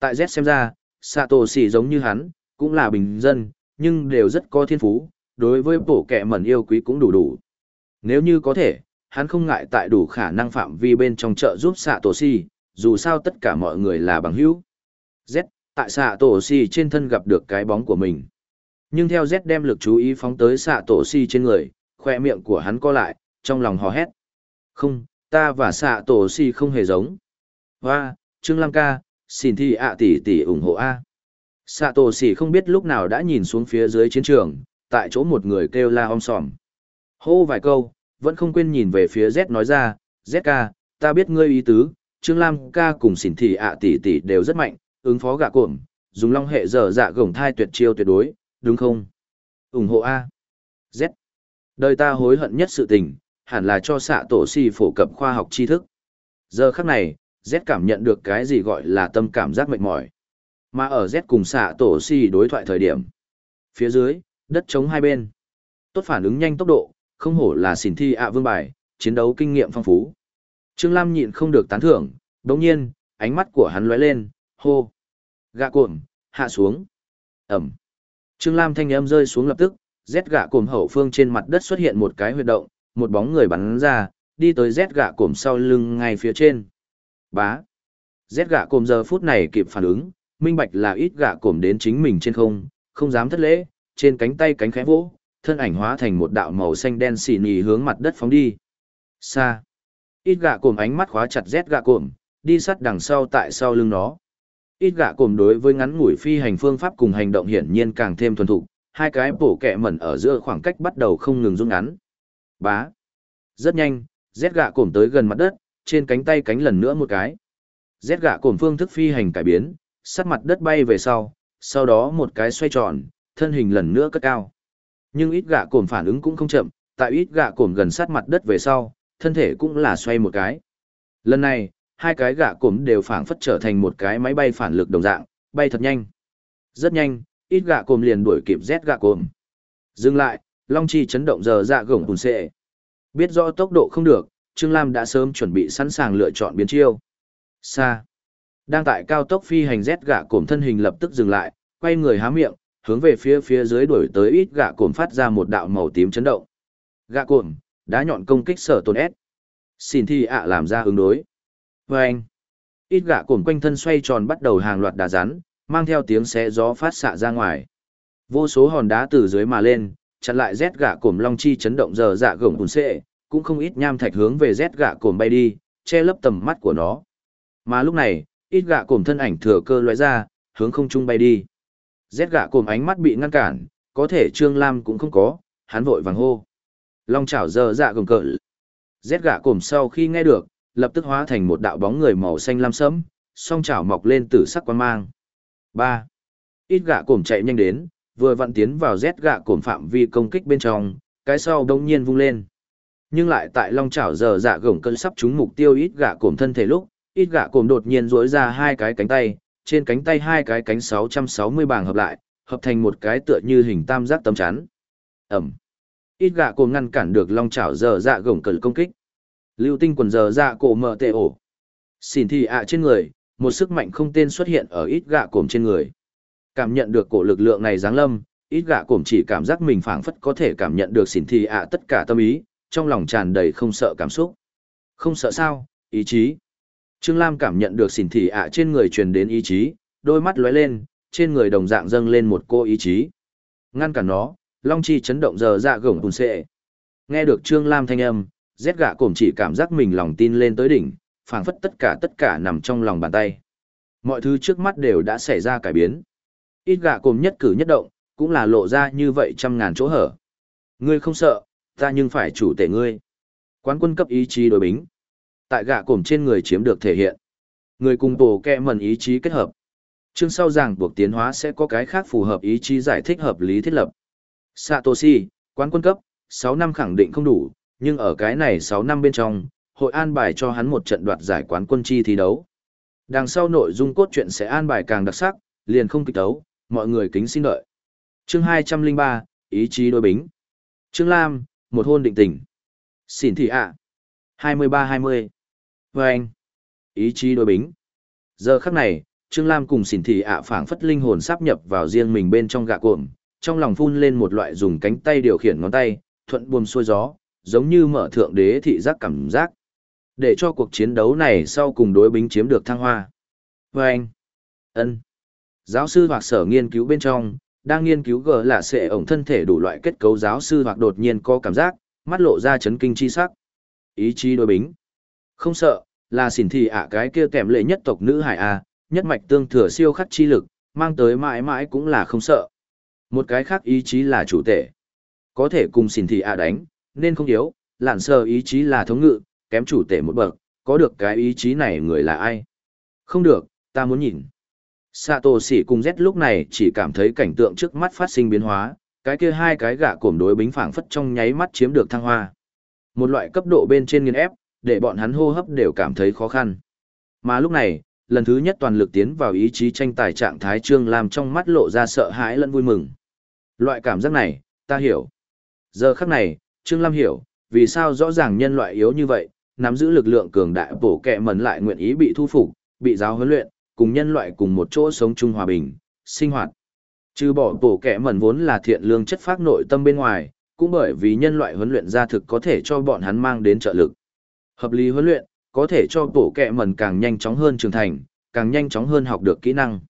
Tại Z xem ra, Satoshi giống như hắn, cũng là bình dân, nhưng đều rất có thiên phú, đối với bổ kẹ mẩn yêu quý cũng đủ đủ. Nếu như có thể, hắn không ngại tại đủ khả năng phạm vi bên trong chợ giúp Satoshi, dù sao tất cả mọi người là bằng hữu. Z, tại Satoshi trên thân gặp được cái bóng của mình. Nhưng theo Z đem lực chú ý phóng tới Satoshi trên người, khoe miệng của hắn co lại, trong lòng hò hét. Không, ta và Satoshi không hề giống. Hoa, Trương Lam ca, xin thi ạ tỷ tỷ ủng hộ A. xạ tổ xỉ không biết lúc nào đã nhìn xuống phía dưới chiến trường, tại chỗ một người kêu la om sòm. Hô vài câu, vẫn không quên nhìn về phía Z nói ra, Z ca, ta biết ngươi ý tứ, Trương Lam ca cùng xỉn thị ạ tỷ tỷ đều rất mạnh, ứng phó gạ cuộm, dùng long hệ dở dạ gồng thai tuyệt chiêu tuyệt đối, đúng không? ủng hộ A. Z. Đời ta hối hận nhất sự tình, hẳn là cho xạ tổ si phổ cập khoa học tri thức. Giờ khắc này, Z cảm nhận được cái gì gọi là tâm cảm giác mệt mỏi. Mà ở Z cùng xạ tổ si đối thoại thời điểm. Phía dưới, đất chống hai bên. Tốt phản ứng nhanh tốc độ, không hổ là xỉn thi ạ vương bài, chiến đấu kinh nghiệm phong phú. Trương Lam nhịn không được tán thưởng, đồng nhiên, ánh mắt của hắn lóe lên, hô. Gạ cuộm, hạ xuống. Ẩm. Trương Lam thanh âm rơi xuống lập tức, rét gạ cồm hậu phương trên mặt đất xuất hiện một cái huyệt động, một bóng người bắn ra, đi tới rét gạ cồm sau lưng ngay phía trên. Bá. Rét gạ cồm giờ phút này kịp phản ứng, minh bạch là ít gạ cồm đến chính mình trên không, không dám thất lễ, trên cánh tay cánh khẽ vỗ, thân ảnh hóa thành một đạo màu xanh đen xì nhì hướng mặt đất phóng đi. Xa. Ít gạ cồm ánh mắt khóa chặt rét gạ cồm, đi sát đằng sau tại sau lưng nó. Ít gạ cồm đối với ngắn ngủi phi hành phương pháp cùng hành động hiển nhiên càng thêm thuần thục, hai cái bổ kẹ mẩn ở giữa khoảng cách bắt đầu không ngừng rút ngắn. Bá. Rất nhanh, rét gạ cồm tới gần mặt đất, trên cánh tay cánh lần nữa một cái. Rét gạ cổm phương thức phi hành cải biến, sát mặt đất bay về sau, sau đó một cái xoay tròn, thân hình lần nữa cất cao. Nhưng ít gạ cổm phản ứng cũng không chậm, tại ít gạ cổm gần sát mặt đất về sau, thân thể cũng là xoay một cái. Lần này, hai cái gạ cổm đều phản phất trở thành một cái máy bay phản lực đồng dạng, bay thật nhanh. Rất nhanh, ít gạ cổm liền đuổi kịp rét gạ cổm. Dừng lại, Long Chi chấn động giờ dạ gồng cùng xệ. Biết rõ tốc độ không được, Trương Lam đã sớm chuẩn bị sẵn sàng lựa chọn biến chiêu. Xa. Đang tại cao tốc phi hành Z gạ cổm thân hình lập tức dừng lại, quay người há miệng, hướng về phía phía dưới đuổi tới ít gạ cổm phát ra một đạo màu tím chấn động. Gạ cổm, đã nhọn công kích sở tồn S. Xin thi ạ làm ra ứng đối. Vâng. anh, ít gạ cổm quanh thân xoay tròn bắt đầu hàng loạt đá rắn, mang theo tiếng xé gió phát xạ ra ngoài. Vô số hòn đá từ dưới mà lên, chặn lại rét gạ cổm long chi chấn động giờ dạ gồng hùn xệ, cũng không ít nham thạch hướng về rét gạ cồn bay đi, che lấp tầm mắt của nó. Mà lúc này, ít gạ cồn thân ảnh thừa cơ loại ra, hướng không trung bay đi. Rét gạ cồn ánh mắt bị ngăn cản, có thể Trương Lam cũng không có, hắn vội vàng hô. Long chảo giờ dạ gồng cỡ. Rét gạ cồn sau khi nghe được, lập tức hóa thành một đạo bóng người màu xanh lam sẫm, song chảo mọc lên tử sắc quan mang. 3. Ít gạ cồn chạy nhanh đến, vừa vặn tiến vào rét gạ cồn phạm vi công kích bên trong, cái sau đông nhiên vung lên. Nhưng lại tại long chảo giờ dạ gồng cơn sắp trúng mục tiêu ít gạ cồm thân thể lúc, ít gạ cồm đột nhiên dỗi ra hai cái cánh tay, trên cánh tay hai cái cánh 660 bảng hợp lại, hợp thành một cái tựa như hình tam giác tấm chắn. Ẩm. Ít gạ cồm ngăn cản được long chảo giờ dạ gồng cơn công kích. Lưu tinh quần giờ dạ cổ mở tệ ổ. Xin thì ạ trên người, một sức mạnh không tên xuất hiện ở ít gạ cồm trên người. Cảm nhận được cổ lực lượng này giáng lâm, ít gạ cồm chỉ cảm giác mình phảng phất có thể cảm nhận được xỉn thì ạ tất cả tâm ý, trong lòng tràn đầy không sợ cảm xúc. Không sợ sao, ý chí. Trương Lam cảm nhận được xỉn thì ạ trên người truyền đến ý chí, đôi mắt lóe lên, trên người đồng dạng dâng lên một cô ý chí. Ngăn cản nó, Long Chi chấn động giờ dạ gồng hùn xệ. Nghe được Trương Lam thanh âm, rét gạ cổm chỉ cảm giác mình lòng tin lên tới đỉnh, phảng phất tất cả tất cả nằm trong lòng bàn tay. Mọi thứ trước mắt đều đã xảy ra cải biến. Ít gạ cổm nhất cử nhất động, cũng là lộ ra như vậy trăm ngàn chỗ hở. Ngươi không sợ, ta nhưng phải chủ tể ngươi. Quán quân cấp ý chí đối bính. Tại gạ cổm trên người chiếm được thể hiện. Người cùng tổ kẹ mần ý chí kết hợp. Chương sau rằng buộc tiến hóa sẽ có cái khác phù hợp ý chí giải thích hợp lý thiết lập. Satoshi, quán quân cấp, 6 năm khẳng định không đủ, nhưng ở cái này 6 năm bên trong, hội an bài cho hắn một trận đoạt giải quán quân chi thi đấu. Đằng sau nội dung cốt truyện sẽ an bài càng đặc sắc, liền không kịch tấu, mọi người kính xin đợi. Chương 203, ý chí đối bính. Trương Lam, một hôn định tình. Xin thị ạ. À. 23-20. Và anh. Ý chí đối bính. Giờ khắc này, Trương Lam cùng xỉn thị ạ phảng phất linh hồn sáp nhập vào riêng mình bên trong gạ cuộm, trong lòng phun lên một loại dùng cánh tay điều khiển ngón tay, thuận buồm xuôi gió, giống như mở thượng đế thị giác cảm giác. Để cho cuộc chiến đấu này sau cùng đối bính chiếm được thăng hoa. Và anh, ân, giáo sư hoặc sở nghiên cứu bên trong, đang nghiên cứu gờ là sẽ ổng thân thể đủ loại kết cấu giáo sư hoặc đột nhiên có cảm giác, mắt lộ ra chấn kinh chi sắc. Ý chí đối bính. Không sợ, là xỉn thị ạ cái kia kèm lệ nhất tộc nữ hải a, nhất mạch tương thừa siêu khắc chi lực, mang tới mãi mãi cũng là không sợ. Một cái khác ý chí là chủ tể. Có thể cùng xỉn thị ạ đánh, nên không yếu, lạn sơ ý chí là thống ngự, kém chủ tể một bậc, có được cái ý chí này người là ai? Không được, ta muốn nhìn. Sato sỉ cùng Z lúc này chỉ cảm thấy cảnh tượng trước mắt phát sinh biến hóa, cái kia hai cái gạ cổm đối bính phảng phất trong nháy mắt chiếm được thăng hoa. Một loại cấp độ bên trên nghiên ép, để bọn hắn hô hấp đều cảm thấy khó khăn. Mà lúc này, lần thứ nhất toàn lực tiến vào ý chí tranh tài trạng thái Trương Lam trong mắt lộ ra sợ hãi lẫn vui mừng. Loại cảm giác này, ta hiểu. Giờ khắc này, Trương Lam hiểu, vì sao rõ ràng nhân loại yếu như vậy, nắm giữ lực lượng cường đại bổ kẹ mẩn lại nguyện ý bị thu phục, bị giáo huấn luyện, cùng nhân loại cùng một chỗ sống chung hòa bình, sinh hoạt. Trừ bỏ bổ kẹ mẩn vốn là thiện lương chất phát nội tâm bên ngoài, cũng bởi vì nhân loại huấn luyện ra thực có thể cho bọn hắn mang đến trợ lực. Hợp lý huấn luyện, có thể cho bổ kẹ mẩn càng nhanh chóng hơn trưởng thành, càng nhanh chóng hơn học được kỹ năng.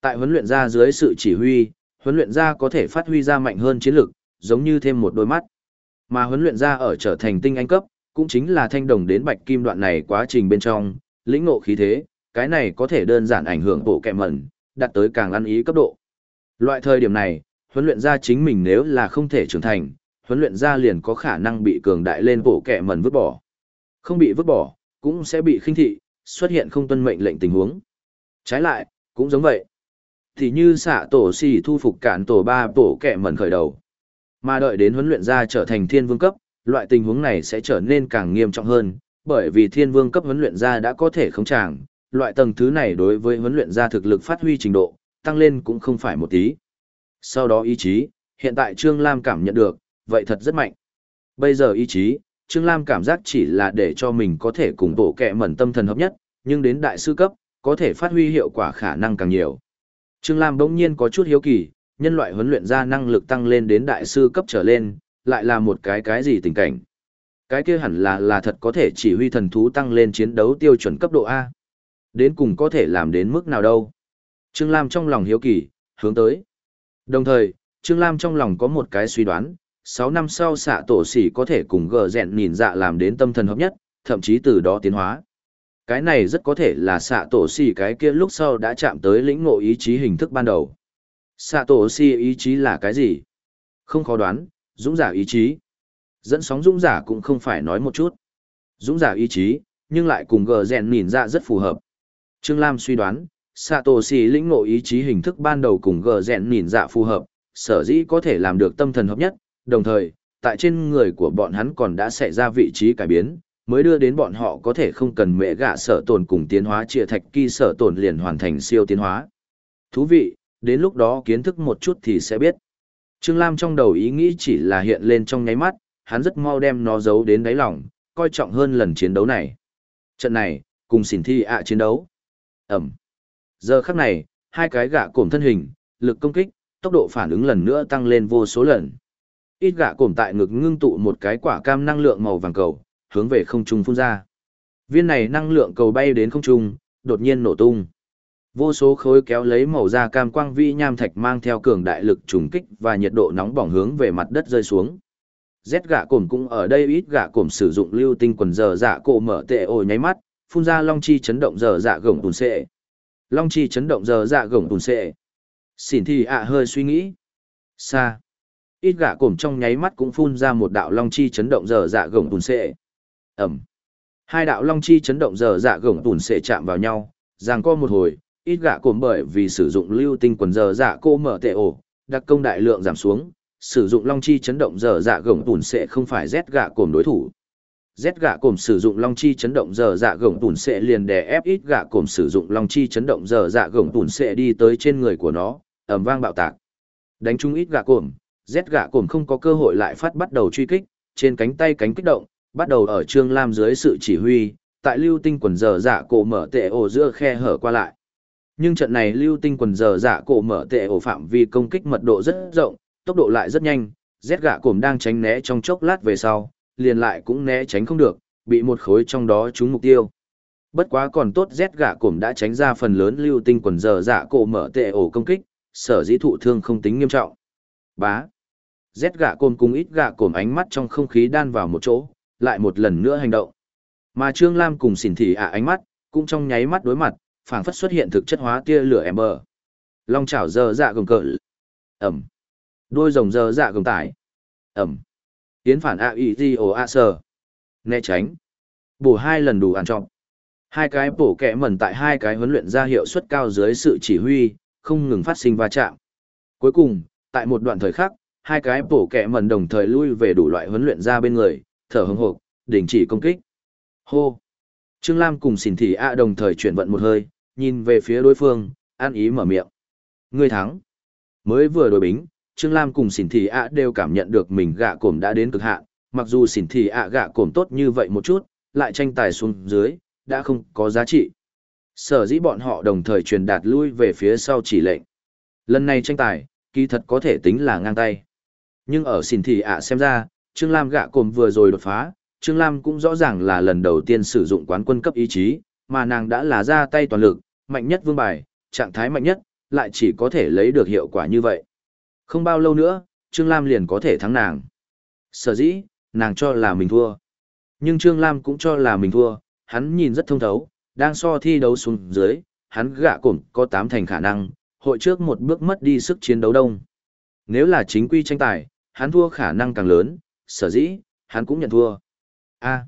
Tại huấn luyện ra dưới sự chỉ huy, huấn luyện ra có thể phát huy ra mạnh hơn chiến lực, giống như thêm một đôi mắt. Mà huấn luyện ra ở trở thành tinh anh cấp, cũng chính là thanh đồng đến bạch kim đoạn này quá trình bên trong, lĩnh ngộ khí thế, cái này có thể đơn giản ảnh hưởng bộ kẹ mẩn, đạt tới càng ăn ý cấp độ. Loại thời điểm này, huấn luyện ra chính mình nếu là không thể trưởng thành, huấn luyện ra liền có khả năng bị cường đại lên bộ kẹ mẩn vứt bỏ. Không bị vứt bỏ, cũng sẽ bị khinh thị, xuất hiện không tuân mệnh lệnh tình huống. Trái lại, cũng giống vậy. Thì như xạ tổ xì thu phục cản tổ ba bộ kẹ mẩn khởi đầu. Mà đợi đến huấn luyện ra trở thành thiên vương cấp, loại tình huống này sẽ trở nên càng nghiêm trọng hơn, bởi vì thiên vương cấp huấn luyện ra đã có thể khống tràng, loại tầng thứ này đối với huấn luyện ra thực lực phát huy trình độ, tăng lên cũng không phải một tí. Sau đó ý chí, hiện tại Trương Lam cảm nhận được, vậy thật rất mạnh. Bây giờ ý chí, Trương Lam cảm giác chỉ là để cho mình có thể cùng bộ kẹ mẩn tâm thần hợp nhất, nhưng đến đại sư cấp, có thể phát huy hiệu quả khả năng càng nhiều. Trương Lam bỗng nhiên có chút hiếu kỳ, nhân loại huấn luyện ra năng lực tăng lên đến đại sư cấp trở lên, lại là một cái cái gì tình cảnh. Cái kia hẳn là là thật có thể chỉ huy thần thú tăng lên chiến đấu tiêu chuẩn cấp độ A. Đến cùng có thể làm đến mức nào đâu. Trương Lam trong lòng hiếu kỳ, hướng tới. Đồng thời, Trương Lam trong lòng có một cái suy đoán, 6 năm sau xạ tổ sỉ có thể cùng gờ rẹn nhìn dạ làm đến tâm thần hợp nhất, thậm chí từ đó tiến hóa. Cái này rất có thể là xạ tổ sỉ cái kia lúc sau đã chạm tới lĩnh ngộ ý chí hình thức ban đầu. Xạ tổ sỉ ý chí là cái gì? Không khó đoán, dũng giả ý chí. Dẫn sóng dũng giả cũng không phải nói một chút. Dũng giả ý chí, nhưng lại cùng gờ rèn nhìn dạ rất phù hợp. Trương Lam suy đoán, Satoshi lĩnh ngộ ý chí hình thức ban đầu cùng gờ rèn nhìn dạ phù hợp, sở dĩ có thể làm được tâm thần hợp nhất, đồng thời, tại trên người của bọn hắn còn đã xảy ra vị trí cải biến, mới đưa đến bọn họ có thể không cần mẹ gạ sở tồn cùng tiến hóa chia thạch kỳ sở tồn liền hoàn thành siêu tiến hóa. Thú vị, đến lúc đó kiến thức một chút thì sẽ biết. Trương Lam trong đầu ý nghĩ chỉ là hiện lên trong nháy mắt, hắn rất mau đem nó giấu đến đáy lòng, coi trọng hơn lần chiến đấu này. Trận này, cùng xỉn thi ạ chiến đấu. Ẩm. Giờ khắc này, hai cái gạ cổm thân hình, lực công kích, tốc độ phản ứng lần nữa tăng lên vô số lần. Ít gạ cổm tại ngực ngưng tụ một cái quả cam năng lượng màu vàng cầu, hướng về không trung phun ra. Viên này năng lượng cầu bay đến không trung, đột nhiên nổ tung. Vô số khối kéo lấy màu da cam quang vi nham thạch mang theo cường đại lực trùng kích và nhiệt độ nóng bỏng hướng về mặt đất rơi xuống. Z gạ cổm cũng ở đây ít gạ cổm sử dụng lưu tinh quần giờ dạ cổ mở tệ ổ nháy mắt, phun ra long chi chấn động giờ dạ gồng tùn xệ. Long chi chấn động giờ dạ gồng tùn xệ. Xỉn thì ạ hơi suy nghĩ. Xa. Ít gạ cổm trong nháy mắt cũng phun ra một đạo long chi chấn động giờ dạ gồng tùn xệ. Ẩm. Hai đạo long chi chấn động giờ dạ gồng tùn xệ chạm vào nhau, ràng co một hồi, ít gạ cổm bởi vì sử dụng lưu tinh quần giờ dạ cô mở tệ ổ, đặc công đại lượng giảm xuống, sử dụng long chi chấn động giờ dạ gồng tùn xệ không phải rét gạ cổm đối thủ. Z gạ cổm sử dụng long chi chấn động giờ dạ gồng tùn sẽ liền đè ép ít gạ cổm sử dụng long chi chấn động giờ dạ gồng tùn sẽ đi tới trên người của nó, ầm vang bạo tạc. Đánh trúng ít gạ cổm, Z gạ cổm không có cơ hội lại phát bắt đầu truy kích, trên cánh tay cánh kích động, bắt đầu ở Trương Lam dưới sự chỉ huy, tại lưu tinh quần giờ dạ cổ mở tệ ổ giữa khe hở qua lại. Nhưng trận này lưu tinh quần giờ dạ cổ mở tệ ổ phạm vi công kích mật độ rất rộng, tốc độ lại rất nhanh, rét gạ cồm đang tránh né trong chốc lát về sau, liền lại cũng né tránh không được, bị một khối trong đó trúng mục tiêu. Bất quá còn tốt rét gạ cổm đã tránh ra phần lớn lưu tinh quần giờ dạ cổ mở tệ ổ công kích, sở dĩ thụ thương không tính nghiêm trọng. Bá. Rét gạ cổm cùng ít gạ cổm ánh mắt trong không khí đan vào một chỗ, lại một lần nữa hành động. Mà Trương Lam cùng xỉn thị ạ ánh mắt, cũng trong nháy mắt đối mặt, phảng phất xuất hiện thực chất hóa tia lửa em bờ. Long chảo giờ dạ gồng cỡ. Ẩm. Đôi rồng giờ dạ gồng tải. Ẩm. Tiến phản a ý di ồ a sờ. Né tránh. Bổ hai lần đủ ăn trọng. Hai cái bổ kẹ mẩn tại hai cái huấn luyện ra hiệu suất cao dưới sự chỉ huy, không ngừng phát sinh va chạm. Cuối cùng, tại một đoạn thời khắc, hai cái bổ kẹ mẩn đồng thời lui về đủ loại huấn luyện ra bên người, thở hững hộp, đình chỉ công kích. Hô! Trương Lam cùng xỉn thị A đồng thời chuyển vận một hơi, nhìn về phía đối phương, an ý mở miệng. Người thắng. Mới vừa đổi bính, Trương Lam cùng xỉn thị ạ đều cảm nhận được mình gạ cổm đã đến cực hạn, mặc dù xỉn thị ạ gạ cổm tốt như vậy một chút, lại tranh tài xuống dưới, đã không có giá trị. Sở dĩ bọn họ đồng thời truyền đạt lui về phía sau chỉ lệnh. Lần này tranh tài, kỳ thật có thể tính là ngang tay. Nhưng ở xỉn thị ạ xem ra, Trương Lam gạ cổm vừa rồi đột phá, Trương Lam cũng rõ ràng là lần đầu tiên sử dụng quán quân cấp ý chí, mà nàng đã là ra tay toàn lực, mạnh nhất vương bài, trạng thái mạnh nhất, lại chỉ có thể lấy được hiệu quả như vậy. Không bao lâu nữa, Trương Lam liền có thể thắng nàng. Sở dĩ, nàng cho là mình thua. Nhưng Trương Lam cũng cho là mình thua, hắn nhìn rất thông thấu, đang so thi đấu xuống dưới, hắn gạ cổm có tám thành khả năng, hội trước một bước mất đi sức chiến đấu đông. Nếu là chính quy tranh tài, hắn thua khả năng càng lớn, sở dĩ, hắn cũng nhận thua. a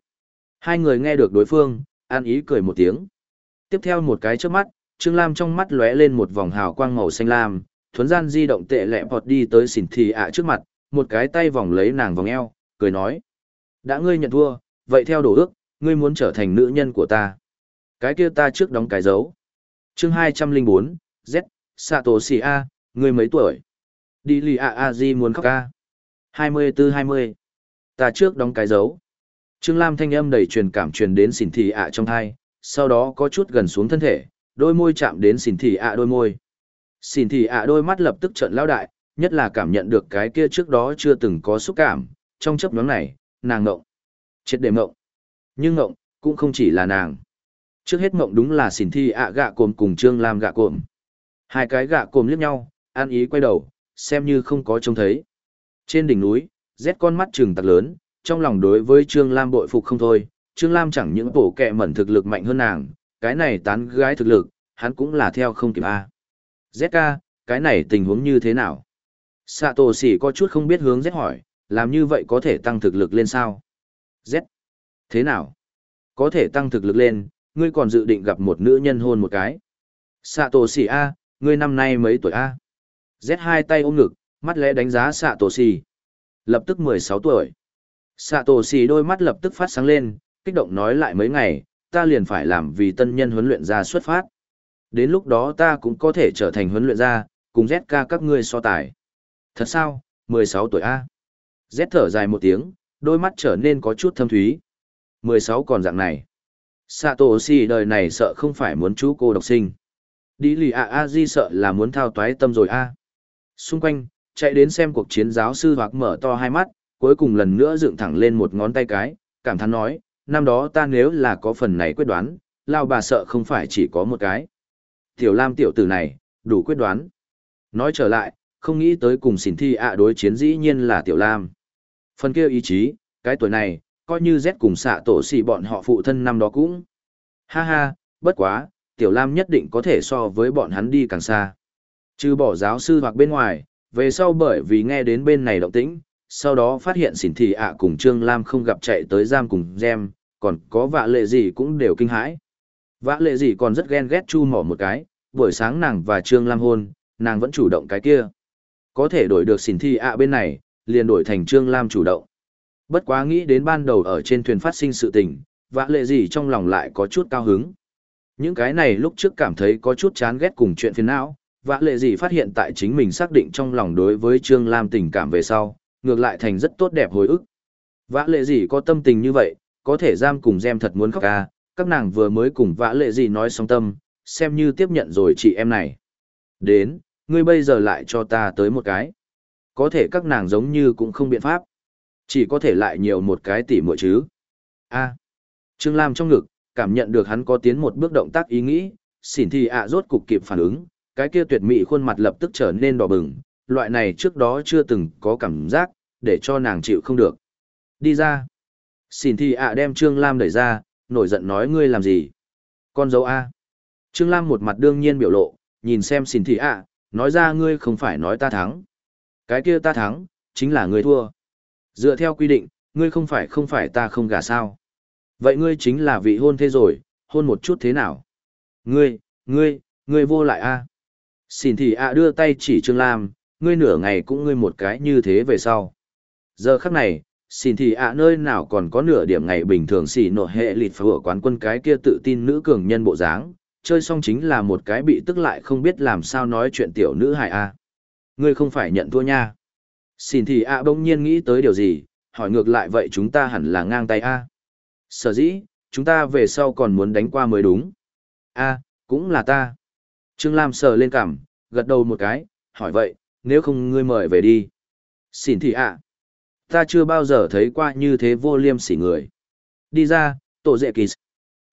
hai người nghe được đối phương, an ý cười một tiếng. Tiếp theo một cái trước mắt, Trương Lam trong mắt lóe lên một vòng hào quang màu xanh lam, thuấn gian di động tệ lẹ bọt đi tới xỉn thị ạ trước mặt, một cái tay vòng lấy nàng vòng eo, cười nói. Đã ngươi nhận thua, vậy theo đổ ước, ngươi muốn trở thành nữ nhân của ta. Cái kia ta trước đóng cái dấu. chương 204, Z, Satoshi A, ngươi mấy tuổi? Đi lì A A Di muốn khóc A. 24-20. Ta trước đóng cái dấu. Trương Lam thanh âm đầy truyền cảm truyền đến xỉn thị ạ trong thai, sau đó có chút gần xuống thân thể, đôi môi chạm đến xỉn thị ạ đôi môi. Xin thì ạ đôi mắt lập tức trợn lao đại, nhất là cảm nhận được cái kia trước đó chưa từng có xúc cảm, trong chấp nhóm này, nàng ngộng. Chết để ngộng. Nhưng ngộng, cũng không chỉ là nàng. Trước hết ngộng đúng là xin thì ạ gạ cồm cùng Trương Lam gạ cồm. Hai cái gạ cồm liếc nhau, an ý quay đầu, xem như không có trông thấy. Trên đỉnh núi, rét con mắt trừng tặc lớn, trong lòng đối với Trương Lam bội phục không thôi, Trương Lam chẳng những bổ kẹ mẩn thực lực mạnh hơn nàng, cái này tán gái thực lực, hắn cũng là theo không kịp A. ZK, cái này tình huống như thế nào? Sato Sỉ có chút không biết hướng Z hỏi, làm như vậy có thể tăng thực lực lên sao? Z. Thế nào? Có thể tăng thực lực lên, ngươi còn dự định gặp một nữ nhân hôn một cái. Satoshi A, ngươi năm nay mấy tuổi A? Z hai tay ôm ngực, mắt lẽ đánh giá Satoshi. Lập tức 16 tuổi. Satoshi đôi mắt lập tức phát sáng lên, kích động nói lại mấy ngày, ta liền phải làm vì tân nhân huấn luyện ra xuất phát. Đến lúc đó ta cũng có thể trở thành huấn luyện gia cùng ZK các ngươi so tài. Thật sao, 16 tuổi A. Z thở dài một tiếng, đôi mắt trở nên có chút thâm thúy. 16 còn dạng này. Satoshi đời này sợ không phải muốn chú cô độc sinh. Đi lì a a di sợ là muốn thao toái tâm rồi a. Xung quanh, chạy đến xem cuộc chiến giáo sư hoặc mở to hai mắt, cuối cùng lần nữa dựng thẳng lên một ngón tay cái, cảm thán nói, năm đó ta nếu là có phần này quyết đoán, lao bà sợ không phải chỉ có một cái. Tiểu Lam tiểu tử này, đủ quyết đoán. Nói trở lại, không nghĩ tới cùng xỉn thi ạ đối chiến dĩ nhiên là Tiểu Lam. Phần kia ý chí, cái tuổi này, coi như Z cùng xạ tổ xì bọn họ phụ thân năm đó cũng. Ha ha, bất quá, Tiểu Lam nhất định có thể so với bọn hắn đi càng xa. Trừ bỏ giáo sư hoặc bên ngoài, về sau bởi vì nghe đến bên này động tĩnh, sau đó phát hiện xỉn thị ạ cùng Trương Lam không gặp chạy tới giam cùng gem, còn có vạ lệ gì cũng đều kinh hãi. Vã lệ gì còn rất ghen ghét chu mỏ một cái, buổi sáng nàng và Trương Lam hôn, nàng vẫn chủ động cái kia. Có thể đổi được xỉn thi ạ bên này, liền đổi thành Trương Lam chủ động. Bất quá nghĩ đến ban đầu ở trên thuyền phát sinh sự tình, vã lệ gì trong lòng lại có chút cao hứng. Những cái này lúc trước cảm thấy có chút chán ghét cùng chuyện phiền não, vã lệ gì phát hiện tại chính mình xác định trong lòng đối với Trương Lam tình cảm về sau, ngược lại thành rất tốt đẹp hồi ức. Vã lệ gì có tâm tình như vậy, có thể giam cùng gem thật muốn khóc ca, các nàng vừa mới cùng vã lệ gì nói xong tâm, xem như tiếp nhận rồi chị em này. Đến, ngươi bây giờ lại cho ta tới một cái. Có thể các nàng giống như cũng không biện pháp. Chỉ có thể lại nhiều một cái tỉ muội chứ. a Trương Lam trong ngực, cảm nhận được hắn có tiến một bước động tác ý nghĩ, xỉn thì ạ rốt cục kịp phản ứng, cái kia tuyệt mỹ khuôn mặt lập tức trở nên đỏ bừng, loại này trước đó chưa từng có cảm giác, để cho nàng chịu không được. Đi ra. Xỉn thì ạ đem Trương Lam đẩy ra, nổi giận nói ngươi làm gì. Con dấu A. Trương Lam một mặt đương nhiên biểu lộ, nhìn xem xin thị ạ, nói ra ngươi không phải nói ta thắng. Cái kia ta thắng, chính là ngươi thua. Dựa theo quy định, ngươi không phải không phải ta không gả sao. Vậy ngươi chính là vị hôn thế rồi, hôn một chút thế nào? Ngươi, ngươi, ngươi vô lại a Xin thì ạ đưa tay chỉ Trương Lam, ngươi nửa ngày cũng ngươi một cái như thế về sau. Giờ khắc này, xin thì ạ nơi nào còn có nửa điểm ngày bình thường xỉ nộ hệ lịt phở quán quân cái kia tự tin nữ cường nhân bộ dáng, chơi xong chính là một cái bị tức lại không biết làm sao nói chuyện tiểu nữ hài a Ngươi không phải nhận thua nha. Xin thì ạ bỗng nhiên nghĩ tới điều gì, hỏi ngược lại vậy chúng ta hẳn là ngang tay a Sở dĩ, chúng ta về sau còn muốn đánh qua mới đúng. a cũng là ta. Trương Lam sờ lên cằm, gật đầu một cái, hỏi vậy, nếu không ngươi mời về đi. Xin thì ạ. Ta chưa bao giờ thấy qua như thế vô liêm sỉ người. Đi ra, tổ dệ kỳ.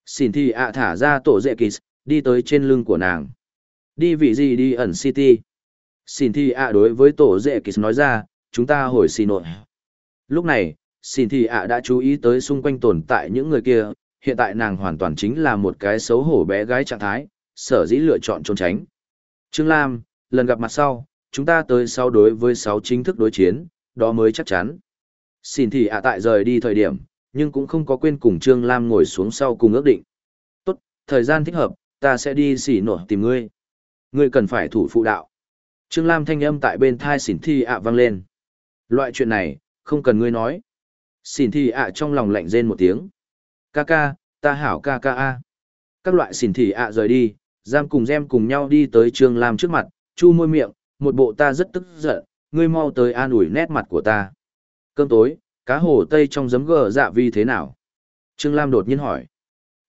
Xin thì ạ thả ra tổ dệ kỳ, đi tới trên lưng của nàng. Đi vị gì đi ẩn city. Xin thì ạ đối với tổ dệ kỳ nói ra, chúng ta hồi xin nội. Lúc này, xin thì ạ đã chú ý tới xung quanh tồn tại những người kia, hiện tại nàng hoàn toàn chính là một cái xấu hổ bé gái trạng thái, sở dĩ lựa chọn trốn tránh. Trương Lam, lần gặp mặt sau, chúng ta tới sau đối với sáu chính thức đối chiến, đó mới chắc chắn. Xin thì ạ tại rời đi thời điểm, nhưng cũng không có quên cùng Trương Lam ngồi xuống sau cùng ước định. Tốt, thời gian thích hợp, ta sẽ đi xỉ nổi tìm ngươi. Ngươi cần phải thủ phụ đạo. Trương Lam thanh âm tại bên thai xỉn thi ạ vang lên. Loại chuyện này, không cần ngươi nói. Xỉn thi ạ trong lòng lạnh rên một tiếng. Ca ca, ta hảo ca ca a. Các loại xỉn thi ạ rời đi, giam cùng gem cùng nhau đi tới Trương Lam trước mặt, chu môi miệng, một bộ ta rất tức giận, ngươi mau tới an ủi nét mặt của ta. Cơm tối, cá hồ tây trong giấm gờ dạ vi thế nào? Trương Lam đột nhiên hỏi.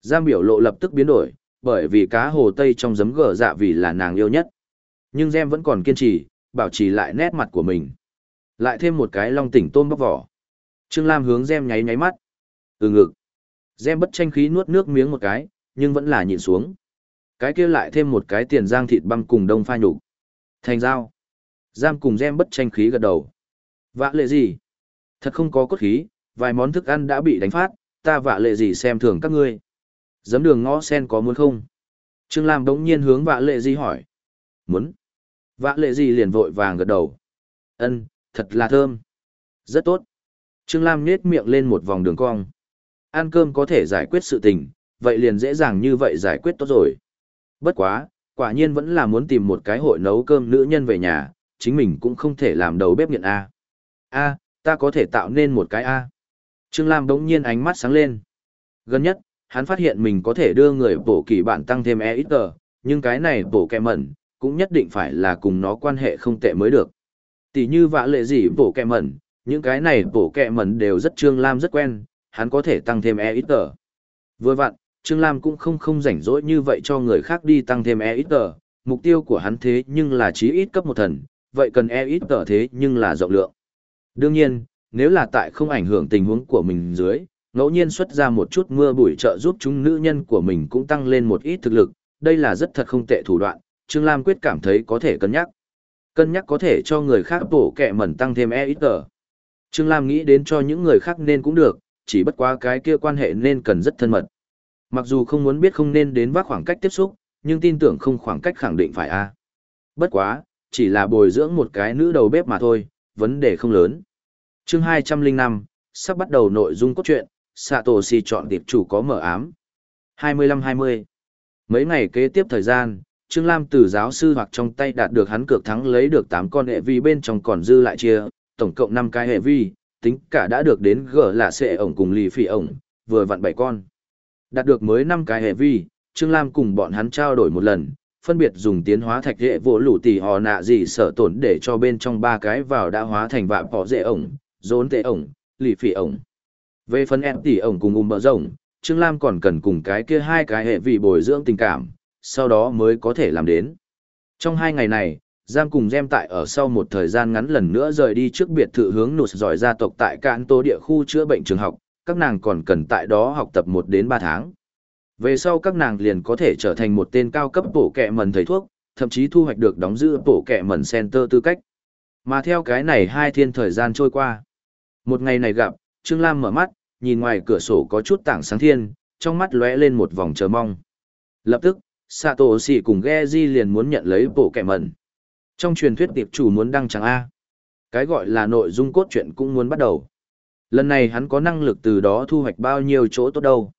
Giam biểu lộ lập tức biến đổi, bởi vì cá hồ tây trong giấm gờ dạ vì là nàng yêu nhất. Nhưng Gem vẫn còn kiên trì, bảo trì lại nét mặt của mình. Lại thêm một cái long tỉnh tôm bóc vỏ. Trương Lam hướng Gem nháy nháy mắt. Ừ ngực. Gem bất tranh khí nuốt nước miếng một cái, nhưng vẫn là nhìn xuống. Cái kia lại thêm một cái tiền giang thịt băm cùng đông pha nhục. Thành dao. Giam cùng Gem bất tranh khí gật đầu. Vạ lệ gì? Thật không có cốt khí, vài món thức ăn đã bị đánh phát, ta vạ lệ gì xem thường các ngươi. Giấm đường ngõ sen có muốn không? Trương Lam đống nhiên hướng vạ lệ gì hỏi. Muốn. Vạ lệ gì liền vội vàng gật đầu. Ân, thật là thơm. Rất tốt. Trương Lam nhết miệng lên một vòng đường cong. Ăn cơm có thể giải quyết sự tình, vậy liền dễ dàng như vậy giải quyết tốt rồi. Bất quá, quả nhiên vẫn là muốn tìm một cái hội nấu cơm nữ nhân về nhà, chính mình cũng không thể làm đầu bếp nghiện A. A, ta có thể tạo nên một cái A. Trương Lam đống nhiên ánh mắt sáng lên. Gần nhất, hắn phát hiện mình có thể đưa người bổ kỳ bản tăng thêm e ít tờ, nhưng cái này bổ kẹ mẩn, cũng nhất định phải là cùng nó quan hệ không tệ mới được. Tỷ như vã lệ gì bổ kẹ mẩn, những cái này bổ kẹ mẩn đều rất Trương Lam rất quen, hắn có thể tăng thêm e ít tờ. Vừa vặn, Trương Lam cũng không không rảnh rỗi như vậy cho người khác đi tăng thêm e ít tờ, mục tiêu của hắn thế nhưng là chí ít cấp một thần, vậy cần e ít tờ thế nhưng là rộng lượng. Đương nhiên, nếu là tại không ảnh hưởng tình huống của mình dưới, ngẫu nhiên xuất ra một chút mưa bụi trợ giúp chúng nữ nhân của mình cũng tăng lên một ít thực lực, đây là rất thật không tệ thủ đoạn, Trương Lam quyết cảm thấy có thể cân nhắc. Cân nhắc có thể cho người khác bổ kẹ mẩn tăng thêm e ít tờ. Trương Lam nghĩ đến cho những người khác nên cũng được, chỉ bất quá cái kia quan hệ nên cần rất thân mật. Mặc dù không muốn biết không nên đến vác khoảng cách tiếp xúc, nhưng tin tưởng không khoảng cách khẳng định phải a. Bất quá, chỉ là bồi dưỡng một cái nữ đầu bếp mà thôi, vấn đề không lớn. Chương 205, sắp bắt đầu nội dung cốt truyện, Satoshi chọn tiệp chủ có mở ám. 25-20 Mấy ngày kế tiếp thời gian, Trương Lam từ giáo sư hoặc trong tay đạt được hắn cược thắng lấy được 8 con hệ vi bên trong còn dư lại chia, tổng cộng 5 cái hệ vi, tính cả đã được đến gỡ là xệ ổng cùng lì phỉ ổng, vừa vặn 7 con. Đạt được mới 5 cái hệ vi, Trương Lam cùng bọn hắn trao đổi một lần, phân biệt dùng tiến hóa thạch hệ vỗ lũ tỷ họ nạ gì sở tổn để cho bên trong ba cái vào đã hóa thành vạm bỏ dễ ổng, rốn tệ ổng, lì phỉ ổng. Về phần em tỷ ổng cùng ung bờ rồng, Trương Lam còn cần cùng cái kia hai cái hệ vị bồi dưỡng tình cảm, sau đó mới có thể làm đến. Trong hai ngày này, Giang cùng Gem tại ở sau một thời gian ngắn lần nữa rời đi trước biệt thự hướng nụt giỏi gia tộc tại Cạn Tô địa khu chữa bệnh trường học, các nàng còn cần tại đó học tập 1 đến 3 tháng. Về sau các nàng liền có thể trở thành một tên cao cấp bổ kẹ mần thầy thuốc, thậm chí thu hoạch được đóng giữ bổ kẹ mần center tư cách. Mà theo cái này hai thiên thời gian trôi qua. Một ngày này gặp, Trương Lam mở mắt, nhìn ngoài cửa sổ có chút tảng sáng thiên, trong mắt lóe lên một vòng chờ mong. Lập tức, Satoshi cùng Geji liền muốn nhận lấy bộ kẻ mẩn. Trong truyền thuyết tiệp chủ muốn đăng trắng A. Cái gọi là nội dung cốt truyện cũng muốn bắt đầu. Lần này hắn có năng lực từ đó thu hoạch bao nhiêu chỗ tốt đâu.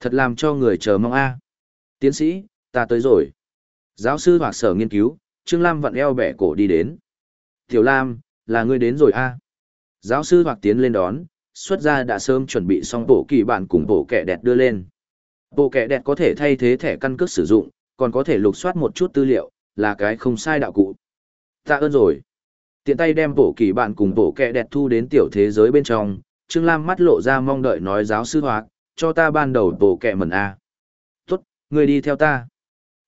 Thật làm cho người chờ mong A. Tiến sĩ, ta tới rồi. Giáo sư hoặc sở nghiên cứu, Trương Lam vặn eo bẻ cổ đi đến. Tiểu Lam, là ngươi đến rồi A. Giáo sư hoặc tiến lên đón, xuất ra đã sớm chuẩn bị xong bộ kỳ bản cùng bộ kẻ đẹp đưa lên. Bộ kẻ đẹp có thể thay thế thẻ căn cước sử dụng, còn có thể lục soát một chút tư liệu, là cái không sai đạo cụ. Tạ ơn rồi. Tiện tay đem bộ kỳ bản cùng bộ kẻ đẹp thu đến tiểu thế giới bên trong, Trương Lam mắt lộ ra mong đợi nói giáo sư hoặc, cho ta ban đầu bộ kẹ mẩn A. Tốt, người đi theo ta.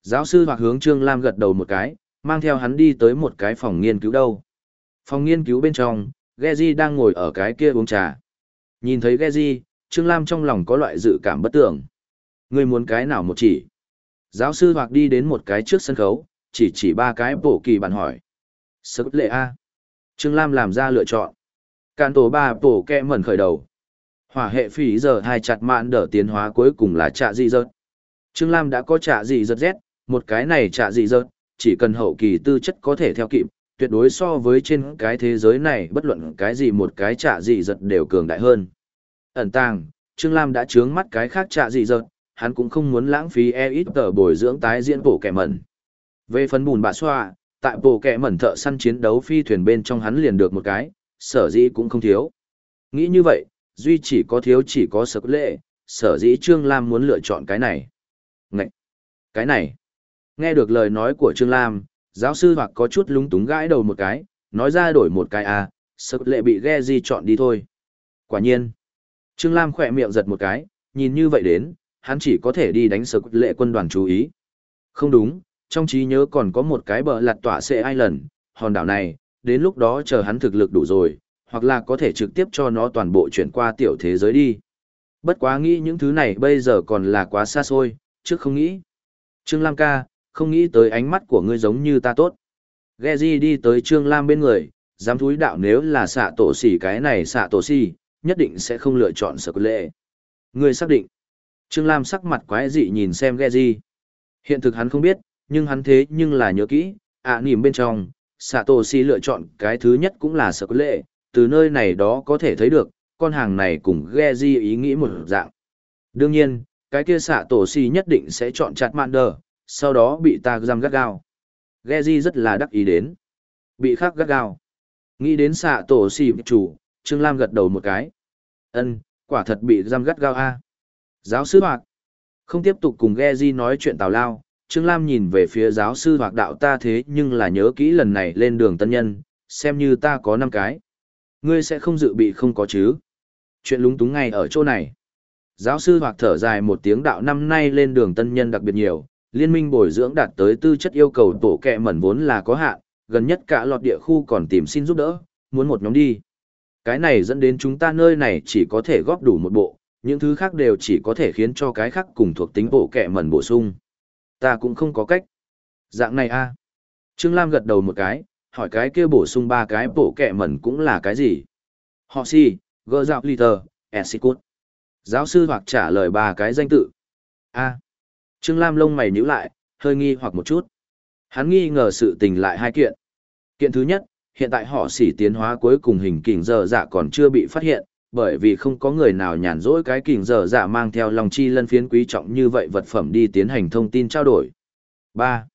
Giáo sư hoặc hướng Trương Lam gật đầu một cái, mang theo hắn đi tới một cái phòng nghiên cứu đâu. Phòng nghiên cứu bên trong, Geji đang ngồi ở cái kia uống trà. Nhìn thấy Geji, Trương Lam trong lòng có loại dự cảm bất tưởng. Người muốn cái nào một chỉ? Giáo sư hoặc đi đến một cái trước sân khấu, chỉ chỉ ba cái bổ kỳ bạn hỏi. Sức lệ A. Trương Lam làm ra lựa chọn. Càn tổ ba bổ kẹ mẩn khởi đầu. Hỏa hệ phỉ giờ hai chặt mạn đỡ tiến hóa cuối cùng là trạ dị dợt. Trương Lam đã có trạ dị dợt Z, một cái này trạ dị dợt, chỉ cần hậu kỳ tư chất có thể theo kịp, tuyệt đối so với trên cái thế giới này bất luận cái gì một cái trạ dị dợt đều cường đại hơn. Ẩn tàng, Trương Lam đã trướng mắt cái khác trạ dị dợt, hắn cũng không muốn lãng phí e ít tờ bồi dưỡng tái diễn bổ kẻ mẩn. Về phần bùn bà xoa, tại bộ kẻ mẩn thợ săn chiến đấu phi thuyền bên trong hắn liền được một cái, sở dĩ cũng không thiếu. Nghĩ như vậy, duy chỉ có thiếu chỉ có sở lệ, sở dĩ Trương Lam muốn lựa chọn cái này. Ngậy! Cái này! Nghe được lời nói của Trương Lam, giáo sư hoặc có chút lúng túng gãi đầu một cái, nói ra đổi một cái à, sở lệ bị ghe di chọn đi thôi. Quả nhiên! Trương Lam khỏe miệng giật một cái, nhìn như vậy đến, hắn chỉ có thể đi đánh sở lệ quân đoàn chú ý. Không đúng, trong trí nhớ còn có một cái bờ lặt tỏa xệ ai lần, hòn đảo này, đến lúc đó chờ hắn thực lực đủ rồi, hoặc là có thể trực tiếp cho nó toàn bộ chuyển qua tiểu thế giới đi. Bất quá nghĩ những thứ này bây giờ còn là quá xa xôi, trước không nghĩ. Trương Lam ca, không nghĩ tới ánh mắt của ngươi giống như ta tốt. Geji đi tới Trương Lam bên người, dám thúi đạo nếu là xạ tổ xỉ cái này xạ tổ xỉ, nhất định sẽ không lựa chọn sở lệ. Ngươi xác định. Trương Lam sắc mặt quái dị nhìn xem Geji. Hiện thực hắn không biết, nhưng hắn thế nhưng là nhớ kỹ, ạ à, nìm bên trong, Satoshi lựa chọn cái thứ nhất cũng là sở lệ, từ nơi này đó có thể thấy được, con hàng này cùng di ý nghĩ một dạng. Đương nhiên, cái kia xạ tổ si nhất định sẽ chọn chặt mạn đờ, sau đó bị ta giam gắt gao. Geji rất là đắc ý đến. Bị khắc gắt gao. Nghĩ đến xạ tổ si chủ, Trương Lam gật đầu một cái. ân quả thật bị giam gắt gao a Giáo sư Hoạt. Không tiếp tục cùng Geji nói chuyện tào lao, Trương Lam nhìn về phía giáo sư Hoạt đạo ta thế nhưng là nhớ kỹ lần này lên đường tân nhân, xem như ta có năm cái. Ngươi sẽ không dự bị không có chứ. Chuyện lúng túng ngay ở chỗ này. Giáo sư hoặc thở dài một tiếng đạo năm nay lên đường tân nhân đặc biệt nhiều, liên minh bồi dưỡng đạt tới tư chất yêu cầu tổ kẹ mẩn vốn là có hạn, gần nhất cả lọt địa khu còn tìm xin giúp đỡ, muốn một nhóm đi. Cái này dẫn đến chúng ta nơi này chỉ có thể góp đủ một bộ, những thứ khác đều chỉ có thể khiến cho cái khác cùng thuộc tính bộ kẹ mẩn bổ sung. Ta cũng không có cách. Dạng này a Trương Lam gật đầu một cái, hỏi cái kia bổ sung ba cái bổ kẹ mẩn cũng là cái gì? Họ si, gơ dạo liter, execute. Giáo sư hoặc trả lời ba cái danh tự. a Trương Lam lông mày nhíu lại, hơi nghi hoặc một chút. Hắn nghi ngờ sự tình lại hai kiện. Kiện thứ nhất, hiện tại họ xỉ tiến hóa cuối cùng hình kình dở dạ còn chưa bị phát hiện, bởi vì không có người nào nhàn rỗi cái kình dở dạ mang theo lòng chi lân phiến quý trọng như vậy vật phẩm đi tiến hành thông tin trao đổi. 3.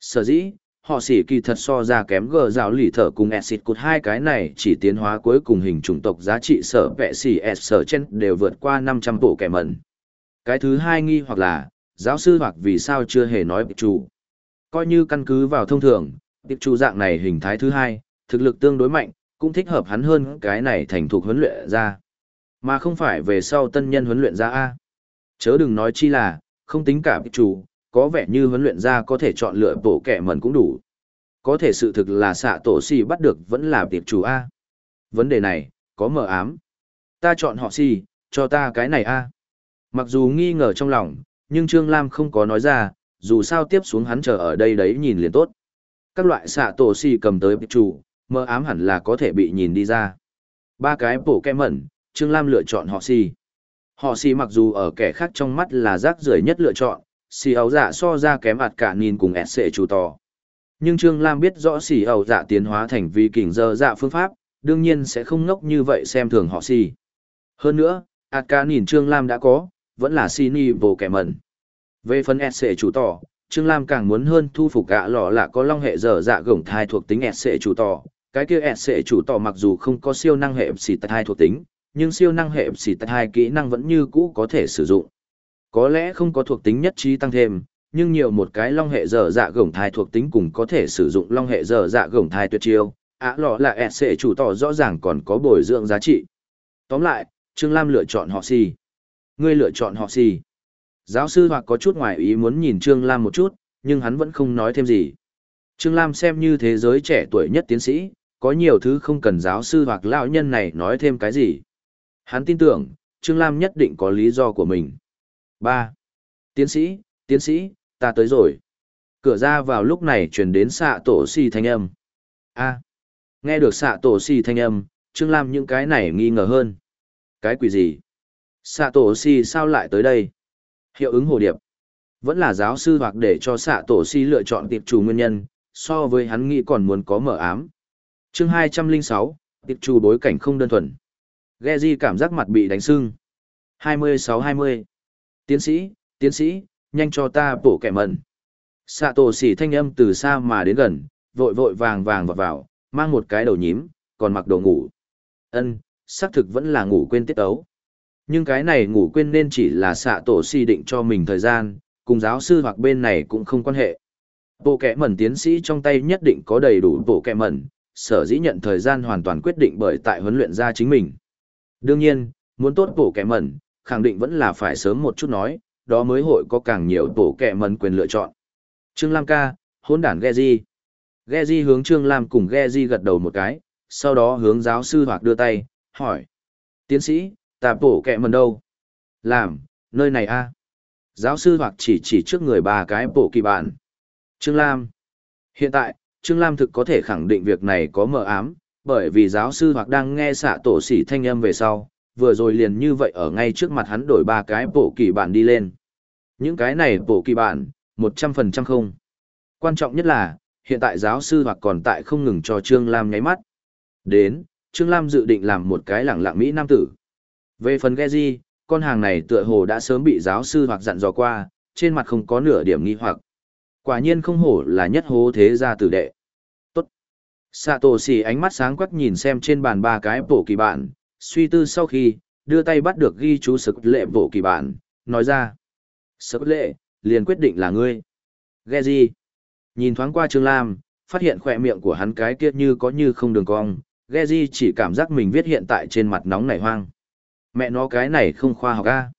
Sở dĩ, họ xỉ kỳ thật so ra kém gờ rào lì thở cùng acid cột hai cái này chỉ tiến hóa cuối cùng hình chủng tộc giá trị sở vẹ xỉ s sở chen đều vượt qua 500 bộ kẻ mẩn. Cái thứ hai nghi hoặc là, giáo sư hoặc vì sao chưa hề nói bị chủ. Coi như căn cứ vào thông thường, bịch chủ dạng này hình thái thứ hai, thực lực tương đối mạnh, cũng thích hợp hắn hơn cái này thành thục huấn luyện ra. Mà không phải về sau tân nhân huấn luyện ra A. Chớ đừng nói chi là, không tính cả chủ, có vẻ như huấn luyện ra có thể chọn lựa bộ kẻ mẩn cũng đủ. Có thể sự thực là xạ tổ si bắt được vẫn là tiệp chủ A. Vấn đề này, có mờ ám. Ta chọn họ si, cho ta cái này A. Mặc dù nghi ngờ trong lòng, nhưng Trương Lam không có nói ra, dù sao tiếp xuống hắn chờ ở đây đấy nhìn liền tốt. Các loại xạ tổ si cầm tới tiệp chủ, mờ ám hẳn là có thể bị nhìn đi ra. Ba cái bổ kẻ mẩn, Trương Lam lựa chọn họ si. Họ si mặc dù ở kẻ khác trong mắt là rác rưởi nhất lựa chọn, xì ấu dạ so ra kém ạt cả nhìn cùng ẹt sệ chủ tò Nhưng Trương Lam biết rõ xì ấu dạ tiến hóa thành vi kình dơ dạ phương pháp, đương nhiên sẽ không ngốc như vậy xem thường họ xì. Hơn nữa, ạt cả nhìn Trương Lam đã có, vẫn là xì ni vô kẻ mẩn. Về phần ẹt sệ chủ tò Trương Lam càng muốn hơn thu phục gã lọ là có long hệ dở dạ gổng thai thuộc tính ẹt sệ chủ tò Cái kia ẹt sệ chủ tò mặc dù không có siêu năng hệ xì thai thuộc tính, nhưng siêu năng hệ xì thai kỹ năng vẫn như cũ có thể sử dụng. Có lẽ không có thuộc tính nhất trí tăng thêm, nhưng nhiều một cái long hệ dở dạ gổng thai thuộc tính cùng có thể sử dụng long hệ dở dạ gổng thai tuyệt chiêu, ạ lọ là ẹt sẽ chủ tỏ rõ ràng còn có bồi dưỡng giá trị. Tóm lại, Trương Lam lựa chọn họ si. Ngươi lựa chọn họ si. Giáo sư hoặc có chút ngoài ý muốn nhìn Trương Lam một chút, nhưng hắn vẫn không nói thêm gì. Trương Lam xem như thế giới trẻ tuổi nhất tiến sĩ, có nhiều thứ không cần giáo sư hoặc lão nhân này nói thêm cái gì. Hắn tin tưởng, Trương Lam nhất định có lý do của mình ba Tiến sĩ, tiến sĩ, ta tới rồi. Cửa ra vào lúc này truyền đến xạ tổ xì thanh âm. a nghe được xạ tổ xì thanh âm, Trương Lam những cái này nghi ngờ hơn. Cái quỷ gì? Xạ tổ xì sao lại tới đây? Hiệu ứng hồ điệp. Vẫn là giáo sư hoặc để cho xạ tổ xì lựa chọn tiệp chủ nguyên nhân, so với hắn nghĩ còn muốn có mở ám. chương hai trăm linh sáu tiệp chủ bối cảnh không đơn thuần. Ghe di cảm giác mặt bị đánh sưng. hai mươi sáu hai mươi Tiến sĩ, tiến sĩ, nhanh cho ta bổ kẻ mẩn. Sạ tổ xỉ thanh âm từ xa mà đến gần, vội vội vàng vàng vào vào, mang một cái đầu nhím, còn mặc đồ ngủ. Ân, xác thực vẫn là ngủ quên tiết ấu. Nhưng cái này ngủ quên nên chỉ là sạ tổ xỉ định cho mình thời gian, cùng giáo sư hoặc bên này cũng không quan hệ. Bộ kẻ mẩn tiến sĩ trong tay nhất định có đầy đủ bộ kẻ mẩn, sở dĩ nhận thời gian hoàn toàn quyết định bởi tại huấn luyện ra chính mình. Đương nhiên, muốn tốt bộ kẻ mẩn, khẳng định vẫn là phải sớm một chút nói, đó mới hội có càng nhiều tổ kẻ mần quyền lựa chọn. Trương Lam ca, hỗn đản Geji. Geji hướng Trương Lam cùng Geji gật đầu một cái, sau đó hướng giáo sư hoặc đưa tay, hỏi. Tiến sĩ, tạp tổ kẻ mần đâu? Làm, nơi này a Giáo sư hoặc chỉ chỉ trước người bà cái bộ kỳ bản. Trương Lam. Hiện tại, Trương Lam thực có thể khẳng định việc này có mờ ám, bởi vì giáo sư hoặc đang nghe xạ tổ sỉ thanh âm về sau, vừa rồi liền như vậy ở ngay trước mặt hắn đổi ba cái bộ kỳ bản đi lên. Những cái này bộ kỳ bản, 100% không. Quan trọng nhất là, hiện tại giáo sư hoặc còn tại không ngừng cho Trương Lam nháy mắt. Đến, Trương Lam dự định làm một cái lẳng lặng Mỹ Nam tử. Về phần Geji, con hàng này tựa hồ đã sớm bị giáo sư hoặc dặn dò qua, trên mặt không có nửa điểm nghi hoặc. Quả nhiên không hổ là nhất hố thế gia tử đệ. Tốt. Satoshi ánh mắt sáng quắc nhìn xem trên bàn ba cái bộ kỳ bản, suy tư sau khi, đưa tay bắt được ghi chú sực lệ bộ kỳ bản, nói ra. Sực lệ, liền quyết định là ngươi. Ghe gì? Nhìn thoáng qua Trương Lam, phát hiện khỏe miệng của hắn cái kia như có như không đường cong, ghe gì chỉ cảm giác mình viết hiện tại trên mặt nóng nảy hoang. Mẹ nó cái này không khoa học a.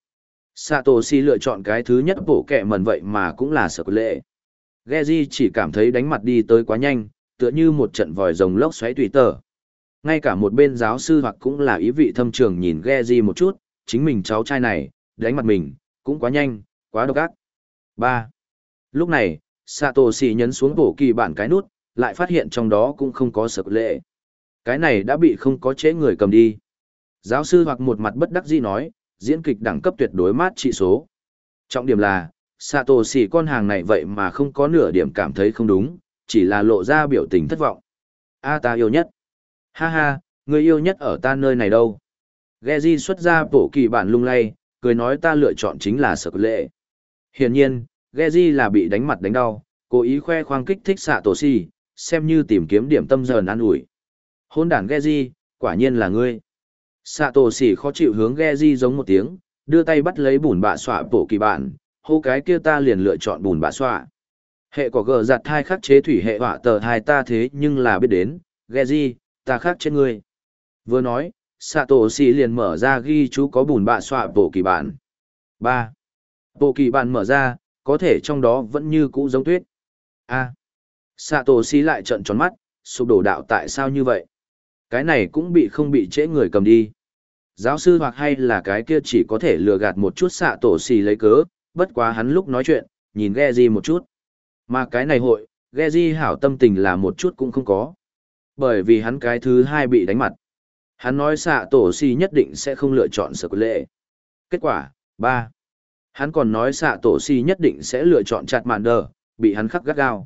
Satoshi lựa chọn cái thứ nhất bộ kẹ mần vậy mà cũng là sực lệ. Geji chỉ cảm thấy đánh mặt đi tới quá nhanh, tựa như một trận vòi rồng lốc xoáy tùy tờ. Ngay cả một bên giáo sư hoặc cũng là ý vị thâm trường nhìn Geji một chút, chính mình cháu trai này, đánh mặt mình, cũng quá nhanh, quá độc ác. Ba. Lúc này, Sato Satoshi nhấn xuống bổ kỳ bản cái nút, lại phát hiện trong đó cũng không có sập lệ. Cái này đã bị không có chế người cầm đi. Giáo sư hoặc một mặt bất đắc dĩ nói, diễn kịch đẳng cấp tuyệt đối mát trị số. Trọng điểm là, Sato Satoshi con hàng này vậy mà không có nửa điểm cảm thấy không đúng, chỉ là lộ ra biểu tình thất vọng. A ta yêu nhất. Ha ha, người yêu nhất ở ta nơi này đâu? Geji xuất ra bộ kỳ bản lung lay, cười nói ta lựa chọn chính là sợ lệ. Hiển nhiên, Geji là bị đánh mặt đánh đau, cố ý khoe khoang kích thích xạ tổ si, xem như tìm kiếm điểm tâm dờn ăn ủi. Hôn đản Geji, quả nhiên là ngươi. Xạ tổ si khó chịu hướng Geji giống một tiếng, đưa tay bắt lấy bùn bạ xọa bộ kỳ bản, hô cái kia ta liền lựa chọn bùn bạ xọa. Hệ có gờ giặt thai khắc chế thủy hệ họa tờ hai ta thế nhưng là biết đến, Geji, ta khác trên ngươi. Vừa nói, Satoshi liền mở ra ghi chú có bùn bạ xoa bộ kỳ bản. ba Bộ kỳ bản mở ra, có thể trong đó vẫn như cũ giống tuyết. A. Satoshi lại trợn tròn mắt, sụp đổ đạo tại sao như vậy? Cái này cũng bị không bị trễ người cầm đi. Giáo sư hoặc hay là cái kia chỉ có thể lừa gạt một chút xạ tổ xì lấy cớ, bất quá hắn lúc nói chuyện, nhìn Geji một chút. Mà cái này hội, Geji hảo tâm tình là một chút cũng không có. Bởi vì hắn cái thứ hai bị đánh mặt. Hắn nói xạ tổ si nhất định sẽ không lựa chọn sở lệ. Kết quả, ba Hắn còn nói xạ tổ si nhất định sẽ lựa chọn chặt mạn đờ, bị hắn khắc gắt gao.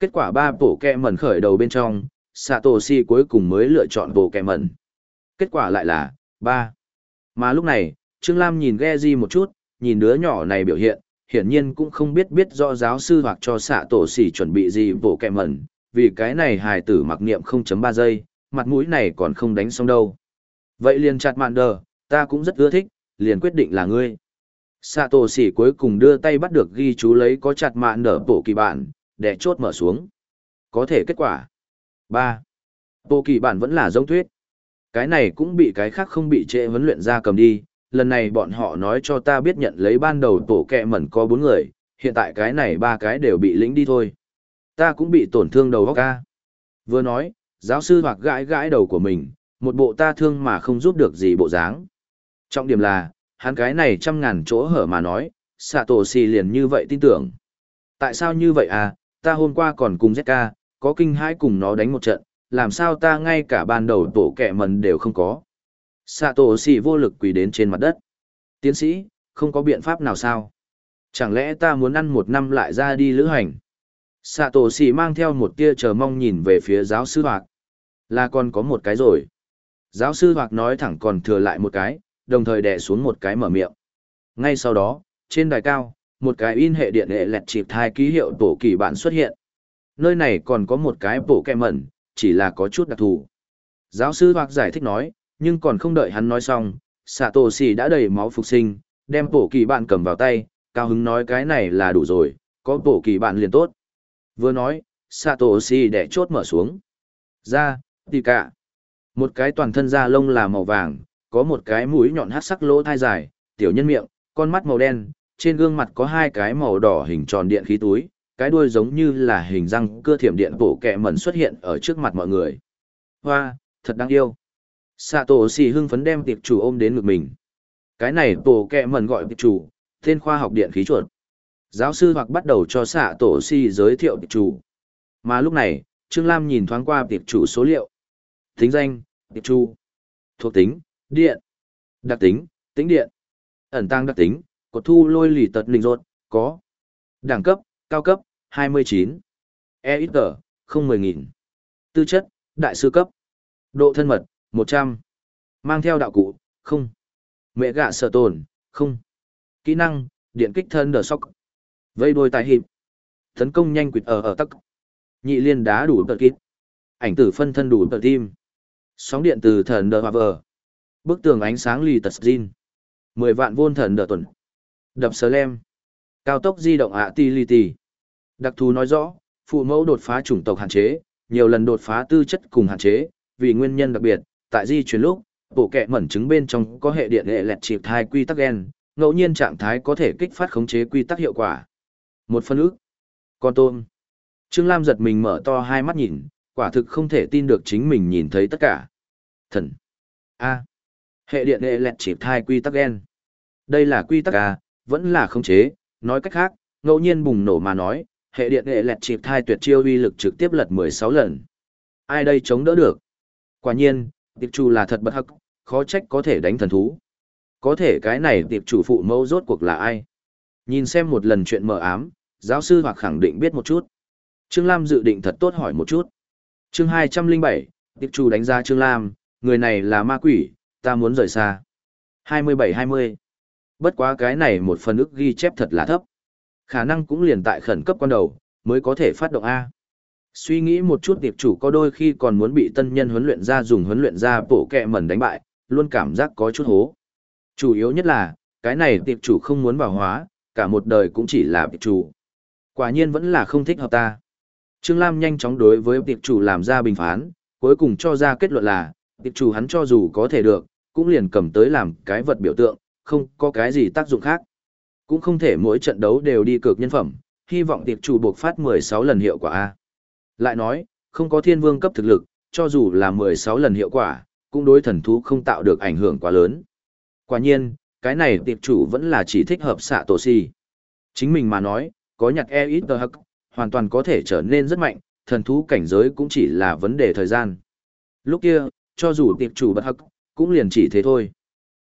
Kết quả ba bổ kẹ mẩn khởi đầu bên trong, xạ tổ si cuối cùng mới lựa chọn bổ kẹ mẩn. Kết quả lại là, ba Mà lúc này, Trương Lam nhìn Geji một chút, nhìn đứa nhỏ này biểu hiện, hiển nhiên cũng không biết biết do giáo sư hoặc cho xạ tổ xỉ chuẩn bị gì bổ kẹ mẩn, vì cái này hài tử mặc niệm 0.3 giây, mặt mũi này còn không đánh xong đâu. Vậy liền chặt mạn đờ, ta cũng rất ưa thích, liền quyết định là ngươi. Xạ tổ sỉ cuối cùng đưa tay bắt được ghi chú lấy có chặt mạn đờ bộ kỳ bản, để chốt mở xuống. Có thể kết quả. 3. Bộ kỳ bản vẫn là giống thuyết. Cái này cũng bị cái khác không bị trễ vấn luyện ra cầm đi, lần này bọn họ nói cho ta biết nhận lấy ban đầu tổ kẹ mẩn có bốn người, hiện tại cái này ba cái đều bị lĩnh đi thôi. Ta cũng bị tổn thương đầu óc ca. Vừa nói, giáo sư hoặc gãi gãi đầu của mình, một bộ ta thương mà không giúp được gì bộ dáng. Trọng điểm là, hắn cái này trăm ngàn chỗ hở mà nói, xạ tổ xì liền như vậy tin tưởng. Tại sao như vậy à, ta hôm qua còn cùng ZK, có kinh hãi cùng nó đánh một trận, làm sao ta ngay cả ban đầu tổ kẻ mần đều không có. Sato xì vô lực quỳ đến trên mặt đất. Tiến sĩ, không có biện pháp nào sao? Chẳng lẽ ta muốn ăn một năm lại ra đi lữ hành? Sạ tổ xì mang theo một tia chờ mong nhìn về phía giáo sư Hoạt. Là còn có một cái rồi. Giáo sư Hoạt nói thẳng còn thừa lại một cái, đồng thời đè xuống một cái mở miệng. Ngay sau đó, trên đài cao, một cái in hệ điện hệ lẹt chịp thai ký hiệu tổ kỳ bản xuất hiện. Nơi này còn có một cái bộ kẹ mẩn, chỉ là có chút đặc thù. Giáo sư Hoặc giải thích nói, nhưng còn không đợi hắn nói xong, Sạ tổ xì đã đầy máu phục sinh, đem bộ kỳ bạn cầm vào tay, cao hứng nói cái này là đủ rồi, có bộ kỳ bạn liền tốt. Vừa nói, Satoshi đẻ chốt mở xuống. Ra, tì cả. Một cái toàn thân da lông là màu vàng, có một cái mũi nhọn hát sắc lỗ thai dài, tiểu nhân miệng, con mắt màu đen, trên gương mặt có hai cái màu đỏ hình tròn điện khí túi, cái đuôi giống như là hình răng cưa thiểm điện bổ kẹ mẩn xuất hiện ở trước mặt mọi người. Hoa, thật đáng yêu. Sạ hưng phấn đem tiệp chủ ôm đến ngực mình. Cái này bổ kẹ mẩn gọi tiệp chủ, tên khoa học điện khí chuột. Giáo sư hoặc bắt đầu cho xạ tổ xì giới thiệu tiệp chủ. Mà lúc này, Trương Lam nhìn thoáng qua tiệp chủ số liệu. Tính danh, tiệp chủ. Thuộc tính, điện. Đặc tính, tính điện. Ẩn tăng đặc tính, cột thu lôi lì tật linh rột, có. Đẳng cấp, cao cấp, 29. EXG, không 10.000. Tư chất, đại sư cấp. Độ thân mật, 100. Mang theo đạo cụ, không. Mẹ gạ sở tồn, không. Kỹ năng, điện kích thân đờ sóc. Vây đôi tài hiệp. Tấn công nhanh quỵt ở ở tắc. Nhị liên đá đủ tật kít. Ảnh tử phân thân đủ tật tim. Sóng điện từ thần đờ hoa vờ. Bức tường ánh sáng lì tật zin. 10 vạn vôn thần đờ tuần. Đập sờ lem. Cao tốc di động ạ ti li ti. Đặc thù nói rõ, phụ mẫu đột phá chủng tộc hạn chế, nhiều lần đột phá tư chất cùng hạn chế, vì nguyên nhân đặc biệt, tại di chuyển lúc, bộ kệ mẩn chứng bên trong có hệ điện hệ lẹt chịp thai quy tắc gen, ngẫu nhiên trạng thái có thể kích phát khống chế quy tắc hiệu quả. Một phân ức. Con tôm. Trương Lam giật mình mở to hai mắt nhìn, quả thực không thể tin được chính mình nhìn thấy tất cả. Thần. A. Hệ điện hệ lẹt chỉ thai quy tắc gen. Đây là quy tắc A, vẫn là khống chế, nói cách khác, ngẫu nhiên bùng nổ mà nói, hệ điện hệ lẹt chỉ thai tuyệt chiêu uy lực trực tiếp lật 16 lần. Ai đây chống đỡ được? Quả nhiên, tiệp chủ là thật bất hắc, khó trách có thể đánh thần thú. Có thể cái này tiệp chủ phụ mẫu rốt cuộc là ai? Nhìn xem một lần chuyện mờ ám, giáo sư hoặc khẳng định biết một chút. Trương Lam dự định thật tốt hỏi một chút. chương 207, tiệp chủ đánh giá Trương Lam, người này là ma quỷ, ta muốn rời xa. 27-20. Bất quá cái này một phần ức ghi chép thật là thấp. Khả năng cũng liền tại khẩn cấp quan đầu, mới có thể phát động A. Suy nghĩ một chút tiệp chủ có đôi khi còn muốn bị tân nhân huấn luyện ra dùng huấn luyện ra bổ kẹ mẩn đánh bại, luôn cảm giác có chút hố. Chủ yếu nhất là, cái này tiệp chủ không muốn vào hóa, cả một đời cũng chỉ là tiệp chủ. Quả nhiên vẫn là không thích hợp ta. Trương Lam nhanh chóng đối với tiệp chủ làm ra bình phán, cuối cùng cho ra kết luận là, tiệp chủ hắn cho dù có thể được, cũng liền cầm tới làm cái vật biểu tượng, không có cái gì tác dụng khác. cũng không thể mỗi trận đấu đều đi cược nhân phẩm, hy vọng tiệp chủ buộc phát 16 lần hiệu quả A. Lại nói, không có thiên vương cấp thực lực, cho dù là 16 lần hiệu quả, cũng đối thần thú không tạo được ảnh hưởng quá lớn. Quả nhiên, cái này tiệp chủ vẫn là chỉ thích hợp xạ tổ si. Chính mình mà nói, có nhặt e ít tờ hắc, hoàn toàn có thể trở nên rất mạnh, thần thú cảnh giới cũng chỉ là vấn đề thời gian. Lúc kia, cho dù tiệp chủ bất hắc, cũng liền chỉ thế thôi.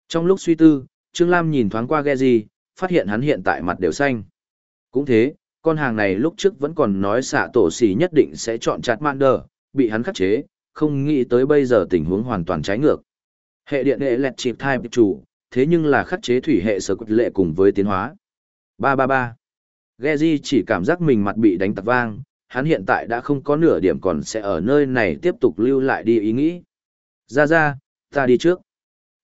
Trong lúc suy tư, Trương Lam nhìn thoáng qua Geji, phát hiện hắn hiện tại mặt đều xanh. Cũng thế, con hàng này lúc trước vẫn còn nói xạ tổ xỉ nhất định sẽ chọn chặt Mander, bị hắn khắc chế, không nghĩ tới bây giờ tình huống hoàn toàn trái ngược. Hệ điện hệ lẹt chịp thai chủ, thế nhưng là khắc chế thủy hệ sở quật lệ cùng với tiến hóa. 333. Geji chỉ cảm giác mình mặt bị đánh tạc vang, hắn hiện tại đã không có nửa điểm còn sẽ ở nơi này tiếp tục lưu lại đi ý nghĩ. Ra ra, ta đi trước.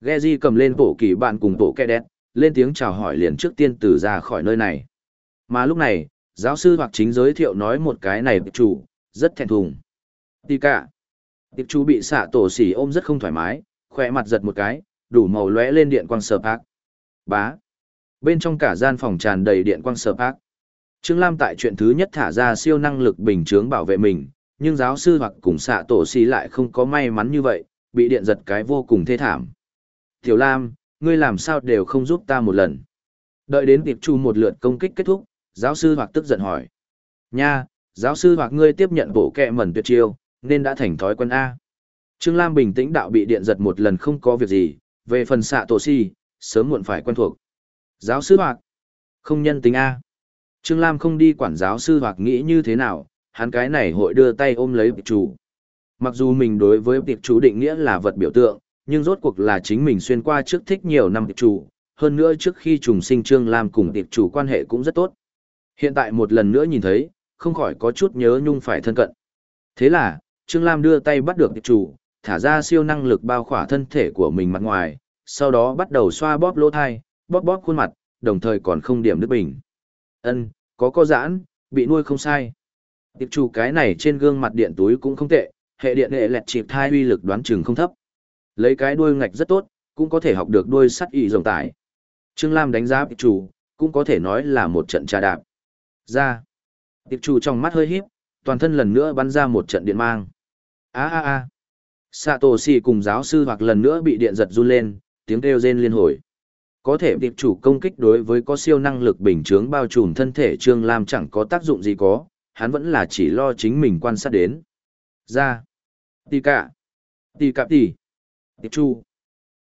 Geji cầm lên bộ kỳ bạn cùng bộ kẹ đẹp, lên tiếng chào hỏi liền trước tiên từ ra khỏi nơi này. Mà lúc này, giáo sư hoặc chính giới thiệu nói một cái này chủ, rất thẹn thùng. Tì cả. Tiệp chủ bị xạ tổ xỉ ôm rất không thoải mái, khỏe mặt giật một cái, đủ màu lóe lên điện quang sờ bác. Bá. Bên trong cả gian phòng tràn đầy điện quang sờ bác. Trương Lam tại chuyện thứ nhất thả ra siêu năng lực bình chướng bảo vệ mình, nhưng giáo sư hoặc cùng xạ tổ xỉ lại không có may mắn như vậy, bị điện giật cái vô cùng thê thảm. Tiểu Lam, ngươi làm sao đều không giúp ta một lần. Đợi đến tiệp chủ một lượt công kích kết thúc, giáo sư hoặc tức giận hỏi. Nha, giáo sư hoặc ngươi tiếp nhận bộ kẹ mẩn tuyệt chiêu, nên đã thành thói quen A. Trương Lam bình tĩnh đạo bị điện giật một lần không có việc gì, về phần xạ tổ si, sớm muộn phải quen thuộc. Giáo sư hoặc, không nhân tính A. Trương Lam không đi quản giáo sư hoặc nghĩ như thế nào, hắn cái này hội đưa tay ôm lấy tiệp chủ. Mặc dù mình đối với tiệp chủ định nghĩa là vật biểu tượng, nhưng rốt cuộc là chính mình xuyên qua trước thích nhiều năm tiệp chủ, hơn nữa trước khi trùng sinh Trương Lam cùng tiệp chủ quan hệ cũng rất tốt. Hiện tại một lần nữa nhìn thấy, không khỏi có chút nhớ nhung phải thân cận. Thế là, Trương Lam đưa tay bắt được tiệp chủ, thả ra siêu năng lực bao khỏa thân thể của mình mặt ngoài, sau đó bắt đầu xoa bóp lỗ thai, bóp bóp khuôn mặt, đồng thời còn không điểm đứt bình. Ân, có co giãn, bị nuôi không sai. Tiệp chủ cái này trên gương mặt điện túi cũng không tệ, hệ điện hệ lẹt chịp thai uy lực đoán chừng không thấp. Lấy cái đuôi ngạch rất tốt, cũng có thể học được đuôi sắt y rồng tải. Trương Lam đánh giá tiệp chủ, cũng có thể nói là một trận trà đạp. Ra. Tiệp chủ trong mắt hơi híp, toàn thân lần nữa bắn ra một trận điện mang. A a a. Satoshi cùng giáo sư hoặc lần nữa bị điện giật run lên, tiếng kêu rên liên hồi. Có thể điệp chủ công kích đối với có siêu năng lực bình chướng bao trùm thân thể Trương Lam chẳng có tác dụng gì có, hắn vẫn là chỉ lo chính mình quan sát đến. Ra. Tì cả. Tì cạp tì. Tiệp chủ.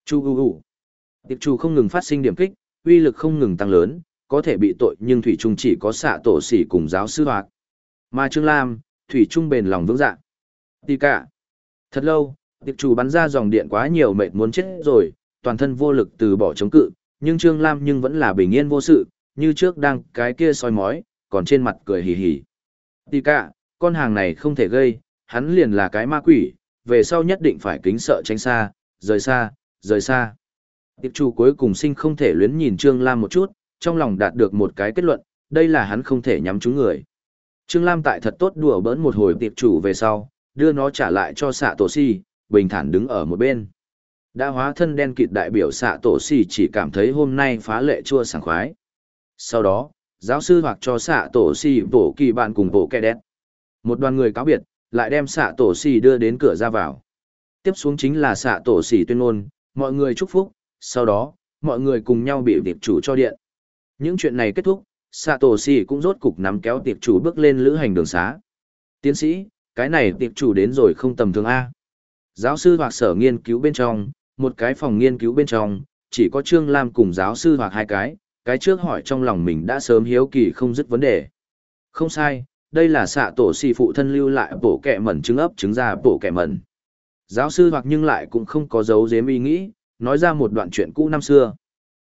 Chu u u Tiệp chủ không ngừng phát sinh điểm kích, uy lực không ngừng tăng lớn, có thể bị tội nhưng Thủy Trung chỉ có xạ tổ sỉ cùng giáo sư hoạt. Mà Trương Lam, Thủy Trung bền lòng vững dạ. Tì cả. Thật lâu, tiệp chủ bắn ra dòng điện quá nhiều mệt muốn chết rồi, toàn thân vô lực từ bỏ chống cự, nhưng Trương Lam nhưng vẫn là bình yên vô sự, như trước đang cái kia soi mói, còn trên mặt cười hì hì. Tì cả, con hàng này không thể gây, hắn liền là cái ma quỷ, về sau nhất định phải kính sợ tránh xa, rời xa, rời xa. Tiệp chủ cuối cùng sinh không thể luyến nhìn Trương Lam một chút, trong lòng đạt được một cái kết luận, đây là hắn không thể nhắm trúng người. Trương Lam tại thật tốt đùa bỡn một hồi tiệp chủ về sau, đưa nó trả lại cho xạ tổ si, bình thản đứng ở một bên. Đã hóa thân đen kịt đại biểu xạ tổ xì chỉ cảm thấy hôm nay phá lệ chua sảng khoái. Sau đó, giáo sư hoặc cho xạ tổ xì bổ kỳ bạn cùng bộ kẻ đen. Một đoàn người cáo biệt, lại đem xạ tổ xì đưa đến cửa ra vào. Tiếp xuống chính là xạ tổ xì tuyên ngôn, mọi người chúc phúc, sau đó, mọi người cùng nhau bị tiệp chủ cho điện. Những chuyện này kết thúc, xạ tổ xì cũng rốt cục nắm kéo tiệp chủ bước lên lữ hành đường xá. Tiến sĩ, cái này tiệp chủ đến rồi không tầm thường A. Giáo sư hoặc sở nghiên cứu bên trong, một cái phòng nghiên cứu bên trong, chỉ có Trương Lam cùng giáo sư hoặc hai cái, cái trước hỏi trong lòng mình đã sớm hiếu kỳ không dứt vấn đề. Không sai, đây là xạ tổ xì phụ thân lưu lại bổ kẹ mẩn trứng ấp trứng ra bổ kẹ mẩn. Giáo sư hoặc nhưng lại cũng không có dấu dếm ý nghĩ, nói ra một đoạn chuyện cũ năm xưa.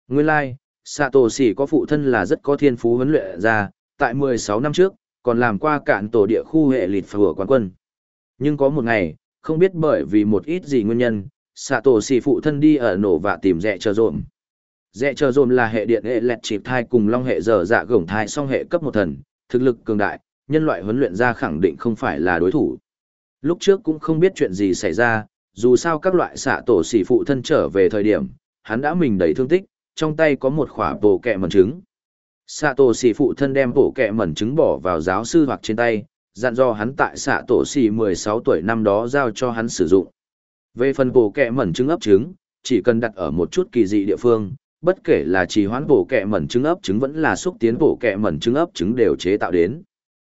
Nguyên lai, like, Satoshi có phụ thân là rất có thiên phú huấn luyện ra, tại 16 năm trước, còn làm qua cạn tổ địa khu hệ lịt phở quán quân. Nhưng có một ngày, không biết bởi vì một ít gì nguyên nhân, xạ tổ xì phụ thân đi ở nổ và tìm rẽ chờ rộm. Rẽ chờ rộm là hệ điện hệ lẹt chịp thai cùng long hệ dở dạ gổng thai song hệ cấp một thần, thực lực cường đại, nhân loại huấn luyện ra khẳng định không phải là đối thủ. Lúc trước cũng không biết chuyện gì xảy ra, dù sao các loại xạ tổ xì phụ thân trở về thời điểm, hắn đã mình đầy thương tích, trong tay có một khỏa bổ kẹ mẩn trứng. Xạ tổ xì phụ thân đem bộ kẹ mẩn trứng bỏ vào giáo sư hoặc trên tay, dặn dò hắn tại xạ tổ xì 16 tuổi năm đó giao cho hắn sử dụng. Về phần bộ kẹ mẩn trứng ấp trứng, chỉ cần đặt ở một chút kỳ dị địa phương, bất kể là trì hoãn bộ kẹ mẩn trứng ấp trứng vẫn là xúc tiến bộ kẹ mẩn trứng ấp trứng đều chế tạo đến.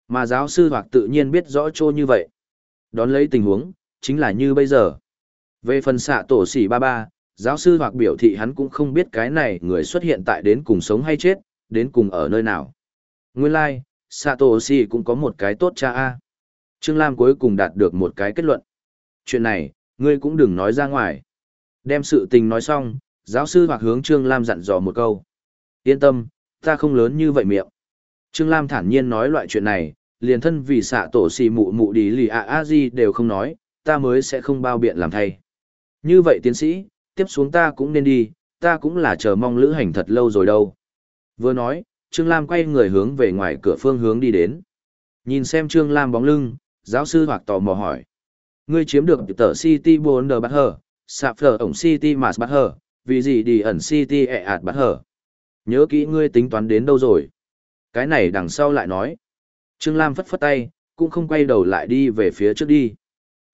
Mà giáo sư hoặc tự nhiên biết rõ trô như vậy. Đón lấy tình huống, chính là như bây giờ. Về phần xạ tổ xỉ ba ba, giáo sư hoặc biểu thị hắn cũng không biết cái này người xuất hiện tại đến cùng sống hay chết, đến cùng ở nơi nào. Nguyên lai, like, Satoshi cũng có một cái tốt cha A. Trương Lam cuối cùng đạt được một cái kết luận. Chuyện này, ngươi cũng đừng nói ra ngoài. Đem sự tình nói xong, giáo sư hoặc hướng Trương Lam dặn dò một câu. Yên tâm, ta không lớn như vậy miệng. Trương Lam thản nhiên nói loại chuyện này, liền thân vì xạ tổ xì mụ mụ đi lì ạ a di đều không nói, ta mới sẽ không bao biện làm thay. Như vậy tiến sĩ, tiếp xuống ta cũng nên đi, ta cũng là chờ mong lữ hành thật lâu rồi đâu. Vừa nói, Trương Lam quay người hướng về ngoài cửa phương hướng đi đến. Nhìn xem Trương Lam bóng lưng, giáo sư hoặc tò mò hỏi. Ngươi chiếm được tờ City 4 bắt hở, sạp phở ổng City Mars bắt hở, vì gì đi ẩn City ẹ ạt bắt hở. Nhớ kỹ ngươi tính toán đến đâu rồi. Cái này đằng sau lại nói. Trương Lam phất phất tay, cũng không quay đầu lại đi về phía trước đi.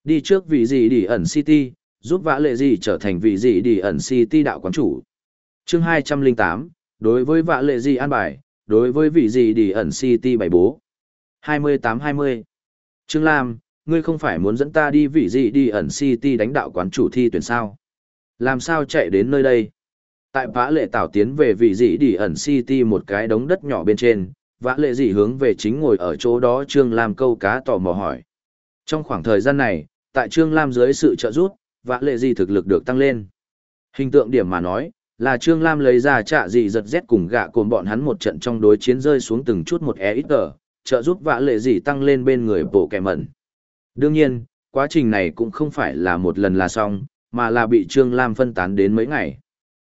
Đi trước vì gì đi ẩn City, giúp vã lệ gì trở thành vị gì đi ẩn City đạo quán chủ. chương 208, đối với vã lệ gì an bài, đối với vị gì đi ẩn City bày bố. 28-20 Trương Lam, ngươi không phải muốn dẫn ta đi vị gì đi ẩn City đánh đạo quán chủ thi tuyển sao? Làm sao chạy đến nơi đây? Tại vã lệ tảo tiến về vị gì đi ẩn City một cái đống đất nhỏ bên trên, vã lệ gì hướng về chính ngồi ở chỗ đó Trương Lam câu cá tò mò hỏi. Trong khoảng thời gian này, tại Trương Lam dưới sự trợ giúp, vã lệ gì thực lực được tăng lên. Hình tượng điểm mà nói, là Trương Lam lấy ra trạ gì giật rét cùng gạ cồn bọn hắn một trận trong đối chiến rơi xuống từng chút một e ít tờ, trợ giúp vã lệ gì tăng lên bên người bộ kẻ mẩn. Đương nhiên, quá trình này cũng không phải là một lần là xong, mà là bị Trương Lam phân tán đến mấy ngày.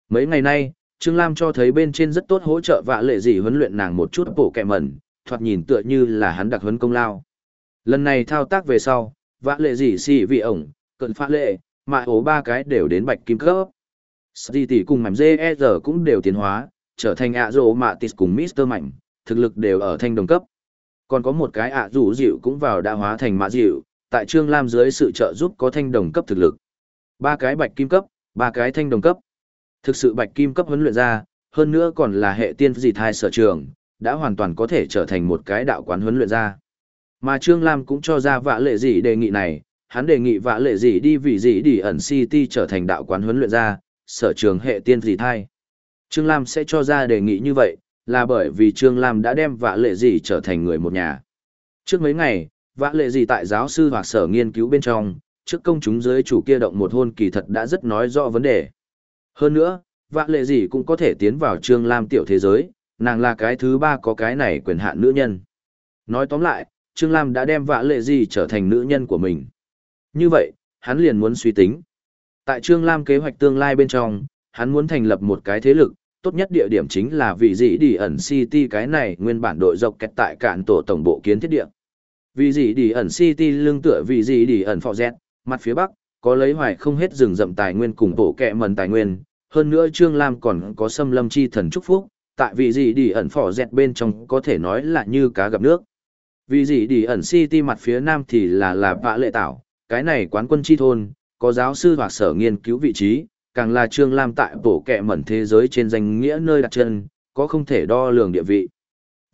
Mấy ngày nay, Trương Lam cho thấy bên trên rất tốt hỗ trợ vạ lệ gì huấn luyện nàng một chút bổ kẹ mẩn, thoạt nhìn tựa như là hắn đặc huấn công lao. Lần này thao tác về sau, vạ lệ gì xì vị ổng, cận phá lệ, mại ố ba cái đều đến bạch kim cấp. Steve tỷ cùng mảnh GR e cũng đều tiến hóa, trở thành ạ rồ mạ tịt cùng Mr. Mạnh, thực lực đều ở thanh đồng cấp. Còn có một cái ạ rủ dịu cũng vào đã hóa thành mạ dịu, tại Trương Lam dưới sự trợ giúp có thanh đồng cấp thực lực. Ba cái bạch kim cấp, ba cái thanh đồng cấp. Thực sự bạch kim cấp huấn luyện ra, hơn nữa còn là hệ tiên dị thai sở trường, đã hoàn toàn có thể trở thành một cái đạo quán huấn luyện ra. Mà Trương Lam cũng cho ra vạ lệ gì đề nghị này, hắn đề nghị vạ lệ gì đi vì gì đi ẩn City trở thành đạo quán huấn luyện ra, sở trường hệ tiên dị thai. Trương Lam sẽ cho ra đề nghị như vậy, là bởi vì Trương Lam đã đem vạ lệ gì trở thành người một nhà. Trước mấy ngày, Vã lệ gì tại giáo sư hoặc sở nghiên cứu bên trong, trước công chúng dưới chủ kia động một hôn kỳ thật đã rất nói rõ vấn đề. Hơn nữa, vã lệ gì cũng có thể tiến vào Trương Lam tiểu thế giới, nàng là cái thứ ba có cái này quyền hạn nữ nhân. Nói tóm lại, Trương Lam đã đem vã lệ gì trở thành nữ nhân của mình. Như vậy, hắn liền muốn suy tính. Tại Trương Lam kế hoạch tương lai bên trong, hắn muốn thành lập một cái thế lực, tốt nhất địa điểm chính là vị gì đi ẩn City cái này nguyên bản đội dọc kẹt tại cạn tổ tổng bộ kiến thiết địa vì gì đi ẩn City lưng tựa vì gì đi ẩn phò dẹt, mặt phía bắc, có lấy hoài không hết rừng rậm tài nguyên cùng bộ kẹ mần tài nguyên, hơn nữa Trương Lam còn có xâm lâm chi thần chúc phúc, tại vì gì đi ẩn phò dẹt bên trong có thể nói là như cá gặp nước. vì gì đi ẩn City mặt phía nam thì là là vạ lệ tảo, cái này quán quân chi thôn, có giáo sư hoặc sở nghiên cứu vị trí, càng là Trương Lam tại bộ kẹ mẩn thế giới trên danh nghĩa nơi đặt chân, có không thể đo lường địa vị.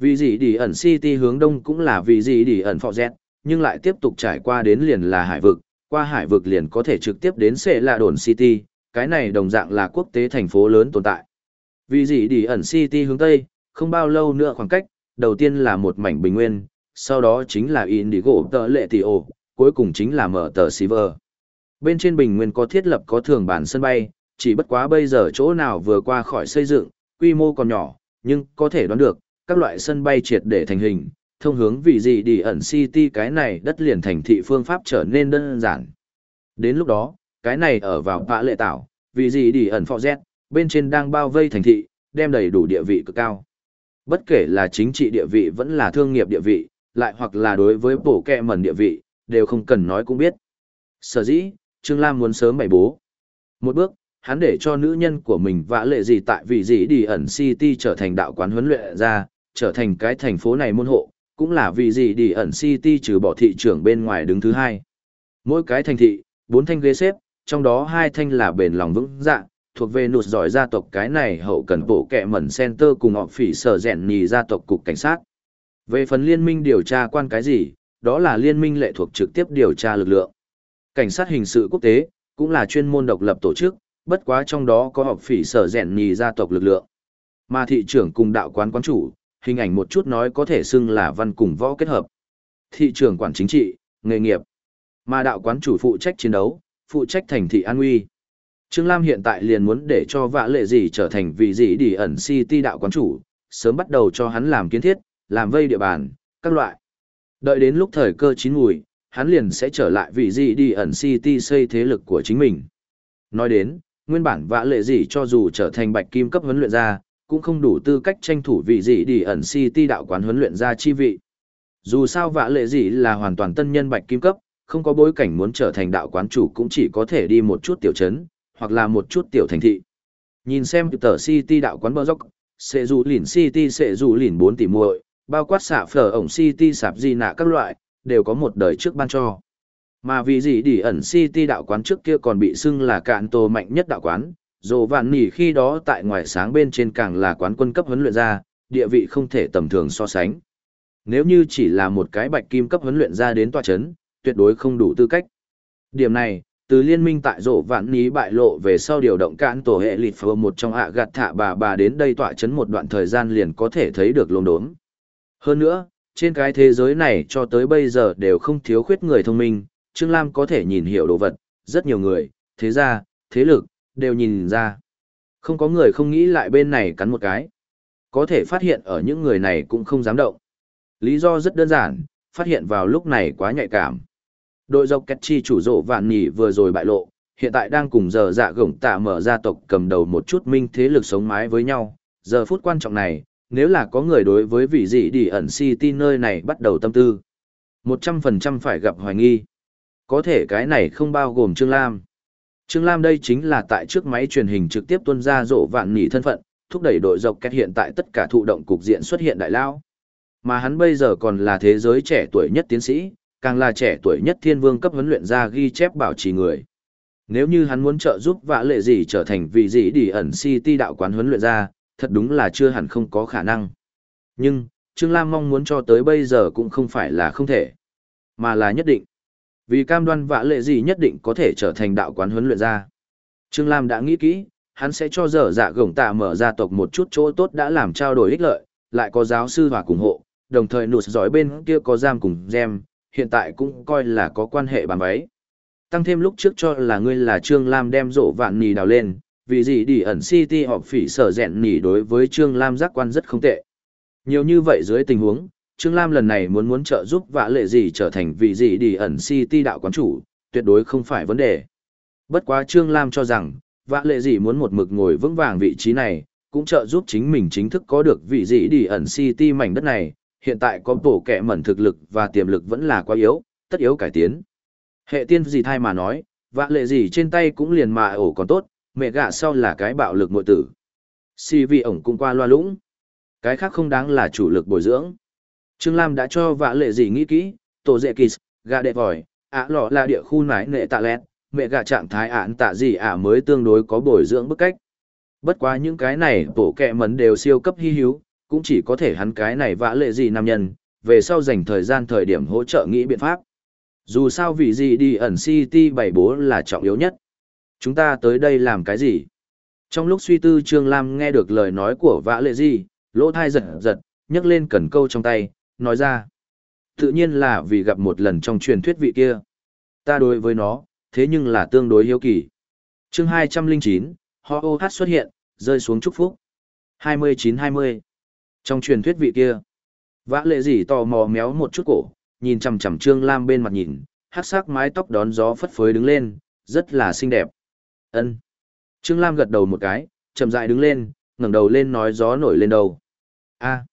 Vì gì đi ẩn City hướng đông cũng là vì gì đi ẩn Phò Z, nhưng lại tiếp tục trải qua đến liền là hải vực, qua hải vực liền có thể trực tiếp đến sẽ là đồn City, cái này đồng dạng là quốc tế thành phố lớn tồn tại. Vì gì đi ẩn City hướng tây, không bao lâu nữa khoảng cách, đầu tiên là một mảnh bình nguyên, sau đó chính là Indigo tờ lệ tỷ ổ, cuối cùng chính là mở tờ Silver. Bên trên bình nguyên có thiết lập có thường bản sân bay, chỉ bất quá bây giờ chỗ nào vừa qua khỏi xây dựng, quy mô còn nhỏ, nhưng có thể đoán được, các loại sân bay triệt để thành hình, thông hướng vì gì đi ẩn city cái này đất liền thành thị phương pháp trở nên đơn giản. Đến lúc đó, cái này ở vào vã lệ tảo, vì gì đi ẩn phò z, bên trên đang bao vây thành thị, đem đầy đủ địa vị cực cao. Bất kể là chính trị địa vị vẫn là thương nghiệp địa vị, lại hoặc là đối với bổ kẹ mẩn địa vị, đều không cần nói cũng biết. Sở dĩ, Trương Lam muốn sớm bày bố. Một bước, hắn để cho nữ nhân của mình vã lệ gì tại vì gì đi ẩn City trở thành đạo quán huấn luyện ra, trở thành cái thành phố này môn hộ, cũng là vì gì đi ẩn City trừ bỏ thị trưởng bên ngoài đứng thứ hai. Mỗi cái thành thị, bốn thanh ghế xếp, trong đó hai thanh là bền lòng vững dạ, thuộc về nụt giỏi gia tộc cái này hậu cần bộ kẹ mẩn center cùng họ phỉ sở rèn nhì gia tộc cục cảnh sát. Về phần liên minh điều tra quan cái gì, đó là liên minh lệ thuộc trực tiếp điều tra lực lượng. Cảnh sát hình sự quốc tế, cũng là chuyên môn độc lập tổ chức, bất quá trong đó có họp phỉ sở rèn nhì gia tộc lực lượng. Mà thị trưởng cùng đạo quán quán chủ, hình ảnh một chút nói có thể xưng là văn cùng võ kết hợp. Thị trường quản chính trị, nghề nghiệp. Mà đạo quán chủ phụ trách chiến đấu, phụ trách thành thị an nguy. Trương Lam hiện tại liền muốn để cho vạ lệ gì trở thành vị gì đi ẩn city đạo quán chủ, sớm bắt đầu cho hắn làm kiến thiết, làm vây địa bàn, các loại. Đợi đến lúc thời cơ chín mùi, hắn liền sẽ trở lại vị gì đi ẩn city xây thế lực của chính mình. Nói đến, nguyên bản vạ lệ gì cho dù trở thành bạch kim cấp huấn luyện ra cũng không đủ tư cách tranh thủ vị gì đi ẩn city đạo quán huấn luyện ra chi vị. Dù sao vạ lệ gì là hoàn toàn tân nhân bạch kim cấp, không có bối cảnh muốn trở thành đạo quán chủ cũng chỉ có thể đi một chút tiểu trấn, hoặc là một chút tiểu thành thị. Nhìn xem tờ City đạo quán bơ dốc, sẽ dù lỉn City sẽ dù lỉn 4 tỷ muội, bao quát xạ phở ổng City sạp gì nạ các loại, đều có một đời trước ban cho. Mà vì gì đi ẩn City đạo quán trước kia còn bị xưng là cạn tổ mạnh nhất đạo quán, Dồ vạn nỉ khi đó tại ngoài sáng bên trên càng là quán quân cấp huấn luyện ra, địa vị không thể tầm thường so sánh. Nếu như chỉ là một cái bạch kim cấp huấn luyện ra đến tòa chấn, tuyệt đối không đủ tư cách. Điểm này, từ liên minh tại rộ vạn ní bại lộ về sau điều động cạn tổ hệ lịt phơ một trong ạ gạt thả bà bà đến đây tọa chấn một đoạn thời gian liền có thể thấy được lồn đốm. Hơn nữa, trên cái thế giới này cho tới bây giờ đều không thiếu khuyết người thông minh, Trương Lam có thể nhìn hiểu đồ vật, rất nhiều người, thế gia, thế lực, đều nhìn ra. Không có người không nghĩ lại bên này cắn một cái. Có thể phát hiện ở những người này cũng không dám động. Lý do rất đơn giản, phát hiện vào lúc này quá nhạy cảm. Đội dọc kẹt chi chủ rộ vạn nhỉ vừa rồi bại lộ, hiện tại đang cùng giờ dạ gổng tạ mở gia tộc cầm đầu một chút minh thế lực sống mái với nhau. Giờ phút quan trọng này, nếu là có người đối với vị dị đi ẩn city nơi này bắt đầu tâm tư. một trăm phần trăm phải gặp hoài nghi. Có thể cái này không bao gồm Trương Lam. Trương Lam đây chính là tại trước máy truyền hình trực tiếp tuân ra rộ vạn nỉ thân phận, thúc đẩy đội dọc kết hiện tại tất cả thụ động cục diện xuất hiện đại lao. Mà hắn bây giờ còn là thế giới trẻ tuổi nhất tiến sĩ, càng là trẻ tuổi nhất thiên vương cấp huấn luyện ra ghi chép bảo trì người. Nếu như hắn muốn trợ giúp vã lệ gì trở thành vị gì đi ẩn city đạo quán huấn luyện ra, thật đúng là chưa hẳn không có khả năng. Nhưng, Trương Lam mong muốn cho tới bây giờ cũng không phải là không thể, mà là nhất định. Vì cam đoan vạ lệ gì nhất định có thể trở thành đạo quán huấn luyện ra. Trương Lam đã nghĩ kỹ, hắn sẽ cho dở dạ gồng tạ mở gia tộc một chút chỗ tốt đã làm trao đổi ích lợi, lại có giáo sư và cùng hộ, đồng thời nụt giỏi bên kia có giam cùng gem, hiện tại cũng coi là có quan hệ bàn váy. Tăng thêm lúc trước cho là ngươi là Trương Lam đem rộ vạn nì đào lên, vì gì đi ẩn city họp phỉ sở rẹn nỉ đối với Trương Lam giác quan rất không tệ. Nhiều như vậy dưới tình huống, Trương Lam lần này muốn muốn trợ giúp vã lệ gì trở thành vị gì đi ẩn city đạo quán chủ, tuyệt đối không phải vấn đề. Bất quá Trương Lam cho rằng, vã lệ gì muốn một mực ngồi vững vàng vị trí này, cũng trợ giúp chính mình chính thức có được vị gì đi ẩn city mảnh đất này, hiện tại có bổ kẻ mẩn thực lực và tiềm lực vẫn là quá yếu, tất yếu cải tiến. Hệ tiên gì thay mà nói, vạ lệ gì trên tay cũng liền mà ổ còn tốt, mẹ gạ sau là cái bạo lực nội tử. Si vì ổng cũng qua loa lũng. Cái khác không đáng là chủ lực bồi dưỡng. Trương Lam đã cho vạ lệ gì nghĩ kỹ, tổ dệ kỳ, gà đệ vòi, ạ lọ là địa khu nái nệ tạ lẹt, mẹ gạ trạng thái ản tạ gì ả mới tương đối có bồi dưỡng bức cách. Bất quá những cái này tổ kẹ mấn đều siêu cấp hy hữu, cũng chỉ có thể hắn cái này vã lệ gì nam nhân, về sau dành thời gian thời điểm hỗ trợ nghĩ biện pháp. Dù sao vì gì đi ẩn City bảy bố là trọng yếu nhất. Chúng ta tới đây làm cái gì? Trong lúc suy tư Trương Lam nghe được lời nói của vã lệ gì, lỗ thai giật giật, nhấc lên cần câu trong tay, nói ra. Tự nhiên là vì gặp một lần trong truyền thuyết vị kia. Ta đối với nó, thế nhưng là tương đối hiếu kỳ. chương 209, ho ô hát xuất hiện, rơi xuống chúc phúc. 29-20 trong truyền thuyết vị kia, vã lệ gì tò mò méo một chút cổ, nhìn chằm chằm Trương Lam bên mặt nhìn, hát sắc mái tóc đón gió phất phới đứng lên, rất là xinh đẹp. ân Trương Lam gật đầu một cái, chậm rãi đứng lên, ngẩng đầu lên nói gió nổi lên đầu. a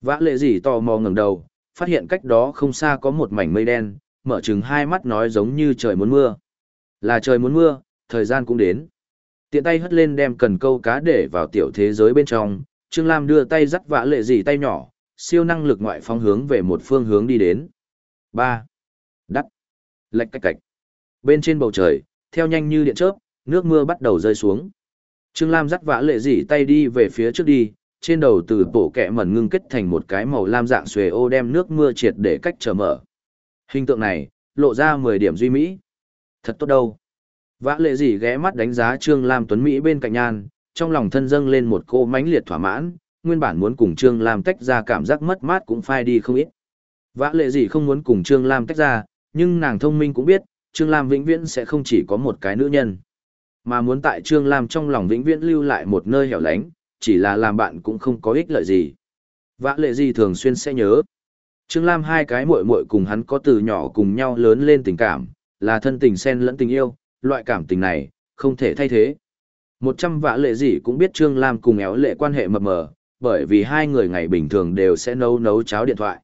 Vã lệ gì tò mò ngẩng đầu, phát hiện cách đó không xa có một mảnh mây đen, mở chừng hai mắt nói giống như trời muốn mưa. Là trời muốn mưa, thời gian cũng đến. Tiện tay hất lên đem cần câu cá để vào tiểu thế giới bên trong, Trương Lam đưa tay dắt vã lệ gì tay nhỏ, siêu năng lực ngoại phóng hướng về một phương hướng đi đến. 3. Đắt. Lệch cách cách. Bên trên bầu trời, theo nhanh như điện chớp, nước mưa bắt đầu rơi xuống. Trương Lam dắt vã lệ gì tay đi về phía trước đi, trên đầu từ bộ kẹ mẩn ngưng kết thành một cái màu lam dạng xuề ô đem nước mưa triệt để cách trở mở. Hình tượng này, lộ ra 10 điểm duy mỹ. Thật tốt đâu. Vã lệ gì ghé mắt đánh giá Trương Lam Tuấn Mỹ bên cạnh nhan, trong lòng thân dâng lên một cô mãnh liệt thỏa mãn, nguyên bản muốn cùng Trương Lam tách ra cảm giác mất mát cũng phai đi không ít. Vã lệ gì không muốn cùng Trương Lam tách ra, nhưng nàng thông minh cũng biết, Trương Lam vĩnh viễn sẽ không chỉ có một cái nữ nhân. Mà muốn tại Trương Lam trong lòng vĩnh viễn lưu lại một nơi hẻo lánh, chỉ là làm bạn cũng không có ích lợi gì. Vã lệ gì thường xuyên sẽ nhớ. Trương Lam hai cái muội muội cùng hắn có từ nhỏ cùng nhau lớn lên tình cảm, là thân tình xen lẫn tình yêu, loại cảm tình này, không thể thay thế. Một trăm vã lệ gì cũng biết Trương Lam cùng éo lệ quan hệ mập mờ, bởi vì hai người ngày bình thường đều sẽ nấu nấu cháo điện thoại.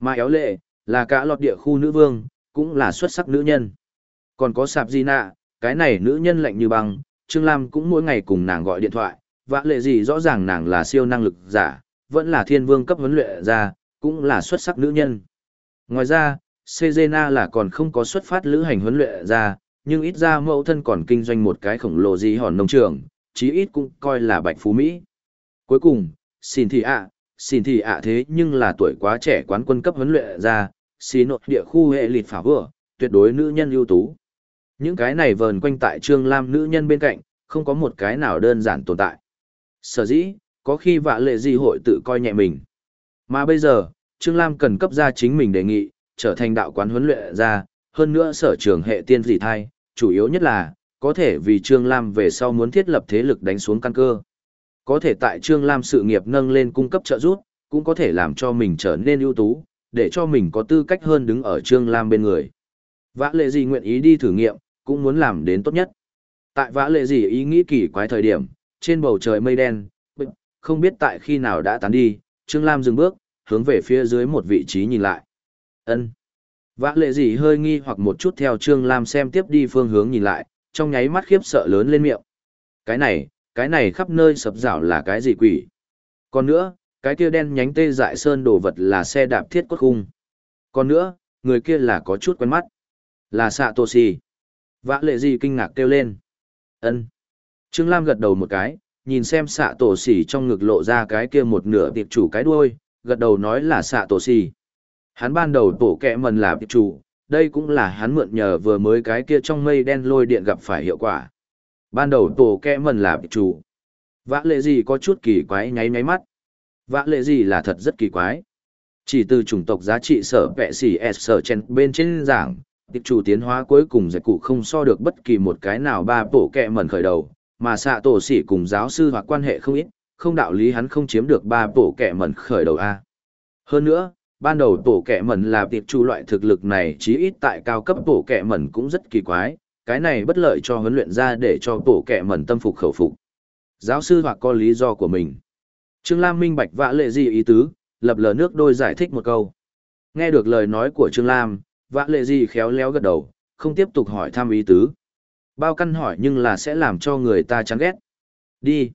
Mà éo lệ, là cả lọt địa khu nữ vương, cũng là xuất sắc nữ nhân. Còn có sạp di nạ, cái này nữ nhân lạnh như băng, Trương Lam cũng mỗi ngày cùng nàng gọi điện thoại, vã lệ gì rõ ràng nàng là siêu năng lực giả, vẫn là thiên vương cấp huấn luyện ra, cũng là xuất sắc nữ nhân. Ngoài ra, Sejena là còn không có xuất phát lữ hành huấn luyện ra, nhưng ít ra mẫu thân còn kinh doanh một cái khổng lồ gì hòn nông trường, chí ít cũng coi là bạch phú Mỹ. Cuối cùng, xin thì ạ, xin thì ạ thế nhưng là tuổi quá trẻ quán quân cấp huấn luyện ra, xí nội địa khu hệ lịt phả vừa, tuyệt đối nữ nhân ưu tú. Những cái này vờn quanh tại Trương Lam nữ nhân bên cạnh, không có một cái nào đơn giản tồn tại. Sở dĩ, có khi vạ lệ gì hội tự coi nhẹ mình. Mà bây giờ, Trương Lam cần cấp ra chính mình đề nghị, trở thành đạo quán huấn luyện ra, hơn nữa sở trường hệ tiên dị thai, chủ yếu nhất là, có thể vì Trương Lam về sau muốn thiết lập thế lực đánh xuống căn cơ. Có thể tại Trương Lam sự nghiệp nâng lên cung cấp trợ giúp, cũng có thể làm cho mình trở nên ưu tú, để cho mình có tư cách hơn đứng ở Trương Lam bên người. Vã lệ gì nguyện ý đi thử nghiệm, cũng muốn làm đến tốt nhất. Tại vã lệ gì ý nghĩ kỳ quái thời điểm, trên bầu trời mây đen, không biết tại khi nào đã tán đi, Trương Lam dừng bước, hướng về phía dưới một vị trí nhìn lại. ân Vã lệ gì hơi nghi hoặc một chút theo Trương Lam xem tiếp đi phương hướng nhìn lại, trong nháy mắt khiếp sợ lớn lên miệng. Cái này, cái này khắp nơi sập rào là cái gì quỷ? Còn nữa, cái kia đen nhánh tê dại sơn đồ vật là xe đạp thiết cốt khung. Còn nữa, người kia là có chút quen mắt. Là Satoshi. Vã lệ gì kinh ngạc kêu lên. ân Trương Lam gật đầu một cái, nhìn xem xạ tổ xỉ trong ngực lộ ra cái kia một nửa tiệp chủ cái đuôi, gật đầu nói là xạ tổ xỉ. Hắn ban đầu tổ kẹ mần là tiệp chủ, đây cũng là hắn mượn nhờ vừa mới cái kia trong mây đen lôi điện gặp phải hiệu quả. Ban đầu tổ kẹ mần là tiệp chủ. Vã lệ gì có chút kỳ quái nháy nháy mắt. Vã lệ gì là thật rất kỳ quái. Chỉ từ chủng tộc giá trị sở vẹ xỉ S sở trên bên trên giảng, tiệp chủ tiến hóa cuối cùng giải cụ không so được bất kỳ một cái nào ba tổ kẹ mần khởi đầu, mà xạ tổ sĩ cùng giáo sư hoặc quan hệ không ít, không đạo lý hắn không chiếm được ba bộ kẻ mẩn khởi đầu A. Hơn nữa, ban đầu tổ kẻ mẩn là tiệp chủ loại thực lực này chí ít tại cao cấp tổ kẻ mẩn cũng rất kỳ quái, cái này bất lợi cho huấn luyện ra để cho tổ kẻ mẩn tâm phục khẩu phục. Giáo sư hoặc có lý do của mình. Trương Lam minh bạch vã lệ gì ý tứ, lập lờ nước đôi giải thích một câu. Nghe được lời nói của Trương Lam, vã lệ gì khéo léo gật đầu, không tiếp tục hỏi thăm ý tứ. Bao căn hỏi nhưng là sẽ làm cho người ta chán ghét. Đi.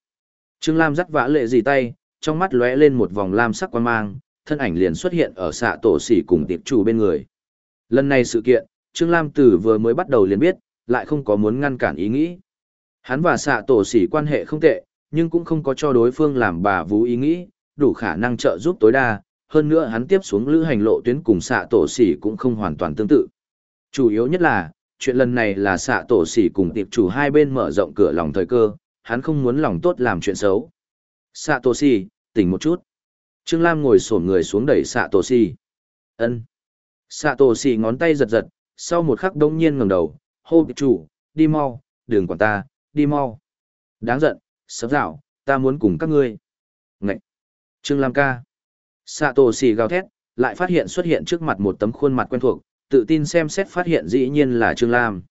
Trương Lam dắt vã lệ gì tay, trong mắt lóe lên một vòng lam sắc quan mang, thân ảnh liền xuất hiện ở xạ tổ sỉ cùng tiệp chủ bên người. Lần này sự kiện, Trương Lam Tử vừa mới bắt đầu liền biết, lại không có muốn ngăn cản ý nghĩ. Hắn và xạ tổ sỉ quan hệ không tệ, nhưng cũng không có cho đối phương làm bà vú ý nghĩ, đủ khả năng trợ giúp tối đa. Hơn nữa hắn tiếp xuống lữ hành lộ tuyến cùng xạ tổ sỉ cũng không hoàn toàn tương tự. Chủ yếu nhất là, chuyện lần này là xạ tổ xỉ cùng tiệp chủ hai bên mở rộng cửa lòng thời cơ, hắn không muốn lòng tốt làm chuyện xấu. Xạ tổ xỉ, tỉnh một chút. Trương Lam ngồi xổm người xuống đẩy xạ tổ xỉ. ân Xạ tổ xỉ ngón tay giật giật, sau một khắc đông nhiên ngẩng đầu, hô tiệp chủ, đi mau, đừng quản ta, đi mau. Đáng giận, sớm dạo, ta muốn cùng các ngươi. Ngậy! Trương Lam ca. Xạ tổ xỉ gào thét, lại phát hiện xuất hiện trước mặt một tấm khuôn mặt quen thuộc, tự tin xem xét phát hiện dĩ nhiên là Trương Lam.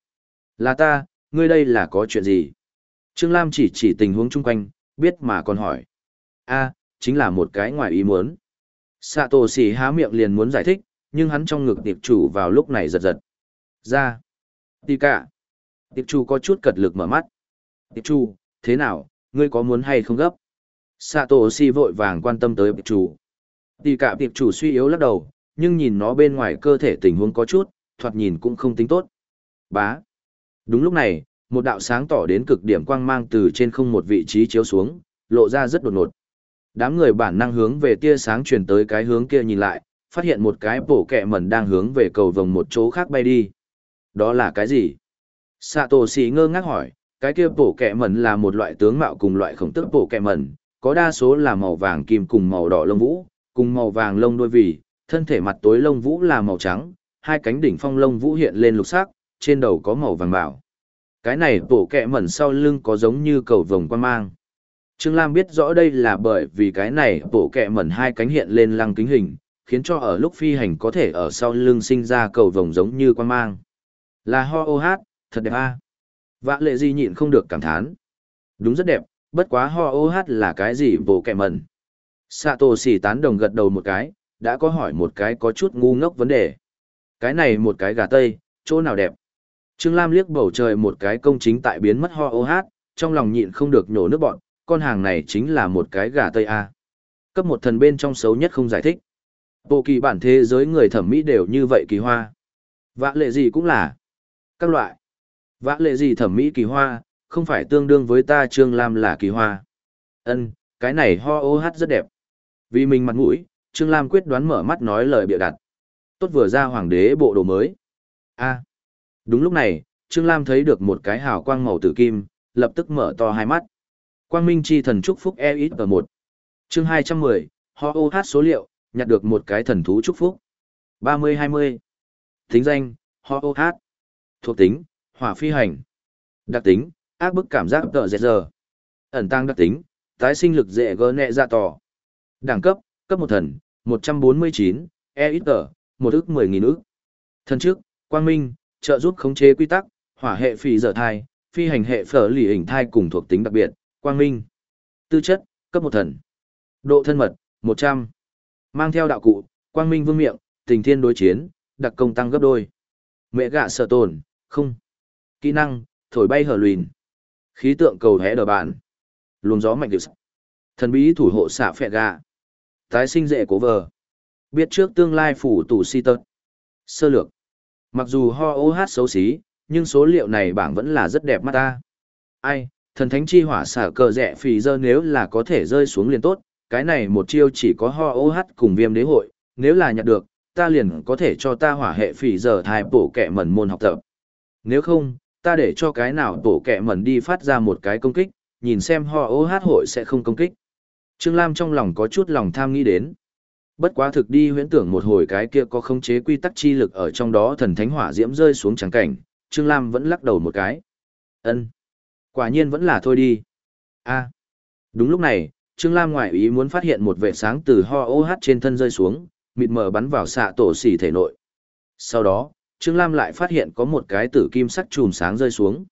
Là ta, ngươi đây là có chuyện gì? Trương Lam chỉ chỉ tình huống chung quanh, biết mà còn hỏi. a chính là một cái ngoài ý muốn. Sato xỉ há miệng liền muốn giải thích, nhưng hắn trong ngực tiệp chủ vào lúc này giật giật. Ra. Tì cả. Tiệp chủ có chút cật lực mở mắt. Tiệp chủ thế nào, ngươi có muốn hay không gấp? Satoshi vội vàng quan tâm tới Tiệp chủ Tỷ cả Tiệp chủ suy yếu lắc đầu, nhưng nhìn nó bên ngoài cơ thể tình huống có chút, thoạt nhìn cũng không tính tốt. Bá. Đúng lúc này, một đạo sáng tỏ đến cực điểm quang mang từ trên không một vị trí chiếu xuống, lộ ra rất đột ngột. Đám người bản năng hướng về tia sáng truyền tới cái hướng kia nhìn lại, phát hiện một cái bổ kẹ mẩn đang hướng về cầu vồng một chỗ khác bay đi. Đó là cái gì? Satoshi ngơ ngác hỏi, cái kia bổ kẹ mẩn là một loại tướng mạo cùng loại khổng tức bổ kẹ mẩn, có đa số là màu vàng kim cùng màu đỏ lông vũ, cùng màu vàng lông đuôi vì, thân thể mặt tối lông vũ là màu trắng, hai cánh đỉnh phong lông vũ hiện lên lục sắc, trên đầu có màu vàng bảo. Cái này bổ kẹ mẩn sau lưng có giống như cầu vồng quan mang. Trương Lam biết rõ đây là bởi vì cái này bổ kẹ mẩn hai cánh hiện lên lăng kính hình, khiến cho ở lúc phi hành có thể ở sau lưng sinh ra cầu vồng giống như quan mang. Là ho ô hát, thật đẹp a à. Vã lệ di nhịn không được cảm thán. Đúng rất đẹp, bất quá ho ô hát là cái gì bổ kẹ mẩn. Sato xỉ tán đồng gật đầu một cái, đã có hỏi một cái có chút ngu ngốc vấn đề. Cái này một cái gà tây, chỗ nào đẹp? Trương Lam liếc bầu trời một cái công chính tại biến mất ho ô hát, trong lòng nhịn không được nhổ nước bọn, con hàng này chính là một cái gà tây A. Cấp một thần bên trong xấu nhất không giải thích. Bộ kỳ bản thế giới người thẩm mỹ đều như vậy kỳ hoa. Vã lệ gì cũng là. Các loại. Vã lệ gì thẩm mỹ kỳ hoa, không phải tương đương với ta Trương Lam là kỳ hoa. ân cái này ho ô hát rất đẹp. Vì mình mặt mũi, Trương Lam quyết đoán mở mắt nói lời bịa đặt. Tốt vừa ra hoàng đế bộ đồ mới. a Đúng lúc này, Trương Lam thấy được một cái hào quang màu tử kim, lập tức mở to hai mắt. Quang Minh chi thần chúc phúc e ít ở một. Chương 210, ho ô hát số liệu, nhặt được một cái thần thú chúc phúc. 30-20. Tính danh, ho ô hát. Thuộc tính, hỏa phi hành. Đặc tính, ác bức cảm giác tợ dẹt giờ. Ẩn tăng đặc tính, tái sinh lực dễ gỡ nẹ ra tỏ. Đẳng cấp, cấp một thần, 149, e ít tờ, 1 ức 10.000 ức. Thân trước, quang minh, trợ giúp khống chế quy tắc, hỏa hệ phì dở thai, phi hành hệ phở lì hình thai cùng thuộc tính đặc biệt, quang minh. Tư chất, cấp một thần. Độ thân mật, 100. Mang theo đạo cụ, quang minh vương miệng, tình thiên đối chiến, đặc công tăng gấp đôi. Mẹ gạ sợ tồn, không. Kỹ năng, thổi bay hở lùn. Khí tượng cầu hẽ đờ bản. Luồng gió mạnh điều sắc. Thần bí thủ hộ xạ phẹ gạ. Tái sinh dễ cố vờ. Biết trước tương lai phủ tủ si tật. Sơ lược. Mặc dù ho ô hát xấu xí, nhưng số liệu này bảng vẫn là rất đẹp mắt ta. Ai, thần thánh chi hỏa xả cờ rẻ phì dơ nếu là có thể rơi xuống liền tốt, cái này một chiêu chỉ có ho ô hát cùng viêm đế hội, nếu là nhặt được, ta liền có thể cho ta hỏa hệ phì dơ thai bổ kẻ mẩn môn học tập. Nếu không, ta để cho cái nào bổ kẹ mẩn đi phát ra một cái công kích, nhìn xem ho ô hát hội sẽ không công kích. Trương Lam trong lòng có chút lòng tham nghĩ đến. Bất quá thực đi huyễn tưởng một hồi cái kia có khống chế quy tắc chi lực ở trong đó thần thánh hỏa diễm rơi xuống trắng cảnh, Trương Lam vẫn lắc đầu một cái. ân Quả nhiên vẫn là thôi đi. a Đúng lúc này, Trương Lam ngoại ý muốn phát hiện một vệ sáng từ ho OH trên thân rơi xuống, mịt mờ bắn vào xạ tổ xỉ thể nội. Sau đó, Trương Lam lại phát hiện có một cái tử kim sắc chùm sáng rơi xuống.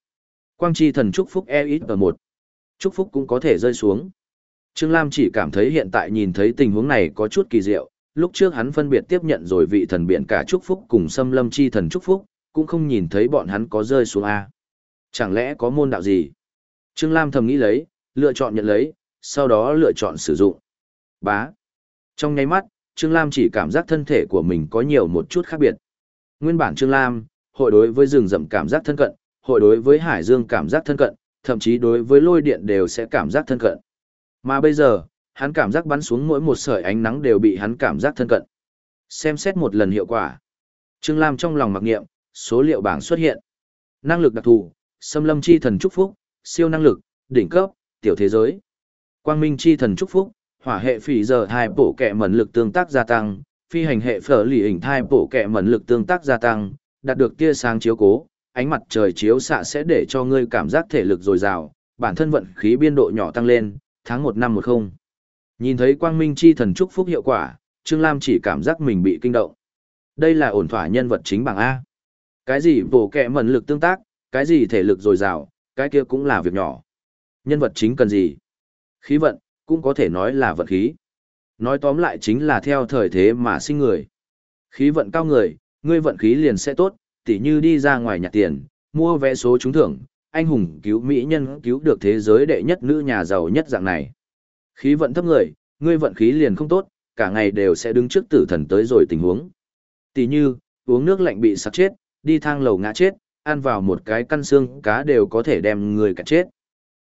Quang chi thần chúc phúc e ít ở một. Chúc phúc cũng có thể rơi xuống. Trương Lam chỉ cảm thấy hiện tại nhìn thấy tình huống này có chút kỳ diệu, lúc trước hắn phân biệt tiếp nhận rồi vị thần biển cả chúc phúc cùng xâm lâm chi thần chúc phúc, cũng không nhìn thấy bọn hắn có rơi xuống A. Chẳng lẽ có môn đạo gì? Trương Lam thầm nghĩ lấy, lựa chọn nhận lấy, sau đó lựa chọn sử dụng. Bá. Trong nháy mắt, Trương Lam chỉ cảm giác thân thể của mình có nhiều một chút khác biệt. Nguyên bản Trương Lam, hội đối với rừng rậm cảm giác thân cận, hội đối với hải dương cảm giác thân cận, thậm chí đối với lôi điện đều sẽ cảm giác thân cận. Mà bây giờ, hắn cảm giác bắn xuống mỗi một sợi ánh nắng đều bị hắn cảm giác thân cận. Xem xét một lần hiệu quả. Trương Lam trong lòng mặc nghiệm, số liệu bảng xuất hiện. Năng lực đặc thù, xâm lâm chi thần chúc phúc, siêu năng lực, đỉnh cấp, tiểu thế giới. Quang minh chi thần chúc phúc, hỏa hệ phỉ giờ hai bổ kẹ mẩn lực tương tác gia tăng, phi hành hệ phở lì hình thai bổ kẹ mẩn lực tương tác gia tăng, đạt được tia sáng chiếu cố, ánh mặt trời chiếu xạ sẽ để cho ngươi cảm giác thể lực dồi dào, bản thân vận khí biên độ nhỏ tăng lên, tháng một năm một không. Nhìn thấy quang minh chi thần chúc phúc hiệu quả, Trương Lam chỉ cảm giác mình bị kinh động. Đây là ổn thỏa nhân vật chính bảng A. Cái gì bổ kẹ mẩn lực tương tác, cái gì thể lực dồi dào, cái kia cũng là việc nhỏ. Nhân vật chính cần gì? Khí vận, cũng có thể nói là vận khí. Nói tóm lại chính là theo thời thế mà sinh người. Khí vận cao người, ngươi vận khí liền sẽ tốt, tỉ như đi ra ngoài nhặt tiền, mua vé số trúng thưởng, anh hùng cứu mỹ nhân cứu được thế giới đệ nhất nữ nhà giàu nhất dạng này. Khí vận thấp người, ngươi vận khí liền không tốt, cả ngày đều sẽ đứng trước tử thần tới rồi tình huống. Tỷ như, uống nước lạnh bị sặc chết, đi thang lầu ngã chết, ăn vào một cái căn xương cá đều có thể đem người cả chết.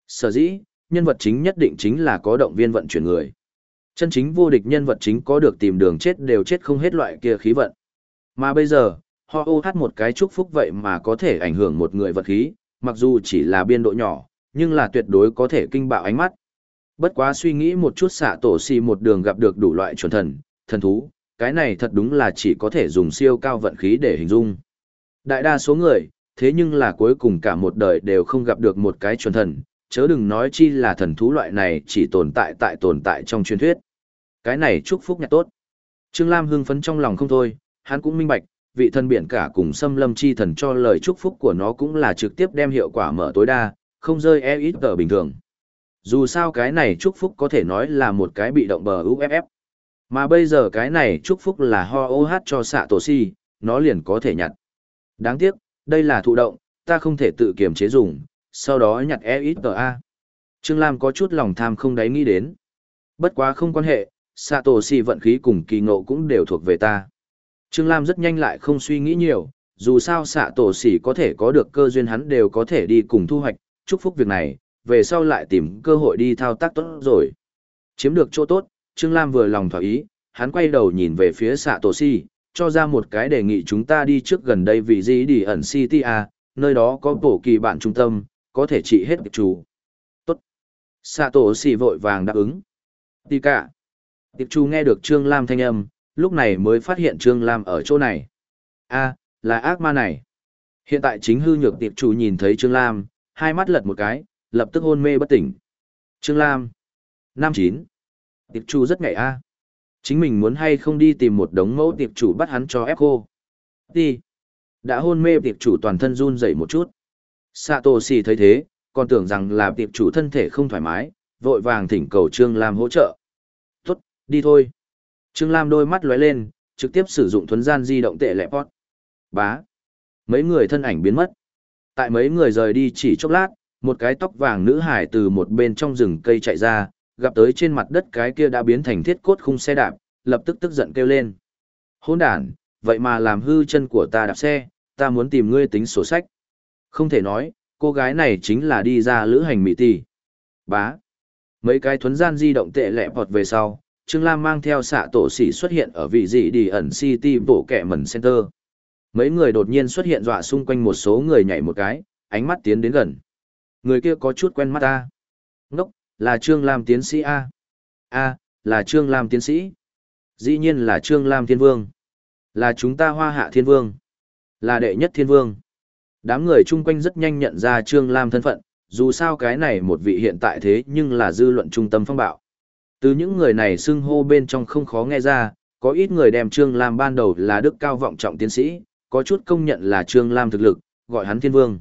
Sở dĩ, nhân vật chính nhất định chính là có động viên vận chuyển người. Chân chính vô địch nhân vật chính có được tìm đường chết đều chết không hết loại kia khí vận. Mà bây giờ, họ ô hát một cái chúc phúc vậy mà có thể ảnh hưởng một người vật khí, mặc dù chỉ là biên độ nhỏ, nhưng là tuyệt đối có thể kinh bạo ánh mắt. Bất quá suy nghĩ một chút xạ tổ si một đường gặp được đủ loại chuẩn thần, thần thú, cái này thật đúng là chỉ có thể dùng siêu cao vận khí để hình dung. Đại đa số người, thế nhưng là cuối cùng cả một đời đều không gặp được một cái chuẩn thần, chớ đừng nói chi là thần thú loại này chỉ tồn tại tại tồn tại trong truyền thuyết. Cái này chúc phúc nhạc tốt. Trương Lam hưng phấn trong lòng không thôi, hắn cũng minh bạch, vị thần biển cả cùng xâm lâm chi thần cho lời chúc phúc của nó cũng là trực tiếp đem hiệu quả mở tối đa, không rơi e ít tờ bình thường. Dù sao cái này chúc phúc có thể nói là một cái bị động bờ UFF. Mà bây giờ cái này chúc phúc là ho OH cho xạ tổ si, nó liền có thể nhặt. Đáng tiếc, đây là thụ động, ta không thể tự kiềm chế dùng, sau đó nhặt e ít tờ A. Trương Lam có chút lòng tham không đáy nghĩ đến. Bất quá không quan hệ, xạ tổ si vận khí cùng kỳ ngộ cũng đều thuộc về ta. Trương Lam rất nhanh lại không suy nghĩ nhiều, dù sao xạ tổ sỉ có thể có được cơ duyên hắn đều có thể đi cùng thu hoạch, chúc phúc việc này, về sau lại tìm cơ hội đi thao tác tốt rồi. Chiếm được chỗ tốt, Trương Lam vừa lòng thỏa ý, hắn quay đầu nhìn về phía xạ tổ xỉ, cho ra một cái đề nghị chúng ta đi trước gần đây vì gì đi ẩn City A, nơi đó có bổ kỳ bạn trung tâm, có thể trị hết chủ. Tốt. Xạ tổ xỉ vội vàng đáp ứng. Tì cả. Tiệp chủ nghe được Trương Lam thanh âm, lúc này mới phát hiện Trương Lam ở chỗ này. a là ác ma này. Hiện tại chính hư nhược tiệp chủ nhìn thấy Trương Lam, hai mắt lật một cái, lập tức hôn mê bất tỉnh. Trương Lam. Năm chín. Tiệp chủ rất ngại a Chính mình muốn hay không đi tìm một đống mẫu tiệp chủ bắt hắn cho ép cô. Đi. Đã hôn mê tiệp chủ toàn thân run dậy một chút. Sato xì thấy thế, còn tưởng rằng là tiệp chủ thân thể không thoải mái, vội vàng thỉnh cầu Trương Lam hỗ trợ. Tốt, đi thôi. Trương Lam đôi mắt lóe lên, trực tiếp sử dụng thuấn gian di động tệ lẹ pot. Bá. Mấy người thân ảnh biến mất. Tại mấy người rời đi chỉ chốc lát, một cái tóc vàng nữ hải từ một bên trong rừng cây chạy ra, gặp tới trên mặt đất cái kia đã biến thành thiết cốt khung xe đạp, lập tức tức giận kêu lên. Hôn đàn, vậy mà làm hư chân của ta đạp xe, ta muốn tìm ngươi tính sổ sách. Không thể nói, cô gái này chính là đi ra lữ hành mỹ tỷ. Bá. Mấy cái thuấn gian di động tệ lẹ bọt về sau, Trương Lam mang theo xạ tổ sĩ xuất hiện ở vị dị đi ẩn City bộ kẹ mẩn center. Mấy người đột nhiên xuất hiện dọa xung quanh một số người nhảy một cái, ánh mắt tiến đến gần. Người kia có chút quen mắt ta. Ngốc, là Trương Lam tiến sĩ A. A, là Trương Lam tiến sĩ. Dĩ nhiên là Trương Lam thiên vương. Là chúng ta hoa hạ thiên vương. Là đệ nhất thiên vương. Đám người chung quanh rất nhanh nhận ra Trương Lam thân phận, dù sao cái này một vị hiện tại thế nhưng là dư luận trung tâm phong bạo. Từ những người này xưng hô bên trong không khó nghe ra, có ít người đem Trương Lam ban đầu là đức cao vọng trọng tiến sĩ, có chút công nhận là Trương Lam thực lực, gọi hắn thiên vương.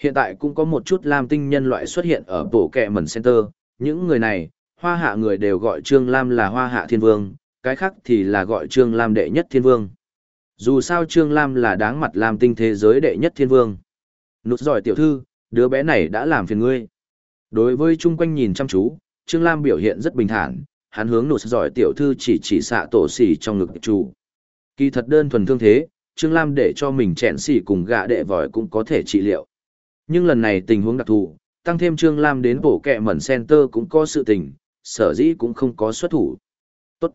Hiện tại cũng có một chút Lam tinh nhân loại xuất hiện ở bộ kẹ mẩn center, những người này, hoa hạ người đều gọi Trương Lam là hoa hạ thiên vương, cái khác thì là gọi Trương Lam đệ nhất thiên vương. Dù sao Trương Lam là đáng mặt Lam tinh thế giới đệ nhất thiên vương. Nút giỏi tiểu thư, đứa bé này đã làm phiền ngươi. Đối với chung quanh nhìn chăm chú, Trương Lam biểu hiện rất bình thản, hắn hướng nụt giỏi tiểu thư chỉ chỉ xạ tổ xỉ trong ngực chủ. Kỳ thật đơn thuần thương thế, Trương Lam để cho mình chẹn xỉ cùng gạ đệ vòi cũng có thể trị liệu. Nhưng lần này tình huống đặc thù, tăng thêm Trương Lam đến bổ kẹ mẩn center cũng có sự tình, sở dĩ cũng không có xuất thủ. Tốt.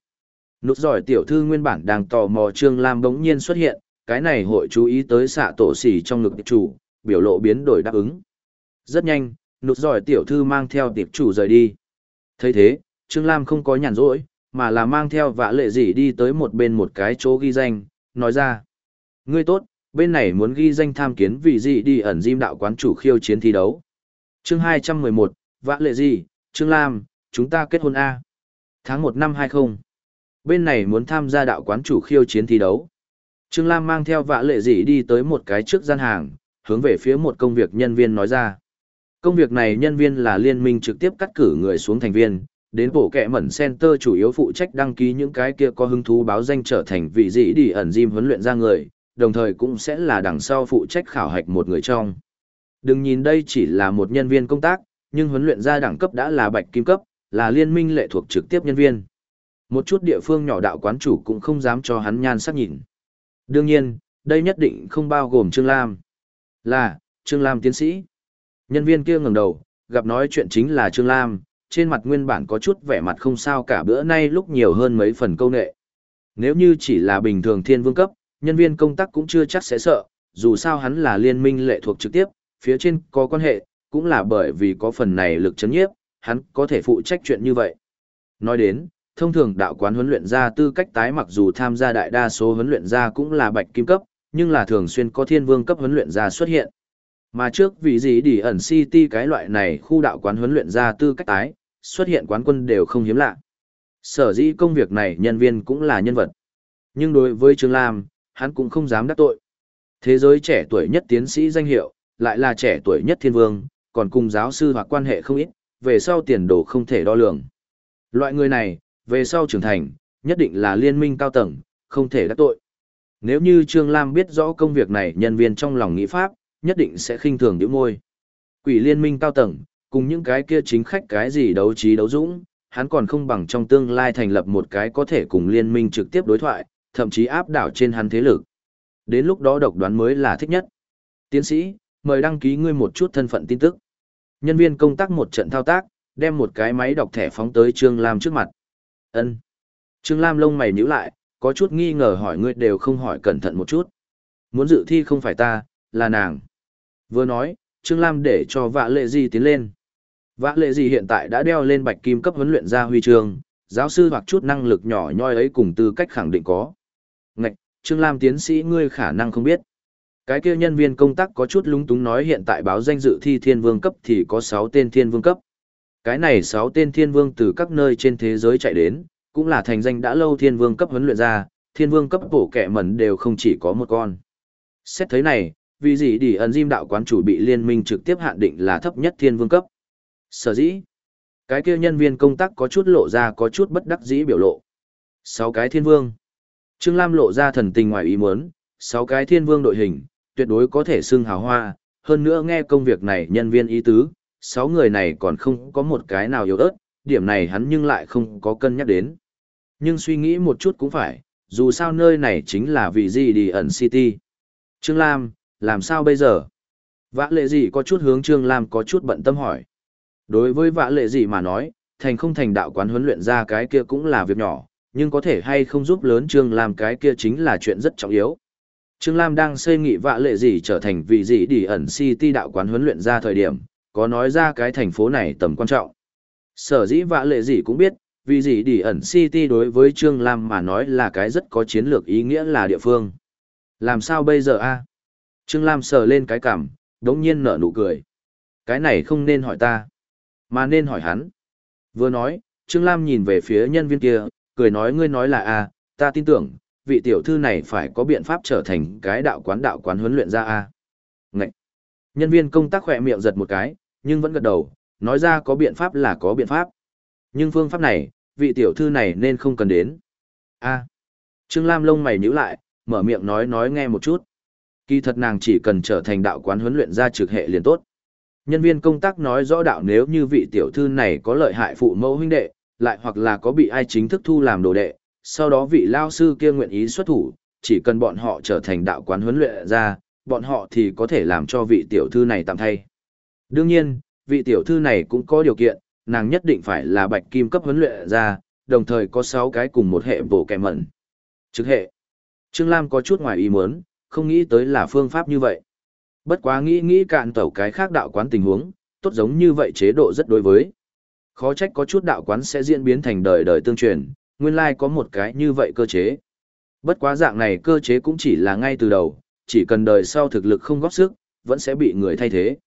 Nụt giỏi tiểu thư nguyên bản đang tò mò Trương Lam bỗng nhiên xuất hiện, cái này hội chú ý tới xạ tổ xỉ trong ngực chủ, biểu lộ biến đổi đáp ứng. Rất nhanh, nụt giỏi tiểu thư mang theo tiệp chủ rời đi thấy thế trương lam không có nhàn rỗi mà là mang theo vã lệ gì đi tới một bên một cái chỗ ghi danh nói ra ngươi tốt bên này muốn ghi danh tham kiến vị dị đi ẩn diêm đạo quán chủ khiêu chiến thi đấu. Chương hai trăm mười một vã lệ gì, trương lam chúng ta kết hôn a. Tháng một năm hai không. Bên này muốn tham gia đạo quán chủ khiêu chiến thi đấu. Trương lam mang theo vã lệ dị đi tới một cái trước gian hàng hướng về phía một công việc nhân viên nói ra Công việc này nhân viên là liên minh trực tiếp cắt cử người xuống thành viên, đến bộ kẹ mẩn center chủ yếu phụ trách đăng ký những cái kia có hứng thú báo danh trở thành vị dĩ đi ẩn diêm huấn luyện ra người, đồng thời cũng sẽ là đằng sau phụ trách khảo hạch một người trong. Đừng nhìn đây chỉ là một nhân viên công tác, nhưng huấn luyện ra đẳng cấp đã là bạch kim cấp, là liên minh lệ thuộc trực tiếp nhân viên. Một chút địa phương nhỏ đạo quán chủ cũng không dám cho hắn nhan sắc nhìn. Đương nhiên, đây nhất định không bao gồm Trương Lam. Là, Trương Lam tiến sĩ. Nhân viên kia ngẩng đầu, gặp nói chuyện chính là Trương Lam, trên mặt nguyên bản có chút vẻ mặt không sao cả bữa nay lúc nhiều hơn mấy phần câu nệ. Nếu như chỉ là bình thường thiên vương cấp, nhân viên công tác cũng chưa chắc sẽ sợ, dù sao hắn là liên minh lệ thuộc trực tiếp, phía trên có quan hệ, cũng là bởi vì có phần này lực chấn nhiếp, hắn có thể phụ trách chuyện như vậy. Nói đến, thông thường đạo quán huấn luyện ra tư cách tái mặc dù tham gia đại đa số huấn luyện ra cũng là bạch kim cấp, nhưng là thường xuyên có thiên vương cấp huấn luyện ra xuất hiện. Mà trước vì gì đi ẩn city cái loại này khu đạo quán huấn luyện ra tư cách tái, xuất hiện quán quân đều không hiếm lạ. Sở dĩ công việc này nhân viên cũng là nhân vật. Nhưng đối với Trương Lam, hắn cũng không dám đắc tội. Thế giới trẻ tuổi nhất tiến sĩ danh hiệu, lại là trẻ tuổi nhất thiên vương, còn cùng giáo sư hoặc quan hệ không ít, về sau tiền đồ không thể đo lường. Loại người này, về sau trưởng thành, nhất định là liên minh cao tầng, không thể đắc tội. Nếu như Trương Lam biết rõ công việc này nhân viên trong lòng nghĩ pháp, nhất định sẽ khinh thường điểm môi. Quỷ liên minh cao tầng, cùng những cái kia chính khách cái gì đấu trí đấu dũng, hắn còn không bằng trong tương lai thành lập một cái có thể cùng liên minh trực tiếp đối thoại, thậm chí áp đảo trên hắn thế lực. Đến lúc đó độc đoán mới là thích nhất. Tiến sĩ, mời đăng ký ngươi một chút thân phận tin tức. Nhân viên công tác một trận thao tác, đem một cái máy đọc thẻ phóng tới Trương Lam trước mặt. Ân. Trương Lam lông mày nhíu lại, có chút nghi ngờ hỏi ngươi đều không hỏi cẩn thận một chút. Muốn dự thi không phải ta, là nàng. Vừa nói, Trương Lam để cho vạ lệ gì tiến lên. Vạ lệ gì hiện tại đã đeo lên bạch kim cấp huấn luyện ra huy chương, giáo sư hoặc chút năng lực nhỏ nhoi ấy cùng tư cách khẳng định có. Ngạch, Trương Lam tiến sĩ ngươi khả năng không biết. Cái kia nhân viên công tác có chút lúng túng nói hiện tại báo danh dự thi thiên vương cấp thì có 6 tên thiên vương cấp. Cái này 6 tên thiên vương từ các nơi trên thế giới chạy đến, cũng là thành danh đã lâu thiên vương cấp huấn luyện ra, thiên vương cấp bổ kẻ mẩn đều không chỉ có một con. Xét thấy này, vì gì đi ẩn diêm đạo quán chủ bị liên minh trực tiếp hạn định là thấp nhất thiên vương cấp. Sở dĩ, cái kia nhân viên công tác có chút lộ ra có chút bất đắc dĩ biểu lộ. Sáu cái thiên vương. Trương Lam lộ ra thần tình ngoài ý muốn, sáu cái thiên vương đội hình, tuyệt đối có thể xưng hào hoa, hơn nữa nghe công việc này nhân viên ý tứ, sáu người này còn không có một cái nào yếu ớt, điểm này hắn nhưng lại không có cân nhắc đến. Nhưng suy nghĩ một chút cũng phải, dù sao nơi này chính là vị gì đi ẩn city. Trương Lam, làm sao bây giờ? Vã lệ gì có chút hướng Trương Lam có chút bận tâm hỏi. Đối với vã lệ gì mà nói, thành không thành đạo quán huấn luyện ra cái kia cũng là việc nhỏ, nhưng có thể hay không giúp lớn Trương Lam cái kia chính là chuyện rất trọng yếu. Trương Lam đang xây nghị vạ lệ gì trở thành vị gì đi ẩn city đạo quán huấn luyện ra thời điểm, có nói ra cái thành phố này tầm quan trọng. Sở dĩ vạ lệ gì cũng biết, vì gì đi ẩn city đối với Trương Lam mà nói là cái rất có chiến lược ý nghĩa là địa phương. Làm sao bây giờ a Trương Lam sờ lên cái cằm, đống nhiên nở nụ cười. Cái này không nên hỏi ta, mà nên hỏi hắn. Vừa nói, Trương Lam nhìn về phía nhân viên kia, cười nói ngươi nói là a ta tin tưởng, vị tiểu thư này phải có biện pháp trở thành cái đạo quán đạo quán huấn luyện ra a Ngậy! Nhân viên công tác khỏe miệng giật một cái, nhưng vẫn gật đầu, nói ra có biện pháp là có biện pháp. Nhưng phương pháp này, vị tiểu thư này nên không cần đến. a Trương Lam lông mày nhíu lại, mở miệng nói nói nghe một chút. Kỳ thật nàng chỉ cần trở thành đạo quán huấn luyện ra trực hệ liền tốt. Nhân viên công tác nói rõ đạo nếu như vị tiểu thư này có lợi hại phụ mẫu huynh đệ, lại hoặc là có bị ai chính thức thu làm đồ đệ, sau đó vị lao sư kia nguyện ý xuất thủ, chỉ cần bọn họ trở thành đạo quán huấn luyện ra, bọn họ thì có thể làm cho vị tiểu thư này tạm thay. Đương nhiên, vị tiểu thư này cũng có điều kiện, nàng nhất định phải là bạch kim cấp huấn luyện ra, đồng thời có 6 cái cùng một hệ bổ kẻ mẩn. Trực hệ. Trương Lam có chút ngoài ý muốn, không nghĩ tới là phương pháp như vậy. Bất quá nghĩ nghĩ cạn tẩu cái khác đạo quán tình huống, tốt giống như vậy chế độ rất đối với. Khó trách có chút đạo quán sẽ diễn biến thành đời đời tương truyền, nguyên lai có một cái như vậy cơ chế. Bất quá dạng này cơ chế cũng chỉ là ngay từ đầu, chỉ cần đời sau thực lực không góp sức, vẫn sẽ bị người thay thế.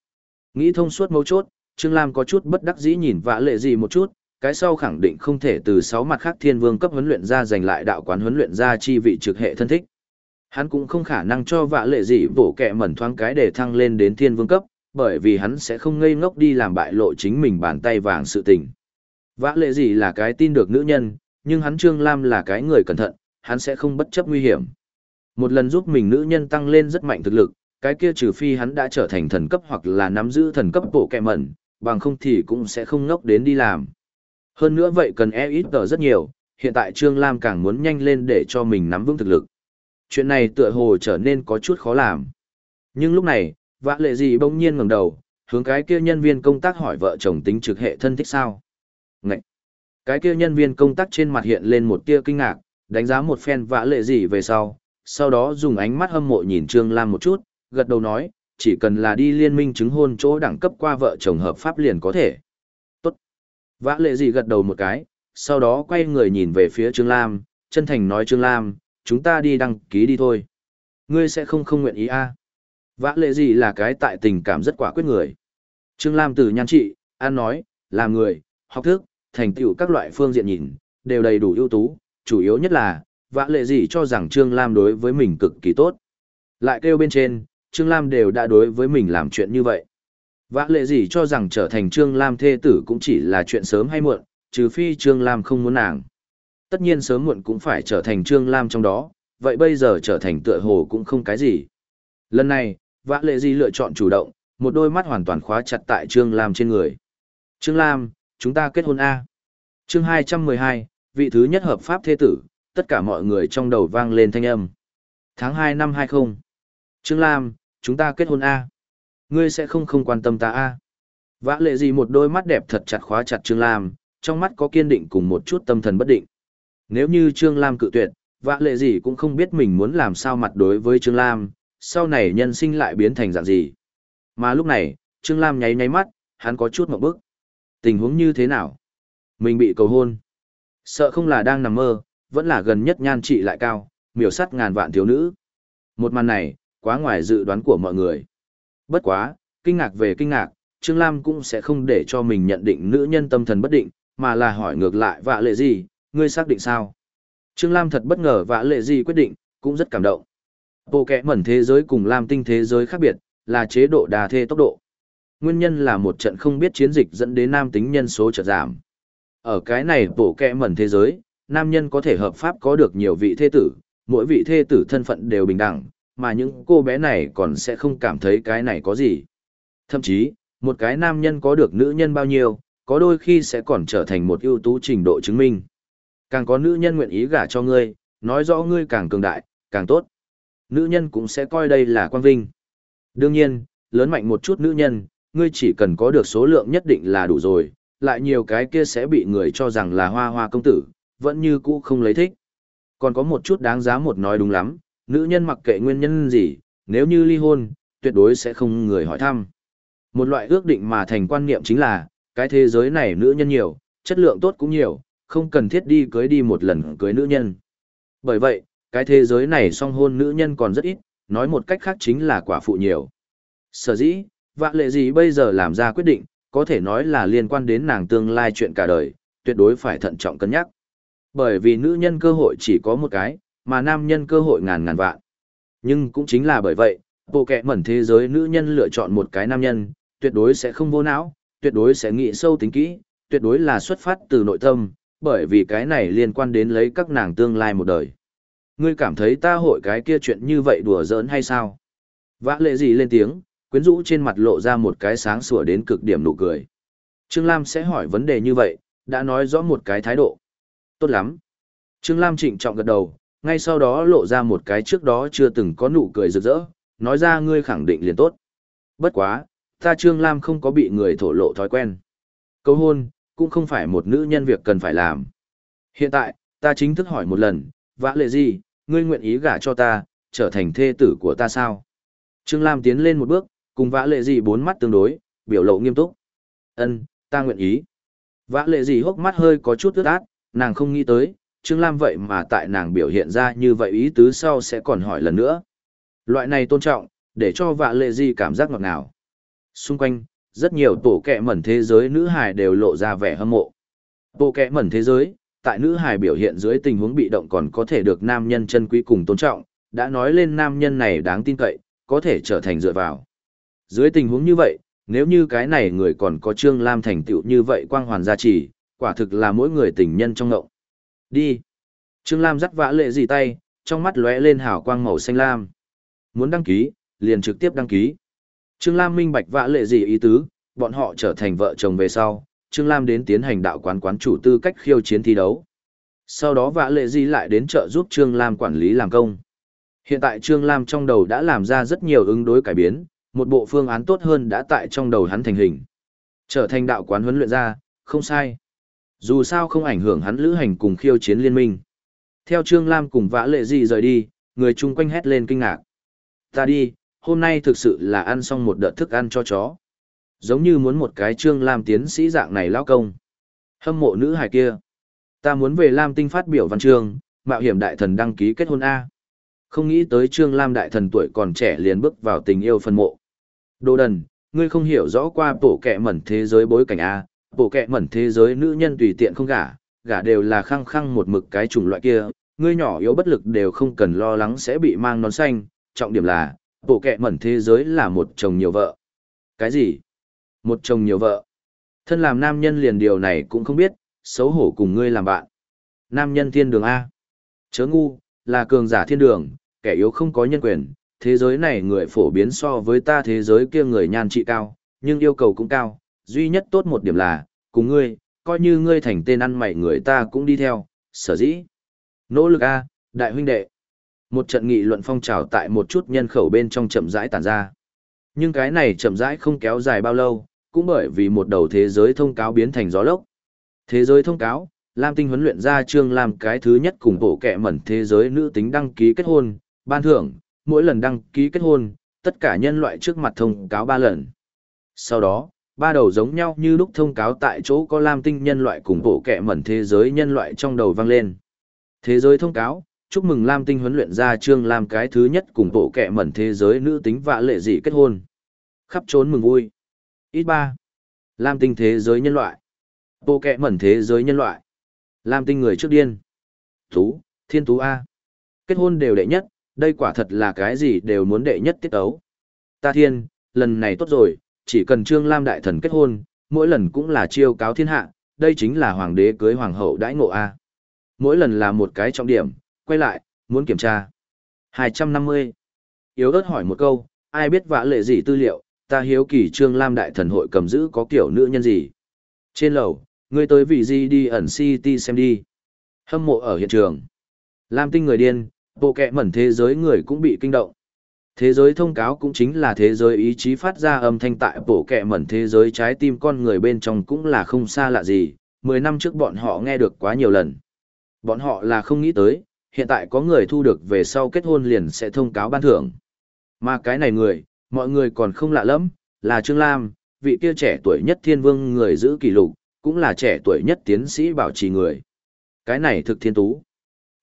Nghĩ thông suốt mấu chốt, Trương Lam có chút bất đắc dĩ nhìn vã lệ gì một chút, cái sau khẳng định không thể từ sáu mặt khác thiên vương cấp huấn luyện ra giành lại đạo quán huấn luyện ra chi vị trực hệ thân thích. Hắn cũng không khả năng cho vạ lệ gì bổ kẹ mẩn thoáng cái để thăng lên đến thiên vương cấp, bởi vì hắn sẽ không ngây ngốc đi làm bại lộ chính mình bàn tay vàng sự tình. Vã lệ gì là cái tin được nữ nhân, nhưng hắn Trương Lam là cái người cẩn thận, hắn sẽ không bất chấp nguy hiểm. Một lần giúp mình nữ nhân tăng lên rất mạnh thực lực, cái kia trừ phi hắn đã trở thành thần cấp hoặc là nắm giữ thần cấp bộ kẹ mẩn, bằng không thì cũng sẽ không ngốc đến đi làm. Hơn nữa vậy cần e ít tờ rất nhiều, hiện tại Trương Lam càng muốn nhanh lên để cho mình nắm vững thực lực. Chuyện này tựa hồ trở nên có chút khó làm. Nhưng lúc này, vã lệ gì bỗng nhiên ngẩng đầu, hướng cái kia nhân viên công tác hỏi vợ chồng tính trực hệ thân thích sao. Ngậy! Cái kia nhân viên công tác trên mặt hiện lên một tia kinh ngạc, đánh giá một phen vã lệ gì về sau, sau đó dùng ánh mắt hâm mộ nhìn Trương Lam một chút, gật đầu nói, chỉ cần là đi liên minh chứng hôn chỗ đẳng cấp qua vợ chồng hợp pháp liền có thể. Tốt. Vã lệ gì gật đầu một cái, sau đó quay người nhìn về phía Trương Lam, chân thành nói Trương Lam, chúng ta đi đăng ký đi thôi. Ngươi sẽ không không nguyện ý a à? Vã lệ gì là cái tại tình cảm rất quả quyết người. Trương Lam từ nhan trị, an nói, làm người, học thức, thành tựu các loại phương diện nhìn, đều đầy đủ ưu tú, chủ yếu nhất là, vã lệ gì cho rằng Trương Lam đối với mình cực kỳ tốt. Lại kêu bên trên, Trương Lam đều đã đối với mình làm chuyện như vậy. Vã lệ gì cho rằng trở thành Trương Lam thê tử cũng chỉ là chuyện sớm hay muộn, trừ phi Trương Lam không muốn nàng. Tất nhiên sớm muộn cũng phải trở thành Trương Lam trong đó, vậy bây giờ trở thành tựa hồ cũng không cái gì. Lần này, vã lệ gì lựa chọn chủ động, một đôi mắt hoàn toàn khóa chặt tại Trương Lam trên người. Trương Lam, chúng ta kết hôn A. Chương 212, vị thứ nhất hợp pháp thế tử, tất cả mọi người trong đầu vang lên thanh âm. Tháng 2 năm 20. Trương Lam, chúng ta kết hôn A. Ngươi sẽ không không quan tâm ta A. Vã lệ gì một đôi mắt đẹp thật chặt khóa chặt Trương Lam, trong mắt có kiên định cùng một chút tâm thần bất định. Nếu như Trương Lam cự tuyệt, vạ lệ gì cũng không biết mình muốn làm sao mặt đối với Trương Lam, sau này nhân sinh lại biến thành dạng gì. Mà lúc này, Trương Lam nháy nháy mắt, hắn có chút một bức. Tình huống như thế nào? Mình bị cầu hôn. Sợ không là đang nằm mơ, vẫn là gần nhất nhan trị lại cao, miểu sắt ngàn vạn thiếu nữ. Một màn này, quá ngoài dự đoán của mọi người. Bất quá, kinh ngạc về kinh ngạc, Trương Lam cũng sẽ không để cho mình nhận định nữ nhân tâm thần bất định, mà là hỏi ngược lại vạ lệ gì, ngươi xác định sao? Trương Lam thật bất ngờ và lệ gì quyết định, cũng rất cảm động. Bộ kẻ mẩn thế giới cùng Lam tinh thế giới khác biệt, là chế độ đà thê tốc độ. Nguyên nhân là một trận không biết chiến dịch dẫn đến nam tính nhân số chợt giảm. Ở cái này bộ kẻ mẩn thế giới, nam nhân có thể hợp pháp có được nhiều vị thê tử, mỗi vị thê tử thân phận đều bình đẳng, mà những cô bé này còn sẽ không cảm thấy cái này có gì. Thậm chí, một cái nam nhân có được nữ nhân bao nhiêu, có đôi khi sẽ còn trở thành một ưu tú trình độ chứng minh. Càng có nữ nhân nguyện ý gả cho ngươi, nói rõ ngươi càng cường đại, càng tốt. Nữ nhân cũng sẽ coi đây là quan vinh. Đương nhiên, lớn mạnh một chút nữ nhân, ngươi chỉ cần có được số lượng nhất định là đủ rồi, lại nhiều cái kia sẽ bị người cho rằng là hoa hoa công tử, vẫn như cũ không lấy thích. Còn có một chút đáng giá một nói đúng lắm, nữ nhân mặc kệ nguyên nhân gì, nếu như ly hôn, tuyệt đối sẽ không người hỏi thăm. Một loại ước định mà thành quan niệm chính là, cái thế giới này nữ nhân nhiều, chất lượng tốt cũng nhiều, không cần thiết đi cưới đi một lần cưới nữ nhân. Bởi vậy, cái thế giới này song hôn nữ nhân còn rất ít, nói một cách khác chính là quả phụ nhiều. Sở dĩ, vạ lệ gì bây giờ làm ra quyết định, có thể nói là liên quan đến nàng tương lai chuyện cả đời, tuyệt đối phải thận trọng cân nhắc. Bởi vì nữ nhân cơ hội chỉ có một cái, mà nam nhân cơ hội ngàn ngàn vạn. Nhưng cũng chính là bởi vậy, bộ kẹ mẩn thế giới nữ nhân lựa chọn một cái nam nhân, tuyệt đối sẽ không vô não, tuyệt đối sẽ nghĩ sâu tính kỹ, tuyệt đối là xuất phát từ nội tâm, bởi vì cái này liên quan đến lấy các nàng tương lai một đời. Ngươi cảm thấy ta hội cái kia chuyện như vậy đùa giỡn hay sao? Vã lệ gì lên tiếng, quyến rũ trên mặt lộ ra một cái sáng sủa đến cực điểm nụ cười. Trương Lam sẽ hỏi vấn đề như vậy, đã nói rõ một cái thái độ. Tốt lắm. Trương Lam trịnh trọng gật đầu, ngay sau đó lộ ra một cái trước đó chưa từng có nụ cười rực rỡ, nói ra ngươi khẳng định liền tốt. Bất quá, ta Trương Lam không có bị người thổ lộ thói quen. Câu hôn, cũng không phải một nữ nhân việc cần phải làm. Hiện tại, ta chính thức hỏi một lần, vã lệ gì, ngươi nguyện ý gả cho ta, trở thành thê tử của ta sao? Trương Lam tiến lên một bước, cùng vã lệ gì bốn mắt tương đối, biểu lộ nghiêm túc. Ân, ta nguyện ý. Vã lệ gì hốc mắt hơi có chút ướt át, nàng không nghĩ tới, Trương Lam vậy mà tại nàng biểu hiện ra như vậy ý tứ sau sẽ còn hỏi lần nữa. Loại này tôn trọng, để cho vạ lệ gì cảm giác ngọt ngào. Xung quanh, rất nhiều tổ kẹ mẩn thế giới nữ hài đều lộ ra vẻ hâm mộ. Tổ kẹ mẩn thế giới, tại nữ hài biểu hiện dưới tình huống bị động còn có thể được nam nhân chân quý cùng tôn trọng, đã nói lên nam nhân này đáng tin cậy, có thể trở thành dựa vào. Dưới tình huống như vậy, nếu như cái này người còn có Trương Lam thành tựu như vậy quang hoàn gia trì, quả thực là mỗi người tình nhân trong ngộng. Đi. Trương Lam dắt vã lệ gì tay, trong mắt lóe lên hào quang màu xanh lam. Muốn đăng ký, liền trực tiếp đăng ký. Trương Lam minh bạch vã lệ gì ý tứ, bọn họ trở thành vợ chồng về sau, Trương Lam đến tiến hành đạo quán quán chủ tư cách khiêu chiến thi đấu. Sau đó vã lệ gì lại đến trợ giúp Trương Lam quản lý làm công. Hiện tại Trương Lam trong đầu đã làm ra rất nhiều ứng đối cải biến, một bộ phương án tốt hơn đã tại trong đầu hắn thành hình. Trở thành đạo quán huấn luyện ra, không sai. Dù sao không ảnh hưởng hắn lữ hành cùng khiêu chiến liên minh. Theo Trương Lam cùng vã lệ gì rời đi, người chung quanh hét lên kinh ngạc. Ta đi, hôm nay thực sự là ăn xong một đợt thức ăn cho chó. Giống như muốn một cái Trương Lam tiến sĩ dạng này lao công. Hâm mộ nữ hài kia. Ta muốn về Lam Tinh phát biểu văn chương, mạo hiểm đại thần đăng ký kết hôn A. Không nghĩ tới Trương Lam đại thần tuổi còn trẻ liền bước vào tình yêu phân mộ. Đồ đần, ngươi không hiểu rõ qua bộ kẹ mẩn thế giới bối cảnh A, bộ kẹ mẩn thế giới nữ nhân tùy tiện không gả, gả đều là khăng khăng một mực cái chủng loại kia, ngươi nhỏ yếu bất lực đều không cần lo lắng sẽ bị mang nón xanh, trọng điểm là, bộ kệ mẩn thế giới là một chồng nhiều vợ. Cái gì? Một chồng nhiều vợ. Thân làm nam nhân liền điều này cũng không biết, xấu hổ cùng ngươi làm bạn. Nam nhân thiên đường A. Chớ ngu, là cường giả thiên đường, kẻ yếu không có nhân quyền, thế giới này người phổ biến so với ta thế giới kia người nhan trị cao, nhưng yêu cầu cũng cao, duy nhất tốt một điểm là, cùng ngươi, coi như ngươi thành tên ăn mày người ta cũng đi theo, sở dĩ. Nỗ lực A, đại huynh đệ. Một trận nghị luận phong trào tại một chút nhân khẩu bên trong chậm rãi tàn ra. Nhưng cái này chậm rãi không kéo dài bao lâu, cũng bởi vì một đầu thế giới thông cáo biến thành gió lốc. Thế giới thông cáo, Lam Tinh huấn luyện ra trương làm cái thứ nhất cùng bộ kệ mẩn thế giới nữ tính đăng ký kết hôn, ban thưởng, mỗi lần đăng ký kết hôn, tất cả nhân loại trước mặt thông cáo ba lần. Sau đó, ba đầu giống nhau như lúc thông cáo tại chỗ có Lam Tinh nhân loại cùng bộ kệ mẩn thế giới nhân loại trong đầu vang lên. Thế giới thông cáo, chúc mừng Lam Tinh huấn luyện ra Trương Lam cái thứ nhất cùng bộ kệ mẩn thế giới nữ tính vạ lệ dị kết hôn. Khắp trốn mừng vui. Ít ba. Lam Tinh thế giới nhân loại. Bộ kệ mẩn thế giới nhân loại. Lam Tinh người trước điên. Tú, thiên tú A. Kết hôn đều đệ nhất, đây quả thật là cái gì đều muốn đệ nhất tiết ấu. Ta thiên, lần này tốt rồi, chỉ cần Trương Lam đại thần kết hôn, mỗi lần cũng là chiêu cáo thiên hạ, đây chính là hoàng đế cưới hoàng hậu đãi ngộ A. Mỗi lần là một cái trọng điểm, quay lại, muốn kiểm tra. 250. Yếu ớt hỏi một câu, ai biết vã lệ gì tư liệu, ta hiếu kỳ trương lam đại thần hội cầm giữ có kiểu nữ nhân gì. Trên lầu, ngươi tới vị gì đi ẩn city xem đi. Hâm mộ ở hiện trường. Lam tinh người điên, bộ kẹ mẩn thế giới người cũng bị kinh động. Thế giới thông cáo cũng chính là thế giới ý chí phát ra âm thanh tại bộ kẹ mẩn thế giới trái tim con người bên trong cũng là không xa lạ gì, mười năm trước bọn họ nghe được quá nhiều lần. Bọn họ là không nghĩ tới, hiện tại có người thu được về sau kết hôn liền sẽ thông cáo ban thưởng. Mà cái này người, mọi người còn không lạ lắm, là Trương Lam, vị kia trẻ tuổi nhất thiên vương người giữ kỷ lục, cũng là trẻ tuổi nhất tiến sĩ bảo trì người. Cái này thực thiên tú.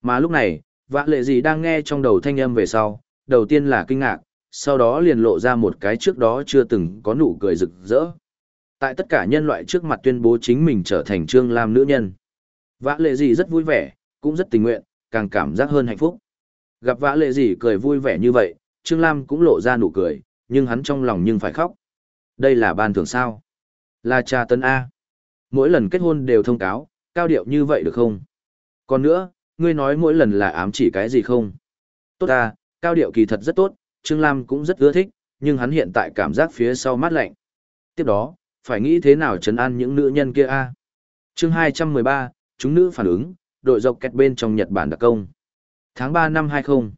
Mà lúc này, vã lệ gì đang nghe trong đầu thanh âm về sau, đầu tiên là kinh ngạc, sau đó liền lộ ra một cái trước đó chưa từng có nụ cười rực rỡ. Tại tất cả nhân loại trước mặt tuyên bố chính mình trở thành Trương Lam nữ nhân. Vã lệ gì rất vui vẻ, cũng rất tình nguyện, càng cảm giác hơn hạnh phúc. Gặp vã lệ gì cười vui vẻ như vậy, Trương Lam cũng lộ ra nụ cười, nhưng hắn trong lòng nhưng phải khóc. Đây là ban thưởng sao? Là cha tân A. Mỗi lần kết hôn đều thông cáo, cao điệu như vậy được không? Còn nữa, ngươi nói mỗi lần là ám chỉ cái gì không? Tốt à, cao điệu kỳ thật rất tốt, Trương Lam cũng rất ưa thích, nhưng hắn hiện tại cảm giác phía sau mát lạnh. Tiếp đó, phải nghĩ thế nào trấn an những nữ nhân kia a chương 213, chúng nữ phản ứng, đội dọc kẹt bên trong Nhật Bản đặc công. Tháng 3 năm 20,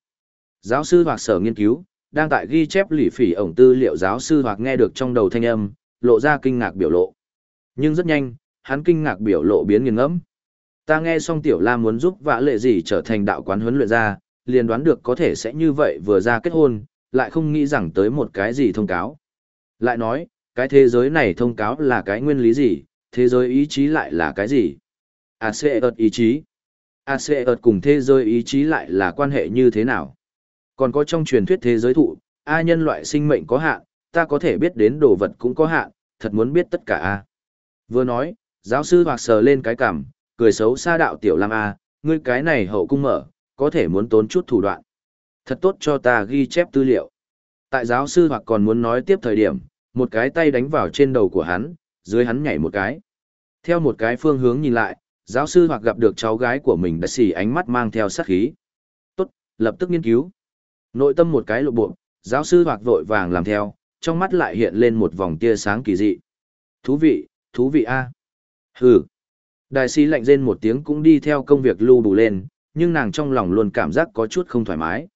giáo sư hoặc sở nghiên cứu, đang tại ghi chép lỉ phỉ ổng tư liệu giáo sư hoặc nghe được trong đầu thanh âm, lộ ra kinh ngạc biểu lộ. Nhưng rất nhanh, hắn kinh ngạc biểu lộ biến nghiền ngẫm. Ta nghe xong tiểu la muốn giúp vã lệ gì trở thành đạo quán huấn luyện ra, liền đoán được có thể sẽ như vậy vừa ra kết hôn, lại không nghĩ rằng tới một cái gì thông cáo. Lại nói, cái thế giới này thông cáo là cái nguyên lý gì, thế giới ý chí lại là cái gì? À sẽ ợt ý chí. ACET cùng thế giới ý chí lại là quan hệ như thế nào? Còn có trong truyền thuyết thế giới thụ, A nhân loại sinh mệnh có hạn, ta có thể biết đến đồ vật cũng có hạn, thật muốn biết tất cả A. Vừa nói, giáo sư hoặc sờ lên cái cằm, cười xấu xa đạo tiểu lam A, ngươi cái này hậu cung mở, có thể muốn tốn chút thủ đoạn. Thật tốt cho ta ghi chép tư liệu. Tại giáo sư hoặc còn muốn nói tiếp thời điểm, một cái tay đánh vào trên đầu của hắn, dưới hắn nhảy một cái. Theo một cái phương hướng nhìn lại, giáo sư hoặc gặp được cháu gái của mình đã xỉ ánh mắt mang theo sát khí. Tốt, lập tức nghiên cứu. Nội tâm một cái lộ bộ, Giáo sư hoặc vội vàng làm theo, trong mắt lại hiện lên một vòng tia sáng kỳ dị. Thú vị, thú vị a. Hừ. Đại sĩ lạnh rên một tiếng cũng đi theo công việc lưu đủ lên, nhưng nàng trong lòng luôn cảm giác có chút không thoải mái.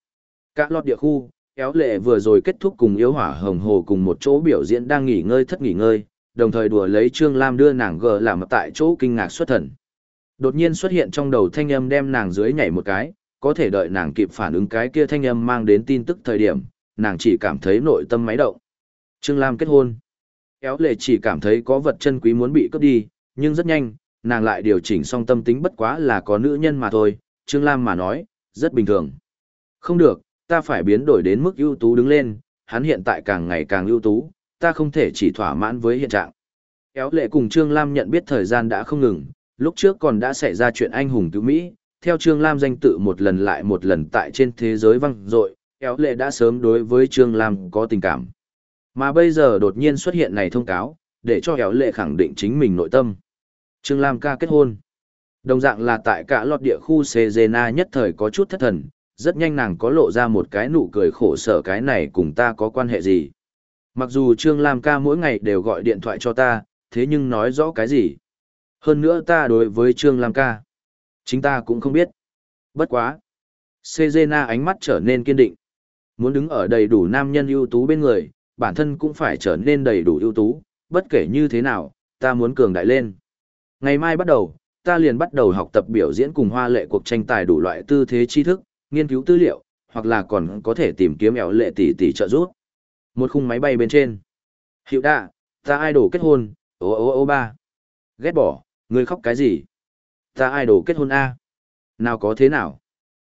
Cả lọt địa khu, kéo lệ vừa rồi kết thúc cùng yếu hỏa hồng hồ cùng một chỗ biểu diễn đang nghỉ ngơi thất nghỉ ngơi, đồng thời đùa lấy Trương Lam đưa nàng gờ làm tại chỗ kinh ngạc xuất thần. Đột nhiên xuất hiện trong đầu thanh âm đem nàng dưới nhảy một cái, có thể đợi nàng kịp phản ứng cái kia thanh âm mang đến tin tức thời điểm, nàng chỉ cảm thấy nội tâm máy động. Trương Lam kết hôn. Kéo lệ chỉ cảm thấy có vật chân quý muốn bị cướp đi, nhưng rất nhanh, nàng lại điều chỉnh xong tâm tính bất quá là có nữ nhân mà thôi, Trương Lam mà nói, rất bình thường. Không được, ta phải biến đổi đến mức ưu tú đứng lên, hắn hiện tại càng ngày càng ưu tú, ta không thể chỉ thỏa mãn với hiện trạng. Kéo lệ cùng Trương Lam nhận biết thời gian đã không ngừng, lúc trước còn đã xảy ra chuyện anh hùng cứu Mỹ, theo Trương Lam danh tự một lần lại một lần tại trên thế giới văng dội kéo lệ đã sớm đối với Trương Lam có tình cảm. Mà bây giờ đột nhiên xuất hiện này thông cáo, để cho kéo lệ khẳng định chính mình nội tâm. Trương Lam ca kết hôn. Đồng dạng là tại cả lọt địa khu Cezena nhất thời có chút thất thần, rất nhanh nàng có lộ ra một cái nụ cười khổ sở cái này cùng ta có quan hệ gì. Mặc dù Trương Lam ca mỗi ngày đều gọi điện thoại cho ta, thế nhưng nói rõ cái gì. Hơn nữa ta đối với Trương Lam ca. Chính ta cũng không biết. Bất quá. Cezena ánh mắt trở nên kiên định. Muốn đứng ở đầy đủ nam nhân ưu tú bên người, bản thân cũng phải trở nên đầy đủ ưu tú, bất kể như thế nào, ta muốn cường đại lên. Ngày mai bắt đầu, ta liền bắt đầu học tập biểu diễn cùng hoa lệ cuộc tranh tài đủ loại tư thế tri thức, nghiên cứu tư liệu, hoặc là còn có thể tìm kiếm ẻo lệ tỷ tỷ trợ giúp. Một khung máy bay bên trên. Hiệu đạ, ta idol kết hôn, ô ô ô ba. Ghét bỏ, ngươi khóc cái gì? Ta idol kết hôn A. Nào có thế nào?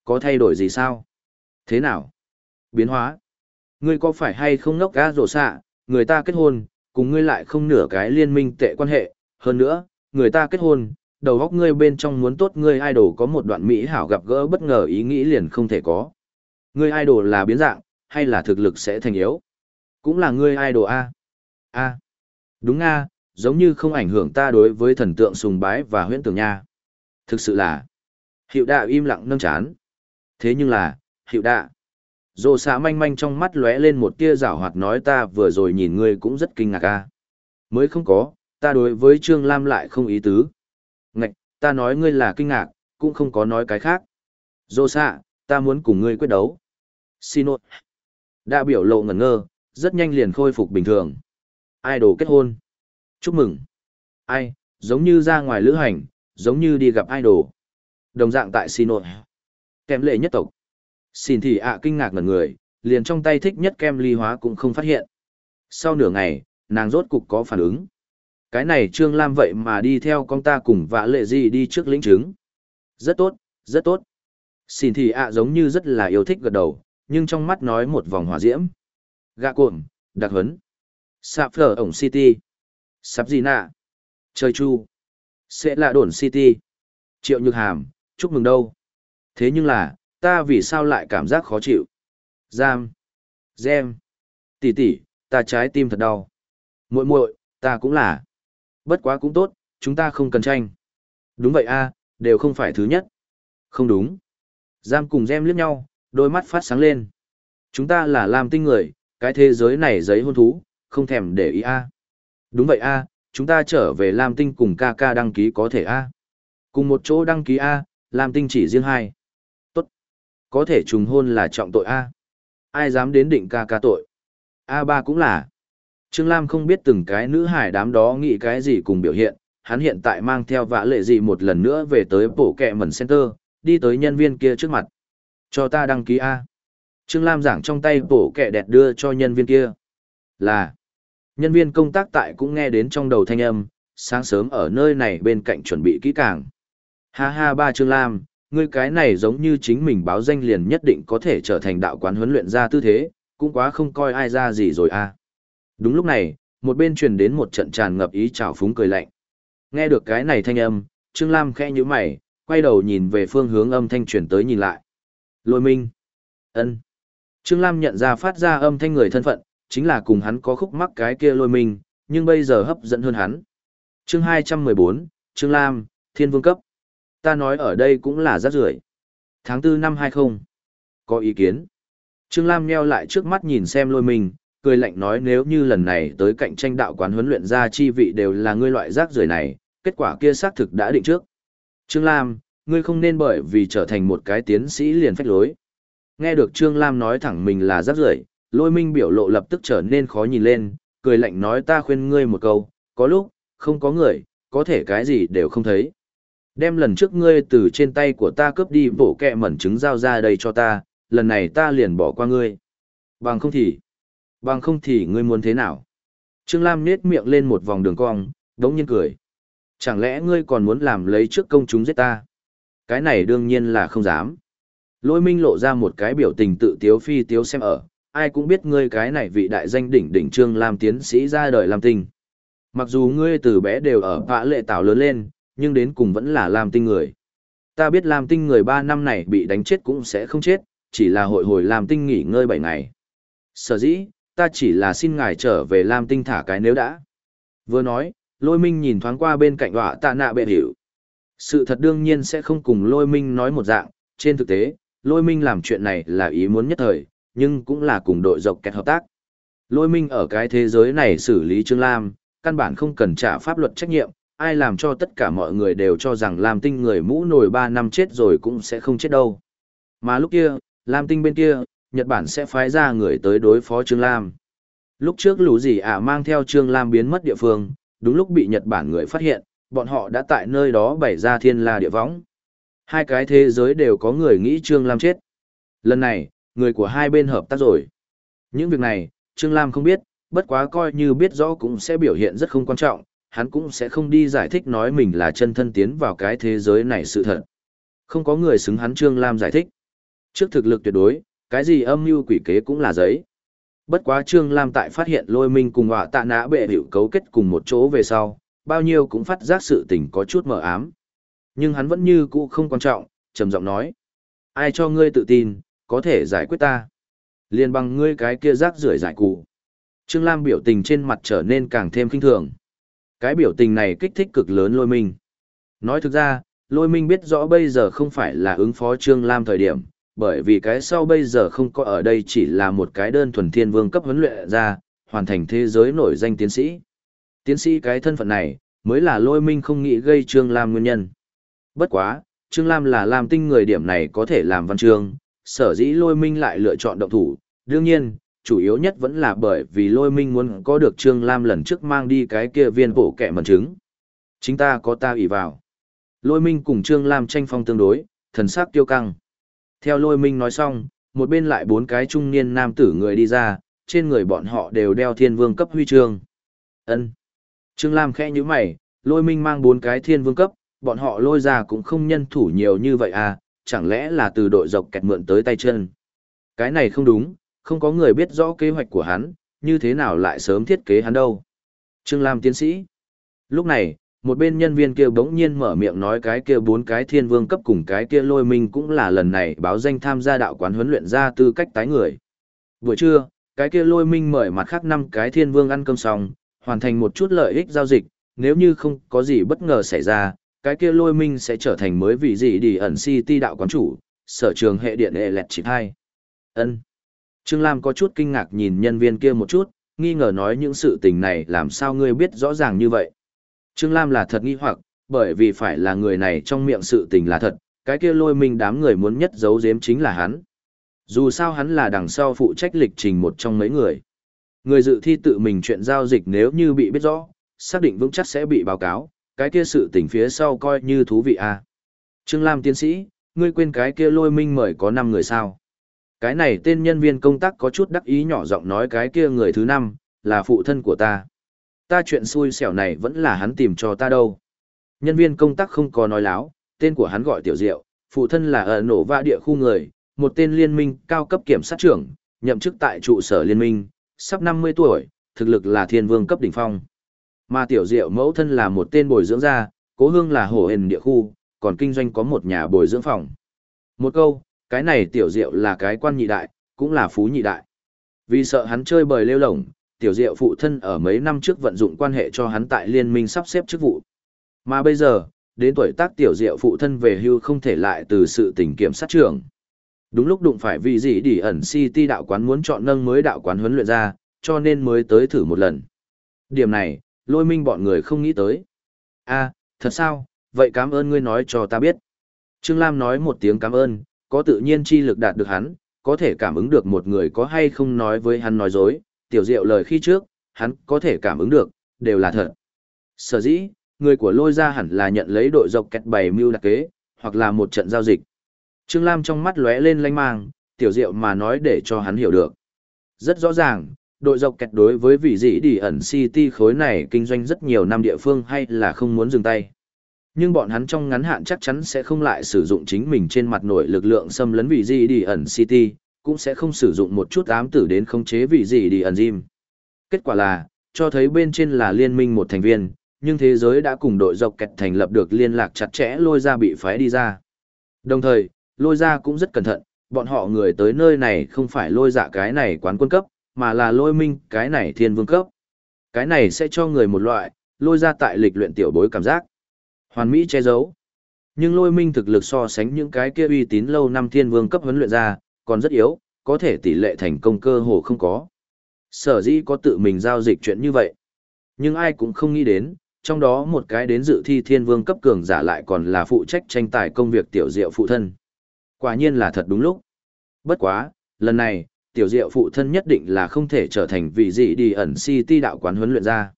Có thay đổi gì sao? Thế nào? Biến hóa. Ngươi có phải hay không ngốc ga rổ xạ, người ta kết hôn, cùng ngươi lại không nửa cái liên minh tệ quan hệ. Hơn nữa, người ta kết hôn, đầu góc ngươi bên trong muốn tốt ngươi idol có một đoạn mỹ hảo gặp gỡ bất ngờ ý nghĩ liền không thể có. Ngươi idol là biến dạng, hay là thực lực sẽ thành yếu? Cũng là ngươi idol A. A. Đúng A, giống như không ảnh hưởng ta đối với thần tượng sùng bái và huyễn tưởng nha. Thực sự là. Hiệu đạ im lặng nâng chán. Thế nhưng là, hiệu đạ. Dồ xã manh manh trong mắt lóe lên một tia rảo hoạt nói ta vừa rồi nhìn ngươi cũng rất kinh ngạc a. Mới không có, ta đối với Trương Lam lại không ý tứ. Ngạch, ta nói ngươi là kinh ngạc, cũng không có nói cái khác. Dô xạ, ta muốn cùng ngươi quyết đấu. Xin lỗi. Đã biểu lộ ngẩn ngơ, rất nhanh liền khôi phục bình thường. Idol kết hôn. Chúc mừng. Ai, giống như ra ngoài lữ hành, giống như đi gặp idol. Đồng dạng tại xin lỗi. Kèm lệ nhất tộc. Xin thì ạ kinh ngạc ngẩn người, liền trong tay thích nhất kem ly hóa cũng không phát hiện. Sau nửa ngày, nàng rốt cục có phản ứng. Cái này Trương Lam vậy mà đi theo con ta cùng vã lệ gì đi trước lĩnh chứng. Rất tốt, rất tốt. Xin thì ạ giống như rất là yêu thích gật đầu, nhưng trong mắt nói một vòng hỏa diễm. Gạ cuộn, đặc huấn Sạp phở ổng City sắp gì nạ. Chơi chu. Sẽ là đồn City. Triệu Nhược Hàm, chúc mừng đâu. Thế nhưng là, ta vì sao lại cảm giác khó chịu? Giam. Gem. Tỷ tỷ, ta trái tim thật đau. muội muội, ta cũng là. Bất quá cũng tốt, chúng ta không cần tranh. Đúng vậy a, đều không phải thứ nhất. Không đúng. Giam cùng Gem liếc nhau, đôi mắt phát sáng lên. Chúng ta là làm tinh người, cái thế giới này giấy hôn thú, không thèm để ý a. Đúng vậy a, chúng ta trở về Lam Tinh cùng ca ca đăng ký có thể a. Cùng một chỗ đăng ký a, Lam Tinh chỉ riêng hai. Tốt. Có thể trùng hôn là trọng tội a. Ai dám đến định ca ca tội? A ba cũng là. Trương Lam không biết từng cái nữ hải đám đó nghĩ cái gì cùng biểu hiện, hắn hiện tại mang theo vã lệ gì một lần nữa về tới bổ kẹ mẩn center, đi tới nhân viên kia trước mặt. Cho ta đăng ký A. Trương Lam giảng trong tay bổ kẹ đẹp đưa cho nhân viên kia. Là. Nhân viên công tác tại cũng nghe đến trong đầu thanh âm, sáng sớm ở nơi này bên cạnh chuẩn bị kỹ càng. Ha ha ba Trương Lam, ngươi cái này giống như chính mình báo danh liền nhất định có thể trở thành đạo quán huấn luyện ra tư thế, cũng quá không coi ai ra gì rồi a. Đúng lúc này, một bên truyền đến một trận tràn ngập ý trào phúng cười lạnh. Nghe được cái này thanh âm, Trương Lam khẽ nhíu mày, quay đầu nhìn về phương hướng âm thanh truyền tới nhìn lại. Lôi Minh. ân Trương Lam nhận ra phát ra âm thanh người thân phận, chính là cùng hắn có khúc mắc cái kia Lôi mình nhưng bây giờ hấp dẫn hơn hắn. chương 214, Trương Lam, Thiên Vương Cấp. Ta nói ở đây cũng là rác rưởi Tháng 4 năm 20. Có ý kiến. Trương Lam nheo lại trước mắt nhìn xem lôi minh, cười lạnh nói nếu như lần này tới cạnh tranh đạo quán huấn luyện ra chi vị đều là ngươi loại rác rưởi này, kết quả kia xác thực đã định trước. Trương Lam, ngươi không nên bởi vì trở thành một cái tiến sĩ liền phách lối. Nghe được Trương Lam nói thẳng mình là rác rưởi, lôi minh biểu lộ lập tức trở nên khó nhìn lên, cười lạnh nói ta khuyên ngươi một câu, có lúc, không có người, có thể cái gì đều không thấy. Đem lần trước ngươi từ trên tay của ta cướp đi bổ kẹ mẩn trứng giao ra đây cho ta, lần này ta liền bỏ qua ngươi. Bằng không thì, bằng không thì ngươi muốn thế nào? Trương Lam nết miệng lên một vòng đường cong, đống nhiên cười. Chẳng lẽ ngươi còn muốn làm lấy trước công chúng giết ta? Cái này đương nhiên là không dám. Lôi minh lộ ra một cái biểu tình tự tiếu phi tiếu xem ở, ai cũng biết ngươi cái này vị đại danh đỉnh đỉnh Trương làm tiến sĩ ra đời làm tinh. Mặc dù ngươi từ bé đều ở vã lệ tảo lớn lên, nhưng đến cùng vẫn là làm tinh người. Ta biết làm tinh người ba năm này bị đánh chết cũng sẽ không chết, chỉ là hội hồi làm tinh nghỉ ngơi bảy ngày. Sở dĩ, ta chỉ là xin ngài trở về làm tinh thả cái nếu đã. Vừa nói, lôi minh nhìn thoáng qua bên cạnh họa tạ nạ bệ hiểu. Sự thật đương nhiên sẽ không cùng lôi minh nói một dạng, trên thực tế, lôi minh làm chuyện này là ý muốn nhất thời, nhưng cũng là cùng đội dọc kẹt hợp tác. Lôi minh ở cái thế giới này xử lý Trương Lam, căn bản không cần trả pháp luật trách nhiệm, ai làm cho tất cả mọi người đều cho rằng Lam Tinh người mũ nổi 3 năm chết rồi cũng sẽ không chết đâu. Mà lúc kia, Lam Tinh bên kia, Nhật Bản sẽ phái ra người tới đối phó Trương Lam. Lúc trước lũ gì ả mang theo Trương Lam biến mất địa phương, đúng lúc bị Nhật Bản người phát hiện, bọn họ đã tại nơi đó bày ra thiên la địa võng. Hai cái thế giới đều có người nghĩ Trương Lam chết. Lần này, người của hai bên hợp tác rồi. Những việc này, Trương Lam không biết, bất quá coi như biết rõ cũng sẽ biểu hiện rất không quan trọng, hắn cũng sẽ không đi giải thích nói mình là chân thân tiến vào cái thế giới này sự thật. Không có người xứng hắn Trương Lam giải thích. Trước thực lực tuyệt đối, cái gì âm mưu quỷ kế cũng là giấy. Bất quá Trương Lam tại phát hiện lôi minh cùng họa tạ nã bệ hiệu cấu kết cùng một chỗ về sau, bao nhiêu cũng phát giác sự tình có chút mờ ám. Nhưng hắn vẫn như cũ không quan trọng, trầm giọng nói. Ai cho ngươi tự tin, có thể giải quyết ta. Liên bằng ngươi cái kia rác rưởi giải cụ. Trương Lam biểu tình trên mặt trở nên càng thêm kinh thường. Cái biểu tình này kích thích cực lớn lôi minh. Nói thực ra, lôi minh biết rõ bây giờ không phải là ứng phó Trương Lam thời điểm, bởi vì cái sau bây giờ không có ở đây chỉ là một cái đơn thuần thiên vương cấp huấn luyện ra, hoàn thành thế giới nổi danh tiến sĩ. Tiến sĩ cái thân phận này, mới là lôi minh không nghĩ gây Trương Lam nguyên nhân. Bất quá, Trương Lam là làm tinh người điểm này có thể làm văn chương, sở dĩ lôi minh lại lựa chọn động thủ. Đương nhiên, chủ yếu nhất vẫn là bởi vì lôi minh muốn có được Trương Lam lần trước mang đi cái kia viên bổ kẻ mần trứng. Chính ta có ta ủy vào. Lôi minh cùng Trương Lam tranh phong tương đối, thần sắc tiêu căng. Theo lôi minh nói xong, một bên lại bốn cái trung niên nam tử người đi ra, trên người bọn họ đều đeo thiên vương cấp huy chương. ân Trương Lam khẽ như mày, lôi minh mang bốn cái thiên vương cấp, bọn họ lôi ra cũng không nhân thủ nhiều như vậy à, chẳng lẽ là từ đội dọc kẹt mượn tới tay chân. Cái này không đúng, không có người biết rõ kế hoạch của hắn, như thế nào lại sớm thiết kế hắn đâu. Trương Lam tiến sĩ. Lúc này, một bên nhân viên kia bỗng nhiên mở miệng nói cái kia bốn cái thiên vương cấp cùng cái kia lôi minh cũng là lần này báo danh tham gia đạo quán huấn luyện ra tư cách tái người. Buổi trưa, cái kia lôi minh mời mặt khác năm cái thiên vương ăn cơm xong, hoàn thành một chút lợi ích giao dịch, nếu như không có gì bất ngờ xảy ra, cái kia lôi minh sẽ trở thành mới vị gì đi ẩn city đạo quán chủ, sở trường hệ điện electric 2. Ân. Trương Lam có chút kinh ngạc nhìn nhân viên kia một chút, nghi ngờ nói những sự tình này làm sao ngươi biết rõ ràng như vậy. Trương Lam là thật nghi hoặc, bởi vì phải là người này trong miệng sự tình là thật, cái kia lôi minh đám người muốn nhất giấu giếm chính là hắn. Dù sao hắn là đằng sau phụ trách lịch trình một trong mấy người. Người dự thi tự mình chuyện giao dịch nếu như bị biết rõ, xác định vững chắc sẽ bị báo cáo, cái kia sự tình phía sau coi như thú vị à. Trương Lam tiến sĩ, ngươi quên cái kia lôi minh mời có 5 người sao. Cái này tên nhân viên công tác có chút đắc ý nhỏ giọng nói cái kia người thứ năm là phụ thân của ta. Ta chuyện xui xẻo này vẫn là hắn tìm cho ta đâu. Nhân viên công tác không có nói láo, tên của hắn gọi Tiểu Diệu, phụ thân là ở nổ va địa khu người, một tên liên minh cao cấp kiểm sát trưởng, nhậm chức tại trụ sở liên minh, sắp 50 tuổi, thực lực là thiên vương cấp đỉnh phong. Mà Tiểu Diệu mẫu thân là một tên bồi dưỡng gia, cố hương là hổ hền địa khu, còn kinh doanh có một nhà bồi dưỡng phòng. Một câu, cái này Tiểu Diệu là cái quan nhị đại, cũng là phú nhị đại. Vì sợ hắn chơi bời lêu lổng, tiểu diệu phụ thân ở mấy năm trước vận dụng quan hệ cho hắn tại liên minh sắp xếp chức vụ. Mà bây giờ, đến tuổi tác tiểu diệu phụ thân về hưu không thể lại từ sự tình kiểm sát trưởng. Đúng lúc đụng phải vị gì đi ẩn City đạo quán muốn chọn nâng mới đạo quán huấn luyện ra, cho nên mới tới thử một lần. Điểm này, lôi minh bọn người không nghĩ tới. a thật sao, vậy cảm ơn ngươi nói cho ta biết. Trương Lam nói một tiếng cảm ơn, có tự nhiên chi lực đạt được hắn, có thể cảm ứng được một người có hay không nói với hắn nói dối, tiểu diệu lời khi trước, hắn có thể cảm ứng được, đều là thật. Sở dĩ, người của lôi ra hẳn là nhận lấy đội dọc kẹt bày mưu đặc kế, hoặc là một trận giao dịch. Trương Lam trong mắt lóe lên lanh mang, tiểu diệu mà nói để cho hắn hiểu được. Rất rõ ràng, đội dọc kẹt đối với vị dĩ đi ẩn City khối này kinh doanh rất nhiều năm địa phương hay là không muốn dừng tay. Nhưng bọn hắn trong ngắn hạn chắc chắn sẽ không lại sử dụng chính mình trên mặt nổi lực lượng xâm lấn vị dĩ đi ẩn City, cũng sẽ không sử dụng một chút ám tử đến khống chế vị dĩ đi ẩn Jim. Kết quả là, cho thấy bên trên là liên minh một thành viên, nhưng thế giới đã cùng đội dọc kẹt thành lập được liên lạc chặt chẽ lôi ra bị phái đi ra. Đồng thời, lôi ra cũng rất cẩn thận, bọn họ người tới nơi này không phải lôi dạ cái này quán quân cấp, mà là lôi minh cái này thiên vương cấp. Cái này sẽ cho người một loại, lôi ra tại lịch luyện tiểu bối cảm giác. Hoàn mỹ che giấu. Nhưng lôi minh thực lực so sánh những cái kia uy tín lâu năm thiên vương cấp huấn luyện ra, còn rất yếu, có thể tỷ lệ thành công cơ hồ không có. Sở dĩ có tự mình giao dịch chuyện như vậy. Nhưng ai cũng không nghĩ đến, trong đó một cái đến dự thi thiên vương cấp cường giả lại còn là phụ trách tranh tài công việc tiểu diệu phụ thân. Quả nhiên là thật đúng lúc. Bất quá, lần này, tiểu diệu phụ thân nhất định là không thể trở thành vị gì đi ẩn City đạo quán huấn luyện ra.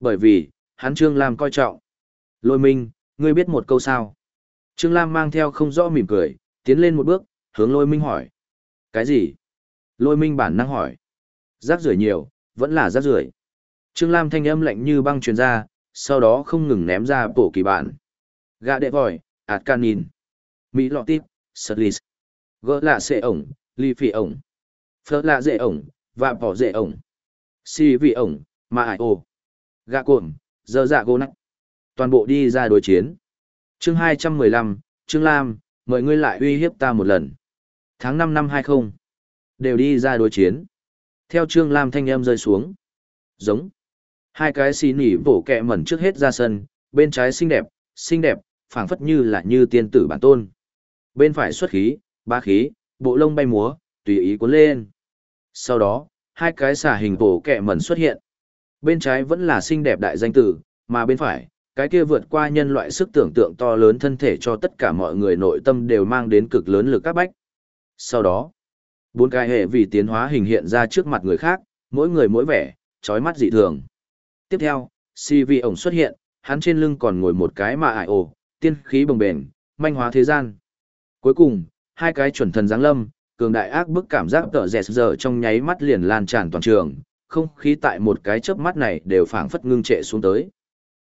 Bởi vì, hắn Trương Lam coi trọng. Lôi minh, ngươi biết một câu sao? Trương Lam mang theo không rõ mỉm cười, tiến lên một bước, hướng lôi minh hỏi. Cái gì? Lôi minh bản năng hỏi. Rác rưởi nhiều, vẫn là rác rưởi. Trương Lam thanh âm lạnh như băng truyền ra, sau đó không ngừng ném ra bổ kỳ bản. Gà đệ vòi, ạt can nhìn. Mỹ lọ tiếp, sật lì. Gỡ lạ xệ ổng, ly phỉ ổng. Phở lạ dễ ổng, và bỏ dễ ổng. Si vị ổng, mà ải ồ. Gà cuộn, giờ dạ gô nách. Toàn bộ đi ra đối chiến. chương 215, Trương Lam, mời ngươi lại uy hiếp ta một lần. Tháng 5 năm 20. Đều đi ra đối chiến. Theo Trương Lam thanh em rơi xuống. Giống. Hai cái xì nỉ bổ kẹ mẩn trước hết ra sân, bên trái xinh đẹp, xinh đẹp, phảng phất như là như tiên tử bản tôn. Bên phải xuất khí, ba khí, bộ lông bay múa, tùy ý cuốn lên. Sau đó, hai cái xà hình bổ kẹ mẩn xuất hiện. Bên trái vẫn là xinh đẹp đại danh tử, mà bên phải, cái kia vượt qua nhân loại sức tưởng tượng to lớn thân thể cho tất cả mọi người nội tâm đều mang đến cực lớn lực các bách. Sau đó, bốn cái hệ vì tiến hóa hình hiện ra trước mặt người khác, mỗi người mỗi vẻ, trói mắt dị thường. Tiếp theo, si vi ổng xuất hiện, hắn trên lưng còn ngồi một cái mà ải ồ, tiên khí bồng bền, manh hóa thế gian. Cuối cùng, hai cái chuẩn thần giáng lâm, cường đại ác bức cảm giác tợ dẹt giờ trong nháy mắt liền lan tràn toàn trường, không khí tại một cái chớp mắt này đều phảng phất ngưng trệ xuống tới.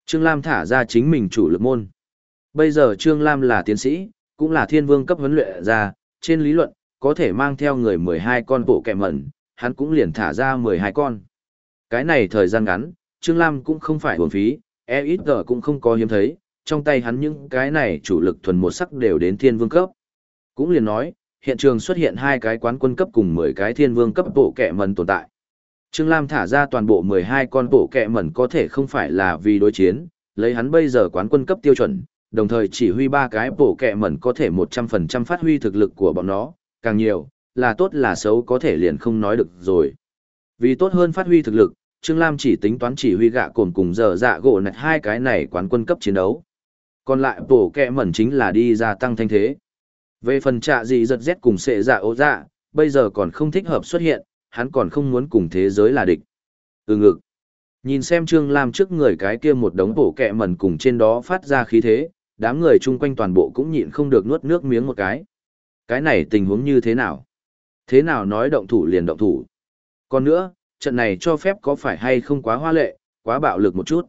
Trương Lam thả ra chính mình chủ lực môn. Bây giờ Trương Lam là tiến sĩ, cũng là thiên vương cấp huấn luyện ra, trên lý luận, có thể mang theo người 12 con bộ kẹ mẩn, hắn cũng liền thả ra 12 con. Cái này thời gian ngắn, Trương Lam cũng không phải hồn phí, e ít giờ cũng không có hiếm thấy, trong tay hắn những cái này chủ lực thuần một sắc đều đến thiên vương cấp. Cũng liền nói, hiện trường xuất hiện hai cái quán quân cấp cùng 10 cái thiên vương cấp bộ kẹ mẩn tồn tại. Trương Lam thả ra toàn bộ 12 con bộ kẹ mẩn có thể không phải là vì đối chiến, lấy hắn bây giờ quán quân cấp tiêu chuẩn, đồng thời chỉ huy ba cái bộ kẹ mẩn có thể 100% phát huy thực lực của bọn nó, càng nhiều, là tốt là xấu có thể liền không nói được rồi. Vì tốt hơn phát huy thực lực, Trương Lam chỉ tính toán chỉ huy gạ cồn cùng giờ dạ gỗ nạch hai cái này quán quân cấp chiến đấu. Còn lại bổ kẹ mẩn chính là đi gia tăng thanh thế. Về phần trạ gì giật rét cùng sệ dạ ố dạ, bây giờ còn không thích hợp xuất hiện, hắn còn không muốn cùng thế giới là địch. Ừ ngực. Nhìn xem Trương Lam trước người cái kia một đống bổ kẹ mẩn cùng trên đó phát ra khí thế, đám người chung quanh toàn bộ cũng nhịn không được nuốt nước miếng một cái. Cái này tình huống như thế nào? Thế nào nói động thủ liền động thủ? Còn nữa, trận này cho phép có phải hay không quá hoa lệ, quá bạo lực một chút.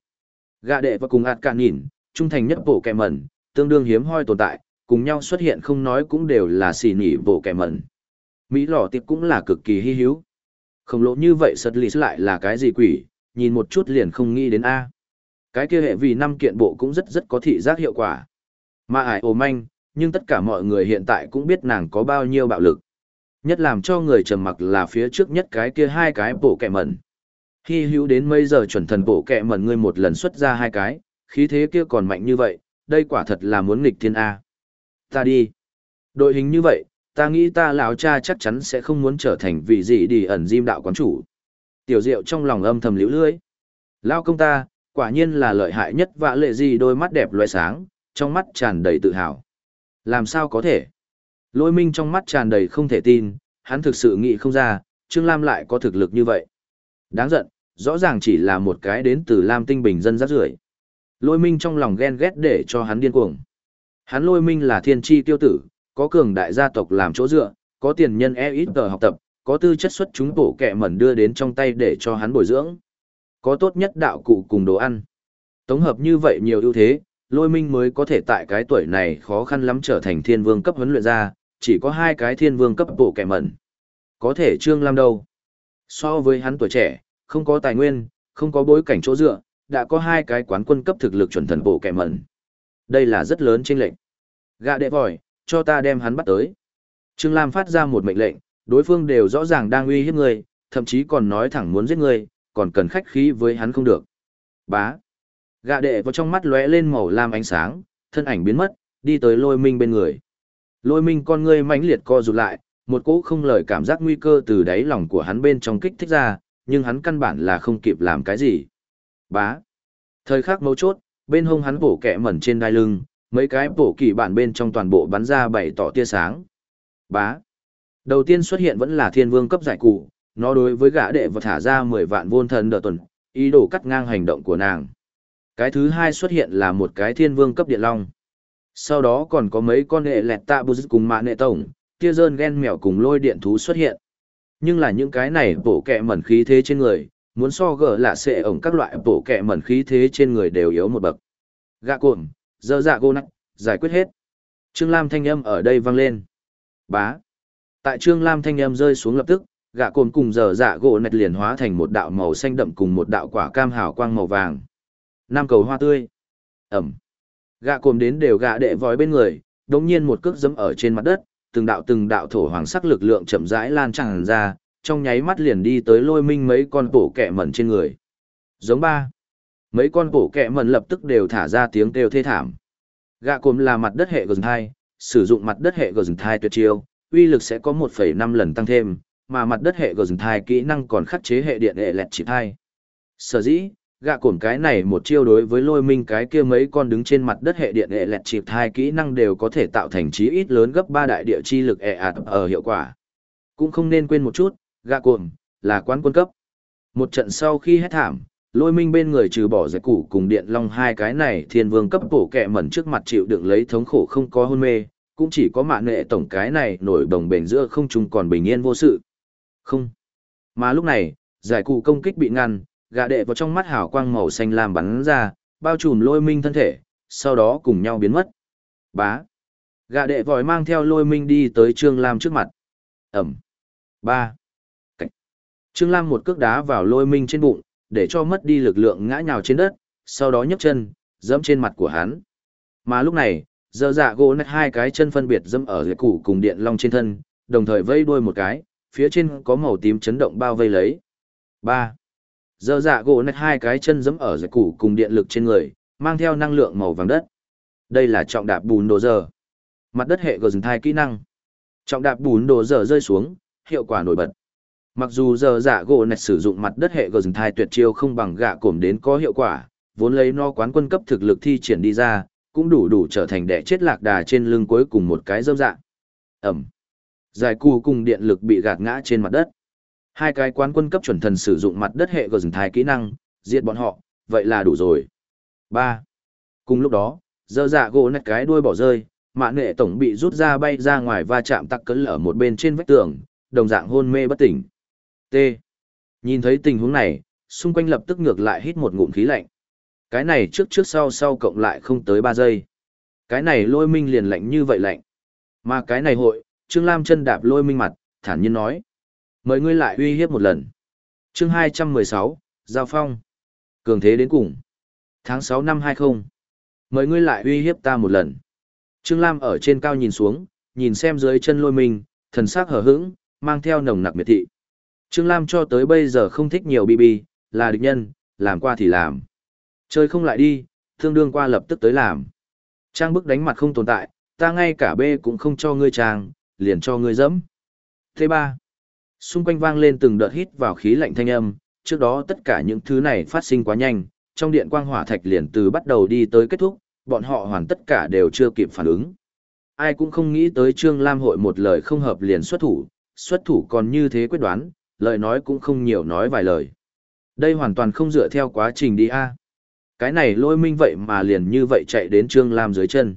Gạ đệ và cùng ạt cạn nhìn, trung thành nhất bổ kẹ mẩn, tương đương hiếm hoi tồn tại, cùng nhau xuất hiện không nói cũng đều là xì nỉ bộ kẻ mẩn. Mỹ lò tiệp cũng là cực kỳ hy hữu. Không lộ như vậy sật lì lại là cái gì quỷ, nhìn một chút liền không nghĩ đến A. Cái kia hệ vì năm kiện bộ cũng rất rất có thị giác hiệu quả. Mà ải ồ manh, nhưng tất cả mọi người hiện tại cũng biết nàng có bao nhiêu bạo lực. Nhất làm cho người trầm mặc là phía trước nhất cái kia hai cái bộ kẻ mẩn. Hy hữu đến mấy giờ chuẩn thần bộ kẻ mẩn ngươi một lần xuất ra hai cái, khí thế kia còn mạnh như vậy, đây quả thật là muốn nghịch thiên A. Ta đi. Đội hình như vậy, ta nghĩ ta lão cha chắc chắn sẽ không muốn trở thành vị gì đi ẩn diêm đạo quán chủ. Tiểu Diệu trong lòng âm thầm liễu lưỡi. Lao công ta, quả nhiên là lợi hại nhất vạ lệ gì đôi mắt đẹp loại sáng, trong mắt tràn đầy tự hào. Làm sao có thể? Lôi minh trong mắt tràn đầy không thể tin, hắn thực sự nghĩ không ra, Trương Lam lại có thực lực như vậy. Đáng giận, rõ ràng chỉ là một cái đến từ Lam tinh bình dân rác rưởi Lôi minh trong lòng ghen ghét để cho hắn điên cuồng. Hắn lôi minh là thiên tri tiêu tử, có cường đại gia tộc làm chỗ dựa, có tiền nhân e ít tờ học tập, có tư chất xuất chúng bổ kẹ mẩn đưa đến trong tay để cho hắn bồi dưỡng. Có tốt nhất đạo cụ cùng đồ ăn. Tổng hợp như vậy nhiều ưu thế, lôi minh mới có thể tại cái tuổi này khó khăn lắm trở thành thiên vương cấp huấn luyện ra, chỉ có hai cái thiên vương cấp bổ kẹ mẩn. Có thể Trương Lam đâu? So với hắn tuổi trẻ, không có tài nguyên, không có bối cảnh chỗ dựa, đã có hai cái quán quân cấp thực lực chuẩn thần bổ kẹ mẩn. Đây là rất lớn chênh lệnh. Gạ đệ vòi, cho ta đem hắn bắt tới. Trương Lam phát ra một mệnh lệnh, đối phương đều rõ ràng đang uy hiếp người, thậm chí còn nói thẳng muốn giết người, còn cần khách khí với hắn không được. Bá. Gạ đệ vào trong mắt lóe lên màu lam ánh sáng, thân ảnh biến mất, đi tới lôi minh bên người. Lôi minh con ngươi mãnh liệt co rụt lại, một cỗ không lời cảm giác nguy cơ từ đáy lòng của hắn bên trong kích thích ra, nhưng hắn căn bản là không kịp làm cái gì. Bá. Thời khắc mấu chốt, bên hông hắn bổ kẹ mẩn trên đai lưng, mấy cái bổ kỳ bản bên trong toàn bộ bắn ra bảy tỏ tia sáng. Bá. Đầu tiên xuất hiện vẫn là thiên vương cấp giải cụ, nó đối với gã đệ và thả ra 10 vạn vôn thần đợt tuần, ý đồ cắt ngang hành động của nàng. Cái thứ hai xuất hiện là một cái thiên vương cấp điện long. Sau đó còn có mấy con hệ lẹt tạ bù cùng mạ nệ tổng, tia dơn ghen mèo cùng lôi điện thú xuất hiện. Nhưng là những cái này bổ kẹ mẩn khí thế trên người, muốn so gỡ là sẽ ổng các loại bổ kẹ mẩn khí thế trên người đều yếu một bậc. Gạ cồn, dơ dạ gô nách, giải quyết hết. Trương Lam thanh âm ở đây vang lên. Bá. Tại Trương Lam thanh âm rơi xuống lập tức, gạ cồn cùng dở dạ gỗ nạch liền hóa thành một đạo màu xanh đậm cùng một đạo quả cam hào quang màu vàng. Nam cầu hoa tươi. Ẩm. Gạ cồn đến đều gạ đệ vòi bên người, đống nhiên một cước dẫm ở trên mặt đất, từng đạo từng đạo thổ hoàng sắc lực lượng chậm rãi lan tràn ra, trong nháy mắt liền đi tới lôi minh mấy con bổ kẹ mẩn trên người. Giống ba. Mấy con bổ kẹ mẩn lập tức đều thả ra tiếng kêu thê thảm. Gạ cồm là mặt đất hệ gần thai, sử dụng mặt đất hệ gần thai tuyệt chiêu, uy lực sẽ có 1,5 lần tăng thêm, mà mặt đất hệ gần thai kỹ năng còn khắc chế hệ điện hệ lẹt chỉ thai. Sở dĩ, gạ cổm cái này một chiêu đối với lôi minh cái kia mấy con đứng trên mặt đất hệ điện hệ lẹt chịp hai kỹ năng đều có thể tạo thành chí ít lớn gấp ba đại địa chi lực ẹ ạt ở hiệu quả cũng không nên quên một chút gạ cổm là quán quân cấp một trận sau khi hết thảm lôi minh bên người trừ bỏ giải củ cùng điện long hai cái này thiên vương cấp bổ kẹ mẩn trước mặt chịu đựng lấy thống khổ không có hôn mê cũng chỉ có mạng nghệ tổng cái này nổi đồng bền giữa không trung còn bình yên vô sự không mà lúc này giải cụ công kích bị ngăn Gạ đệ vào trong mắt hào quang màu xanh lam bắn ra, bao trùm lôi minh thân thể, sau đó cùng nhau biến mất. Bá. Gạ đệ vòi mang theo lôi minh đi tới Trương Lam trước mặt. Ẩm. Ba. Trương Lam một cước đá vào lôi minh trên bụng, để cho mất đi lực lượng ngã nhào trên đất, sau đó nhấc chân, dẫm trên mặt của hắn. Mà lúc này, giờ dạ gỗ nách hai cái chân phân biệt dẫm ở dưới củ cùng điện long trên thân, đồng thời vây đuôi một cái, phía trên có màu tím chấn động bao vây lấy. Ba. Giờ dạ gỗ nạch hai cái chân giẫm ở dưới củ cùng điện lực trên người, mang theo năng lượng màu vàng đất. Đây là trọng đạp bùn đồ giờ. Mặt đất hệ gờ dừng thai kỹ năng. Trọng đạp bùn đồ giờ rơi xuống, hiệu quả nổi bật. Mặc dù giờ giả gỗ nạch sử dụng mặt đất hệ gờ rừng thai tuyệt chiêu không bằng gạ cổm đến có hiệu quả, vốn lấy no quán quân cấp thực lực thi triển đi ra, cũng đủ đủ trở thành đẻ chết lạc đà trên lưng cuối cùng một cái dâm dạng Ẩm. Giải cù cùng điện lực bị gạt ngã trên mặt đất. Hai cái quán quân cấp chuẩn thần sử dụng mặt đất hệ gờ rừng thai kỹ năng, diệt bọn họ, vậy là đủ rồi. Ba. Cùng lúc đó, dơ dạ gỗ nạch cái đuôi bỏ rơi, mạng nghệ tổng bị rút ra bay ra ngoài va chạm tắc cấn ở một bên trên vách tường, đồng dạng hôn mê bất tỉnh. T. Nhìn thấy tình huống này, xung quanh lập tức ngược lại hít một ngụm khí lạnh. Cái này trước trước sau sau cộng lại không tới ba giây. Cái này lôi minh liền lạnh như vậy lạnh. Mà cái này hội, Trương Lam chân đạp lôi minh mặt, thản nhiên nói. Mời ngươi lại uy hiếp một lần. chương 216, Giao Phong. Cường thế đến cùng. Tháng 6 năm 20. Mời ngươi lại uy hiếp ta một lần. Trương Lam ở trên cao nhìn xuống, nhìn xem dưới chân lôi Minh, thần sắc hở hững, mang theo nồng nặc miệt thị. Trương Lam cho tới bây giờ không thích nhiều BB, là địch nhân, làm qua thì làm. Chơi không lại đi, thương đương qua lập tức tới làm. Trang bức đánh mặt không tồn tại, ta ngay cả B cũng không cho ngươi trang, liền cho ngươi dẫm. Thế ba. Xung quanh vang lên từng đợt hít vào khí lạnh thanh âm, trước đó tất cả những thứ này phát sinh quá nhanh, trong điện quang hỏa thạch liền từ bắt đầu đi tới kết thúc, bọn họ hoàn tất cả đều chưa kịp phản ứng. Ai cũng không nghĩ tới Trương Lam hội một lời không hợp liền xuất thủ, xuất thủ còn như thế quyết đoán, lời nói cũng không nhiều nói vài lời. Đây hoàn toàn không dựa theo quá trình đi a. Cái này lôi minh vậy mà liền như vậy chạy đến Trương Lam dưới chân.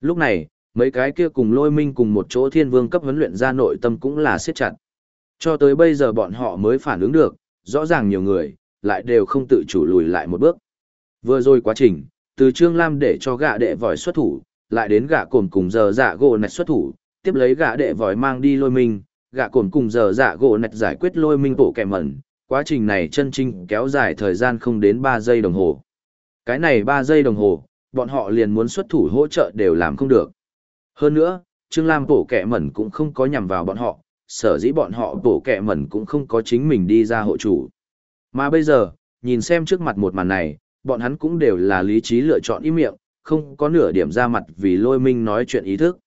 Lúc này, mấy cái kia cùng lôi minh cùng một chỗ thiên vương cấp huấn luyện ra nội tâm cũng là siết chặt. Cho tới bây giờ bọn họ mới phản ứng được, rõ ràng nhiều người, lại đều không tự chủ lùi lại một bước. Vừa rồi quá trình, từ Trương Lam để cho gạ đệ vòi xuất thủ, lại đến gạ cồn cùng giờ dạ gỗ nạch xuất thủ, tiếp lấy gạ đệ vòi mang đi lôi minh, gạ cồn cùng giờ dạ gỗ nạch giải quyết lôi minh bộ kẻ mẩn. Quá trình này chân trinh kéo dài thời gian không đến 3 giây đồng hồ. Cái này 3 giây đồng hồ, bọn họ liền muốn xuất thủ hỗ trợ đều làm không được. Hơn nữa, Trương Lam bổ kẻ mẩn cũng không có nhằm vào bọn họ, sở dĩ bọn họ bổ kẻ mẩn cũng không có chính mình đi ra hộ chủ. Mà bây giờ, nhìn xem trước mặt một màn này, bọn hắn cũng đều là lý trí lựa chọn im miệng, không có nửa điểm ra mặt vì lôi minh nói chuyện ý thức.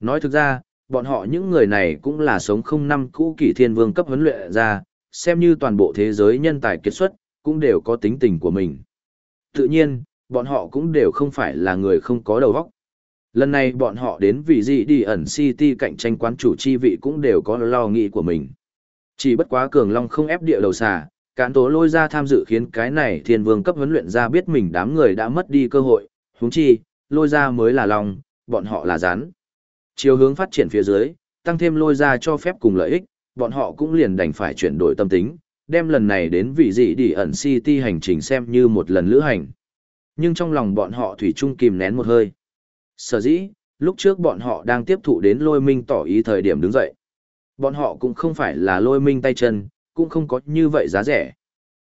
Nói thực ra, bọn họ những người này cũng là sống không năm cũ kỷ thiên vương cấp huấn luyện ra, xem như toàn bộ thế giới nhân tài kết xuất, cũng đều có tính tình của mình. Tự nhiên, bọn họ cũng đều không phải là người không có đầu óc. Lần này bọn họ đến vì gì đi ẩn City cạnh tranh quán chủ chi vị cũng đều có lo nghĩ của mình. Chỉ bất quá cường long không ép địa đầu xà, cán tố lôi ra tham dự khiến cái này thiên vương cấp huấn luyện ra biết mình đám người đã mất đi cơ hội, huống chi, lôi ra mới là long, bọn họ là rán Chiều hướng phát triển phía dưới, tăng thêm lôi ra cho phép cùng lợi ích, bọn họ cũng liền đành phải chuyển đổi tâm tính, đem lần này đến vị dị đi ẩn City hành trình xem như một lần lữ hành. Nhưng trong lòng bọn họ thủy chung kìm nén một hơi. Sở dĩ, lúc trước bọn họ đang tiếp thụ đến lôi minh tỏ ý thời điểm đứng dậy. Bọn họ cũng không phải là lôi minh tay chân, cũng không có như vậy giá rẻ.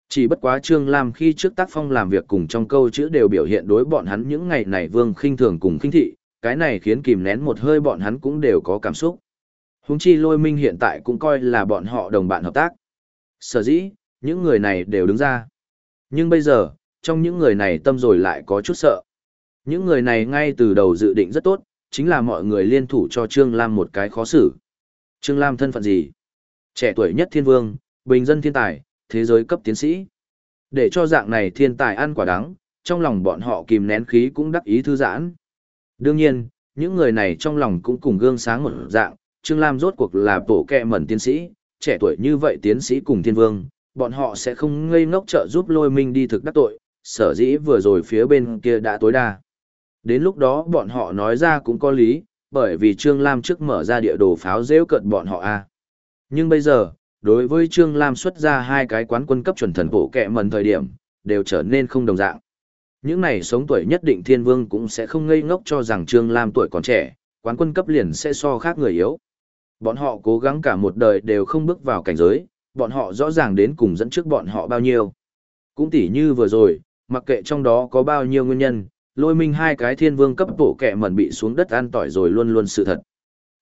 Chỉ bất quá Trương Lam khi trước tác phong làm việc cùng trong câu chữ đều biểu hiện đối bọn hắn những ngày này vương khinh thường cùng khinh thị, cái này khiến kìm nén một hơi bọn hắn cũng đều có cảm xúc. Húng chi lôi minh hiện tại cũng coi là bọn họ đồng bạn hợp tác. Sở dĩ, những người này đều đứng ra. Nhưng bây giờ, trong những người này tâm rồi lại có chút sợ. Những người này ngay từ đầu dự định rất tốt, chính là mọi người liên thủ cho Trương Lam một cái khó xử. Trương Lam thân phận gì? Trẻ tuổi nhất thiên vương, bình dân thiên tài, thế giới cấp tiến sĩ. Để cho dạng này thiên tài ăn quả đắng, trong lòng bọn họ kìm nén khí cũng đắc ý thư giãn. Đương nhiên, những người này trong lòng cũng cùng gương sáng một dạng, Trương Lam rốt cuộc là bổ kẹ mẩn tiến sĩ, trẻ tuổi như vậy tiến sĩ cùng thiên vương, bọn họ sẽ không ngây ngốc trợ giúp lôi minh đi thực đắc tội, sở dĩ vừa rồi phía bên kia đã tối đa. Đến lúc đó bọn họ nói ra cũng có lý, bởi vì Trương Lam trước mở ra địa đồ pháo rêu cận bọn họ a Nhưng bây giờ, đối với Trương Lam xuất ra hai cái quán quân cấp chuẩn thần bộ kẹ mẩn thời điểm, đều trở nên không đồng dạng. Những này sống tuổi nhất định thiên vương cũng sẽ không ngây ngốc cho rằng Trương Lam tuổi còn trẻ, quán quân cấp liền sẽ so khác người yếu. Bọn họ cố gắng cả một đời đều không bước vào cảnh giới, bọn họ rõ ràng đến cùng dẫn trước bọn họ bao nhiêu. Cũng tỉ như vừa rồi, mặc kệ trong đó có bao nhiêu nguyên nhân, lôi minh hai cái thiên vương cấp bổ kẹ mẩn bị xuống đất ăn tỏi rồi luôn luôn sự thật.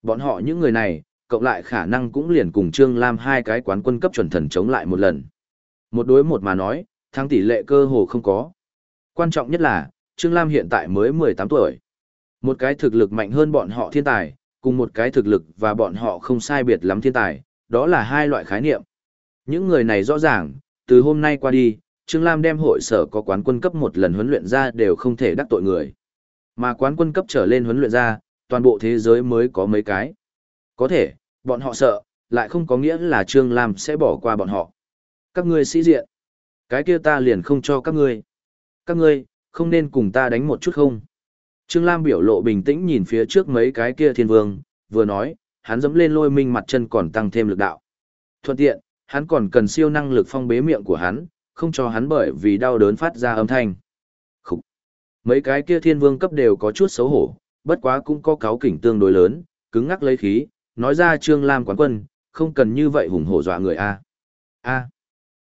Bọn họ những người này, cộng lại khả năng cũng liền cùng Trương Lam hai cái quán quân cấp chuẩn thần chống lại một lần. Một đối một mà nói, thắng tỷ lệ cơ hồ không có. Quan trọng nhất là, Trương Lam hiện tại mới 18 tuổi. Một cái thực lực mạnh hơn bọn họ thiên tài, cùng một cái thực lực và bọn họ không sai biệt lắm thiên tài, đó là hai loại khái niệm. Những người này rõ ràng, từ hôm nay qua đi, Trương Lam đem hội sở có quán quân cấp một lần huấn luyện ra đều không thể đắc tội người. Mà quán quân cấp trở lên huấn luyện ra, toàn bộ thế giới mới có mấy cái. Có thể, bọn họ sợ, lại không có nghĩa là Trương Lam sẽ bỏ qua bọn họ. Các ngươi sĩ diện. Cái kia ta liền không cho các ngươi. Các ngươi, không nên cùng ta đánh một chút không? Trương Lam biểu lộ bình tĩnh nhìn phía trước mấy cái kia thiên vương, vừa nói, hắn dẫm lên lôi minh mặt chân còn tăng thêm lực đạo. Thuận tiện, hắn còn cần siêu năng lực phong bế miệng của hắn, không cho hắn bởi vì đau đớn phát ra âm thanh. Khúc. Mấy cái kia thiên vương cấp đều có chút xấu hổ, bất quá cũng có cáo kỉnh tương đối lớn, cứng ngắc lấy khí, nói ra Trương Lam quán quân, không cần như vậy hùng hổ dọa người a. A.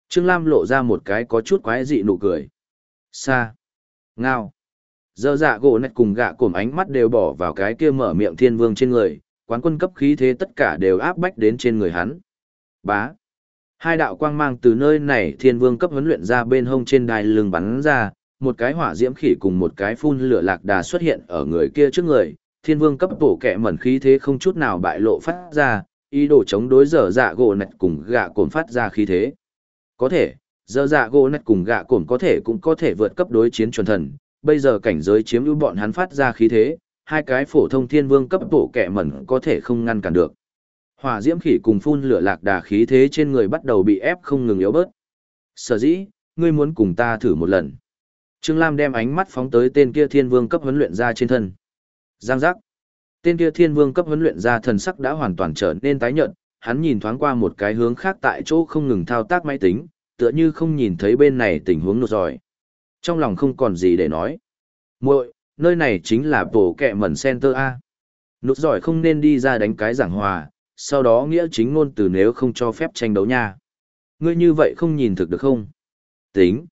Trương Lam lộ ra một cái có chút quái dị nụ cười. Sa. Ngao. Dơ dạ gỗ nạch cùng gạ cổm ánh mắt đều bỏ vào cái kia mở miệng thiên vương trên người, quán quân cấp khí thế tất cả đều áp bách đến trên người hắn. Bá. Hai đạo quang mang từ nơi này thiên vương cấp huấn luyện ra bên hông trên đài lưng bắn ra, một cái hỏa diễm khỉ cùng một cái phun lửa lạc đà xuất hiện ở người kia trước người, thiên vương cấp bổ kẹ mẩn khí thế không chút nào bại lộ phát ra, ý đồ chống đối dở dạ gỗ nạch cùng gạ cồn phát ra khí thế. Có thể, giờ dạ gỗ nạch cùng gạ cổn có thể cũng có thể vượt cấp đối chiến chuẩn thần, bây giờ cảnh giới chiếm ưu bọn hắn phát ra khí thế, hai cái phổ thông thiên vương cấp bộ kẻ mẩn có thể không ngăn cản được. Hỏa diễm khỉ cùng phun lửa lạc đà khí thế trên người bắt đầu bị ép không ngừng yếu bớt. Sở dĩ, ngươi muốn cùng ta thử một lần. Trương Lam đem ánh mắt phóng tới tên kia thiên vương cấp huấn luyện ra trên thân. Giang giác. Tên kia thiên vương cấp huấn luyện ra thần sắc đã hoàn toàn trở nên tái nhợt, hắn nhìn thoáng qua một cái hướng khác tại chỗ không ngừng thao tác máy tính, tựa như không nhìn thấy bên này tình huống nụt giỏi. Trong lòng không còn gì để nói. muội nơi này chính là tổ kẹ mẩn center A. nụt giỏi không nên đi ra đánh cái giảng hòa, sau đó nghĩa chính ngôn từ nếu không cho phép tranh đấu nha. Ngươi như vậy không nhìn thực được không? Tính.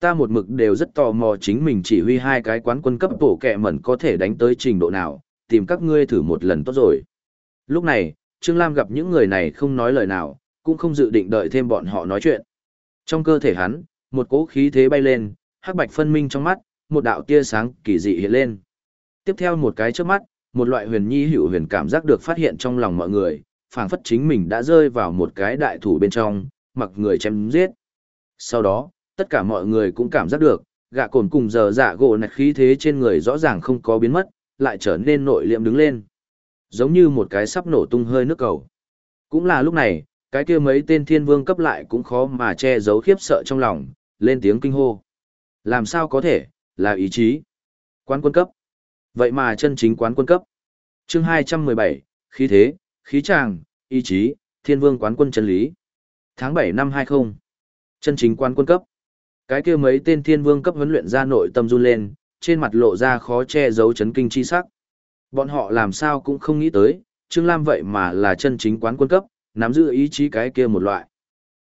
Ta một mực đều rất tò mò chính mình chỉ huy hai cái quán quân cấp bổ kẹ mẩn có thể đánh tới trình độ nào, tìm các ngươi thử một lần tốt rồi. Lúc này, Trương Lam gặp những người này không nói lời nào, cũng không dự định đợi thêm bọn họ nói chuyện. Trong cơ thể hắn, một cỗ khí thế bay lên, hắc bạch phân minh trong mắt, một đạo tia sáng kỳ dị hiện lên. Tiếp theo một cái trước mắt, một loại huyền nhi hữu huyền cảm giác được phát hiện trong lòng mọi người, phảng phất chính mình đã rơi vào một cái đại thủ bên trong, mặc người chém giết. Sau đó, tất cả mọi người cũng cảm giác được, gạ cồn cùng giờ dạ gỗ nạch khí thế trên người rõ ràng không có biến mất, lại trở nên nội liệm đứng lên. Giống như một cái sắp nổ tung hơi nước cầu. Cũng là lúc này, cái kia mấy tên thiên vương cấp lại cũng khó mà che giấu khiếp sợ trong lòng, lên tiếng kinh hô. Làm sao có thể, là ý chí. Quán quân cấp. Vậy mà chân chính quán quân cấp. chương 217, khí thế, khí tràng, ý chí, thiên vương quán quân chân lý. Tháng 7 năm 20. Chân chính quán quân cấp. Cái kia mấy tên thiên vương cấp huấn luyện ra nội tâm run lên, trên mặt lộ ra khó che giấu chấn kinh chi sắc. Bọn họ làm sao cũng không nghĩ tới, Trương Lam vậy mà là chân chính quán quân cấp, nắm giữ ý chí cái kia một loại.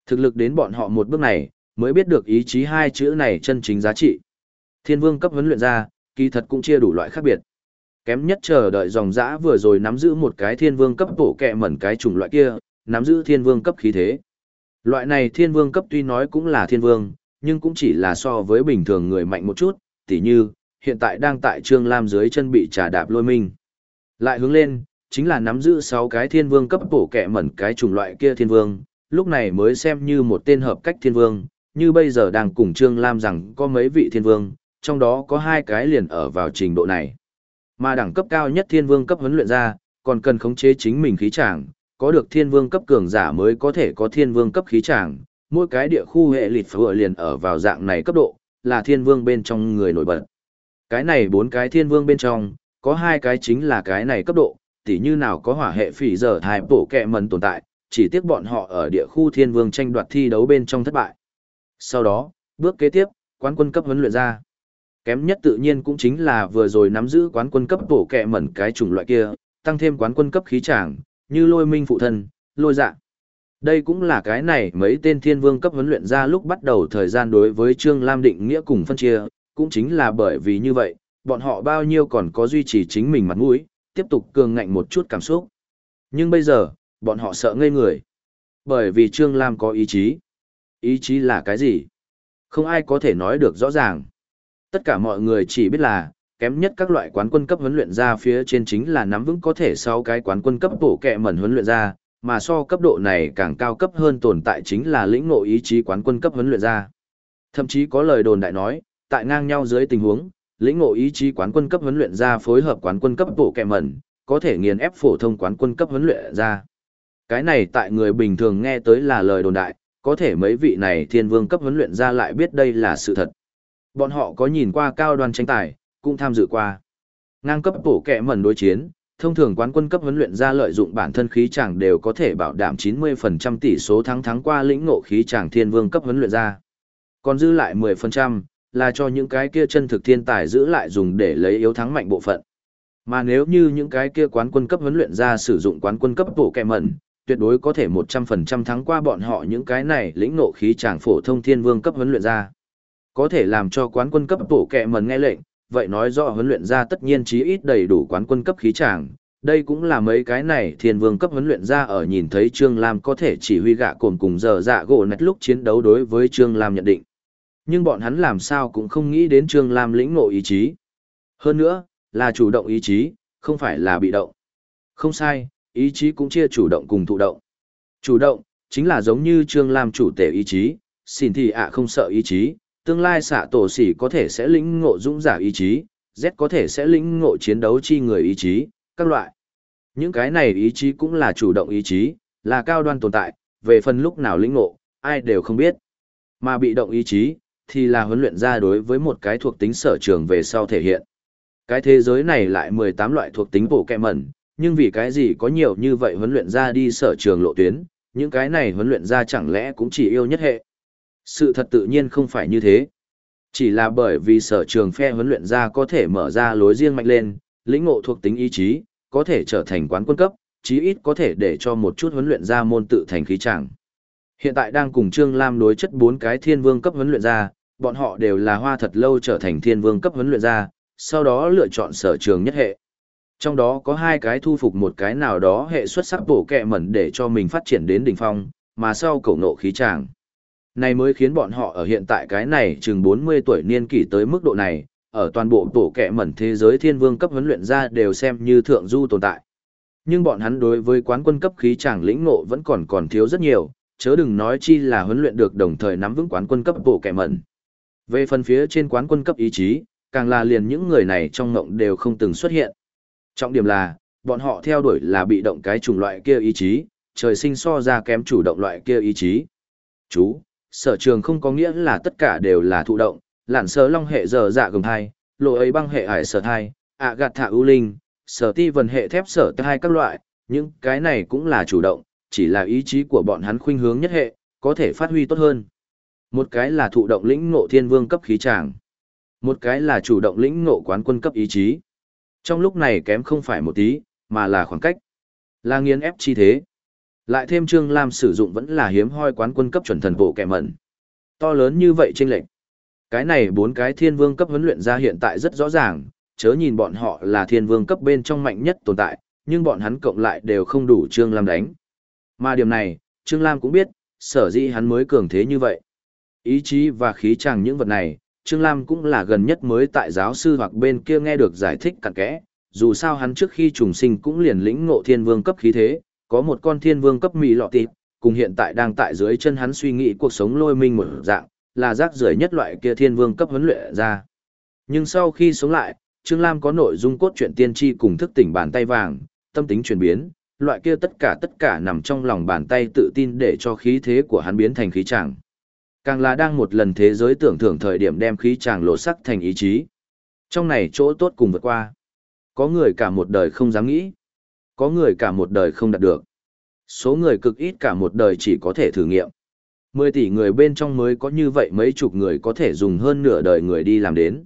Thực lực đến bọn họ một bước này, mới biết được ý chí hai chữ này chân chính giá trị. Thiên vương cấp huấn luyện ra, kỳ thật cũng chia đủ loại khác biệt. Kém nhất chờ đợi dòng dã vừa rồi nắm giữ một cái thiên vương cấp bổ kẹ mẩn cái chủng loại kia, nắm giữ thiên vương cấp khí thế. Loại này thiên vương cấp tuy nói cũng là thiên vương, nhưng cũng chỉ là so với bình thường người mạnh một chút, tỉ như, hiện tại đang tại Trương Lam dưới chân bị trà đạp lôi minh. Lại hướng lên, chính là nắm giữ 6 cái thiên vương cấp bổ kẹ mẩn cái chủng loại kia thiên vương, lúc này mới xem như một tên hợp cách thiên vương, như bây giờ đang cùng Trương Lam rằng có mấy vị thiên vương, trong đó có hai cái liền ở vào trình độ này. Mà đẳng cấp cao nhất thiên vương cấp huấn luyện ra, còn cần khống chế chính mình khí tràng, có được thiên vương cấp cường giả mới có thể có thiên vương cấp khí tràng, mỗi cái địa khu hệ lịt vừa liền ở vào dạng này cấp độ, là thiên vương bên trong người nổi bật. Cái này bốn cái thiên vương bên trong, có hai cái chính là cái này cấp độ, tỉ như nào có hỏa hệ phỉ giờ hai bổ kẹ mần tồn tại, chỉ tiếc bọn họ ở địa khu thiên vương tranh đoạt thi đấu bên trong thất bại. Sau đó, bước kế tiếp, quán quân cấp huấn luyện ra. Kém nhất tự nhiên cũng chính là vừa rồi nắm giữ quán quân cấp bổ kẹ mẩn cái chủng loại kia, tăng thêm quán quân cấp khí tràng, như lôi minh phụ thân, lôi dạ. Đây cũng là cái này mấy tên thiên vương cấp huấn luyện ra lúc bắt đầu thời gian đối với Trương Lam định nghĩa cùng phân chia, cũng chính là bởi vì như vậy, bọn họ bao nhiêu còn có duy trì chính mình mặt mũi, tiếp tục cường ngạnh một chút cảm xúc. Nhưng bây giờ, bọn họ sợ ngây người. Bởi vì Trương Lam có ý chí. Ý chí là cái gì? Không ai có thể nói được rõ ràng. Tất cả mọi người chỉ biết là, kém nhất các loại quán quân cấp huấn luyện ra phía trên chính là nắm vững có thể sau cái quán quân cấp bổ kẹ mẩn huấn luyện ra, mà so cấp độ này càng cao cấp hơn tồn tại chính là lĩnh ngộ ý chí quán quân cấp huấn luyện ra. Thậm chí có lời đồn đại nói, tại ngang nhau dưới tình huống, lĩnh ngộ ý chí quán quân cấp huấn luyện ra phối hợp quán quân cấp bộ kẹ mẩn, có thể nghiền ép phổ thông quán quân cấp huấn luyện ra. Cái này tại người bình thường nghe tới là lời đồn đại, có thể mấy vị này thiên vương cấp huấn luyện ra lại biết đây là sự thật. Bọn họ có nhìn qua cao đoàn tranh tài, cũng tham dự qua. Ngang cấp bổ kẹ mẩn đối chiến, thông thường quán quân cấp huấn luyện ra lợi dụng bản thân khí chàng đều có thể bảo đảm 90% tỷ số thắng thắng qua lĩnh ngộ khí chàng thiên vương cấp huấn luyện ra. Còn dư lại 10% là cho những cái kia chân thực thiên tài giữ lại dùng để lấy yếu thắng mạnh bộ phận. Mà nếu như những cái kia quán quân cấp huấn luyện ra sử dụng quán quân cấp bộ kẹ mẩn, tuyệt đối có thể 100% thắng qua bọn họ những cái này lĩnh ngộ khí tràng phổ thông thiên vương cấp huấn luyện ra. Có thể làm cho quán quân cấp bộ kẹ mẩn nghe lệnh, vậy nói rõ huấn luyện ra tất nhiên chí ít đầy đủ quán quân cấp khí tràng. Đây cũng là mấy cái này thiên vương cấp huấn luyện ra ở nhìn thấy Trương Lam có thể chỉ huy gạ cồn cùng giờ dạ gỗ nạch lúc chiến đấu đối với Trương Lam nhận định. Nhưng bọn hắn làm sao cũng không nghĩ đến Trương Lam lĩnh ngộ ý chí. Hơn nữa, là chủ động ý chí, không phải là bị động. Không sai, ý chí cũng chia chủ động cùng thụ động. Chủ động, chính là giống như Trương Lam chủ tể ý chí, xin thì ạ không sợ ý chí, tương lai xạ tổ xỉ có thể sẽ lĩnh ngộ dũng giả ý chí, Z có thể sẽ lĩnh ngộ chiến đấu chi người ý chí, các loại. Những cái này ý chí cũng là chủ động ý chí, là cao đoan tồn tại, về phần lúc nào lĩnh ngộ, ai đều không biết. Mà bị động ý chí, thì là huấn luyện ra đối với một cái thuộc tính sở trường về sau thể hiện. Cái thế giới này lại 18 loại thuộc tính bổ kẹ mẩn, nhưng vì cái gì có nhiều như vậy huấn luyện ra đi sở trường lộ tuyến, những cái này huấn luyện ra chẳng lẽ cũng chỉ yêu nhất hệ. Sự thật tự nhiên không phải như thế. Chỉ là bởi vì sở trường phe huấn luyện ra có thể mở ra lối riêng mạnh lên, lĩnh ngộ thuộc tính ý chí, có thể trở thành quán quân cấp, chí ít có thể để cho một chút huấn luyện ra môn tự thành khí trạng. Hiện tại đang cùng Trương Lam đối chất bốn cái thiên vương cấp huấn luyện ra, bọn họ đều là hoa thật lâu trở thành thiên vương cấp huấn luyện ra, sau đó lựa chọn sở trường nhất hệ. Trong đó có hai cái thu phục một cái nào đó hệ xuất sắc bổ kẹ mẩn để cho mình phát triển đến đỉnh phong, mà sau cổ nộ khí tràng. Này mới khiến bọn họ ở hiện tại cái này chừng 40 tuổi niên kỷ tới mức độ này, ở toàn bộ tổ kẹ mẩn thế giới thiên vương cấp huấn luyện ra đều xem như thượng du tồn tại. Nhưng bọn hắn đối với quán quân cấp khí tràng lĩnh ngộ vẫn còn còn thiếu rất nhiều, chớ đừng nói chi là huấn luyện được đồng thời nắm vững quán quân cấp bộ kẻ mẩn. Về phần phía trên quán quân cấp ý chí, càng là liền những người này trong ngộng đều không từng xuất hiện. Trọng điểm là, bọn họ theo đuổi là bị động cái chủng loại kia ý chí, trời sinh so ra kém chủ động loại kia ý chí. Chú, sở trường không có nghĩa là tất cả đều là thụ động, lản sơ long hệ giờ dạ gồm hai, lộ ấy băng hệ hải sở hai, ạ gạt thả ưu linh, sở ti vần hệ thép sở hai các loại, những cái này cũng là chủ động, chỉ là ý chí của bọn hắn khuynh hướng nhất hệ, có thể phát huy tốt hơn. Một cái là thụ động lĩnh ngộ thiên vương cấp khí tràng. Một cái là chủ động lĩnh ngộ quán quân cấp ý chí. Trong lúc này kém không phải một tí, mà là khoảng cách. Là nghiến ép chi thế. Lại thêm Trương Lam sử dụng vẫn là hiếm hoi quán quân cấp chuẩn thần bộ kẻ mẩn. To lớn như vậy trên lệnh. Cái này bốn cái thiên vương cấp huấn luyện ra hiện tại rất rõ ràng, chớ nhìn bọn họ là thiên vương cấp bên trong mạnh nhất tồn tại, nhưng bọn hắn cộng lại đều không đủ Trương Lam đánh. Mà điểm này, Trương Lam cũng biết, sở dĩ hắn mới cường thế như vậy. Ý chí và khí chàng những vật này, Trương Lam cũng là gần nhất mới tại giáo sư hoặc bên kia nghe được giải thích cặn kẽ, dù sao hắn trước khi trùng sinh cũng liền lĩnh ngộ thiên vương cấp khí thế, có một con thiên vương cấp mì lọ tịp, cùng hiện tại đang tại dưới chân hắn suy nghĩ cuộc sống lôi minh một dạng, là rác rưởi nhất loại kia thiên vương cấp huấn luyện ra. Nhưng sau khi sống lại, Trương Lam có nội dung cốt truyện tiên tri cùng thức tỉnh bàn tay vàng, tâm tính chuyển biến, loại kia tất cả tất cả nằm trong lòng bàn tay tự tin để cho khí thế của hắn biến thành khí tràng. Càng là đang một lần thế giới tưởng thưởng thời điểm đem khí chàng lộ sắc thành ý chí. Trong này chỗ tốt cùng vượt qua. Có người cả một đời không dám nghĩ. Có người cả một đời không đạt được. Số người cực ít cả một đời chỉ có thể thử nghiệm. 10 tỷ người bên trong mới có như vậy mấy chục người có thể dùng hơn nửa đời người đi làm đến.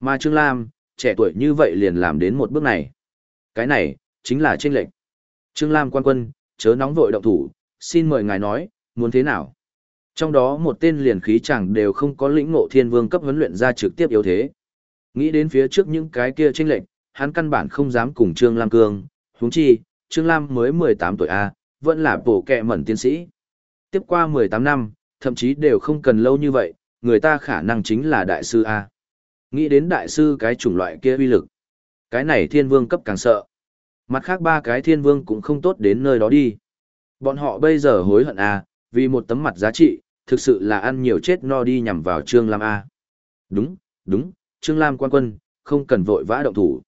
Mà Trương Lam, trẻ tuổi như vậy liền làm đến một bước này. Cái này, chính là chênh lệnh. Trương Lam quan quân, chớ nóng vội động thủ, xin mời ngài nói, muốn thế nào? Trong đó một tên liền khí chẳng đều không có lĩnh ngộ thiên vương cấp huấn luyện ra trực tiếp yếu thế. Nghĩ đến phía trước những cái kia tranh lệnh, hắn căn bản không dám cùng Trương Lam cương, huống chi, Trương Lam mới 18 tuổi A, vẫn là bổ kẹ mẩn tiến sĩ. Tiếp qua 18 năm, thậm chí đều không cần lâu như vậy, người ta khả năng chính là đại sư A. Nghĩ đến đại sư cái chủng loại kia uy lực. Cái này thiên vương cấp càng sợ. Mặt khác ba cái thiên vương cũng không tốt đến nơi đó đi. Bọn họ bây giờ hối hận a vì một tấm mặt giá trị, thực sự là ăn nhiều chết no đi nhằm vào Trương Lam A. Đúng, đúng, Trương Lam quan quân, không cần vội vã động thủ.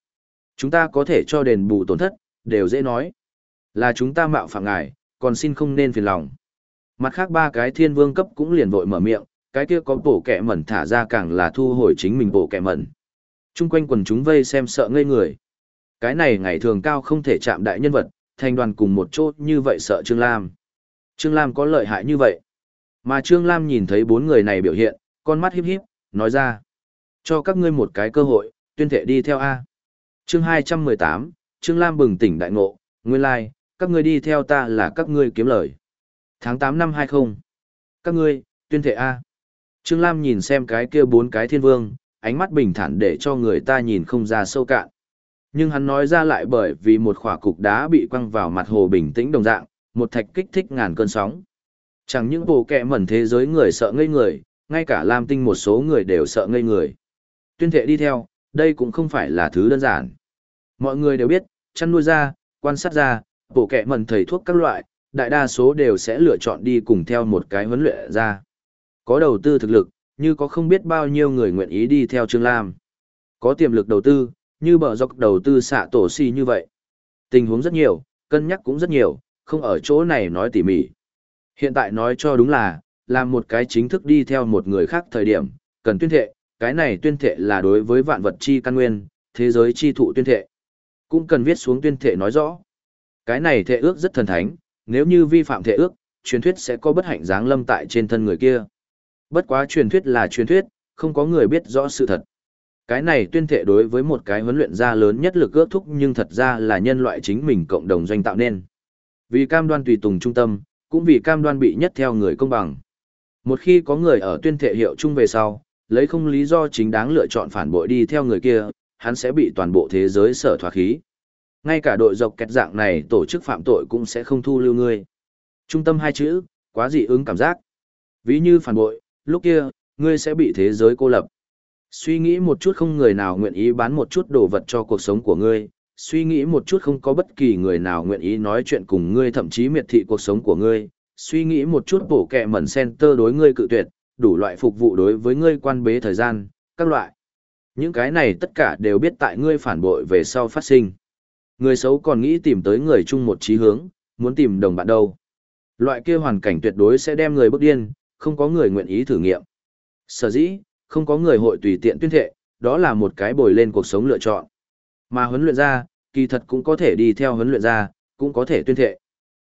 Chúng ta có thể cho đền bù tổn thất, đều dễ nói. Là chúng ta mạo phạm ngài, còn xin không nên phiền lòng. Mặt khác ba cái thiên vương cấp cũng liền vội mở miệng, cái kia có bổ kẹ mẩn thả ra càng là thu hồi chính mình bổ kẹ mẩn. Trung quanh quần chúng vây xem sợ ngây người. Cái này ngày thường cao không thể chạm đại nhân vật, thành đoàn cùng một chỗ như vậy sợ Trương Lam. Trương Lam có lợi hại như vậy. Mà Trương Lam nhìn thấy bốn người này biểu hiện, con mắt híp híp, nói ra. Cho các ngươi một cái cơ hội, tuyên thệ đi theo A. chương 218, Trương Lam bừng tỉnh đại ngộ, nguyên lai, like, các ngươi đi theo ta là các ngươi kiếm lời. Tháng 8 năm 20. Các ngươi, tuyên thệ A. Trương Lam nhìn xem cái kia bốn cái thiên vương, ánh mắt bình thản để cho người ta nhìn không ra sâu cạn. Nhưng hắn nói ra lại bởi vì một khỏa cục đá bị quăng vào mặt hồ bình tĩnh đồng dạng, một thạch kích thích ngàn cơn sóng. Chẳng những bộ kẹ mẩn thế giới người sợ ngây người, ngay cả Lam Tinh một số người đều sợ ngây người. Tuyên thệ đi theo, đây cũng không phải là thứ đơn giản. Mọi người đều biết, chăn nuôi ra, quan sát ra, bộ kẹ mẩn thầy thuốc các loại, đại đa số đều sẽ lựa chọn đi cùng theo một cái huấn luyện ra. Có đầu tư thực lực, như có không biết bao nhiêu người nguyện ý đi theo Trương Lam. Có tiềm lực đầu tư, như bờ dọc đầu tư xạ tổ si như vậy. Tình huống rất nhiều, cân nhắc cũng rất nhiều, không ở chỗ này nói tỉ mỉ. Hiện tại nói cho đúng là, làm một cái chính thức đi theo một người khác thời điểm, cần tuyên thệ, cái này tuyên thệ là đối với vạn vật chi căn nguyên, thế giới chi thụ tuyên thệ. Cũng cần viết xuống tuyên thệ nói rõ. Cái này thệ ước rất thần thánh, nếu như vi phạm thệ ước, truyền thuyết sẽ có bất hạnh giáng lâm tại trên thân người kia. Bất quá truyền thuyết là truyền thuyết, không có người biết rõ sự thật. Cái này tuyên thệ đối với một cái huấn luyện gia lớn nhất lực ước thúc nhưng thật ra là nhân loại chính mình cộng đồng doanh tạo nên. Vì cam đoan tùy tùng trung tâm, cũng vì cam đoan bị nhất theo người công bằng. Một khi có người ở tuyên thệ hiệu chung về sau, lấy không lý do chính đáng lựa chọn phản bội đi theo người kia, hắn sẽ bị toàn bộ thế giới sở thoá khí. Ngay cả đội dọc kẹt dạng này tổ chức phạm tội cũng sẽ không thu lưu ngươi. Trung tâm hai chữ, quá dị ứng cảm giác. Ví như phản bội, lúc kia, ngươi sẽ bị thế giới cô lập. Suy nghĩ một chút không người nào nguyện ý bán một chút đồ vật cho cuộc sống của ngươi, suy nghĩ một chút không có bất kỳ người nào nguyện ý nói chuyện cùng ngươi thậm chí miệt thị cuộc sống của ngươi, suy nghĩ một chút bổ kẹ mẩn center đối ngươi cự tuyệt, đủ loại phục vụ đối với ngươi quan bế thời gian, các loại. Những cái này tất cả đều biết tại ngươi phản bội về sau phát sinh. Người xấu còn nghĩ tìm tới người chung một trí hướng, muốn tìm đồng bạn đâu. Loại kia hoàn cảnh tuyệt đối sẽ đem người bức điên, không có người nguyện ý thử nghiệm. Sở dĩ, không có người hội tùy tiện tuyên thệ, đó là một cái bồi lên cuộc sống lựa chọn. Mà huấn luyện ra, kỳ thật cũng có thể đi theo huấn luyện ra, cũng có thể tuyên thệ.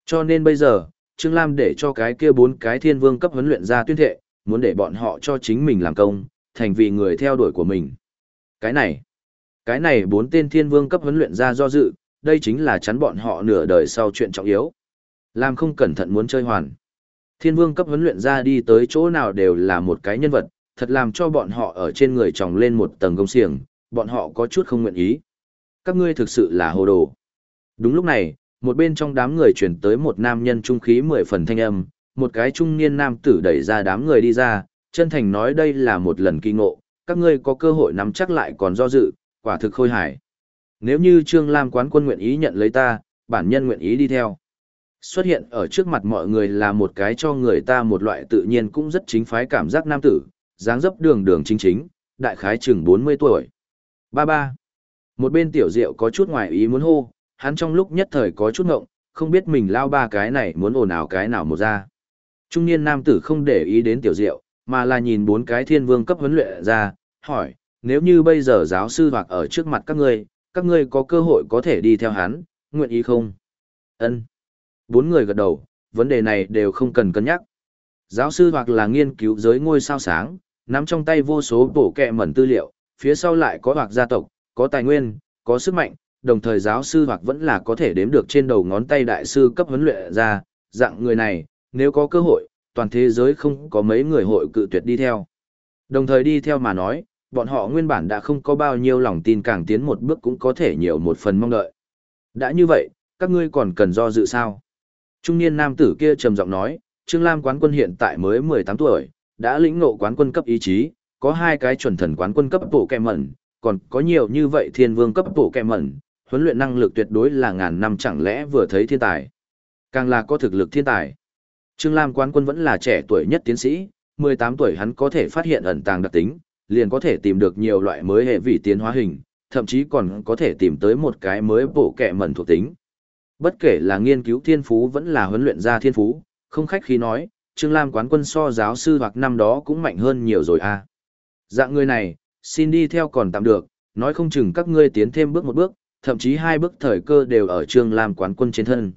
Cho nên bây giờ, Trương Lam để cho cái kia bốn cái thiên vương cấp huấn luyện ra tuyên thệ, muốn để bọn họ cho chính mình làm công, thành vì người theo đuổi của mình. Cái này, cái này bốn tên thiên vương cấp huấn luyện ra do dự, đây chính là chắn bọn họ nửa đời sau chuyện trọng yếu. Làm không cẩn thận muốn chơi hoàn. Thiên vương cấp huấn luyện ra đi tới chỗ nào đều là một cái nhân vật, thật làm cho bọn họ ở trên người tròng lên một tầng công xiềng, bọn họ có chút không nguyện ý. Các ngươi thực sự là hồ đồ. Đúng lúc này, một bên trong đám người chuyển tới một nam nhân trung khí mười phần thanh âm, một cái trung niên nam tử đẩy ra đám người đi ra, chân thành nói đây là một lần kỳ ngộ, các ngươi có cơ hội nắm chắc lại còn do dự, quả thực khôi hài. Nếu như Trương Lam quán quân nguyện ý nhận lấy ta, bản nhân nguyện ý đi theo. Xuất hiện ở trước mặt mọi người là một cái cho người ta một loại tự nhiên cũng rất chính phái cảm giác nam tử, dáng dấp đường đường chính chính, đại khái chừng 40 tuổi. Ba ba. Một bên tiểu diệu có chút ngoài ý muốn hô, hắn trong lúc nhất thời có chút ngộng, không biết mình lao ba cái này muốn ồn ào cái nào một ra. Trung niên nam tử không để ý đến tiểu diệu, mà là nhìn bốn cái thiên vương cấp huấn luyện ra, hỏi, nếu như bây giờ giáo sư hoặc ở trước mặt các ngươi, các ngươi có cơ hội có thể đi theo hắn, nguyện ý không? Ân. Bốn người gật đầu, vấn đề này đều không cần cân nhắc. Giáo sư hoặc là nghiên cứu giới ngôi sao sáng, nắm trong tay vô số bổ kẹ mẩn tư liệu, phía sau lại có hoặc gia tộc, có tài nguyên, có sức mạnh, đồng thời giáo sư hoặc vẫn là có thể đếm được trên đầu ngón tay đại sư cấp huấn luyện ra, dạng người này, nếu có cơ hội, toàn thế giới không có mấy người hội cự tuyệt đi theo. Đồng thời đi theo mà nói, bọn họ nguyên bản đã không có bao nhiêu lòng tin càng tiến một bước cũng có thể nhiều một phần mong đợi. Đã như vậy, các ngươi còn cần do dự sao? Trung niên nam tử kia trầm giọng nói, Trương Lam quán quân hiện tại mới 18 tuổi, đã lĩnh ngộ quán quân cấp ý chí, có hai cái chuẩn thần quán quân cấp bộ kẹ mẩn, còn có nhiều như vậy thiên vương cấp bộ kẹ mẩn, huấn luyện năng lực tuyệt đối là ngàn năm chẳng lẽ vừa thấy thiên tài. Càng là có thực lực thiên tài. Trương Lam quán quân vẫn là trẻ tuổi nhất tiến sĩ, 18 tuổi hắn có thể phát hiện ẩn tàng đặc tính, liền có thể tìm được nhiều loại mới hệ vị tiến hóa hình, thậm chí còn có thể tìm tới một cái mới bộ kẹ mẩn thuộc tính. Bất kể là nghiên cứu thiên phú vẫn là huấn luyện ra thiên phú, không khách khí nói, Trương Lam quán quân so giáo sư hoặc năm đó cũng mạnh hơn nhiều rồi à. Dạng người này, xin đi theo còn tạm được, nói không chừng các ngươi tiến thêm bước một bước, thậm chí hai bước thời cơ đều ở Trương Lam quán quân trên thân.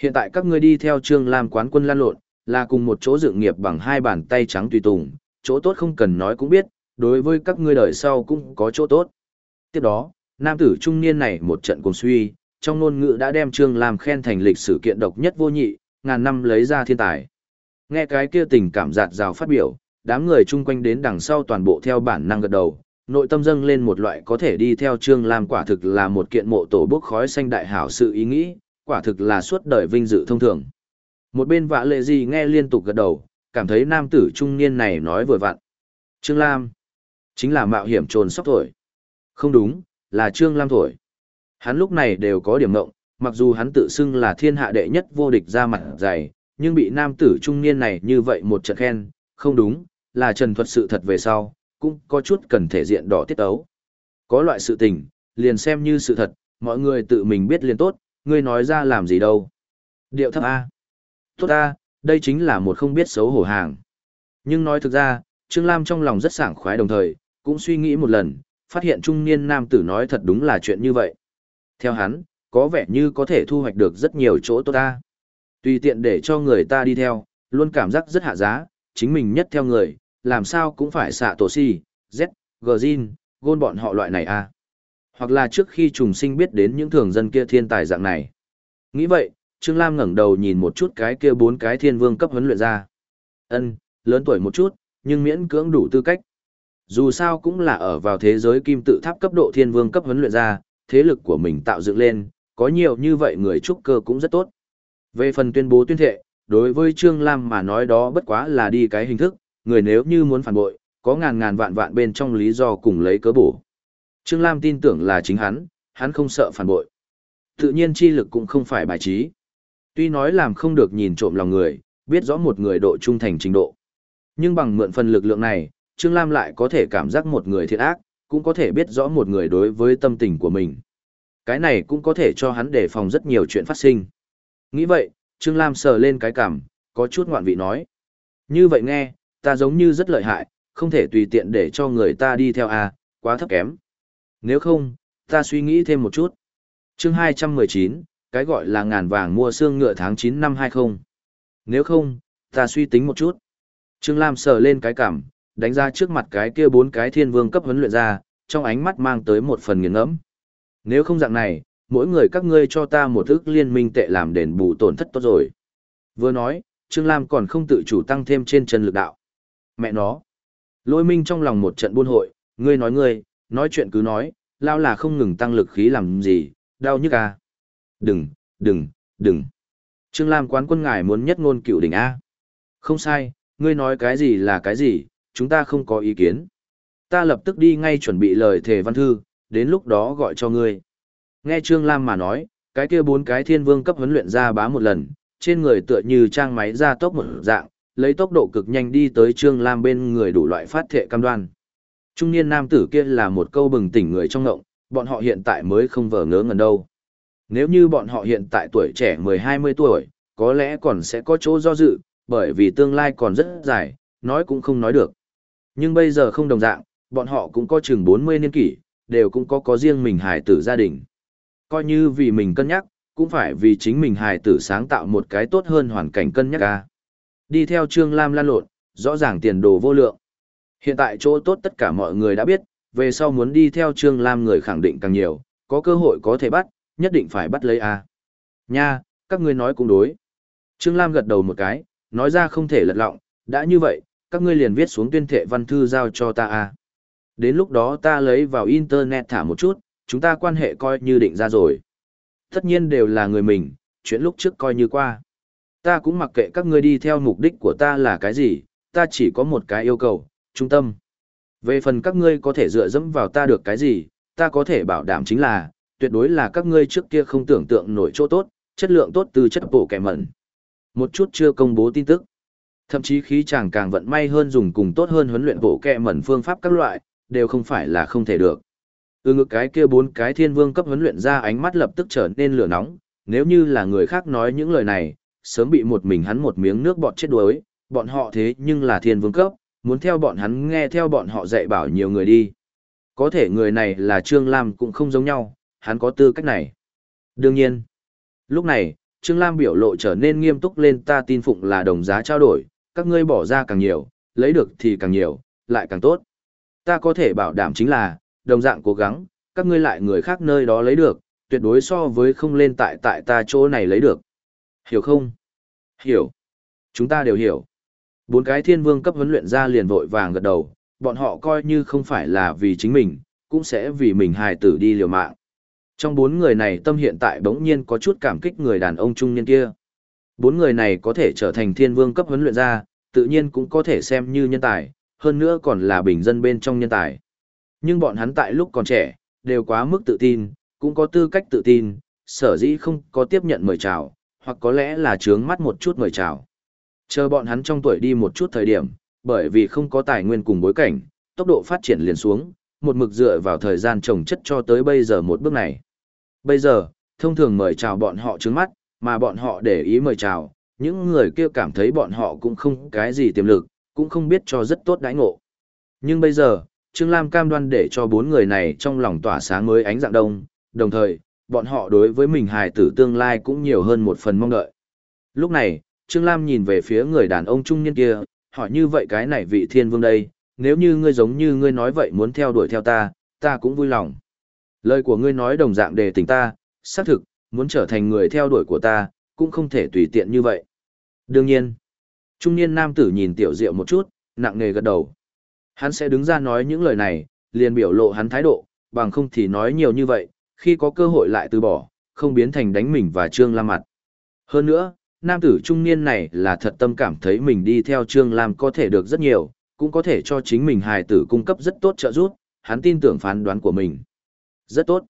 Hiện tại các ngươi đi theo Trương Lam quán quân lan lộn, là cùng một chỗ dự nghiệp bằng hai bàn tay trắng tùy tùng, chỗ tốt không cần nói cũng biết, đối với các ngươi đời sau cũng có chỗ tốt. Tiếp đó, nam tử trung niên này một trận cùng suy, trong ngôn ngữ đã đem Trương Lam khen thành lịch sử kiện độc nhất vô nhị, ngàn năm lấy ra thiên tài. Nghe cái kia tình cảm giạt rào phát biểu, đám người chung quanh đến đằng sau toàn bộ theo bản năng gật đầu, nội tâm dâng lên một loại có thể đi theo Trương Lam quả thực là một kiện mộ tổ bốc khói xanh đại hảo sự ý nghĩ, quả thực là suốt đời vinh dự thông thường. Một bên vạ lệ gì nghe liên tục gật đầu, cảm thấy nam tử trung niên này nói vừa vặn. Trương Lam, chính là mạo hiểm trồn sóc thổi. Không đúng, là Trương Lam thổi. Hắn lúc này đều có điểm mộng, mặc dù hắn tự xưng là thiên hạ đệ nhất vô địch ra mặt dày, nhưng bị nam tử trung niên này như vậy một trận khen, không đúng, là trần thuật sự thật về sau, cũng có chút cần thể diện đỏ tiết ấu. Có loại sự tình, liền xem như sự thật, mọi người tự mình biết liền tốt, ngươi nói ra làm gì đâu. Điệu thấp A. Tốt A, đây chính là một không biết xấu hổ hàng. Nhưng nói thực ra, Trương Lam trong lòng rất sảng khoái đồng thời, cũng suy nghĩ một lần, phát hiện trung niên nam tử nói thật đúng là chuyện như vậy. Theo hắn, có vẻ như có thể thu hoạch được rất nhiều chỗ tốt ta. Tùy tiện để cho người ta đi theo, luôn cảm giác rất hạ giá, chính mình nhất theo người, làm sao cũng phải xạ tổ si, Z, Gzin, gôn bọn họ loại này a Hoặc là trước khi trùng sinh biết đến những thường dân kia thiên tài dạng này. Nghĩ vậy, Trương Lam ngẩng đầu nhìn một chút cái kia bốn cái thiên vương cấp huấn luyện ra. Ân, lớn tuổi một chút, nhưng miễn cưỡng đủ tư cách. Dù sao cũng là ở vào thế giới kim tự tháp cấp độ thiên vương cấp huấn luyện ra, thế lực của mình tạo dựng lên, có nhiều như vậy người trúc cơ cũng rất tốt. Về phần tuyên bố tuyên thệ, đối với Trương Lam mà nói đó bất quá là đi cái hình thức, người nếu như muốn phản bội, có ngàn ngàn vạn vạn bên trong lý do cùng lấy cớ bổ. Trương Lam tin tưởng là chính hắn, hắn không sợ phản bội. Tự nhiên chi lực cũng không phải bài trí. Tuy nói làm không được nhìn trộm lòng người, biết rõ một người độ trung thành trình độ. Nhưng bằng mượn phần lực lượng này, Trương Lam lại có thể cảm giác một người thiện ác, cũng có thể biết rõ một người đối với tâm tình của mình. Cái này cũng có thể cho hắn đề phòng rất nhiều chuyện phát sinh. Nghĩ vậy, Trương Lam sờ lên cái cảm, có chút ngoạn vị nói. Như vậy nghe, ta giống như rất lợi hại, không thể tùy tiện để cho người ta đi theo à, quá thấp kém. Nếu không, ta suy nghĩ thêm một chút. chương 219, cái gọi là ngàn vàng mua xương ngựa tháng 9 năm 20. Nếu không, ta suy tính một chút. Trương Lam sờ lên cái cảm, đánh ra trước mặt cái kia bốn cái thiên vương cấp huấn luyện ra, trong ánh mắt mang tới một phần nghiền ngẫm. Nếu không dạng này, mỗi người các ngươi cho ta một ước liên minh tệ làm đền bù tổn thất tốt rồi. Vừa nói, Trương Lam còn không tự chủ tăng thêm trên chân lực đạo. Mẹ nó. Lôi minh trong lòng một trận buôn hội, ngươi nói ngươi, nói chuyện cứ nói, lao là không ngừng tăng lực khí làm gì, đau nhức à. Đừng, đừng, đừng. Trương Lam quán quân ngài muốn nhất ngôn cựu đỉnh A. Không sai, ngươi nói cái gì là cái gì, chúng ta không có ý kiến. Ta lập tức đi ngay chuẩn bị lời thề văn thư, đến lúc đó gọi cho ngươi. Nghe Trương Lam mà nói, cái kia bốn cái thiên vương cấp huấn luyện ra bá một lần, trên người tựa như trang máy ra tốc một dạng, lấy tốc độ cực nhanh đi tới Trương Lam bên người đủ loại phát thệ cam đoan. Trung niên nam tử kia là một câu bừng tỉnh người trong ngộng, bọn họ hiện tại mới không vờ ngớ ngẩn đâu. Nếu như bọn họ hiện tại tuổi trẻ 10-20 tuổi, có lẽ còn sẽ có chỗ do dự, bởi vì tương lai còn rất dài, nói cũng không nói được. Nhưng bây giờ không đồng dạng, bọn họ cũng có chừng 40 niên kỷ, đều cũng có có riêng mình hài tử gia đình. Coi như vì mình cân nhắc, cũng phải vì chính mình hài tử sáng tạo một cái tốt hơn hoàn cảnh cân nhắc ca. Đi theo Trương Lam lan lộn, rõ ràng tiền đồ vô lượng. Hiện tại chỗ tốt tất cả mọi người đã biết, về sau muốn đi theo Trương Lam người khẳng định càng nhiều, có cơ hội có thể bắt, nhất định phải bắt lấy A. Nha, các ngươi nói cũng đối. Trương Lam gật đầu một cái, nói ra không thể lật lọng, đã như vậy, các ngươi liền viết xuống tuyên thệ văn thư giao cho ta A. Đến lúc đó ta lấy vào internet thả một chút, chúng ta quan hệ coi như định ra rồi. Tất nhiên đều là người mình, chuyện lúc trước coi như qua. Ta cũng mặc kệ các ngươi đi theo mục đích của ta là cái gì, ta chỉ có một cái yêu cầu, trung tâm. Về phần các ngươi có thể dựa dẫm vào ta được cái gì, ta có thể bảo đảm chính là, tuyệt đối là các ngươi trước kia không tưởng tượng nổi chỗ tốt, chất lượng tốt từ chất bổ kẻ mẩn. Một chút chưa công bố tin tức. Thậm chí khí chàng càng vận may hơn dùng cùng tốt hơn huấn luyện bộ kẹ mẩn phương pháp các loại, đều không phải là không thể được từ ngực cái kia bốn cái thiên vương cấp huấn luyện ra ánh mắt lập tức trở nên lửa nóng, nếu như là người khác nói những lời này, sớm bị một mình hắn một miếng nước bọt chết đuối, bọn họ thế nhưng là thiên vương cấp, muốn theo bọn hắn nghe theo bọn họ dạy bảo nhiều người đi. Có thể người này là Trương Lam cũng không giống nhau, hắn có tư cách này. Đương nhiên, lúc này, Trương Lam biểu lộ trở nên nghiêm túc lên ta tin phụng là đồng giá trao đổi, các ngươi bỏ ra càng nhiều, lấy được thì càng nhiều, lại càng tốt. Ta có thể bảo đảm chính là, đồng dạng cố gắng, các ngươi lại người khác nơi đó lấy được, tuyệt đối so với không lên tại tại ta chỗ này lấy được. Hiểu không? Hiểu. Chúng ta đều hiểu. Bốn cái thiên vương cấp huấn luyện ra liền vội vàng gật đầu, bọn họ coi như không phải là vì chính mình, cũng sẽ vì mình hài tử đi liều mạng. Trong bốn người này tâm hiện tại bỗng nhiên có chút cảm kích người đàn ông trung niên kia. Bốn người này có thể trở thành thiên vương cấp huấn luyện ra, tự nhiên cũng có thể xem như nhân tài, hơn nữa còn là bình dân bên trong nhân tài. Nhưng bọn hắn tại lúc còn trẻ, đều quá mức tự tin, cũng có tư cách tự tin, sở dĩ không có tiếp nhận mời chào, hoặc có lẽ là trướng mắt một chút mời chào. Chờ bọn hắn trong tuổi đi một chút thời điểm, bởi vì không có tài nguyên cùng bối cảnh, tốc độ phát triển liền xuống, một mực dựa vào thời gian trồng chất cho tới bây giờ một bước này. Bây giờ, thông thường mời chào bọn họ trướng mắt, mà bọn họ để ý mời chào, những người kia cảm thấy bọn họ cũng không cái gì tiềm lực, cũng không biết cho rất tốt đãi ngộ. Nhưng bây giờ, Trương Lam cam đoan để cho bốn người này trong lòng tỏa sáng mới ánh dạng đông, đồng thời, bọn họ đối với mình hài tử tương lai cũng nhiều hơn một phần mong đợi. Lúc này, Trương Lam nhìn về phía người đàn ông trung niên kia, hỏi như vậy cái này vị thiên vương đây, nếu như ngươi giống như ngươi nói vậy muốn theo đuổi theo ta, ta cũng vui lòng. Lời của ngươi nói đồng dạng đề tình ta, xác thực, muốn trở thành người theo đuổi của ta, cũng không thể tùy tiện như vậy. Đương nhiên, trung niên nam tử nhìn tiểu diệu một chút, nặng nề gật đầu. Hắn sẽ đứng ra nói những lời này, liền biểu lộ hắn thái độ, bằng không thì nói nhiều như vậy, khi có cơ hội lại từ bỏ, không biến thành đánh mình và Trương Lam mặt. Hơn nữa, nam tử trung niên này là thật tâm cảm thấy mình đi theo Trương Lam có thể được rất nhiều, cũng có thể cho chính mình hài tử cung cấp rất tốt trợ giúp, hắn tin tưởng phán đoán của mình. Rất tốt.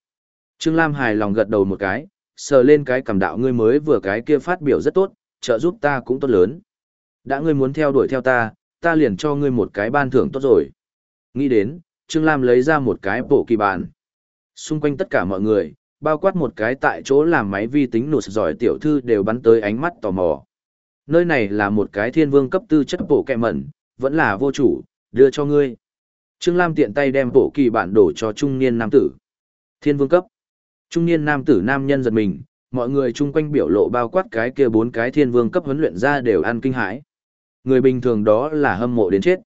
Trương Lam hài lòng gật đầu một cái, sờ lên cái cảm đạo ngươi mới vừa cái kia phát biểu rất tốt, trợ giúp ta cũng tốt lớn. Đã ngươi muốn theo đuổi theo ta, ta liền cho ngươi một cái ban thưởng tốt rồi. Nghĩ đến, Trương Lam lấy ra một cái bộ kỳ bản. Xung quanh tất cả mọi người, bao quát một cái tại chỗ làm máy vi tính nụt giỏi tiểu thư đều bắn tới ánh mắt tò mò. Nơi này là một cái thiên vương cấp tư chất bộ kẹ mẩn, vẫn là vô chủ, đưa cho ngươi. Trương Lam tiện tay đem bộ kỳ bản đổ cho trung niên nam tử. Thiên vương cấp. Trung niên nam tử nam nhân giật mình, mọi người chung quanh biểu lộ bao quát cái kia bốn cái thiên vương cấp huấn luyện ra đều ăn kinh hãi. Người bình thường đó là hâm mộ đến chết.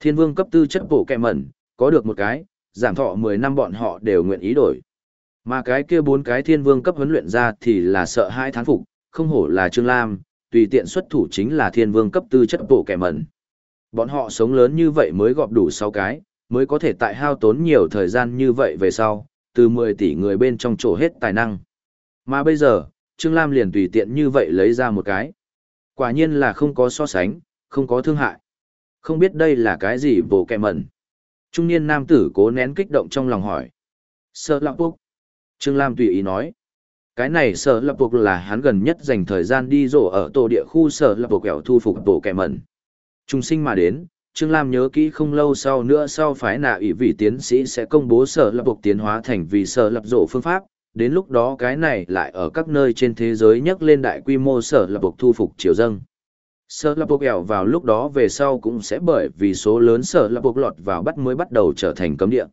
Thiên vương cấp tư chất bổ kẹ mẩn, có được một cái, giảm thọ 10 năm bọn họ đều nguyện ý đổi. Mà cái kia bốn cái thiên vương cấp huấn luyện ra thì là sợ hai thán phục, không hổ là Trương Lam, tùy tiện xuất thủ chính là thiên vương cấp tư chất bổ kẻ mẩn. Bọn họ sống lớn như vậy mới gọp đủ 6 cái, mới có thể tại hao tốn nhiều thời gian như vậy về sau, từ 10 tỷ người bên trong chỗ hết tài năng. Mà bây giờ, Trương Lam liền tùy tiện như vậy lấy ra một cái. Quả nhiên là không có so sánh, không có thương hại. Không biết đây là cái gì bộ kẹ mẩn. Trung niên nam tử cố nén kích động trong lòng hỏi. Sợ lạc buộc. Trương Lam tùy ý nói. Cái này sợ lập buộc là hắn gần nhất dành thời gian đi rổ ở tổ địa khu sợ lập buộc kẹo thu phục bổ kẹ mẩn. Trung sinh mà đến, Trương Lam nhớ kỹ không lâu sau nữa sau phái nạ ủy vị tiến sĩ sẽ công bố sở lập buộc tiến hóa thành vì sở lập rổ phương pháp, đến lúc đó cái này lại ở các nơi trên thế giới nhắc lên đại quy mô sở lập buộc thu phục triều dâng. Sở lập buộc kẹo vào lúc đó về sau cũng sẽ bởi vì số lớn sở lập buộc lọt vào bắt mới bắt đầu trở thành cấm địa.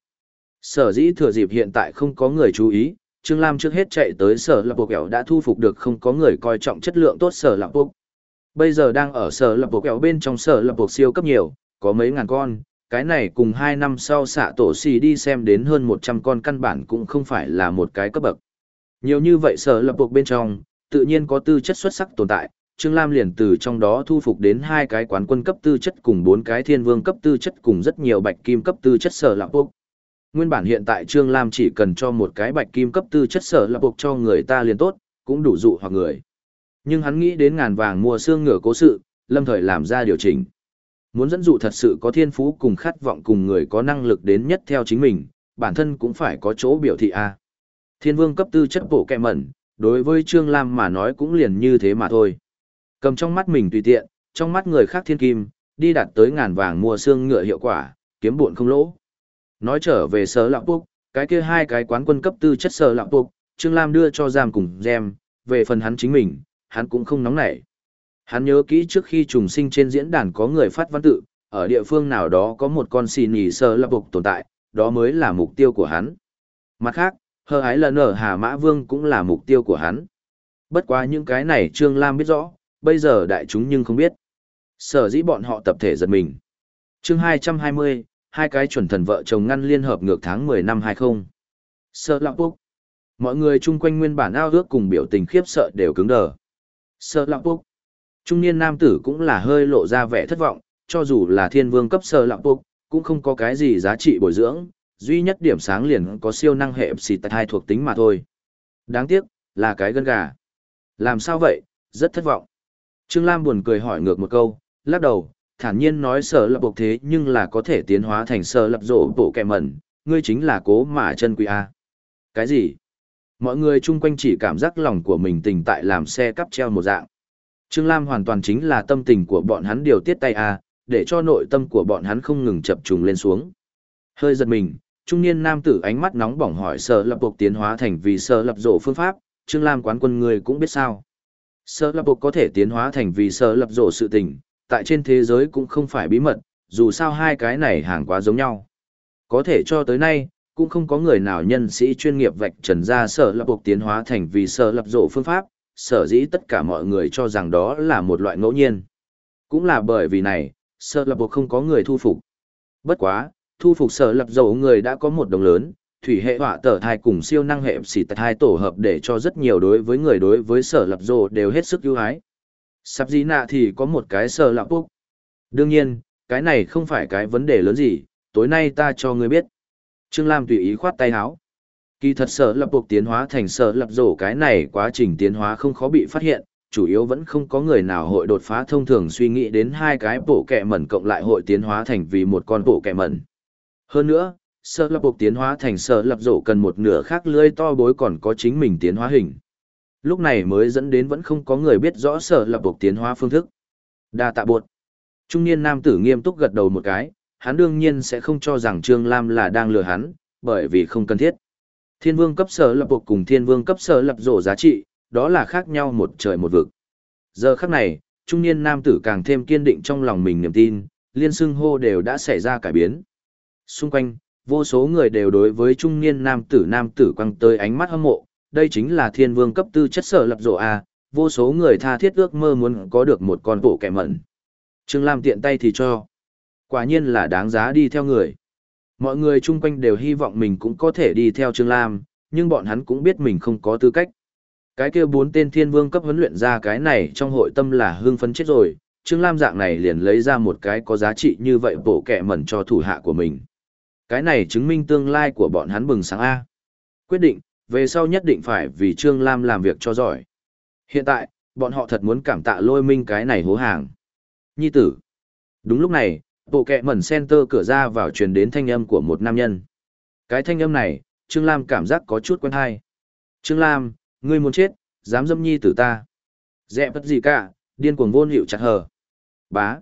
Sở dĩ thừa dịp hiện tại không có người chú ý, Trương Lam trước hết chạy tới sở lập buộc kẹo đã thu phục được không có người coi trọng chất lượng tốt sở lập buộc. Bây giờ đang ở sở lập buộc kẹo bên trong sở lập buộc siêu cấp nhiều, có mấy ngàn con, cái này cùng hai năm sau xạ tổ xì đi xem đến hơn 100 con căn bản cũng không phải là một cái cấp bậc. Nhiều như vậy sở lập buộc bên trong, tự nhiên có tư chất xuất sắc tồn tại, Trương Lam liền từ trong đó thu phục đến hai cái quán quân cấp tư chất cùng bốn cái thiên vương cấp tư chất cùng rất nhiều bạch kim cấp tư chất sở lập buộc Nguyên bản hiện tại Trương Lam chỉ cần cho một cái bạch kim cấp tư chất sở lập buộc cho người ta liền tốt, cũng đủ dụ hoặc người. Nhưng hắn nghĩ đến ngàn vàng mua xương ngựa cố sự, lâm thời làm ra điều chỉnh. Muốn dẫn dụ thật sự có thiên phú cùng khát vọng cùng người có năng lực đến nhất theo chính mình, bản thân cũng phải có chỗ biểu thị A. Thiên vương cấp tư chất bộ kẹ mẩn, đối với Trương Lam mà nói cũng liền như thế mà thôi. Cầm trong mắt mình tùy tiện, trong mắt người khác thiên kim, đi đạt tới ngàn vàng mua xương ngựa hiệu quả, kiếm buồn không lỗ. Nói trở về sở lạc bốc, cái kia hai cái quán quân cấp tư chất sở lạc bốc, Trương Lam đưa cho giam cùng gem, về phần hắn chính mình, hắn cũng không nóng nảy. Hắn nhớ kỹ trước khi trùng sinh trên diễn đàn có người phát văn tự, ở địa phương nào đó có một con xì nhì sơ lập bục tồn tại, đó mới là mục tiêu của hắn. Mặt khác, hờ ái lần ở Hà Mã Vương cũng là mục tiêu của hắn. Bất quá những cái này Trương Lam biết rõ, bây giờ đại chúng nhưng không biết. Sở dĩ bọn họ tập thể giật mình. chương 220, hai cái chuẩn thần vợ chồng ngăn liên hợp ngược tháng 10 năm 20. Sợ lạc bốc. Mọi người chung quanh nguyên bản ao ước cùng biểu tình khiếp sợ đều cứng đờ. Sợ lạc bốc. Trung niên nam tử cũng là hơi lộ ra vẻ thất vọng, cho dù là thiên vương cấp sơ lạc bốc, cũng không có cái gì giá trị bồi dưỡng, duy nhất điểm sáng liền có siêu năng hệ xì tại hai thuộc tính mà thôi. Đáng tiếc, là cái gân gà. Làm sao vậy, rất thất vọng. Trương Lam buồn cười hỏi ngược một câu, lắc đầu, thản nhiên nói sở lập bộc thế nhưng là có thể tiến hóa thành sở lập rộ bộ kẹ mẩn, ngươi chính là cố mà chân quý A. Cái gì? Mọi người chung quanh chỉ cảm giác lòng của mình tình tại làm xe cắp treo một dạng. Trương Lam hoàn toàn chính là tâm tình của bọn hắn điều tiết tay a, để cho nội tâm của bọn hắn không ngừng chập trùng lên xuống. Hơi giật mình, trung niên nam tử ánh mắt nóng bỏng hỏi sở lập Bộc tiến hóa thành vì sở lập rổ phương pháp, Trương Lam quán quân người cũng biết sao. Sở lập Bộc có thể tiến hóa thành vì sở lập rổ sự tình, tại trên thế giới cũng không phải bí mật, dù sao hai cái này hàng quá giống nhau. Có thể cho tới nay, cũng không có người nào nhân sĩ chuyên nghiệp vạch trần ra sở lập buộc tiến hóa thành vì sở lập rổ phương pháp, sở dĩ tất cả mọi người cho rằng đó là một loại ngẫu nhiên. Cũng là bởi vì này, sở lập buộc không có người thu phục. Bất quá, thu phục sở lập dầu người đã có một đồng lớn, thủy hệ họa tở thai cùng siêu năng hệ xỉ tật hai tổ hợp để cho rất nhiều đối với người đối với sở lập dồ đều hết sức ưu ái. Sắp dĩ nạ thì có một cái sở lập buộc. Đương nhiên, cái này không phải cái vấn đề lớn gì, tối nay ta cho ngươi biết. Trương Lam tùy ý khoát tay áo. Kỳ thật sở lập buộc tiến hóa thành sở lập rổ cái này quá trình tiến hóa không khó bị phát hiện, chủ yếu vẫn không có người nào hội đột phá thông thường suy nghĩ đến hai cái bộ kẹ mẩn cộng lại hội tiến hóa thành vì một con bộ kẹ mẩn. Hơn nữa, sở lập buộc tiến hóa thành sở lập rổ cần một nửa khác lưỡi to bối còn có chính mình tiến hóa hình. Lúc này mới dẫn đến vẫn không có người biết rõ sở lập buộc tiến hóa phương thức. Đa tạ buộc. Trung niên nam tử nghiêm túc gật đầu một cái, hắn đương nhiên sẽ không cho rằng Trương Lam là đang lừa hắn, bởi vì không cần thiết. Thiên vương cấp sở lập buộc cùng thiên vương cấp sở lập rổ giá trị, đó là khác nhau một trời một vực. Giờ khắc này, trung niên nam tử càng thêm kiên định trong lòng mình niềm tin, liên xưng hô đều đã xảy ra cải biến. Xung quanh, vô số người đều đối với trung niên nam tử nam tử quăng tới ánh mắt hâm mộ, đây chính là thiên vương cấp tư chất sở lập rổ A, vô số người tha thiết ước mơ muốn có được một con bộ kẻ mẩn. Trương Lam tiện tay thì cho. Quả nhiên là đáng giá đi theo người. Mọi người chung quanh đều hy vọng mình cũng có thể đi theo Trương Lam, nhưng bọn hắn cũng biết mình không có tư cách. Cái kia bốn tên thiên vương cấp huấn luyện ra cái này trong hội tâm là hương phấn chết rồi, Trương Lam dạng này liền lấy ra một cái có giá trị như vậy bổ kẻ mẩn cho thủ hạ của mình. Cái này chứng minh tương lai của bọn hắn bừng sáng A. Quyết định, về sau nhất định phải vì Trương Lam làm việc cho giỏi. Hiện tại, bọn họ thật muốn cảm tạ lôi minh cái này hố hàng. Nhi tử. Đúng lúc này, bộ kẹ mẩn center cửa ra vào truyền đến thanh âm của một nam nhân. Cái thanh âm này, Trương Lam cảm giác có chút quen hay. Trương Lam, ngươi muốn chết, dám dâm nhi tử ta. Dẹ bất gì cả, điên cuồng vô hiệu chặt hờ. Bá.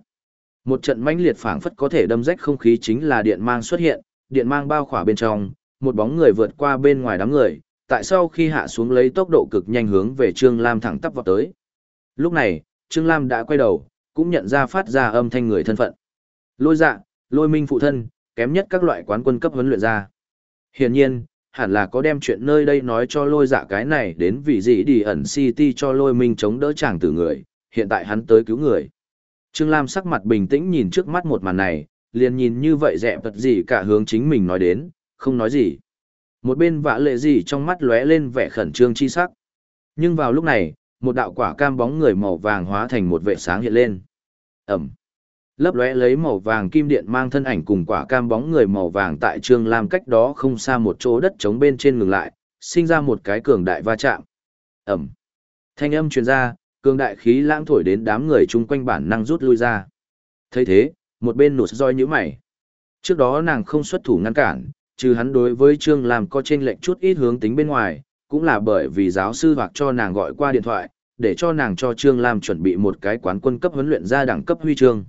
Một trận mãnh liệt phảng phất có thể đâm rách không khí chính là điện mang xuất hiện, điện mang bao khỏa bên trong, một bóng người vượt qua bên ngoài đám người, tại sau khi hạ xuống lấy tốc độ cực nhanh hướng về Trương Lam thẳng tắp vào tới. Lúc này, Trương Lam đã quay đầu, cũng nhận ra phát ra âm thanh người thân phận. Lôi dạ, lôi minh phụ thân, kém nhất các loại quán quân cấp huấn luyện ra. Hiển nhiên, hẳn là có đem chuyện nơi đây nói cho lôi dạ cái này đến vì gì đi ẩn city cho lôi minh chống đỡ chàng tử người, hiện tại hắn tới cứu người. Trương Lam sắc mặt bình tĩnh nhìn trước mắt một màn này, liền nhìn như vậy dẹ vật gì cả hướng chính mình nói đến, không nói gì. Một bên vã lệ gì trong mắt lóe lên vẻ khẩn trương chi sắc. Nhưng vào lúc này, một đạo quả cam bóng người màu vàng hóa thành một vệ sáng hiện lên. Ẩm. Lấp lóe lấy màu vàng kim điện mang thân ảnh cùng quả cam bóng người màu vàng tại Trương Lam cách đó không xa một chỗ đất trống bên trên ngừng lại, sinh ra một cái cường đại va chạm. Ẩm. Thanh âm truyền ra, cường đại khí lãng thổi đến đám người chung quanh bản năng rút lui ra. thấy thế, một bên nụt roi như mày. Trước đó nàng không xuất thủ ngăn cản, trừ hắn đối với Trương Lam có trên lệnh chút ít hướng tính bên ngoài, cũng là bởi vì giáo sư hoặc cho nàng gọi qua điện thoại, để cho nàng cho Trương Lam chuẩn bị một cái quán quân cấp huấn luyện ra đẳng cấp huy chương.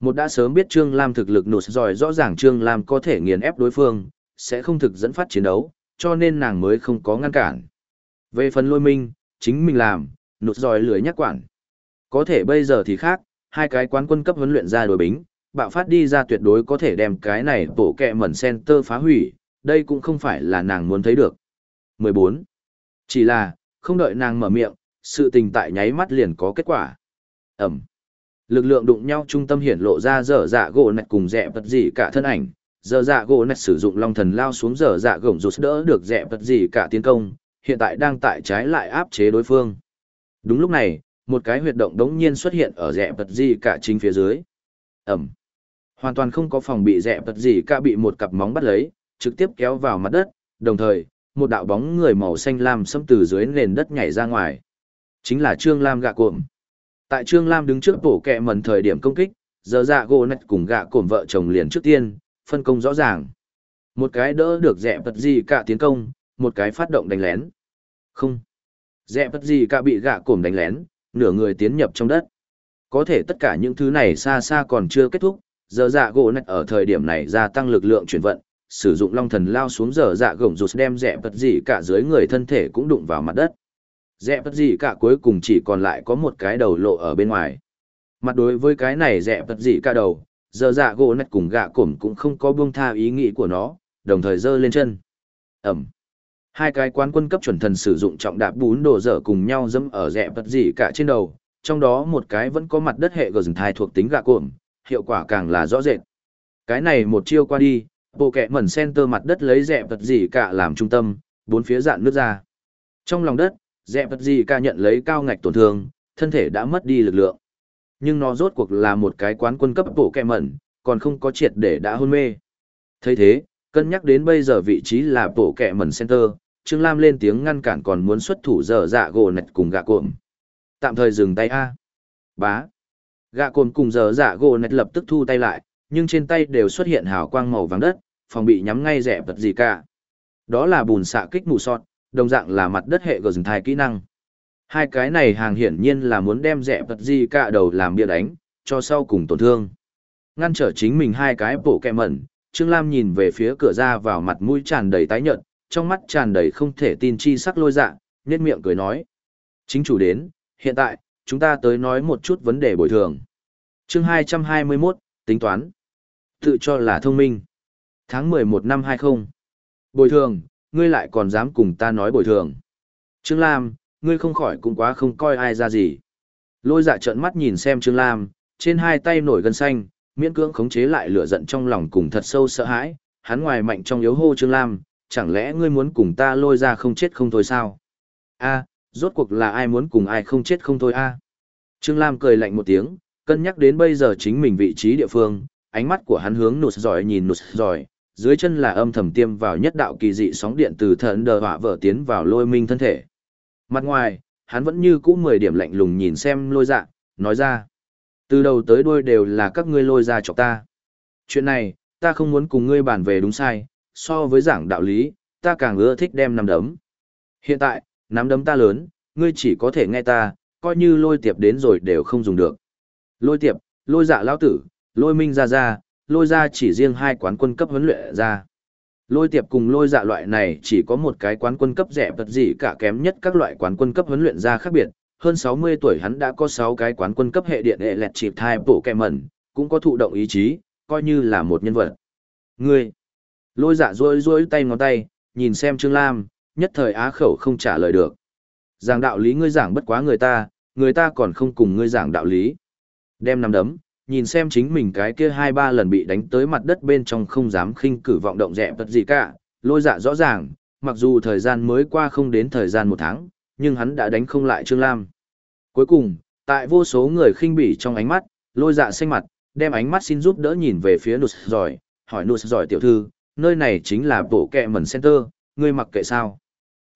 Một đã sớm biết Trương Lam thực lực nụt giỏi rõ ràng Trương Lam có thể nghiền ép đối phương, sẽ không thực dẫn phát chiến đấu, cho nên nàng mới không có ngăn cản. Về phần lôi minh, chính mình làm, nụt giỏi lười nhắc quản. Có thể bây giờ thì khác, hai cái quán quân cấp huấn luyện ra đối bính, bạo phát đi ra tuyệt đối có thể đem cái này bổ kẹ mẩn center phá hủy, đây cũng không phải là nàng muốn thấy được. 14. Chỉ là, không đợi nàng mở miệng, sự tình tại nháy mắt liền có kết quả. Ẩm. Lực lượng đụng nhau trung tâm hiển lộ ra dở dạ gỗ nạch cùng rẽ vật gì cả thân ảnh, dở dạ gỗ nạch sử dụng long thần lao xuống dở dạ gổng rụt đỡ được rẽ vật gì cả tiến công, hiện tại đang tại trái lại áp chế đối phương. Đúng lúc này, một cái huyệt động đống nhiên xuất hiện ở rẽ vật gì cả chính phía dưới. Ẩm. Hoàn toàn không có phòng bị rẽ vật gì cả bị một cặp móng bắt lấy, trực tiếp kéo vào mặt đất, đồng thời, một đạo bóng người màu xanh lam xâm từ dưới nền đất nhảy ra ngoài. Chính là Trương Lam gạ cuộm. Tại Trương Lam đứng trước bổ kẹ mần thời điểm công kích, giờ dạ gỗ nạch cùng gạ cổm vợ chồng liền trước tiên, phân công rõ ràng. Một cái đỡ được dẹ vật gì cả tiến công, một cái phát động đánh lén. Không. Dẹ bật gì cả bị gạ cổm đánh lén, nửa người tiến nhập trong đất. Có thể tất cả những thứ này xa xa còn chưa kết thúc, giờ dạ gỗ nạch ở thời điểm này gia tăng lực lượng chuyển vận, sử dụng long thần lao xuống giờ dạ gồng rụt đem dẹ bật gì cả dưới người thân thể cũng đụng vào mặt đất. Dẹ bất gì cả cuối cùng chỉ còn lại có một cái đầu lộ ở bên ngoài. Mặt đối với cái này dẹ bất gì cả đầu, giờ dạ gỗ nạch cùng gạ cổm cũng không có buông tha ý nghĩ của nó, đồng thời giơ lên chân. Ẩm. Hai cái quán quân cấp chuẩn thần sử dụng trọng đạp bún đồ dở cùng nhau dẫm ở rẽ bất gì cả trên đầu, trong đó một cái vẫn có mặt đất hệ gờ rừng thai thuộc tính gạ cổm, hiệu quả càng là rõ rệt. Cái này một chiêu qua đi, bộ kẹ mẩn center mặt đất lấy dẹp vật gì cả làm trung tâm, bốn phía dạn nước ra. Trong lòng đất, rẽ vật gì cả nhận lấy cao ngạch tổn thương, thân thể đã mất đi lực lượng. Nhưng nó rốt cuộc là một cái quán quân cấp bộ kẹ mẩn, còn không có triệt để đã hôn mê. thấy thế, cân nhắc đến bây giờ vị trí là bộ kẹ mẩn center, Trương Lam lên tiếng ngăn cản còn muốn xuất thủ dở dạ gỗ nạch cùng gạ cuộm. Tạm thời dừng tay A. Bá. Gạ cuộm cùng dở dạ gỗ nạch lập tức thu tay lại, nhưng trên tay đều xuất hiện hào quang màu vàng đất, phòng bị nhắm ngay rẻ vật gì cả. Đó là bùn xạ kích mù sọt, đồng dạng là mặt đất hệ gờ rừng thai kỹ năng. Hai cái này hàng hiển nhiên là muốn đem rẻ vật gì cả đầu làm bia đánh, cho sau cùng tổn thương. Ngăn trở chính mình hai cái bổ kẹ mẩn, Trương Lam nhìn về phía cửa ra vào mặt mũi tràn đầy tái nhợt, trong mắt tràn đầy không thể tin chi sắc lôi dạ, nhếch miệng cười nói. Chính chủ đến, hiện tại, chúng ta tới nói một chút vấn đề bồi thường. chương 221, tính toán. Tự cho là thông minh. Tháng 11 năm 20. Bồi thường, ngươi lại còn dám cùng ta nói bồi thường. Trương Lam, ngươi không khỏi cũng quá không coi ai ra gì. Lôi dạ trợn mắt nhìn xem Trương Lam, trên hai tay nổi gân xanh, miễn cưỡng khống chế lại lửa giận trong lòng cùng thật sâu sợ hãi, hắn ngoài mạnh trong yếu hô Trương Lam, chẳng lẽ ngươi muốn cùng ta lôi ra không chết không thôi sao? A, rốt cuộc là ai muốn cùng ai không chết không thôi a? Trương Lam cười lạnh một tiếng, cân nhắc đến bây giờ chính mình vị trí địa phương, ánh mắt của hắn hướng nụt giỏi nhìn nụt giỏi, dưới chân là âm thầm tiêm vào nhất đạo kỳ dị sóng điện từ thần đờ họa vỡ tiến vào lôi minh thân thể. Mặt ngoài, hắn vẫn như cũ 10 điểm lạnh lùng nhìn xem lôi dạ, nói ra. Từ đầu tới đuôi đều là các ngươi lôi ra chọc ta. Chuyện này, ta không muốn cùng ngươi bàn về đúng sai, so với giảng đạo lý, ta càng ưa thích đem nắm đấm. Hiện tại, nắm đấm ta lớn, ngươi chỉ có thể nghe ta, coi như lôi tiệp đến rồi đều không dùng được. Lôi tiệp, lôi dạ lão tử, lôi minh ra ra, lôi ra chỉ riêng hai quán quân cấp huấn luyện ra. Lôi tiệp cùng lôi dạ loại này chỉ có một cái quán quân cấp rẻ vật gì cả kém nhất các loại quán quân cấp huấn luyện ra khác biệt. Hơn 60 tuổi hắn đã có 6 cái quán quân cấp hệ điện hệ lẹt chịp thai bổ kẹ mẩn, cũng có thụ động ý chí, coi như là một nhân vật. Ngươi, Lôi dạ rôi rôi tay ngón tay, nhìn xem Trương Lam, nhất thời á khẩu không trả lời được. Giảng đạo lý ngươi giảng bất quá người ta, người ta còn không cùng ngươi giảng đạo lý. Đem nằm đấm, nhìn xem chính mình cái kia hai ba lần bị đánh tới mặt đất bên trong không dám khinh cử vọng động dẹp vật gì cả. Lôi dạ rõ ràng, mặc dù thời gian mới qua không đến thời gian một tháng, nhưng hắn đã đánh không lại Trương Lam. Cuối cùng, tại vô số người khinh bỉ trong ánh mắt, lôi dạ xanh mặt, đem ánh mắt xin giúp đỡ nhìn về phía nụt giỏi, hỏi nụt giỏi tiểu thư, nơi này chính là bộ kẹ mẩn center, ngươi mặc kệ sao.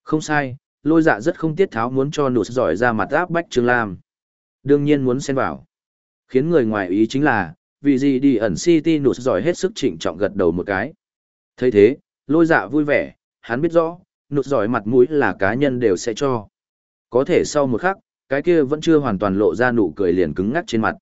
Không sai, lôi dạ rất không tiết tháo muốn cho nụt giỏi ra mặt áp bách Trương Lam. Đương nhiên muốn xen vào. Khiến người ngoài ý chính là, vì gì đi ẩn City nụt giỏi hết sức trịnh trọng gật đầu một cái. thấy thế, lôi dạ vui vẻ, hắn biết rõ, nụt giỏi mặt mũi là cá nhân đều sẽ cho. Có thể sau một khắc, cái kia vẫn chưa hoàn toàn lộ ra nụ cười liền cứng ngắc trên mặt.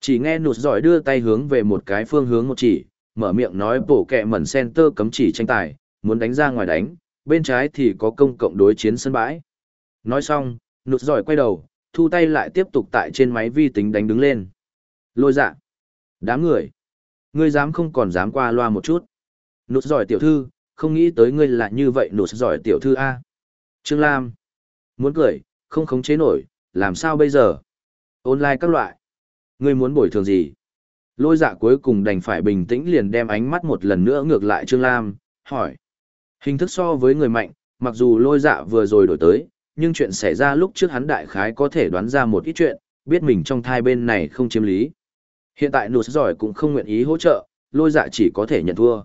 Chỉ nghe nụt giỏi đưa tay hướng về một cái phương hướng một chỉ, mở miệng nói bổ kẹ mẩn center cấm chỉ tranh tài, muốn đánh ra ngoài đánh, bên trái thì có công cộng đối chiến sân bãi. Nói xong, nụt giỏi quay đầu, thu tay lại tiếp tục tại trên máy vi tính đánh đứng lên. Lôi dạ. Đám người. Ngươi dám không còn dám qua loa một chút. Nụt giỏi tiểu thư, không nghĩ tới ngươi là như vậy nụt giỏi tiểu thư A. Trương Lam. Muốn cười, không khống chế nổi, làm sao bây giờ? Online các loại. Ngươi muốn bồi thường gì? Lôi dạ cuối cùng đành phải bình tĩnh liền đem ánh mắt một lần nữa ngược lại Trương Lam, hỏi. Hình thức so với người mạnh, mặc dù lôi dạ vừa rồi đổi tới, nhưng chuyện xảy ra lúc trước hắn đại khái có thể đoán ra một ít chuyện, biết mình trong thai bên này không chiếm lý. Hiện tại nụt giỏi cũng không nguyện ý hỗ trợ, lôi dạ chỉ có thể nhận thua.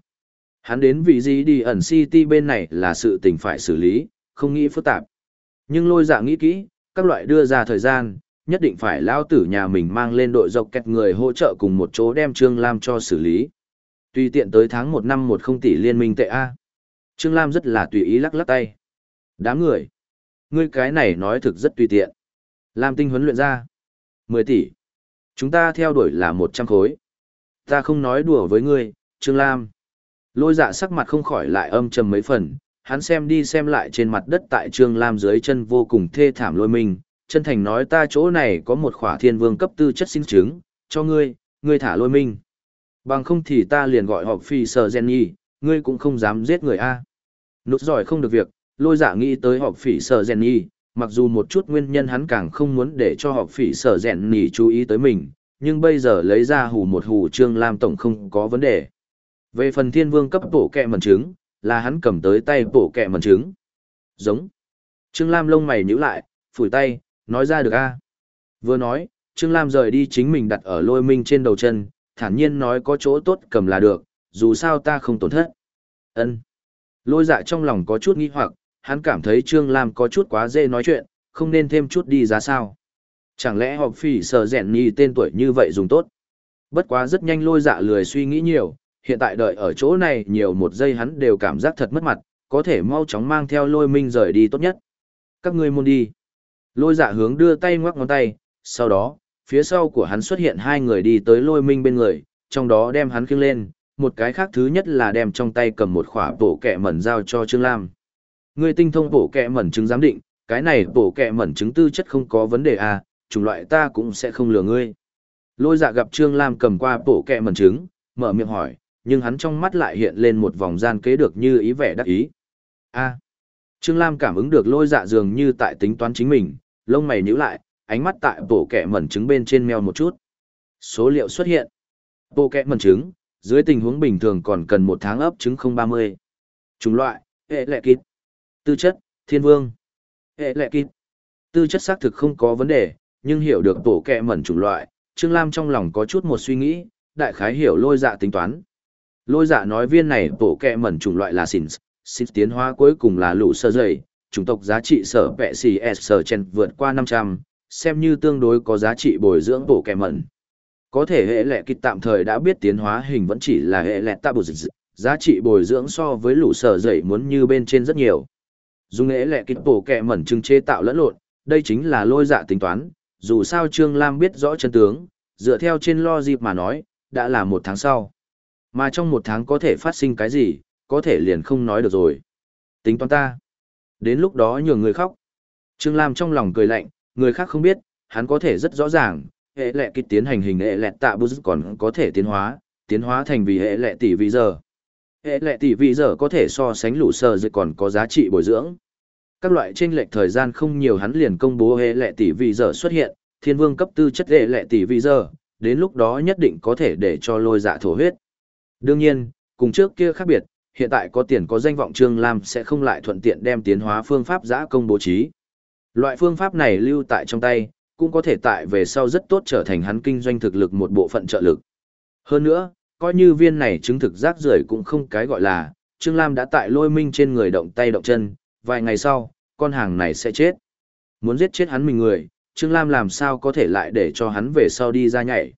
Hắn đến vì gì đi ẩn city bên này là sự tình phải xử lý, không nghĩ phức tạp. Nhưng lôi dạ nghĩ kỹ, các loại đưa ra thời gian, nhất định phải lao tử nhà mình mang lên đội dọc kẹt người hỗ trợ cùng một chỗ đem Trương Lam cho xử lý. Tùy tiện tới tháng một năm một không tỷ liên minh tệ A. Trương Lam rất là tùy ý lắc lắc tay. Đám người. Ngươi cái này nói thực rất tùy tiện. Lam tinh huấn luyện ra. 10 tỷ. Chúng ta theo đuổi là 100 khối. Ta không nói đùa với ngươi, Trương Lam. Lôi dạ sắc mặt không khỏi lại âm trầm mấy phần, hắn xem đi xem lại trên mặt đất tại Trương Lam dưới chân vô cùng thê thảm lôi mình, chân thành nói ta chỗ này có một khỏa thiên vương cấp tư chất sinh chứng, cho ngươi, ngươi thả lôi mình. Bằng không thì ta liền gọi họp phi sờ nhi ngươi cũng không dám giết người a. Nút giỏi không được việc, lôi dạ nghĩ tới họp phỉ sờ nhi mặc dù một chút nguyên nhân hắn càng không muốn để cho họp phỉ sở rèn nỉ chú ý tới mình, nhưng bây giờ lấy ra hù một hù Trương Lam Tổng không có vấn đề. Về phần thiên vương cấp bổ kẹ mần trứng, là hắn cầm tới tay bổ kẹ mần trứng. Giống. Trương Lam lông mày nhíu lại, phủi tay, nói ra được a Vừa nói, Trương Lam rời đi chính mình đặt ở lôi minh trên đầu chân, thản nhiên nói có chỗ tốt cầm là được, dù sao ta không tổn thất. ân Lôi dạ trong lòng có chút nghi hoặc, hắn cảm thấy Trương Lam có chút quá dễ nói chuyện, không nên thêm chút đi giá sao. Chẳng lẽ họp phỉ sờ rèn nhì tên tuổi như vậy dùng tốt. Bất quá rất nhanh lôi dạ lười suy nghĩ nhiều, hiện tại đợi ở chỗ này nhiều một giây hắn đều cảm giác thật mất mặt, có thể mau chóng mang theo lôi minh rời đi tốt nhất. Các ngươi muốn đi. Lôi dạ hướng đưa tay ngoắc ngón tay, sau đó, phía sau của hắn xuất hiện hai người đi tới lôi minh bên người, trong đó đem hắn khiêng lên, một cái khác thứ nhất là đem trong tay cầm một khỏa bổ kẹ mẩn giao cho Trương Lam. Ngươi tinh thông bổ kẹ mẩn chứng giám định, cái này bổ kẹ mẩn chứng tư chất không có vấn đề à, chủng loại ta cũng sẽ không lừa ngươi. Lôi dạ gặp Trương Lam cầm qua bổ kẹ mẩn chứng, mở miệng hỏi, nhưng hắn trong mắt lại hiện lên một vòng gian kế được như ý vẻ đắc ý. A. Trương Lam cảm ứng được lôi dạ dường như tại tính toán chính mình, lông mày nhíu lại, ánh mắt tại bộ kẹ mẩn trứng bên trên meo một chút. Số liệu xuất hiện. Bộ kẹ mẩn trứng, dưới tình huống bình thường còn cần một tháng ấp trứng không ba mươi. Chủng loại, hệ lệ kít. Tư chất, thiên vương. Hệ lệ kịp. Tư chất xác thực không có vấn đề, nhưng hiểu được tổ kẹ mẩn chủng loại, Trương Lam trong lòng có chút một suy nghĩ, đại khái hiểu lôi dạ tính toán. Lôi dạ nói viên này tổ kẹ mẩn chủng loại là xin, xin tiến hóa cuối cùng là lũ sơ dày, chủng tộc giá trị sở vẹ xì s sở chen vượt qua 500, xem như tương đối có giá trị bồi dưỡng tổ kẹ mẩn. Có thể hệ lệ kịch tạm thời đã biết tiến hóa hình vẫn chỉ là hệ lệ tabu dịch, giá trị bồi dưỡng so với lũ sở dày muốn như bên trên rất nhiều. Dùng nghệ lệ kịch bổ kẹ mẩn trưng chế tạo lẫn lộn, đây chính là lôi dạ tính toán, dù sao Trương Lam biết rõ chân tướng, dựa theo trên lo dịp mà nói, đã là một tháng sau. Mà trong một tháng có thể phát sinh cái gì, có thể liền không nói được rồi. Tính toán ta. Đến lúc đó nhường người khóc. Trương Lam trong lòng cười lạnh, người khác không biết, hắn có thể rất rõ ràng, hệ lệ kịch tiến hành hình hệ lệ tạ bút còn có thể tiến hóa, tiến hóa thành vì hệ lệ tỷ vị giờ. Hệ lệ tỷ vị giờ có thể so sánh lũ sờ dịch còn có giá trị bồi dưỡng. Các loại chênh lệch thời gian không nhiều hắn liền công bố hệ lệ tỷ vị giờ xuất hiện, thiên vương cấp tư chất hệ lệ tỷ vị giờ, đến lúc đó nhất định có thể để cho lôi dạ thổ huyết. Đương nhiên, cùng trước kia khác biệt, hiện tại có tiền có danh vọng Trương Lam sẽ không lại thuận tiện đem tiến hóa phương pháp giã công bố trí. Loại phương pháp này lưu tại trong tay, cũng có thể tại về sau rất tốt trở thành hắn kinh doanh thực lực một bộ phận trợ lực. Hơn nữa, coi như viên này chứng thực rác rưởi cũng không cái gọi là, Trương Lam đã tại lôi minh trên người động tay động chân, vài ngày sau, con hàng này sẽ chết. Muốn giết chết hắn mình người, Trương Lam làm sao có thể lại để cho hắn về sau đi ra nhảy.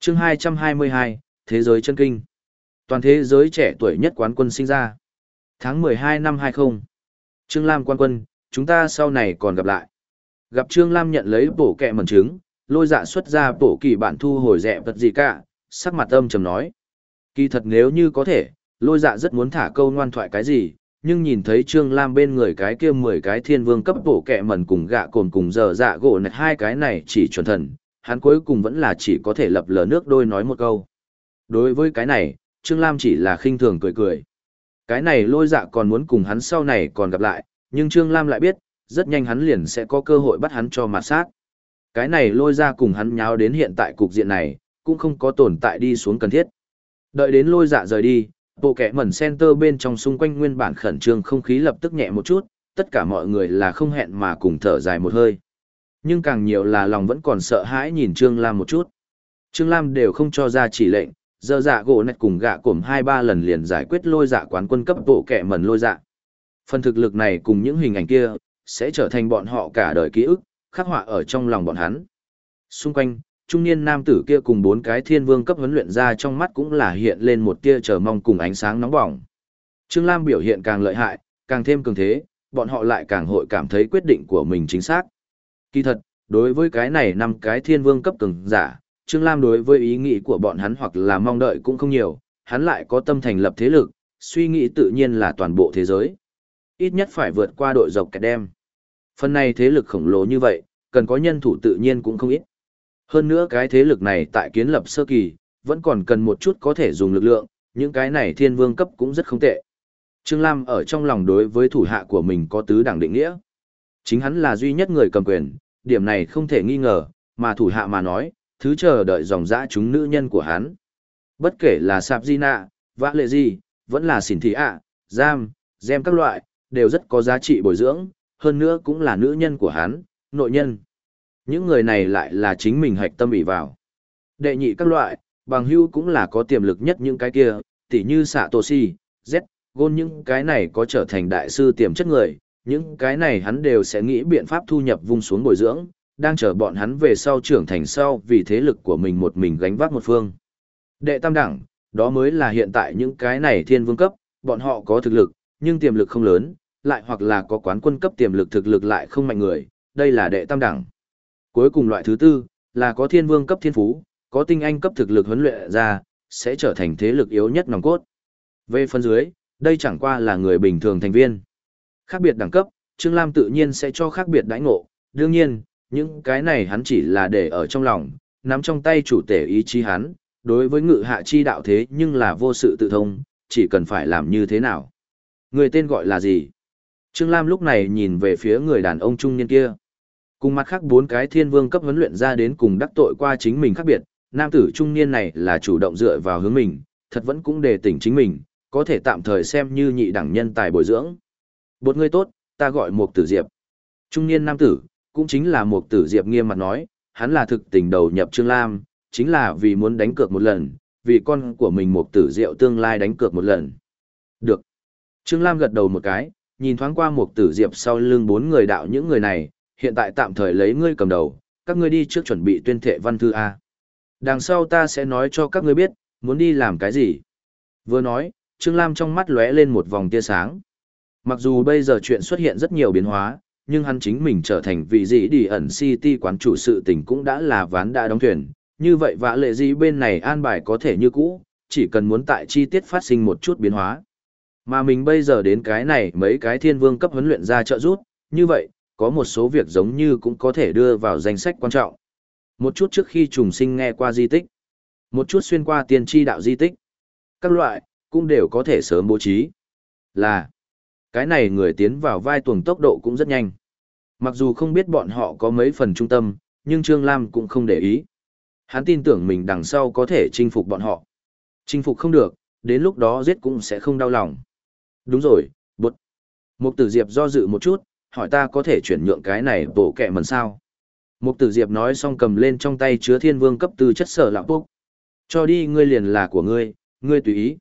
chương 222, Thế giới chân kinh toàn thế giới trẻ tuổi nhất quán quân sinh ra. Tháng 12 năm 20. Trương Lam quan quân, chúng ta sau này còn gặp lại. Gặp Trương Lam nhận lấy bổ kẹ mẩn trứng, lôi dạ xuất ra bổ kỳ bản thu hồi rẻ vật gì cả, sắc mặt âm trầm nói. Kỳ thật nếu như có thể, lôi dạ rất muốn thả câu ngoan thoại cái gì, nhưng nhìn thấy Trương Lam bên người cái kia 10 cái thiên vương cấp bổ kẹ mẩn cùng gạ cồn cùng giờ dạ gỗ nạch hai cái này chỉ chuẩn thần, hắn cuối cùng vẫn là chỉ có thể lập lờ nước đôi nói một câu. Đối với cái này, Trương Lam chỉ là khinh thường cười cười. Cái này lôi dạ còn muốn cùng hắn sau này còn gặp lại, nhưng Trương Lam lại biết, rất nhanh hắn liền sẽ có cơ hội bắt hắn cho mặt sát. Cái này lôi ra cùng hắn nháo đến hiện tại cục diện này, cũng không có tồn tại đi xuống cần thiết. Đợi đến lôi dạ rời đi, bộ kẻ mẩn center bên trong xung quanh nguyên bản khẩn trương không khí lập tức nhẹ một chút, tất cả mọi người là không hẹn mà cùng thở dài một hơi. Nhưng càng nhiều là lòng vẫn còn sợ hãi nhìn Trương Lam một chút. Trương Lam đều không cho ra chỉ lệnh, giờ dạ gỗ nạch cùng gạ cổm hai ba lần liền giải quyết lôi dạ quán quân cấp bộ kẻ mẩn lôi dạ. Phần thực lực này cùng những hình ảnh kia, sẽ trở thành bọn họ cả đời ký ức, khắc họa ở trong lòng bọn hắn. Xung quanh, trung niên nam tử kia cùng bốn cái thiên vương cấp huấn luyện ra trong mắt cũng là hiện lên một tia chờ mong cùng ánh sáng nóng bỏng. Trương Lam biểu hiện càng lợi hại, càng thêm cường thế, bọn họ lại càng hội cảm thấy quyết định của mình chính xác. Kỳ thật, đối với cái này năm cái thiên vương cấp cường giả, Trương Lam đối với ý nghĩ của bọn hắn hoặc là mong đợi cũng không nhiều, hắn lại có tâm thành lập thế lực, suy nghĩ tự nhiên là toàn bộ thế giới. Ít nhất phải vượt qua đội dọc kẹt đem. Phần này thế lực khổng lồ như vậy, cần có nhân thủ tự nhiên cũng không ít. Hơn nữa cái thế lực này tại kiến lập sơ kỳ, vẫn còn cần một chút có thể dùng lực lượng, những cái này thiên vương cấp cũng rất không tệ. Trương Lam ở trong lòng đối với thủ hạ của mình có tứ đẳng định nghĩa. Chính hắn là duy nhất người cầm quyền, điểm này không thể nghi ngờ, mà thủ hạ mà nói, thứ chờ đợi dòng dã chúng nữ nhân của hắn. Bất kể là Sạp Di Nạ, Vã Lệ Di, vẫn là Xỉn Thị ạ, Giam, Gem các loại, đều rất có giá trị bồi dưỡng, hơn nữa cũng là nữ nhân của hắn, nội nhân. Những người này lại là chính mình hạch tâm ỷ vào. Đệ nhị các loại, bằng hưu cũng là có tiềm lực nhất những cái kia, tỉ như xạ tổ si, z, gôn những cái này có trở thành đại sư tiềm chất người, những cái này hắn đều sẽ nghĩ biện pháp thu nhập vung xuống bồi dưỡng, đang chờ bọn hắn về sau trưởng thành sau vì thế lực của mình một mình gánh vác một phương. Đệ tam đẳng, đó mới là hiện tại những cái này thiên vương cấp, bọn họ có thực lực, nhưng tiềm lực không lớn, lại hoặc là có quán quân cấp tiềm lực thực lực lại không mạnh người, đây là đệ tam đẳng. Cuối cùng loại thứ tư, là có thiên vương cấp thiên phú, có tinh anh cấp thực lực huấn luyện ra, sẽ trở thành thế lực yếu nhất nòng cốt. Về phần dưới, đây chẳng qua là người bình thường thành viên. Khác biệt đẳng cấp, Trương Lam tự nhiên sẽ cho khác biệt đãi ngộ, đương nhiên, những cái này hắn chỉ là để ở trong lòng, nắm trong tay chủ tể ý chí hắn, đối với ngự hạ chi đạo thế nhưng là vô sự tự thông, chỉ cần phải làm như thế nào. Người tên gọi là gì? Trương Lam lúc này nhìn về phía người đàn ông trung niên kia. Cùng mặt khác bốn cái thiên vương cấp huấn luyện ra đến cùng đắc tội qua chính mình khác biệt, nam tử trung niên này là chủ động dựa vào hướng mình, thật vẫn cũng đề tỉnh chính mình, có thể tạm thời xem như nhị đẳng nhân tài bồi dưỡng. Bột người tốt, ta gọi một tử diệp. Trung niên nam tử, cũng chính là một tử diệp nghiêm mặt nói, hắn là thực tình đầu nhập Trương Lam, chính là vì muốn đánh cược một lần, vì con của mình một tử diệu tương lai đánh cược một lần. Được. Trương Lam gật đầu một cái, nhìn thoáng qua một tử diệp sau lưng bốn người đạo những người này, hiện tại tạm thời lấy ngươi cầm đầu, các ngươi đi trước chuẩn bị tuyên thệ văn thư A. Đằng sau ta sẽ nói cho các ngươi biết, muốn đi làm cái gì. Vừa nói, Trương Lam trong mắt lóe lên một vòng tia sáng. Mặc dù bây giờ chuyện xuất hiện rất nhiều biến hóa, nhưng hắn chính mình trở thành vị dĩ đi ẩn City quán chủ sự tình cũng đã là ván đã đóng thuyền. Như vậy vã lệ gì bên này an bài có thể như cũ, chỉ cần muốn tại chi tiết phát sinh một chút biến hóa. Mà mình bây giờ đến cái này mấy cái thiên vương cấp huấn luyện ra trợ rút, như vậy, có một số việc giống như cũng có thể đưa vào danh sách quan trọng. Một chút trước khi trùng sinh nghe qua di tích, một chút xuyên qua tiên tri đạo di tích. Các loại, cũng đều có thể sớm bố trí. Là, cái này người tiến vào vai tuồng tốc độ cũng rất nhanh. Mặc dù không biết bọn họ có mấy phần trung tâm, nhưng Trương Lam cũng không để ý. Hắn tin tưởng mình đằng sau có thể chinh phục bọn họ. Chinh phục không được, đến lúc đó giết cũng sẽ không đau lòng. Đúng rồi, bột. Mục tử Diệp do dự một chút, hỏi ta có thể chuyển nhượng cái này bổ kẹ mần sao. Mục tử Diệp nói xong cầm lên trong tay chứa thiên vương cấp tư chất sở lạc bốc. Cho đi ngươi liền là của ngươi, ngươi tùy ý.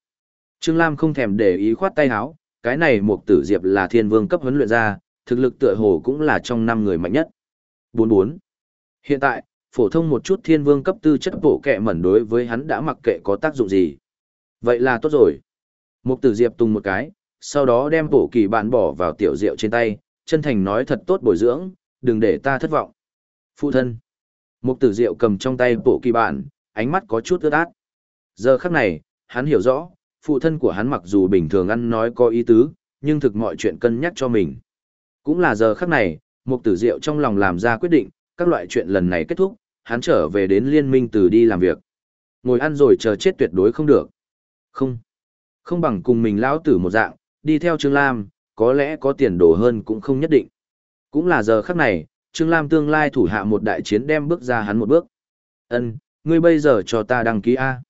Trương Lam không thèm để ý khoát tay áo, cái này mục tử Diệp là thiên vương cấp huấn luyện ra, thực lực tựa hồ cũng là trong năm người mạnh nhất. 44. Hiện tại, phổ thông một chút thiên vương cấp tư chất bổ kẹ mẩn đối với hắn đã mặc kệ có tác dụng gì. Vậy là tốt rồi. Mục tử Diệp tung một cái, sau đó đem bổ kỳ bạn bỏ vào tiểu rượu trên tay, chân thành nói thật tốt bồi dưỡng, đừng để ta thất vọng. Phụ thân. Mục tử diệu cầm trong tay bộ kỳ bản, ánh mắt có chút ướt át. Giờ khắc này, hắn hiểu rõ, phụ thân của hắn mặc dù bình thường ăn nói có ý tứ, nhưng thực mọi chuyện cân nhắc cho mình. Cũng là giờ khắc này, mục tử diệu trong lòng làm ra quyết định, các loại chuyện lần này kết thúc, hắn trở về đến liên minh từ đi làm việc. Ngồi ăn rồi chờ chết tuyệt đối không được. Không. Không bằng cùng mình lão tử một dạng, đi theo Trương Lam, có lẽ có tiền đồ hơn cũng không nhất định. Cũng là giờ khắc này, Trương Lam tương lai thủ hạ một đại chiến đem bước ra hắn một bước. Ân, ngươi bây giờ cho ta đăng ký A.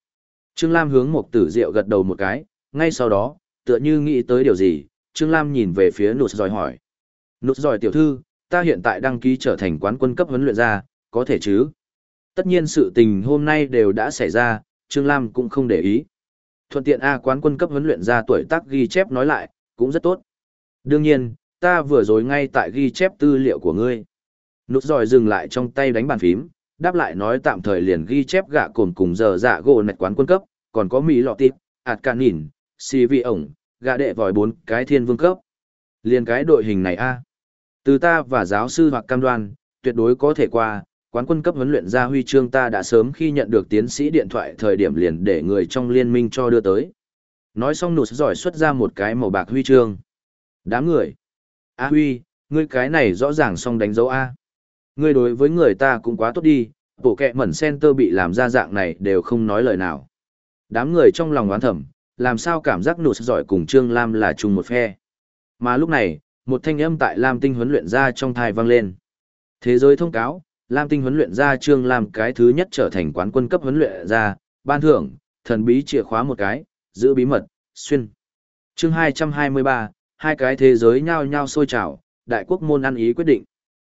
Trương Lam hướng một tử diệu gật đầu một cái, ngay sau đó, tựa như nghĩ tới điều gì, Trương Lam nhìn về phía nụt giỏi hỏi. Nụt giỏi tiểu thư, ta hiện tại đăng ký trở thành quán quân cấp huấn luyện ra, có thể chứ? Tất nhiên sự tình hôm nay đều đã xảy ra, Trương Lam cũng không để ý. Thuận tiện A quán quân cấp huấn luyện ra tuổi tác ghi chép nói lại, cũng rất tốt. Đương nhiên, ta vừa rồi ngay tại ghi chép tư liệu của ngươi. Nút giỏi dừng lại trong tay đánh bàn phím, đáp lại nói tạm thời liền ghi chép gạ cồn cùng giờ dạ gỗ nạch quán quân cấp, còn có mỹ lọ tịp, ạt cạn nhìn, xì vị ổng, gạ đệ vòi bốn cái thiên vương cấp. liền cái đội hình này a à? Từ ta và giáo sư hoặc cam đoan, tuyệt đối có thể qua, quán quân cấp huấn luyện ra huy chương ta đã sớm khi nhận được tiến sĩ điện thoại thời điểm liền để người trong liên minh cho đưa tới. Nói xong nụt giỏi xuất ra một cái màu bạc huy chương. Đám người. A huy, ngươi cái này rõ ràng xong đánh dấu A. Ngươi đối với người ta cũng quá tốt đi, bộ kẹ mẩn center bị làm ra dạng này đều không nói lời nào. Đám người trong lòng oán thầm, làm sao cảm giác nụt giỏi cùng Trương Lam là chung một phe. Mà lúc này, một thanh âm tại Lam Tinh huấn luyện ra trong thai vang lên. Thế giới thông cáo, Lam Tinh huấn luyện ra Trương Lam cái thứ nhất trở thành quán quân cấp huấn luyện ra, ban thưởng, thần bí chìa khóa một cái, giữ bí mật, xuyên. chương 223, hai cái thế giới nhao nhao sôi trào, đại quốc môn ăn ý quyết định.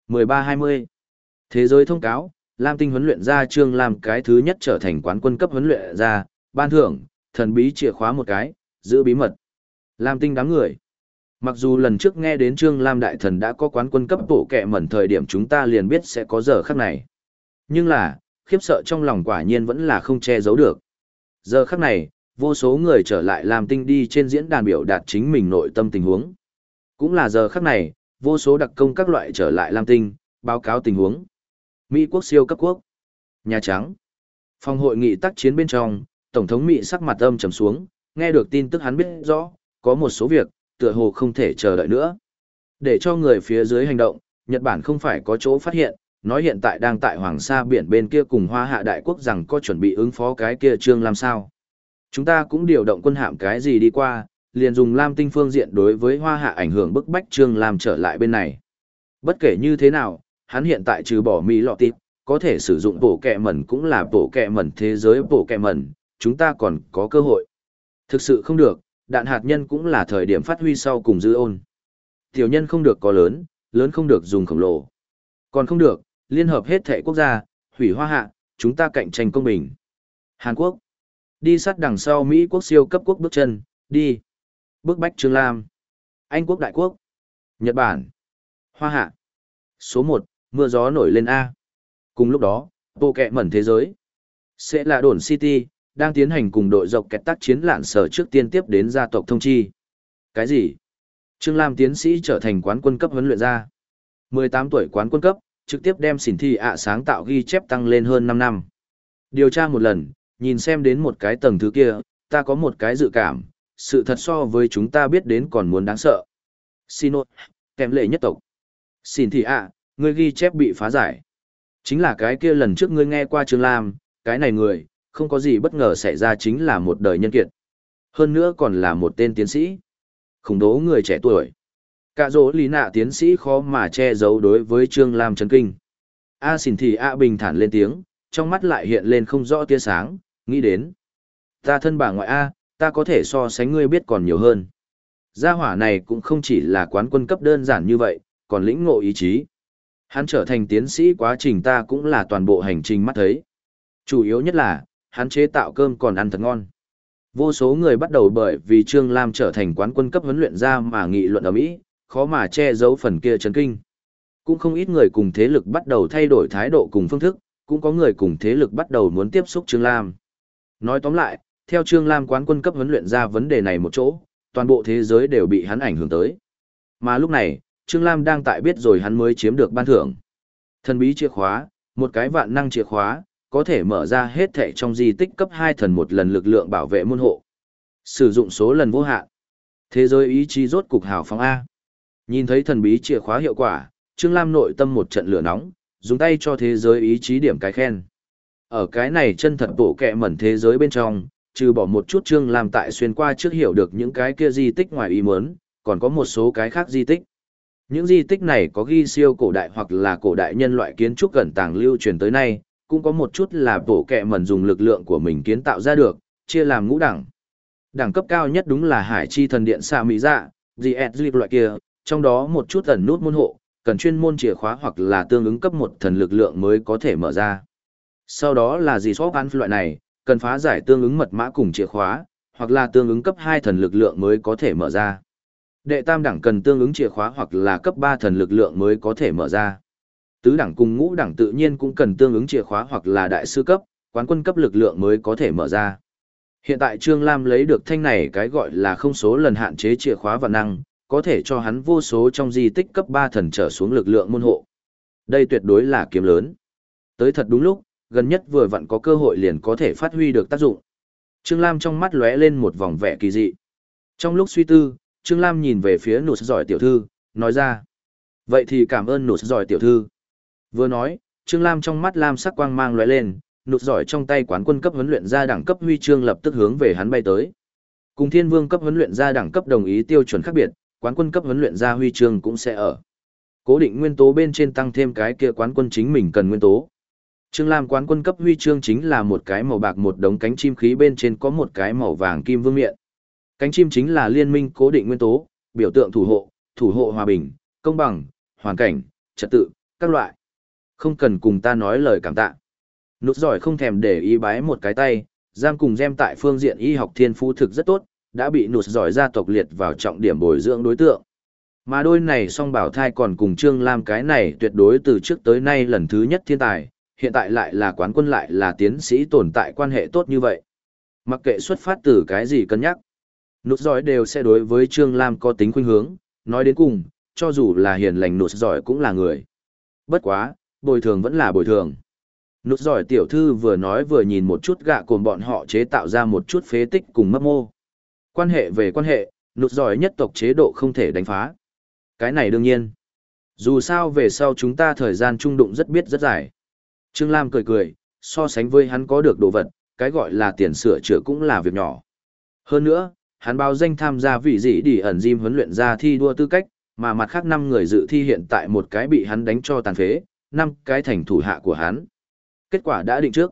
13-20. Thế giới thông cáo, Lam Tinh huấn luyện ra Trương Lam cái thứ nhất trở thành quán quân cấp huấn luyện ra, ban thưởng, thần bí chìa khóa một cái, giữ bí mật. Lam Tinh đám người. Mặc dù lần trước nghe đến Trương Lam Đại Thần đã có quán quân cấp bộ kẹ mẩn thời điểm chúng ta liền biết sẽ có giờ khắc này. Nhưng là, khiếp sợ trong lòng quả nhiên vẫn là không che giấu được. Giờ khắc này, vô số người trở lại làm tinh đi trên diễn đàn biểu đạt chính mình nội tâm tình huống. Cũng là giờ khắc này, vô số đặc công các loại trở lại làm Tinh, báo cáo tình huống. Mỹ quốc siêu cấp quốc. Nhà Trắng. Phòng hội nghị tác chiến bên trong, Tổng thống Mỹ sắc mặt âm trầm xuống, nghe được tin tức hắn biết rõ, có một số việc, tựa hồ không thể chờ đợi nữa. Để cho người phía dưới hành động, Nhật Bản không phải có chỗ phát hiện, nói hiện tại đang tại Hoàng Sa biển bên kia cùng Hoa Hạ Đại Quốc rằng có chuẩn bị ứng phó cái kia trương làm sao. Chúng ta cũng điều động quân hạm cái gì đi qua, liền dùng Lam Tinh phương diện đối với Hoa Hạ ảnh hưởng bức bách trương làm trở lại bên này. Bất kể như thế nào, hắn hiện tại trừ bỏ Mỹ lọ tịp, có thể sử dụng bổ kẹ mẩn cũng là bổ kẹ mẩn thế giới bổ kẹ mẩn, chúng ta còn có cơ hội. Thực sự không được, đạn hạt nhân cũng là thời điểm phát huy sau cùng dư ôn. Tiểu nhân không được có lớn, lớn không được dùng khổng lồ. Còn không được, liên hợp hết thể quốc gia, hủy hoa hạ, chúng ta cạnh tranh công bình. Hàn Quốc. Đi sát đằng sau Mỹ quốc siêu cấp quốc bước chân, đi. Bước bách Trương Lam. Anh quốc đại quốc. Nhật Bản. Hoa hạ. Số 1, mưa gió nổi lên A. Cùng lúc đó, bộ kẹ mẩn thế giới. Sẽ là đồn City, đang tiến hành cùng đội dọc kẹt tác chiến lạn sở trước tiên tiếp đến gia tộc thông chi. Cái gì? Trương Lam tiến sĩ trở thành quán quân cấp huấn luyện gia. 18 tuổi quán quân cấp, trực tiếp đem xỉn thi ạ sáng tạo ghi chép tăng lên hơn 5 năm. Điều tra một lần, nhìn xem đến một cái tầng thứ kia, ta có một cái dự cảm, sự thật so với chúng ta biết đến còn muốn đáng sợ. Xin lỗi, kèm lệ nhất tộc. Xin thị ạ, ngươi ghi chép bị phá giải. Chính là cái kia lần trước ngươi nghe qua Trương Lam, cái này người, không có gì bất ngờ xảy ra chính là một đời nhân kiệt. Hơn nữa còn là một tên tiến sĩ. Khủng đố người trẻ tuổi. Cả dỗ lý nạ tiến sĩ khó mà che giấu đối với Trương Lam chấn kinh. A xỉn thì A bình thản lên tiếng, trong mắt lại hiện lên không rõ tia sáng, nghĩ đến. Ta thân bà ngoại A, ta có thể so sánh ngươi biết còn nhiều hơn. Gia hỏa này cũng không chỉ là quán quân cấp đơn giản như vậy, còn lĩnh ngộ ý chí. Hắn trở thành tiến sĩ quá trình ta cũng là toàn bộ hành trình mắt thấy. Chủ yếu nhất là, hắn chế tạo cơm còn ăn thật ngon. Vô số người bắt đầu bởi vì Trương Lam trở thành quán quân cấp huấn luyện ra mà nghị luận ở Mỹ, khó mà che giấu phần kia chấn kinh. Cũng không ít người cùng thế lực bắt đầu thay đổi thái độ cùng phương thức, cũng có người cùng thế lực bắt đầu muốn tiếp xúc Trương Lam. Nói tóm lại, theo Trương Lam quán quân cấp huấn luyện ra vấn đề này một chỗ, toàn bộ thế giới đều bị hắn ảnh hưởng tới. Mà lúc này, Trương Lam đang tại biết rồi hắn mới chiếm được ban thưởng. Thần bí chìa khóa, một cái vạn năng chìa khóa, có thể mở ra hết thảy trong di tích cấp 2 thần một lần lực lượng bảo vệ môn hộ. Sử dụng số lần vô hạn. Thế giới ý chí rốt cục hào phóng A. Nhìn thấy thần bí chìa khóa hiệu quả, Trương Lam nội tâm một trận lửa nóng, dùng tay cho thế giới ý chí điểm cái khen. Ở cái này chân thật bộ kẹ mẩn thế giới bên trong, trừ bỏ một chút Trương Lam tại xuyên qua trước hiểu được những cái kia di tích ngoài ý muốn, còn có một số cái khác di tích. Những di tích này có ghi siêu cổ đại hoặc là cổ đại nhân loại kiến trúc gần tàng lưu truyền tới nay, cũng có một chút là bộ kẹ mẩn dùng lực lượng của mình kiến tạo ra được, chia làm ngũ đẳng. Đẳng cấp cao nhất đúng là hải chi thần điện sa mỹ dạ, GS loại kia, trong đó một chút ẩn nút môn hộ, cần chuyên môn chìa khóa hoặc là tương ứng cấp một thần lực lượng mới có thể mở ra. Sau đó là gì shop ăn loại này, cần phá giải tương ứng mật mã cùng chìa khóa, hoặc là tương ứng cấp 2 thần lực lượng mới có thể mở ra. Đệ tam đẳng cần tương ứng chìa khóa hoặc là cấp 3 thần lực lượng mới có thể mở ra. Tứ đẳng cùng ngũ đẳng tự nhiên cũng cần tương ứng chìa khóa hoặc là đại sư cấp, quán quân cấp lực lượng mới có thể mở ra. Hiện tại Trương Lam lấy được thanh này cái gọi là không số lần hạn chế chìa khóa và năng, có thể cho hắn vô số trong di tích cấp 3 thần trở xuống lực lượng môn hộ. Đây tuyệt đối là kiếm lớn. Tới thật đúng lúc, gần nhất vừa vặn có cơ hội liền có thể phát huy được tác dụng. Trương Lam trong mắt lóe lên một vòng vẻ kỳ dị. Trong lúc suy tư, Trương Lam nhìn về phía nụt giỏi tiểu thư, nói ra. Vậy thì cảm ơn nụt giỏi tiểu thư. Vừa nói, Trương Lam trong mắt Lam sắc quang mang lóe lên, nụt giỏi trong tay quán quân cấp huấn luyện ra đẳng cấp huy chương lập tức hướng về hắn bay tới. Cùng Thiên Vương cấp huấn luyện ra đẳng cấp đồng ý tiêu chuẩn khác biệt, quán quân cấp huấn luyện ra huy chương cũng sẽ ở. Cố định nguyên tố bên trên tăng thêm cái kia quán quân chính mình cần nguyên tố. Trương Lam quán quân cấp huy chương chính là một cái màu bạc một đống cánh chim khí bên trên có một cái màu vàng kim vương miện. Cánh chim chính là liên minh cố định nguyên tố, biểu tượng thủ hộ, thủ hộ hòa bình, công bằng, hoàn cảnh, trật tự, các loại. Không cần cùng ta nói lời cảm tạ. Nút giỏi không thèm để ý bái một cái tay, giam cùng gem tại phương diện y học thiên phú thực rất tốt, đã bị nụt giỏi gia tộc liệt vào trọng điểm bồi dưỡng đối tượng. Mà đôi này song bảo thai còn cùng Trương Lam cái này tuyệt đối từ trước tới nay lần thứ nhất thiên tài, hiện tại lại là quán quân lại là tiến sĩ tồn tại quan hệ tốt như vậy. Mặc kệ xuất phát từ cái gì cân nhắc, nụt giỏi đều sẽ đối với Trương Lam có tính khuynh hướng, nói đến cùng, cho dù là hiền lành nụt giỏi cũng là người. Bất quá, bồi thường vẫn là bồi thường. Nụt giỏi tiểu thư vừa nói vừa nhìn một chút gạ cồn bọn họ chế tạo ra một chút phế tích cùng mấp mô. Quan hệ về quan hệ, nụt giỏi nhất tộc chế độ không thể đánh phá. Cái này đương nhiên. Dù sao về sau chúng ta thời gian trung đụng rất biết rất dài. Trương Lam cười cười, so sánh với hắn có được đồ vật, cái gọi là tiền sửa chữa cũng là việc nhỏ. Hơn nữa, hắn báo danh tham gia vị dị đi ẩn diêm huấn luyện ra thi đua tư cách, mà mặt khác năm người dự thi hiện tại một cái bị hắn đánh cho tàn phế, năm cái thành thủ hạ của hắn. Kết quả đã định trước.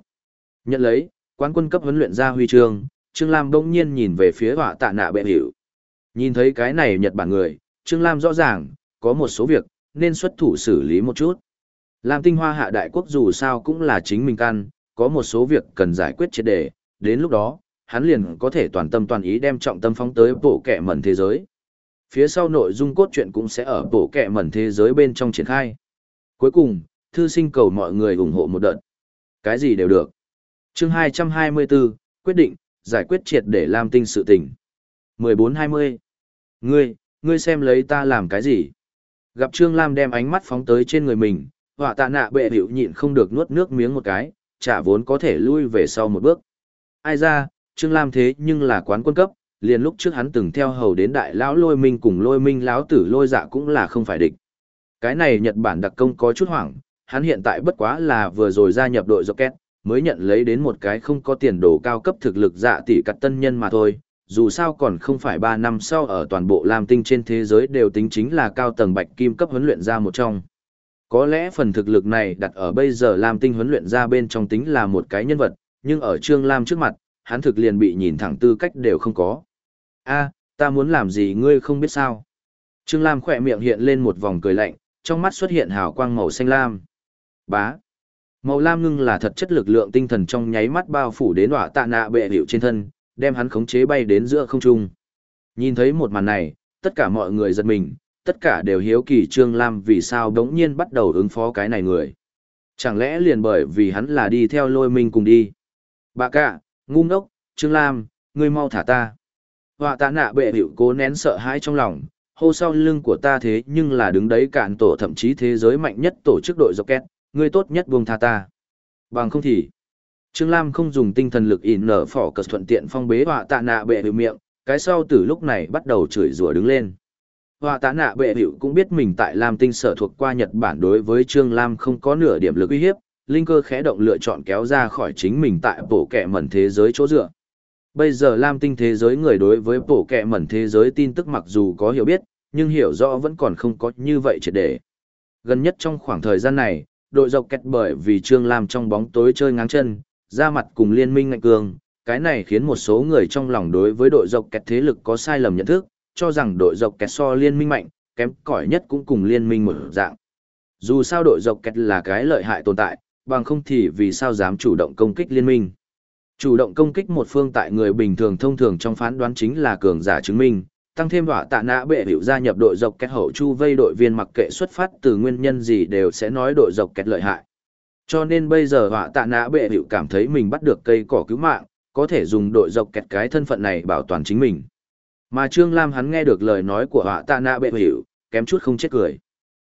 Nhận lấy, quán quân cấp huấn luyện ra huy chương, Trương Lam bỗng nhiên nhìn về phía họa tạ nạ bệ hiểu. Nhìn thấy cái này Nhật Bản người, Trương Lam rõ ràng, có một số việc, nên xuất thủ xử lý một chút. Lam tinh hoa hạ đại quốc dù sao cũng là chính mình căn, có một số việc cần giải quyết triệt đề, đến lúc đó, hắn liền có thể toàn tâm toàn ý đem trọng tâm phóng tới bộ kẻ mẩn thế giới. Phía sau nội dung cốt truyện cũng sẽ ở bộ kẻ mẩn thế giới bên trong triển khai. Cuối cùng, thư sinh cầu mọi người ủng hộ một đợt. Cái gì đều được. chương 224, quyết định, giải quyết triệt để Lam tinh sự tình. 14-20. Ngươi, ngươi xem lấy ta làm cái gì? Gặp Trương Lam đem ánh mắt phóng tới trên người mình, họa tạ nạ bệ hữu nhịn không được nuốt nước miếng một cái, chả vốn có thể lui về sau một bước. Ai ra, Trương Lam thế nhưng là quán quân cấp, liền lúc trước hắn từng theo hầu đến đại lão lôi minh cùng lôi minh lão tử lôi dạ cũng là không phải địch. Cái này Nhật Bản đặc công có chút hoảng, hắn hiện tại bất quá là vừa rồi gia nhập đội Rocket, mới nhận lấy đến một cái không có tiền đồ cao cấp thực lực dạ tỷ cắt tân nhân mà thôi. Dù sao còn không phải 3 năm sau ở toàn bộ Lam Tinh trên thế giới đều tính chính là cao tầng bạch kim cấp huấn luyện ra một trong. Có lẽ phần thực lực này đặt ở bây giờ Lam Tinh huấn luyện ra bên trong tính là một cái nhân vật, nhưng ở Trương Lam trước mặt, hắn thực liền bị nhìn thẳng tư cách đều không có. a ta muốn làm gì ngươi không biết sao. Trương Lam khỏe miệng hiện lên một vòng cười lạnh, trong mắt xuất hiện hào quang màu xanh lam. Bá. Màu lam ngưng là thật chất lực lượng tinh thần trong nháy mắt bao phủ đến hỏa tạ nạ bệ hiệu trên thân, đem hắn khống chế bay đến giữa không trung. Nhìn thấy một màn này, tất cả mọi người giật mình, tất cả đều hiếu kỳ Trương Lam vì sao đống nhiên bắt đầu ứng phó cái này người. Chẳng lẽ liền bởi vì hắn là đi theo lôi minh cùng đi. Bà cả, ngu ngốc, Trương Lam, ngươi mau thả ta. Họa tạ nạ bệ hiệu cố nén sợ hãi trong lòng, hô sau lưng của ta thế nhưng là đứng đấy cạn tổ thậm chí thế giới mạnh nhất tổ chức đội dọc két, ngươi tốt nhất buông tha ta. Bằng không thì, Trương Lam không dùng tinh thần lực ỉn nở phỏ cờ thuận tiện phong bế họa tạ nạ bệ hiệu miệng, cái sau từ lúc này bắt đầu chửi rủa đứng lên. Hòa tạ nạ bệ hiệu cũng biết mình tại Lam tinh sở thuộc qua Nhật Bản đối với Trương Lam không có nửa điểm lực uy hiếp, linh cơ khẽ động lựa chọn kéo ra khỏi chính mình tại bộ kẻ mẩn thế giới chỗ dựa. Bây giờ Lam tinh thế giới người đối với bộ kẻ mẩn thế giới tin tức mặc dù có hiểu biết, nhưng hiểu rõ vẫn còn không có như vậy triệt để. Gần nhất trong khoảng thời gian này, đội dọc kẹt bởi vì Trương Lam trong bóng tối chơi ngáng chân, ra mặt cùng liên minh ngạnh cường, cái này khiến một số người trong lòng đối với đội dọc kẹt thế lực có sai lầm nhận thức, cho rằng đội dọc kẹt so liên minh mạnh, kém cỏi nhất cũng cùng liên minh một dạng. Dù sao đội dọc kẹt là cái lợi hại tồn tại, bằng không thì vì sao dám chủ động công kích liên minh. Chủ động công kích một phương tại người bình thường thông thường trong phán đoán chính là cường giả chứng minh, tăng thêm họa tạ nã bệ hiệu gia nhập đội dọc kẹt hậu chu vây đội viên mặc kệ xuất phát từ nguyên nhân gì đều sẽ nói đội dọc kẹt lợi hại. Cho nên bây giờ họa tạ nã bệ hiệu cảm thấy mình bắt được cây cỏ cứu mạng, có thể dùng đội dọc kẹt cái thân phận này bảo toàn chính mình. Mà Trương Lam hắn nghe được lời nói của họa tạ nạ bệ hiểu, kém chút không chết cười.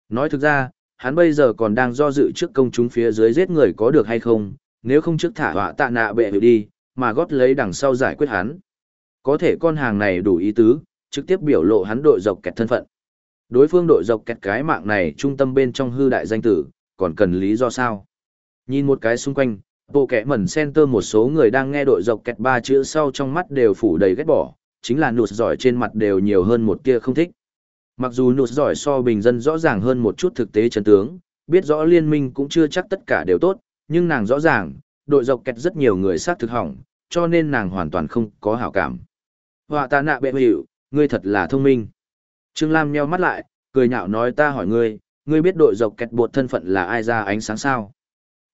Nói thực ra, hắn bây giờ còn đang do dự trước công chúng phía dưới giết người có được hay không, nếu không trước thả họa tạ nạ bệ hiểu đi, mà gót lấy đằng sau giải quyết hắn. Có thể con hàng này đủ ý tứ, trực tiếp biểu lộ hắn đội dọc kẹt thân phận. Đối phương đội dọc kẹt cái mạng này trung tâm bên trong hư đại danh tử, còn cần lý do sao? Nhìn một cái xung quanh, bộ kẻ mẩn center một số người đang nghe đội dọc kẹt ba chữ sau trong mắt đều phủ đầy ghét bỏ, chính là nụt giỏi trên mặt đều nhiều hơn một kia không thích. Mặc dù nụt giỏi so bình dân rõ ràng hơn một chút thực tế chân tướng, biết rõ liên minh cũng chưa chắc tất cả đều tốt, nhưng nàng rõ ràng, đội dọc kẹt rất nhiều người sát thực hỏng, cho nên nàng hoàn toàn không có hảo cảm. Họa ta nạ bệ hiệu, ngươi thật là thông minh. Trương Lam nheo mắt lại, cười nhạo nói ta hỏi ngươi, ngươi biết đội dọc kẹt bột thân phận là ai ra ánh sáng sao?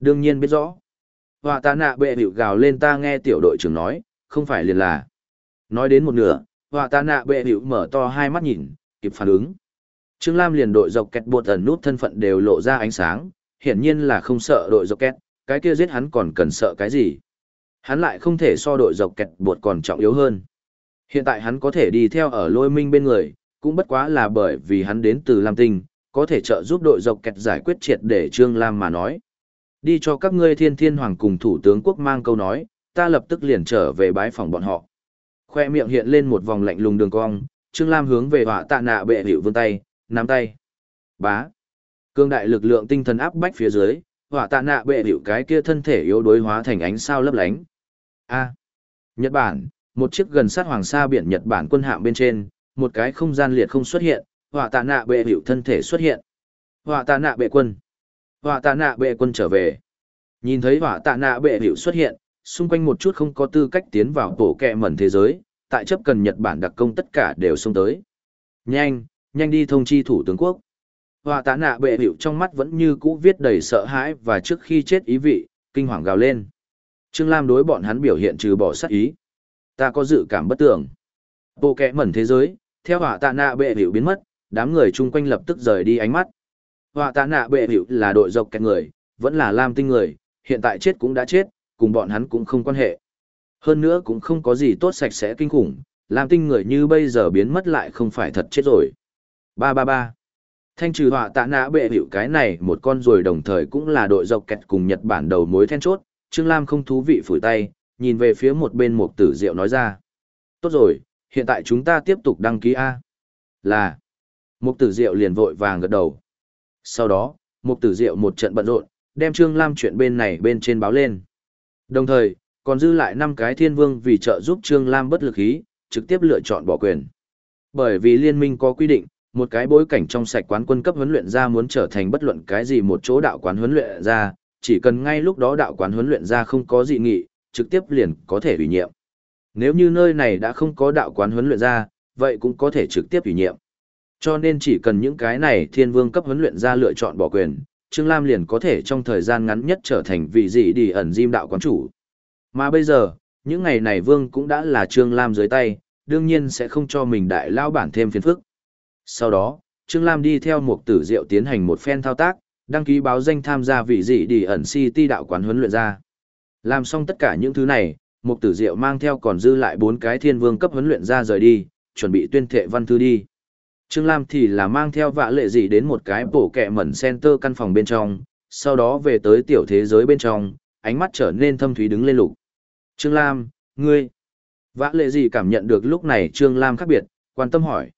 Đương nhiên biết rõ. Họa ta nạ bệ hiệu gào lên ta nghe tiểu đội trưởng nói, không phải liền là. Nói đến một nửa, họa tạ nạ bệ hữu mở to hai mắt nhìn, kịp phản ứng. Trương Lam liền đội dọc kẹt bột ẩn nút thân phận đều lộ ra ánh sáng, hiển nhiên là không sợ đội dọc kẹt, cái kia giết hắn còn cần sợ cái gì. Hắn lại không thể so đội dọc kẹt bột còn trọng yếu hơn. Hiện tại hắn có thể đi theo ở lôi minh bên người, cũng bất quá là bởi vì hắn đến từ Lam Tinh, có thể trợ giúp đội dọc kẹt giải quyết triệt để Trương Lam mà nói. Đi cho các ngươi thiên thiên hoàng cùng thủ tướng quốc mang câu nói, ta lập tức liền trở về bái phòng bọn họ. Khoe miệng hiện lên một vòng lạnh lùng đường cong, Trương Lam hướng về họa tạ nạ bệ hiệu vươn tay, nắm tay. Bá. Cương đại lực lượng tinh thần áp bách phía dưới, họa tạ nạ bệ hiệu cái kia thân thể yếu đối hóa thành ánh sao lấp lánh. A. Nhật Bản, một chiếc gần sát hoàng sa biển Nhật Bản quân hạm bên trên, một cái không gian liệt không xuất hiện, họa tạ nạ bệ hiệu thân thể xuất hiện. Họa tạ nạ bệ quân. Họa tạ nạ bệ quân trở về. Nhìn thấy họa tạ nạ bệ hiệu xuất hiện, xung quanh một chút không có tư cách tiến vào tổ kẹ mẩn thế giới, tại chấp cần Nhật Bản đặc công tất cả đều xông tới. Nhanh, nhanh đi thông chi thủ tướng quốc. Hòa tạ nạ bệ hiệu trong mắt vẫn như cũ viết đầy sợ hãi và trước khi chết ý vị, kinh hoàng gào lên. Trương Lam đối bọn hắn biểu hiện trừ bỏ sát ý. Ta có dự cảm bất tưởng. Bộ kẹ mẩn thế giới, theo họa tạ nạ bệ hiệu biến mất, đám người chung quanh lập tức rời đi ánh mắt. Họa tạ nạ bệ hiệu là đội dọc kẹt người, vẫn là lam tinh người, hiện tại chết cũng đã chết, cùng bọn hắn cũng không quan hệ. Hơn nữa cũng không có gì tốt sạch sẽ kinh khủng, làm tinh người như bây giờ biến mất lại không phải thật chết rồi. Ba ba ba. Thanh trừ họa tạ nã bệ hiệu cái này một con rồi đồng thời cũng là đội dọc kẹt cùng Nhật Bản đầu mối then chốt, Trương Lam không thú vị phủi tay, nhìn về phía một bên một tử diệu nói ra. Tốt rồi, hiện tại chúng ta tiếp tục đăng ký A. Là. Một tử diệu liền vội vàng gật đầu. Sau đó, một tử diệu một trận bận rộn, đem Trương Lam chuyện bên này bên trên báo lên. Đồng thời, còn dư lại năm cái thiên vương vì trợ giúp Trương Lam bất lực ý, trực tiếp lựa chọn bỏ quyền. Bởi vì liên minh có quy định, một cái bối cảnh trong sạch quán quân cấp huấn luyện ra muốn trở thành bất luận cái gì một chỗ đạo quán huấn luyện ra, chỉ cần ngay lúc đó đạo quán huấn luyện ra không có dị nghị, trực tiếp liền có thể ủy nhiệm. Nếu như nơi này đã không có đạo quán huấn luyện ra, vậy cũng có thể trực tiếp ủy nhiệm. Cho nên chỉ cần những cái này thiên vương cấp huấn luyện ra lựa chọn bỏ quyền, Trương Lam liền có thể trong thời gian ngắn nhất trở thành vị dị đi ẩn diêm đạo quán chủ. Mà bây giờ, những ngày này vương cũng đã là Trương Lam dưới tay, đương nhiên sẽ không cho mình đại lao bản thêm phiền phức. Sau đó, Trương Lam đi theo một tử diệu tiến hành một phen thao tác, đăng ký báo danh tham gia vị dị đi ẩn city đạo quán huấn luyện ra. Làm xong tất cả những thứ này, một tử diệu mang theo còn dư lại bốn cái thiên vương cấp huấn luyện ra rời đi, chuẩn bị tuyên thệ văn thư đi. Trương Lam thì là mang theo vạ lệ dị đến một cái bổ kẹ mẩn center căn phòng bên trong, sau đó về tới tiểu thế giới bên trong, ánh mắt trở nên thâm thúy đứng lên lục. Trương Lam, ngươi. Vã lệ gì cảm nhận được lúc này Trương Lam khác biệt, quan tâm hỏi.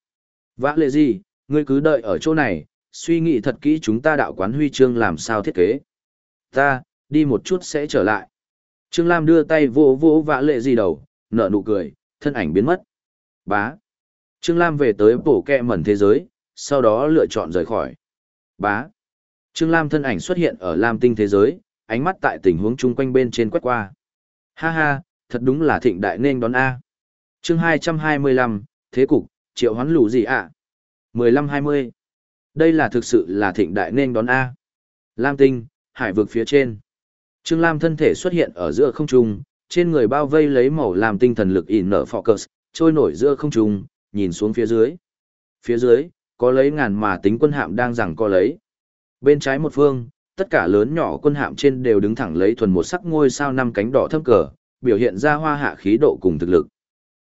Vã lệ gì, ngươi cứ đợi ở chỗ này, suy nghĩ thật kỹ chúng ta đạo quán huy chương làm sao thiết kế. Ta, đi một chút sẽ trở lại. Trương Lam đưa tay vô vô vã lệ gì đầu, nở nụ cười, thân ảnh biến mất. Bá. Trương Lam về tới bổ kẹ mẩn thế giới, sau đó lựa chọn rời khỏi. Bá. Trương Lam thân ảnh xuất hiện ở Lam tinh thế giới, ánh mắt tại tình huống chung quanh bên trên quét qua. Ha ha, thật đúng là thịnh đại nên đón A. chương 225, thế cục, triệu hoán lũ gì ạ? À? 15-20. Đây là thực sự là thịnh đại nên đón A. Lam tinh, hải vực phía trên. Trương Lam thân thể xuất hiện ở giữa không trung, trên người bao vây lấy màu làm tinh thần lực in nở focus, trôi nổi giữa không trung, nhìn xuống phía dưới. Phía dưới, có lấy ngàn mà tính quân hạm đang rằng co lấy. Bên trái một phương, tất cả lớn nhỏ quân hạm trên đều đứng thẳng lấy thuần một sắc ngôi sao năm cánh đỏ thâm cờ, biểu hiện ra hoa hạ khí độ cùng thực lực.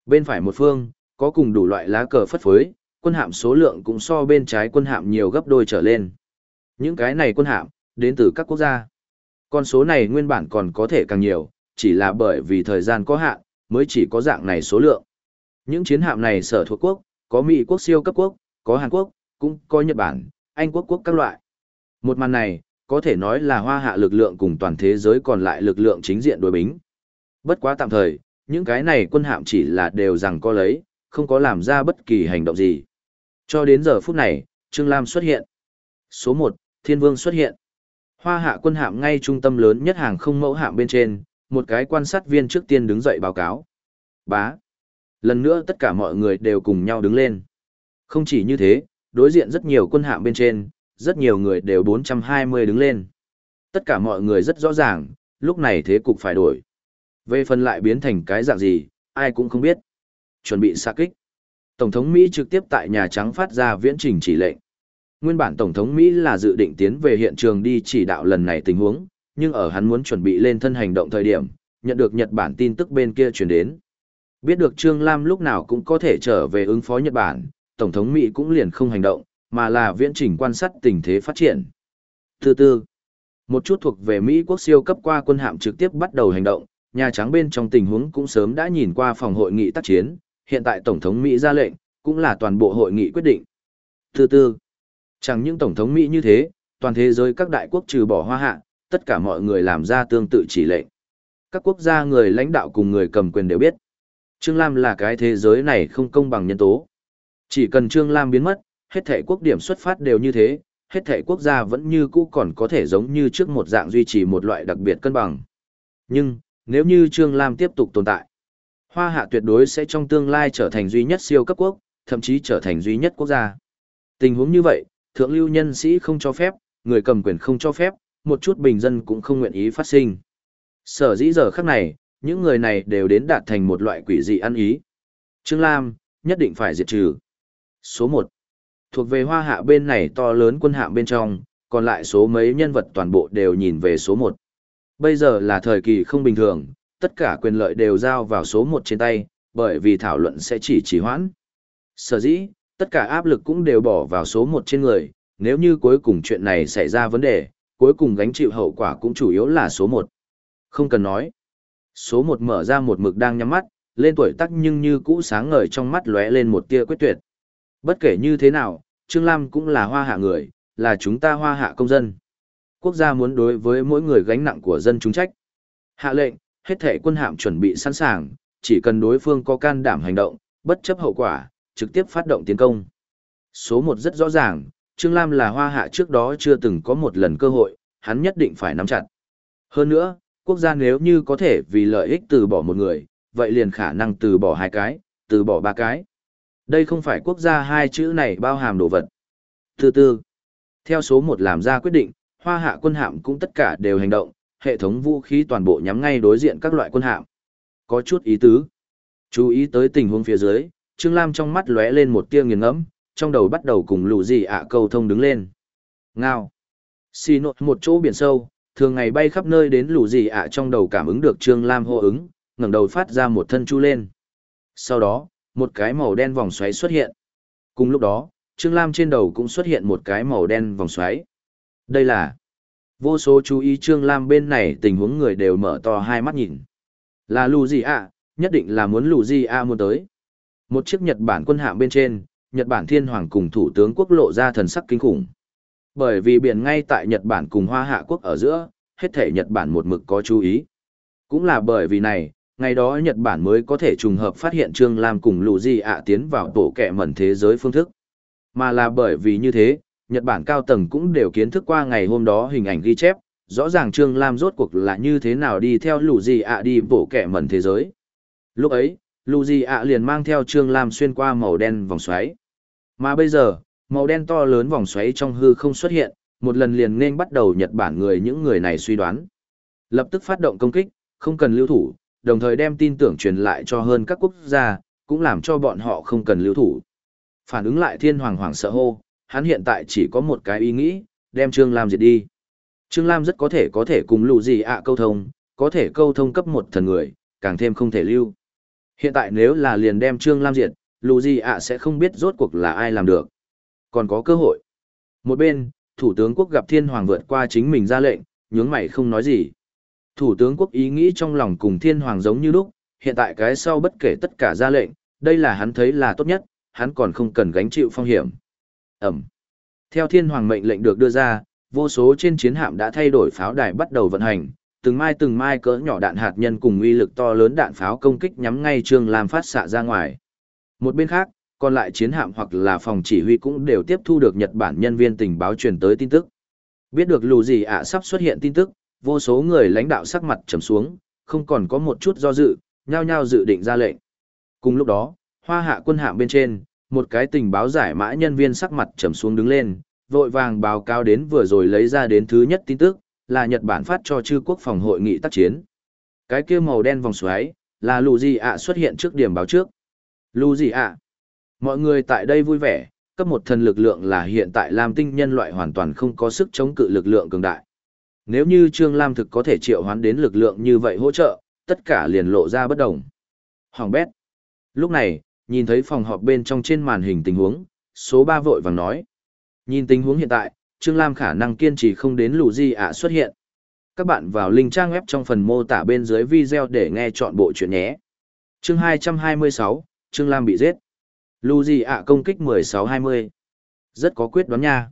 Bên phải một phương, có cùng đủ loại lá cờ phất phới, quân hạm số lượng cũng so bên trái quân hạm nhiều gấp đôi trở lên. Những cái này quân hạm, đến từ các quốc gia. Con số này nguyên bản còn có thể càng nhiều, chỉ là bởi vì thời gian có hạn, mới chỉ có dạng này số lượng. Những chiến hạm này sở thuộc quốc, có Mỹ quốc siêu cấp quốc, có Hàn Quốc, cũng có Nhật Bản, Anh quốc quốc các loại. Một màn này, có thể nói là hoa hạ lực lượng cùng toàn thế giới còn lại lực lượng chính diện đối bính. Bất quá tạm thời, những cái này quân hạm chỉ là đều rằng có lấy, không có làm ra bất kỳ hành động gì. Cho đến giờ phút này, Trương Lam xuất hiện. Số 1, Thiên Vương xuất hiện. Hoa hạ quân hạm ngay trung tâm lớn nhất hàng không mẫu hạm bên trên, một cái quan sát viên trước tiên đứng dậy báo cáo. Bá. Lần nữa tất cả mọi người đều cùng nhau đứng lên. Không chỉ như thế, đối diện rất nhiều quân hạm bên trên, rất nhiều người đều 420 đứng lên. Tất cả mọi người rất rõ ràng, lúc này thế cục phải đổi. Về phần lại biến thành cái dạng gì, ai cũng không biết. Chuẩn bị xa kích. Tổng thống Mỹ trực tiếp tại Nhà Trắng phát ra viễn trình chỉ lệnh. Nguyên bản Tổng thống Mỹ là dự định tiến về hiện trường đi chỉ đạo lần này tình huống, nhưng ở hắn muốn chuẩn bị lên thân hành động thời điểm, nhận được Nhật Bản tin tức bên kia truyền đến. Biết được Trương Lam lúc nào cũng có thể trở về ứng phó Nhật Bản, Tổng thống Mỹ cũng liền không hành động, mà là viễn trình quan sát tình thế phát triển. Thứ tư, một chút thuộc về Mỹ quốc siêu cấp qua quân hạm trực tiếp bắt đầu hành động, Nhà Trắng bên trong tình huống cũng sớm đã nhìn qua phòng hội nghị tác chiến, hiện tại Tổng thống Mỹ ra lệnh, cũng là toàn bộ hội nghị quyết định. Thứ tư, chẳng những Tổng thống Mỹ như thế, toàn thế giới các đại quốc trừ bỏ hoa hạ, tất cả mọi người làm ra tương tự chỉ lệnh. Các quốc gia người lãnh đạo cùng người cầm quyền đều biết. Trương Lam là cái thế giới này không công bằng nhân tố. Chỉ cần Trương Lam biến mất, hết thể quốc điểm xuất phát đều như thế, hết thể quốc gia vẫn như cũ còn có thể giống như trước một dạng duy trì một loại đặc biệt cân bằng. Nhưng, nếu như Trương Lam tiếp tục tồn tại, Hoa Hạ tuyệt đối sẽ trong tương lai trở thành duy nhất siêu cấp quốc, thậm chí trở thành duy nhất quốc gia. Tình huống như vậy, thượng lưu nhân sĩ không cho phép, người cầm quyền không cho phép, một chút bình dân cũng không nguyện ý phát sinh. Sở dĩ giờ khắc này, những người này đều đến đạt thành một loại quỷ dị ăn ý. Trương Lam, nhất định phải diệt trừ. Số 1. Thuộc về hoa hạ bên này to lớn quân hạm bên trong, còn lại số mấy nhân vật toàn bộ đều nhìn về số 1. Bây giờ là thời kỳ không bình thường, tất cả quyền lợi đều giao vào số 1 trên tay, bởi vì thảo luận sẽ chỉ trì hoãn. Sở dĩ, tất cả áp lực cũng đều bỏ vào số 1 trên người, nếu như cuối cùng chuyện này xảy ra vấn đề, cuối cùng gánh chịu hậu quả cũng chủ yếu là số 1. Không cần nói. Số một mở ra một mực đang nhắm mắt, lên tuổi tắc nhưng như cũ sáng ngời trong mắt lóe lên một tia quyết tuyệt. Bất kể như thế nào, Trương Lam cũng là hoa hạ người, là chúng ta hoa hạ công dân. Quốc gia muốn đối với mỗi người gánh nặng của dân chúng trách. Hạ lệnh, hết thể quân hạm chuẩn bị sẵn sàng, chỉ cần đối phương có can đảm hành động, bất chấp hậu quả, trực tiếp phát động tiến công. Số 1 rất rõ ràng, Trương Lam là hoa hạ trước đó chưa từng có một lần cơ hội, hắn nhất định phải nắm chặt. Hơn nữa, quốc gia nếu như có thể vì lợi ích từ bỏ một người, vậy liền khả năng từ bỏ hai cái, từ bỏ ba cái. Đây không phải quốc gia hai chữ này bao hàm đồ vật. Thứ tư, theo số một làm ra quyết định, hoa hạ quân hạm cũng tất cả đều hành động, hệ thống vũ khí toàn bộ nhắm ngay đối diện các loại quân hạm. Có chút ý tứ. Chú ý tới tình huống phía dưới, Trương Lam trong mắt lóe lên một tia nghiền ngẫm, trong đầu bắt đầu cùng lù gì ạ cầu thông đứng lên. Ngao. Xì nột một chỗ biển sâu, thường ngày bay khắp nơi đến lù gì ạ trong đầu cảm ứng được Trương Lam hô ứng, ngẩng đầu phát ra một thân chu lên. Sau đó, một cái màu đen vòng xoáy xuất hiện. Cùng lúc đó, Trương Lam trên đầu cũng xuất hiện một cái màu đen vòng xoáy. Đây là vô số chú ý Trương Lam bên này tình huống người đều mở to hai mắt nhìn. Là lù gì ạ, nhất định là muốn lù gì ạ muốn tới. Một chiếc Nhật Bản quân hạm bên trên, Nhật Bản thiên hoàng cùng thủ tướng quốc lộ ra thần sắc kinh khủng. Bởi vì biển ngay tại Nhật Bản cùng Hoa Hạ quốc ở giữa, hết thể Nhật Bản một mực có chú ý. Cũng là bởi vì này, ngày đó Nhật Bản mới có thể trùng hợp phát hiện Trương Lam cùng Lù Di ạ tiến vào tổ kẹ mẩn thế giới phương thức. Mà là bởi vì như thế, Nhật Bản cao tầng cũng đều kiến thức qua ngày hôm đó hình ảnh ghi chép, rõ ràng Trương Lam rốt cuộc là như thế nào đi theo Lù Di ạ đi tổ kẹ mẩn thế giới. Lúc ấy, Lù Di ạ liền mang theo Trương Lam xuyên qua màu đen vòng xoáy. Mà bây giờ, màu đen to lớn vòng xoáy trong hư không xuất hiện, một lần liền nên bắt đầu Nhật Bản người những người này suy đoán. Lập tức phát động công kích, không cần lưu thủ, đồng thời đem tin tưởng truyền lại cho hơn các quốc gia, cũng làm cho bọn họ không cần lưu thủ. Phản ứng lại thiên hoàng hoàng sợ hô, hắn hiện tại chỉ có một cái ý nghĩ, đem Trương Lam diệt đi. Trương Lam rất có thể có thể cùng lũ gì ạ câu thông, có thể câu thông cấp một thần người, càng thêm không thể lưu. Hiện tại nếu là liền đem Trương Lam diệt, lù gì ạ sẽ không biết rốt cuộc là ai làm được. Còn có cơ hội. Một bên, Thủ tướng quốc gặp thiên hoàng vượt qua chính mình ra lệnh, nhướng mày không nói gì. Thủ tướng quốc ý nghĩ trong lòng cùng thiên hoàng giống như lúc, hiện tại cái sau bất kể tất cả ra lệnh, đây là hắn thấy là tốt nhất, hắn còn không cần gánh chịu phong hiểm. Ẩm. Theo thiên hoàng mệnh lệnh được đưa ra, vô số trên chiến hạm đã thay đổi pháo đài bắt đầu vận hành, từng mai từng mai cỡ nhỏ đạn hạt nhân cùng uy lực to lớn đạn pháo công kích nhắm ngay Trương Lam phát xạ ra ngoài. Một bên khác, còn lại chiến hạm hoặc là phòng chỉ huy cũng đều tiếp thu được Nhật Bản nhân viên tình báo truyền tới tin tức. Biết được lù gì ạ sắp xuất hiện tin tức, vô số người lãnh đạo sắc mặt trầm xuống, không còn có một chút do dự, nhao nhao dự định ra lệnh. Cùng lúc đó, hoa hạ quân hạm bên trên, một cái tình báo giải mã nhân viên sắc mặt trầm xuống đứng lên, vội vàng báo cáo đến vừa rồi lấy ra đến thứ nhất tin tức, là Nhật Bản phát cho chư quốc phòng hội nghị tác chiến. Cái kia màu đen vòng xoáy, là lù gì ạ xuất hiện trước điểm báo trước. Lù gì ạ? Mọi người tại đây vui vẻ, cấp một thần lực lượng là hiện tại Lam tinh nhân loại hoàn toàn không có sức chống cự lực lượng cường đại. Nếu như Trương Lam thực có thể triệu hoán đến lực lượng như vậy hỗ trợ, tất cả liền lộ ra bất đồng. Hoàng bét. Lúc này, nhìn thấy phòng họp bên trong trên màn hình tình huống, số 3 vội vàng nói. Nhìn tình huống hiện tại, Trương Lam khả năng kiên trì không đến lù gì ạ xuất hiện. Các bạn vào link trang web trong phần mô tả bên dưới video để nghe chọn bộ chuyện nhé. Chương 226, Trương Lam bị giết. Lu gì ạ công kích 16-20. Rất có quyết đoán nha.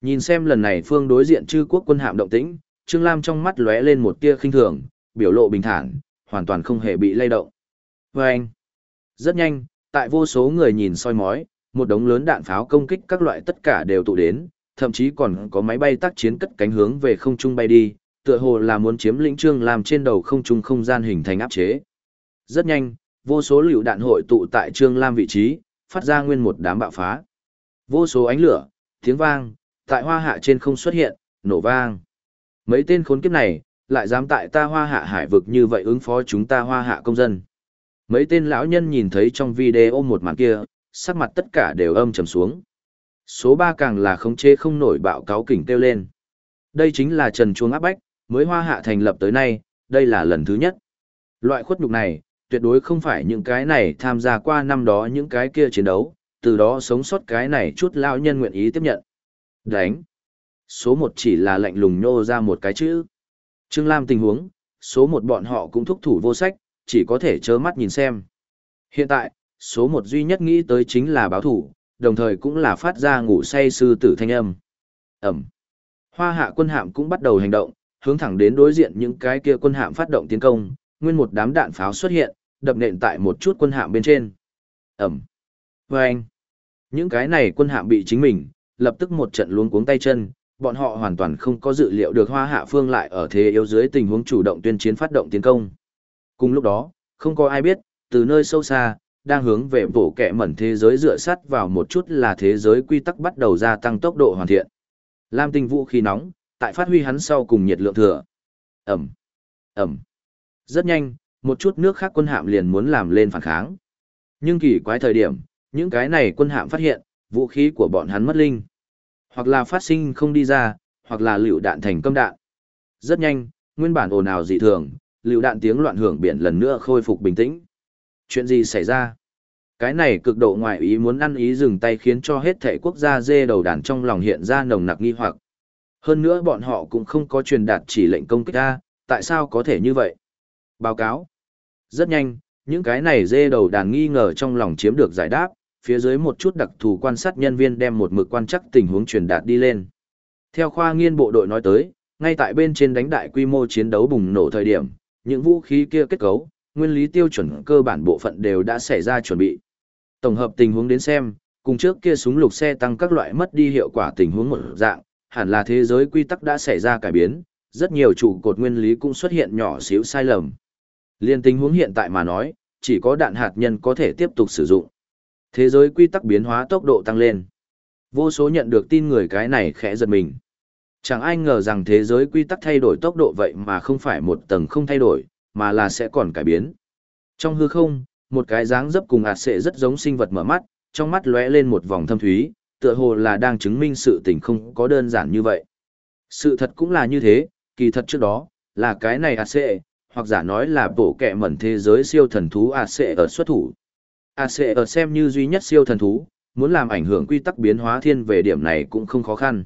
Nhìn xem lần này phương đối diện chư quốc quân hạm động tĩnh, Trương Lam trong mắt lóe lên một tia khinh thường, biểu lộ bình thản, hoàn toàn không hề bị lay động. Và anh, rất nhanh, tại vô số người nhìn soi mói, một đống lớn đạn pháo công kích các loại tất cả đều tụ đến, thậm chí còn có máy bay tác chiến cất cánh hướng về không trung bay đi, tựa hồ là muốn chiếm lĩnh Trương Lam trên đầu không trung không gian hình thành áp chế. Rất nhanh, vô số liều đạn hội tụ tại Trương Lam vị trí, phát ra nguyên một đám bạo phá. Vô số ánh lửa, tiếng vang, tại hoa hạ trên không xuất hiện, nổ vang. Mấy tên khốn kiếp này, lại dám tại ta hoa hạ hải vực như vậy ứng phó chúng ta hoa hạ công dân. Mấy tên lão nhân nhìn thấy trong video một màn kia, sắc mặt tất cả đều âm trầm xuống. Số 3 càng là khống chế không nổi bạo cáo kỉnh kêu lên. Đây chính là trần chuông áp bách, mới hoa hạ thành lập tới nay, đây là lần thứ nhất. Loại khuất nhục này, tuyệt đối không phải những cái này tham gia qua năm đó những cái kia chiến đấu, từ đó sống sót cái này chút lao nhân nguyện ý tiếp nhận. Đánh. Số một chỉ là lạnh lùng nhô ra một cái chữ. Trương Lam tình huống, số một bọn họ cũng thúc thủ vô sách, chỉ có thể chớ mắt nhìn xem. Hiện tại, số một duy nhất nghĩ tới chính là báo thủ, đồng thời cũng là phát ra ngủ say sư tử thanh âm. Ẩm. Hoa hạ quân hạm cũng bắt đầu hành động, hướng thẳng đến đối diện những cái kia quân hạm phát động tiến công, nguyên một đám đạn pháo xuất hiện, đập nện tại một chút quân hạm bên trên. Ẩm. Và anh. Những cái này quân hạm bị chính mình, lập tức một trận luống cuống tay chân, bọn họ hoàn toàn không có dự liệu được hoa hạ phương lại ở thế yếu dưới tình huống chủ động tuyên chiến phát động tiến công. Cùng lúc đó, không có ai biết, từ nơi sâu xa, đang hướng về bổ kẻ mẩn thế giới dựa sắt vào một chút là thế giới quy tắc bắt đầu gia tăng tốc độ hoàn thiện. Lam tinh vũ khí nóng, tại phát huy hắn sau cùng nhiệt lượng thừa. Ẩm, Ẩm. Rất nhanh, một chút nước khác quân hạm liền muốn làm lên phản kháng. Nhưng kỳ quái thời điểm, những cái này quân hạm phát hiện, vũ khí của bọn hắn mất linh. Hoặc là phát sinh không đi ra, hoặc là lựu đạn thành công đạn. Rất nhanh, nguyên bản ồn ào dị thường, lựu đạn tiếng loạn hưởng biển lần nữa khôi phục bình tĩnh. Chuyện gì xảy ra? Cái này cực độ ngoại ý muốn ăn ý dừng tay khiến cho hết thể quốc gia dê đầu đàn trong lòng hiện ra nồng nặc nghi hoặc. Hơn nữa bọn họ cũng không có truyền đạt chỉ lệnh công kích ra, tại sao có thể như vậy? Báo cáo. Rất nhanh, những cái này dê đầu đàn nghi ngờ trong lòng chiếm được giải đáp, phía dưới một chút đặc thù quan sát nhân viên đem một mực quan chắc tình huống truyền đạt đi lên. Theo khoa nghiên bộ đội nói tới, ngay tại bên trên đánh đại quy mô chiến đấu bùng nổ thời điểm, những vũ khí kia kết cấu, nguyên lý tiêu chuẩn cơ bản bộ phận đều đã xảy ra chuẩn bị. Tổng hợp tình huống đến xem, cùng trước kia súng lục xe tăng các loại mất đi hiệu quả tình huống một dạng, hẳn là thế giới quy tắc đã xảy ra cải biến, rất nhiều trụ cột nguyên lý cũng xuất hiện nhỏ xíu sai lầm. Liên tình huống hiện tại mà nói, chỉ có đạn hạt nhân có thể tiếp tục sử dụng. Thế giới quy tắc biến hóa tốc độ tăng lên. Vô số nhận được tin người cái này khẽ giật mình. Chẳng ai ngờ rằng thế giới quy tắc thay đổi tốc độ vậy mà không phải một tầng không thay đổi, mà là sẽ còn cải biến. Trong hư không, một cái dáng dấp cùng ạt sệ rất giống sinh vật mở mắt, trong mắt lóe lên một vòng thâm thúy, tựa hồ là đang chứng minh sự tình không có đơn giản như vậy. Sự thật cũng là như thế, kỳ thật trước đó, là cái này ạt sệ, hoặc giả nói là bộ kẹ mẩn thế giới siêu thần thú ạt sệ ở xuất thủ. ACR xem như duy nhất siêu thần thú, muốn làm ảnh hưởng quy tắc biến hóa thiên về điểm này cũng không khó khăn.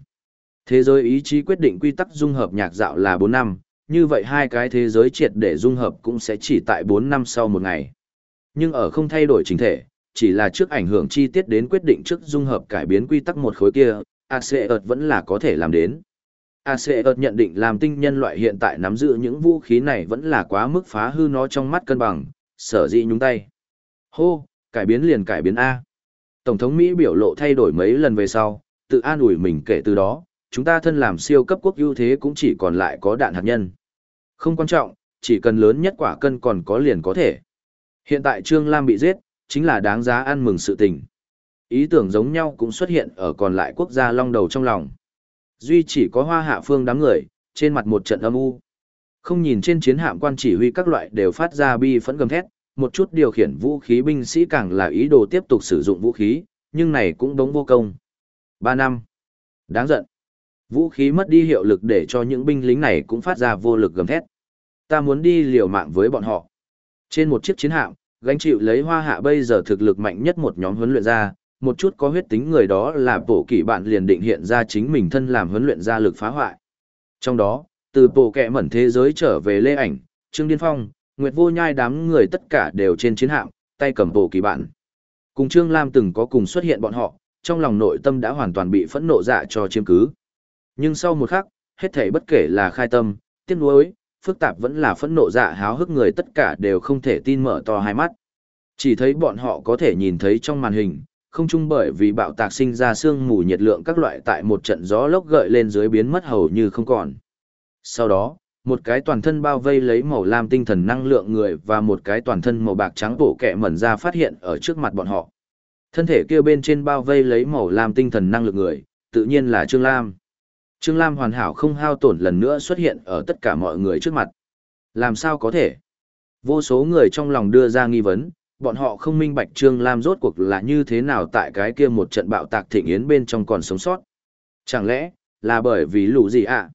Thế giới ý chí quyết định quy tắc dung hợp nhạc dạo là 4 năm, như vậy hai cái thế giới triệt để dung hợp cũng sẽ chỉ tại 4 năm sau một ngày. Nhưng ở không thay đổi chính thể, chỉ là trước ảnh hưởng chi tiết đến quyết định trước dung hợp cải biến quy tắc một khối kia, ACET vẫn là có thể làm đến. ACET nhận định làm tinh nhân loại hiện tại nắm giữ những vũ khí này vẫn là quá mức phá hư nó trong mắt cân bằng, sở dĩ nhúng tay. Hô, cải biến liền cải biến A. Tổng thống Mỹ biểu lộ thay đổi mấy lần về sau, tự an ủi mình kể từ đó, chúng ta thân làm siêu cấp quốc ưu thế cũng chỉ còn lại có đạn hạt nhân. Không quan trọng, chỉ cần lớn nhất quả cân còn có liền có thể. Hiện tại Trương Lam bị giết, chính là đáng giá ăn mừng sự tình. Ý tưởng giống nhau cũng xuất hiện ở còn lại quốc gia long đầu trong lòng. Duy chỉ có hoa hạ phương đám người, trên mặt một trận âm u. Không nhìn trên chiến hạm quan chỉ huy các loại đều phát ra bi phẫn gầm thét, một chút điều khiển vũ khí binh sĩ càng là ý đồ tiếp tục sử dụng vũ khí, nhưng này cũng đống vô công. 3 năm. Đáng giận. Vũ khí mất đi hiệu lực để cho những binh lính này cũng phát ra vô lực gầm thét. Ta muốn đi liều mạng với bọn họ. Trên một chiếc chiến hạm, gánh chịu lấy hoa hạ bây giờ thực lực mạnh nhất một nhóm huấn luyện ra, một chút có huyết tính người đó là bộ kỷ bạn liền định hiện ra chính mình thân làm huấn luyện ra lực phá hoại. Trong đó, từ bộ kẹ mẩn thế giới trở về lê ảnh, Trương Điên Phong, Nguyệt Vô Nhai đám người tất cả đều trên chiến hạm, tay cầm bộ kỳ bạn. Cùng Trương Lam từng có cùng xuất hiện bọn họ, trong lòng nội tâm đã hoàn toàn bị phẫn nộ dạ cho chiếm cứ. Nhưng sau một khắc, hết thảy bất kể là khai tâm, tiếc nuối, phức tạp vẫn là phẫn nộ dạ háo hức người tất cả đều không thể tin mở to hai mắt. Chỉ thấy bọn họ có thể nhìn thấy trong màn hình, không chung bởi vì bạo tạc sinh ra sương mù nhiệt lượng các loại tại một trận gió lốc gợi lên dưới biến mất hầu như không còn. Sau đó, một cái toàn thân bao vây lấy màu lam tinh thần năng lượng người và một cái toàn thân màu bạc trắng bổ kẹ mẩn ra phát hiện ở trước mặt bọn họ. Thân thể kia bên trên bao vây lấy màu lam tinh thần năng lượng người, tự nhiên là Trương Lam. Trương Lam hoàn hảo không hao tổn lần nữa xuất hiện ở tất cả mọi người trước mặt. Làm sao có thể? Vô số người trong lòng đưa ra nghi vấn, bọn họ không minh bạch Trương Lam rốt cuộc là như thế nào tại cái kia một trận bạo tạc thịnh yến bên trong còn sống sót. Chẳng lẽ, là bởi vì lũ gì ạ? À?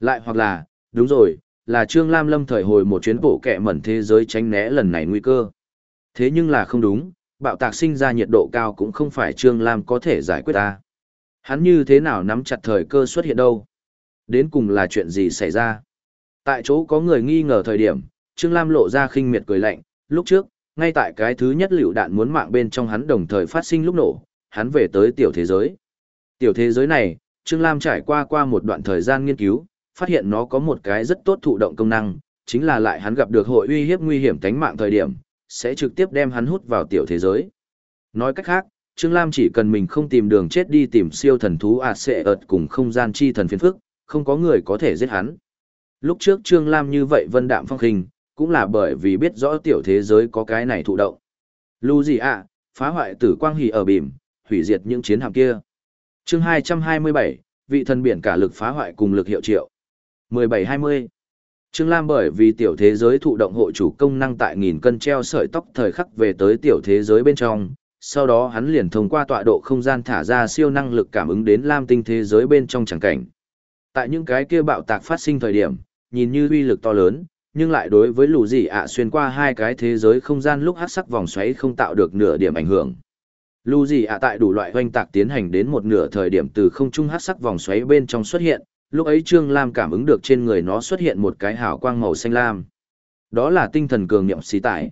Lại hoặc là, đúng rồi, là Trương Lam lâm thời hồi một chuyến bộ kẹ mẩn thế giới tránh né lần này nguy cơ. Thế nhưng là không đúng, bạo tạc sinh ra nhiệt độ cao cũng không phải Trương Lam có thể giải quyết ta. Hắn như thế nào nắm chặt thời cơ xuất hiện đâu? Đến cùng là chuyện gì xảy ra? Tại chỗ có người nghi ngờ thời điểm, Trương Lam lộ ra khinh miệt cười lạnh, lúc trước, ngay tại cái thứ nhất liều đạn muốn mạng bên trong hắn đồng thời phát sinh lúc nổ, hắn về tới tiểu thế giới. Tiểu thế giới này, Trương Lam trải qua qua một đoạn thời gian nghiên cứu, phát hiện nó có một cái rất tốt thụ động công năng, chính là lại hắn gặp được hội uy hiếp nguy hiểm tánh mạng thời điểm, sẽ trực tiếp đem hắn hút vào tiểu thế giới. Nói cách khác, Trương Lam chỉ cần mình không tìm đường chết đi tìm siêu thần thú ạt sẽ ợt cùng không gian chi thần phiền phức, không có người có thể giết hắn. Lúc trước Trương Lam như vậy vân đạm phong hình cũng là bởi vì biết rõ tiểu thế giới có cái này thụ động. Lưu gì ạ, phá hoại tử quang hỉ ở bìm, hủy diệt những chiến hạm kia. chương 227, vị thần biển cả lực phá hoại cùng lực hiệu triệu. 1720. Trương Lam bởi vì tiểu thế giới thụ động hộ chủ công năng tại nghìn cân treo sợi tóc thời khắc về tới tiểu thế giới bên trong, sau đó hắn liền thông qua tọa độ không gian thả ra siêu năng lực cảm ứng đến lam tinh thế giới bên trong chẳng cảnh. Tại những cái kia bạo tạc phát sinh thời điểm, nhìn như uy lực to lớn, nhưng lại đối với lù dị ạ xuyên qua hai cái thế giới không gian lúc hát sắc vòng xoáy không tạo được nửa điểm ảnh hưởng. lù dị ạ tại đủ loại oanh tạc tiến hành đến một nửa thời điểm từ không trung hát sắc vòng xoáy bên trong xuất hiện, lúc ấy Trương Lam cảm ứng được trên người nó xuất hiện một cái hào quang màu xanh lam. Đó là tinh thần cường niệm xì tải.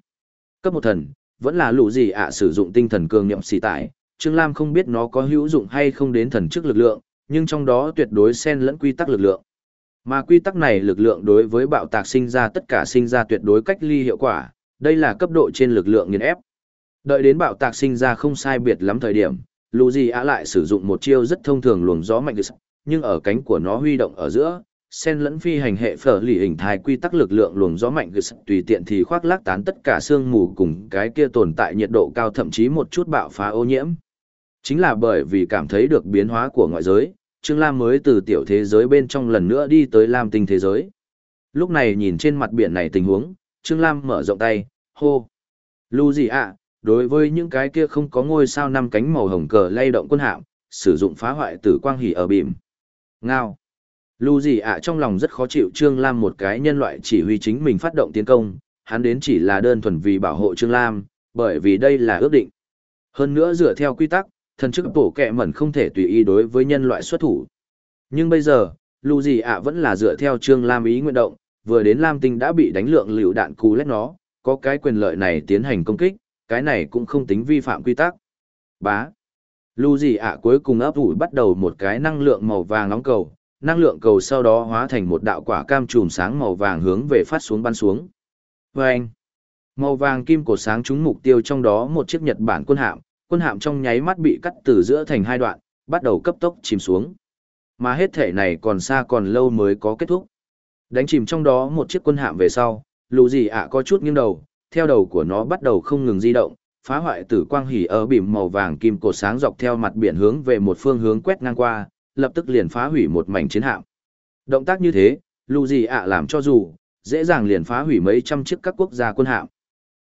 Cấp một thần, vẫn là lù dị ạ sử dụng tinh thần cường niệm xì tải. Trương Lam không biết nó có hữu dụng hay không đến thần chức lực lượng, nhưng trong đó tuyệt đối xen lẫn quy tắc lực lượng. Mà quy tắc này lực lượng đối với bạo tạc sinh ra tất cả sinh ra tuyệt đối cách ly hiệu quả, đây là cấp độ trên lực lượng nghiền ép. Đợi đến bạo tạc sinh ra không sai biệt lắm thời điểm, lũ gì lại sử dụng một chiêu rất thông thường luồng gió mạnh nhưng ở cánh của nó huy động ở giữa, sen lẫn phi hành hệ phở lì hình thái quy tắc lực lượng luồng gió mạnh tùy tiện thì khoác lác tán tất cả sương mù cùng cái kia tồn tại nhiệt độ cao thậm chí một chút bạo phá ô nhiễm. Chính là bởi vì cảm thấy được biến hóa của ngoại giới, Trương Lam mới từ tiểu thế giới bên trong lần nữa đi tới Lam tinh thế giới. Lúc này nhìn trên mặt biển này tình huống, Trương Lam mở rộng tay, hô. Lưu gì ạ, đối với những cái kia không có ngôi sao năm cánh màu hồng cờ lay động quân hạm, sử dụng phá hoại tử quang hỉ ở bìm. Ngao. Lưu gì ạ trong lòng rất khó chịu Trương Lam một cái nhân loại chỉ huy chính mình phát động tiến công, hắn đến chỉ là đơn thuần vì bảo hộ Trương Lam, Bởi vì đây là ước định. Hơn nữa dựa theo quy tắc, thần chức bổ kẹ mẩn không thể tùy ý đối với nhân loại xuất thủ. Nhưng bây giờ, lù gì ạ vẫn là dựa theo trương Lam ý nguyện động, vừa đến Lam Tinh đã bị đánh lượng liều đạn cú lét nó, có cái quyền lợi này tiến hành công kích, cái này cũng không tính vi phạm quy tắc. Bá. Lù gì ạ cuối cùng ấp ủi bắt đầu một cái năng lượng màu vàng nóng cầu, năng lượng cầu sau đó hóa thành một đạo quả cam trùm sáng màu vàng hướng về phát xuống bắn xuống. Vâng! Màu vàng kim cổ sáng trúng mục tiêu trong đó một chiếc Nhật Bản quân hạm, quân hạm trong nháy mắt bị cắt từ giữa thành hai đoạn, bắt đầu cấp tốc chìm xuống. Mà hết thể này còn xa còn lâu mới có kết thúc. Đánh chìm trong đó một chiếc quân hạm về sau, lù gì ạ có chút nghiêng đầu, theo đầu của nó bắt đầu không ngừng di động, phá hoại tử quang hỉ ở bìm màu vàng kim cổ sáng dọc theo mặt biển hướng về một phương hướng quét ngang qua, lập tức liền phá hủy một mảnh chiến hạm. Động tác như thế, lù gì ạ làm cho dù, dễ dàng liền phá hủy mấy trăm chiếc các quốc gia quân hạm.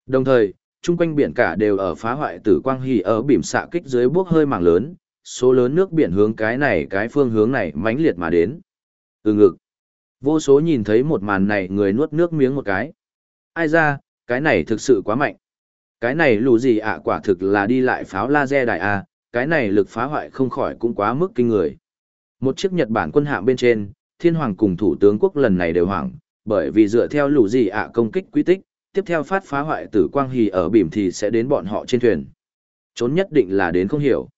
Đồng thời, chung quanh biển cả đều ở phá hoại tử quang hỉ ở bìm xạ kích dưới bước hơi mảng lớn, số lớn nước biển hướng cái này cái phương hướng này mãnh liệt mà đến. Từ ngực. Vô số nhìn thấy một màn này người nuốt nước miếng một cái. Ai ra, cái này thực sự quá mạnh. Cái này lù gì ạ quả thực là đi lại pháo laser đại A, cái này lực phá hoại không khỏi cũng quá mức kinh người. Một chiếc Nhật Bản quân hạm bên trên, thiên hoàng cùng thủ tướng quốc lần này đều hoảng, bởi vì dựa theo lù gì ạ công kích quy tích, tiếp theo phát phá hoại tử quang hì ở bìm thì sẽ đến bọn họ trên thuyền. Trốn nhất định là đến không hiểu.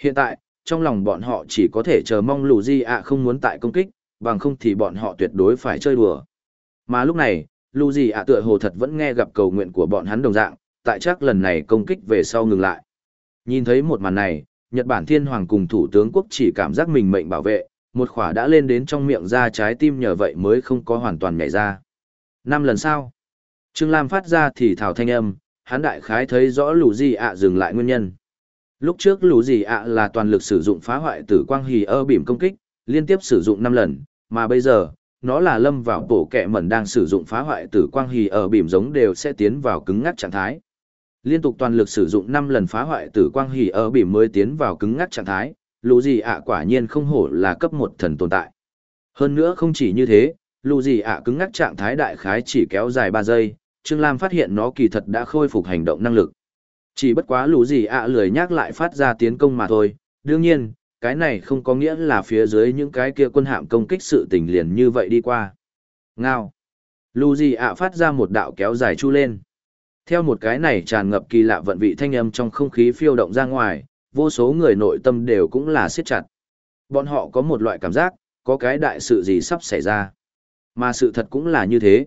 Hiện tại, trong lòng bọn họ chỉ có thể chờ mong lù gì ạ không muốn tại công kích, bằng không thì bọn họ tuyệt đối phải chơi đùa. Mà lúc này, lù gì ạ tựa hồ thật vẫn nghe gặp cầu nguyện của bọn hắn đồng dạng, tại chắc lần này công kích về sau ngừng lại. Nhìn thấy một màn này, Nhật Bản Thiên Hoàng cùng Thủ tướng quốc chỉ cảm giác mình mệnh bảo vệ, một khỏa đã lên đến trong miệng ra trái tim nhờ vậy mới không có hoàn toàn nhảy ra. Năm lần sau, Trương Lam phát ra thì thảo thanh âm, hắn đại khái thấy rõ lũ gì ạ dừng lại nguyên nhân. Lúc trước lũ gì ạ là toàn lực sử dụng phá hoại tử quang hì ơ bìm công kích, liên tiếp sử dụng 5 lần, mà bây giờ, nó là lâm vào bổ kẹ mẩn đang sử dụng phá hoại tử quang hì ở bìm giống đều sẽ tiến vào cứng ngắc trạng thái. Liên tục toàn lực sử dụng 5 lần phá hoại tử quang hì ở bìm mới tiến vào cứng ngắc trạng thái, lũ gì ạ quả nhiên không hổ là cấp một thần tồn tại. Hơn nữa không chỉ như thế, lũ gì ạ cứng ngắc trạng thái đại khái chỉ kéo dài 3 giây, Trương Lam phát hiện nó kỳ thật đã khôi phục hành động năng lực. Chỉ bất quá lũ gì ạ lười nhắc lại phát ra tiến công mà thôi, đương nhiên, cái này không có nghĩa là phía dưới những cái kia quân hạm công kích sự tình liền như vậy đi qua. Ngao. Lũ gì ạ phát ra một đạo kéo dài chu lên. Theo một cái này tràn ngập kỳ lạ vận vị thanh âm trong không khí phiêu động ra ngoài, vô số người nội tâm đều cũng là siết chặt. Bọn họ có một loại cảm giác, có cái đại sự gì sắp xảy ra. Mà sự thật cũng là như thế.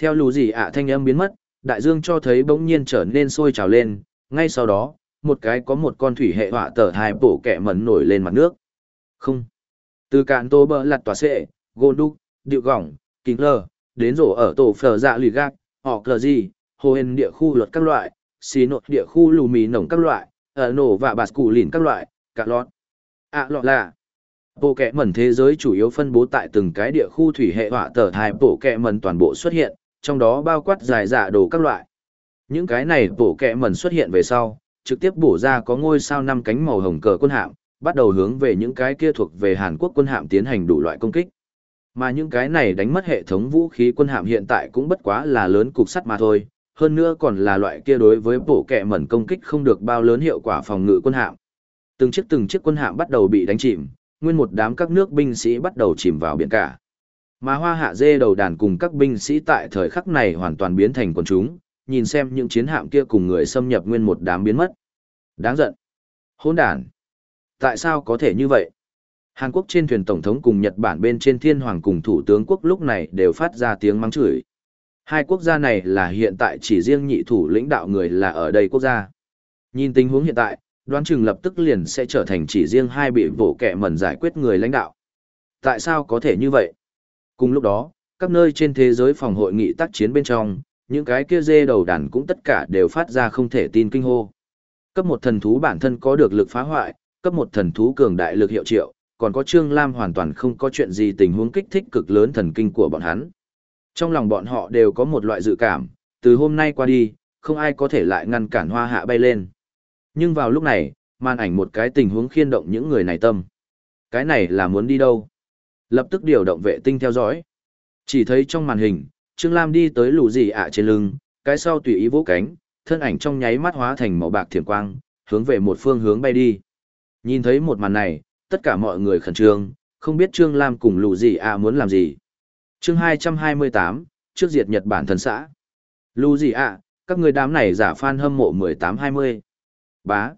Theo lù gì ạ thanh âm biến mất, đại dương cho thấy bỗng nhiên trở nên sôi trào lên, ngay sau đó, một cái có một con thủy hệ họa tờ hai bổ kẻ mẩn nổi lên mặt nước. Không. Từ cạn tô bờ lặt tòa xệ, gôn đúc, điệu gỏng, kính lờ, đến rổ ở tổ phở dạ lì gác, họ cờ gì, hồ hên địa khu luật các loại, xì nội địa khu lù mì nồng các loại, ở nổ và bạt củ lìn các loại, cả lọt. À lọt là, bộ kẹ mẩn thế giới chủ yếu phân bố tại từng cái địa khu thủy hệ họa tờ hai bộ kẹ mẩn toàn bộ xuất hiện, trong đó bao quát dài dạ đồ các loại. Những cái này bổ kẹ mẩn xuất hiện về sau, trực tiếp bổ ra có ngôi sao năm cánh màu hồng cờ quân hạm, bắt đầu hướng về những cái kia thuộc về Hàn Quốc quân hạm tiến hành đủ loại công kích. Mà những cái này đánh mất hệ thống vũ khí quân hạm hiện tại cũng bất quá là lớn cục sắt mà thôi, hơn nữa còn là loại kia đối với bổ kẹ mẩn công kích không được bao lớn hiệu quả phòng ngự quân hạm. Từng chiếc từng chiếc quân hạm bắt đầu bị đánh chìm, nguyên một đám các nước binh sĩ bắt đầu chìm vào biển cả. Mà hoa hạ dê đầu đàn cùng các binh sĩ tại thời khắc này hoàn toàn biến thành quần chúng, nhìn xem những chiến hạm kia cùng người xâm nhập nguyên một đám biến mất. Đáng giận. Hỗn đàn. Tại sao có thể như vậy? Hàn Quốc trên thuyền tổng thống cùng Nhật Bản bên trên thiên hoàng cùng thủ tướng quốc lúc này đều phát ra tiếng mắng chửi. Hai quốc gia này là hiện tại chỉ riêng nhị thủ lãnh đạo người là ở đây quốc gia. Nhìn tình huống hiện tại, đoán chừng lập tức liền sẽ trở thành chỉ riêng hai bị vỗ kẹ mẩn giải quyết người lãnh đạo. Tại sao có thể như vậy? Cùng lúc đó, các nơi trên thế giới phòng hội nghị tác chiến bên trong, những cái kia dê đầu đàn cũng tất cả đều phát ra không thể tin kinh hô. Cấp một thần thú bản thân có được lực phá hoại, cấp một thần thú cường đại lực hiệu triệu, còn có Trương Lam hoàn toàn không có chuyện gì tình huống kích thích cực lớn thần kinh của bọn hắn. Trong lòng bọn họ đều có một loại dự cảm, từ hôm nay qua đi, không ai có thể lại ngăn cản hoa hạ bay lên. Nhưng vào lúc này, màn ảnh một cái tình huống khiên động những người này tâm. Cái này là muốn đi đâu? Lập tức điều động vệ tinh theo dõi. Chỉ thấy trong màn hình, Trương Lam đi tới lù gì ạ trên lưng, cái sau tùy ý vỗ cánh, thân ảnh trong nháy mắt hóa thành màu bạc thiểm quang, hướng về một phương hướng bay đi. Nhìn thấy một màn này, tất cả mọi người khẩn trương, không biết Trương Lam cùng lù gì à muốn làm gì. chương 228, trước diệt Nhật Bản thần xã. Lù gì à, các người đám này giả fan hâm mộ 18-20. Bá.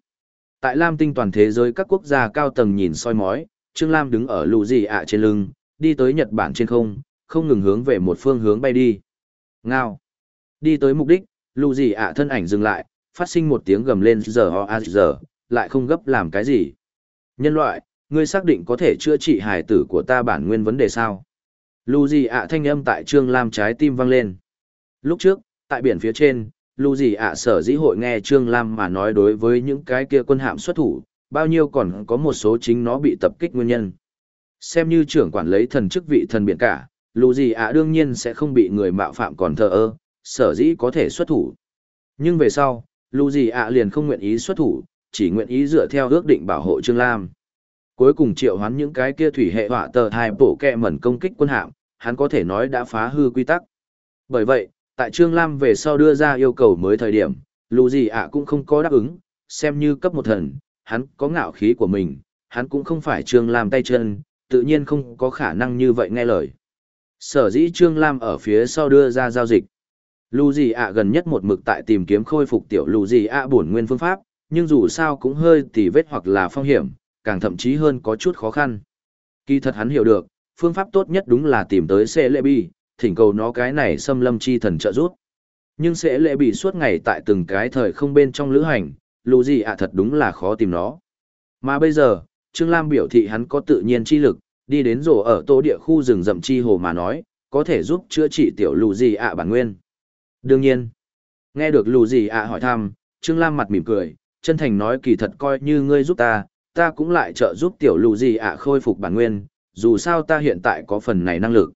Tại Lam tinh toàn thế giới các quốc gia cao tầng nhìn soi mói, Trương Lam đứng ở lù gì ạ trên lưng, đi tới Nhật Bản trên không, không ngừng hướng về một phương hướng bay đi. Ngao. Đi tới mục đích, lù gì ạ thân ảnh dừng lại, phát sinh một tiếng gầm lên giờ ho a giờ, lại không gấp làm cái gì. Nhân loại, ngươi xác định có thể chữa trị hài tử của ta bản nguyên vấn đề sao? Lù gì ạ thanh âm tại Trương Lam trái tim vang lên. Lúc trước, tại biển phía trên, lù gì ạ sở dĩ hội nghe Trương Lam mà nói đối với những cái kia quân hạm xuất thủ, bao nhiêu còn có một số chính nó bị tập kích nguyên nhân. Xem như trưởng quản lấy thần chức vị thần biển cả, lù gì ạ đương nhiên sẽ không bị người mạo phạm còn thờ ơ, sở dĩ có thể xuất thủ. Nhưng về sau, lù gì ạ liền không nguyện ý xuất thủ, chỉ nguyện ý dựa theo ước định bảo hộ Trương Lam. Cuối cùng triệu hoán những cái kia thủy hệ họa tờ hai bổ kẹ mẩn công kích quân hạm, hắn có thể nói đã phá hư quy tắc. Bởi vậy, tại Trương Lam về sau đưa ra yêu cầu mới thời điểm, lù gì ạ cũng không có đáp ứng, xem như cấp một thần, hắn có ngạo khí của mình, hắn cũng không phải Trương Lam tay chân, tự nhiên không có khả năng như vậy nghe lời. Sở dĩ Trương Lam ở phía sau đưa ra giao dịch. Lù gì ạ gần nhất một mực tại tìm kiếm khôi phục tiểu lù gì ạ bổn nguyên phương pháp, nhưng dù sao cũng hơi tỉ vết hoặc là phong hiểm, càng thậm chí hơn có chút khó khăn. Kỳ thật hắn hiểu được, phương pháp tốt nhất đúng là tìm tới xe Lệ Bi, thỉnh cầu nó cái này xâm lâm chi thần trợ giúp. Nhưng sẽ Lệ Bi suốt ngày tại từng cái thời không bên trong lữ hành, lù gì ạ thật đúng là khó tìm nó. Mà bây giờ, Trương Lam biểu thị hắn có tự nhiên chi lực, đi đến rổ ở tô địa khu rừng rậm chi hồ mà nói, có thể giúp chữa trị tiểu lù gì ạ bản nguyên. Đương nhiên, nghe được lù gì ạ hỏi thăm, Trương Lam mặt mỉm cười, chân thành nói kỳ thật coi như ngươi giúp ta, ta cũng lại trợ giúp tiểu lù gì ạ khôi phục bản nguyên, dù sao ta hiện tại có phần này năng lực.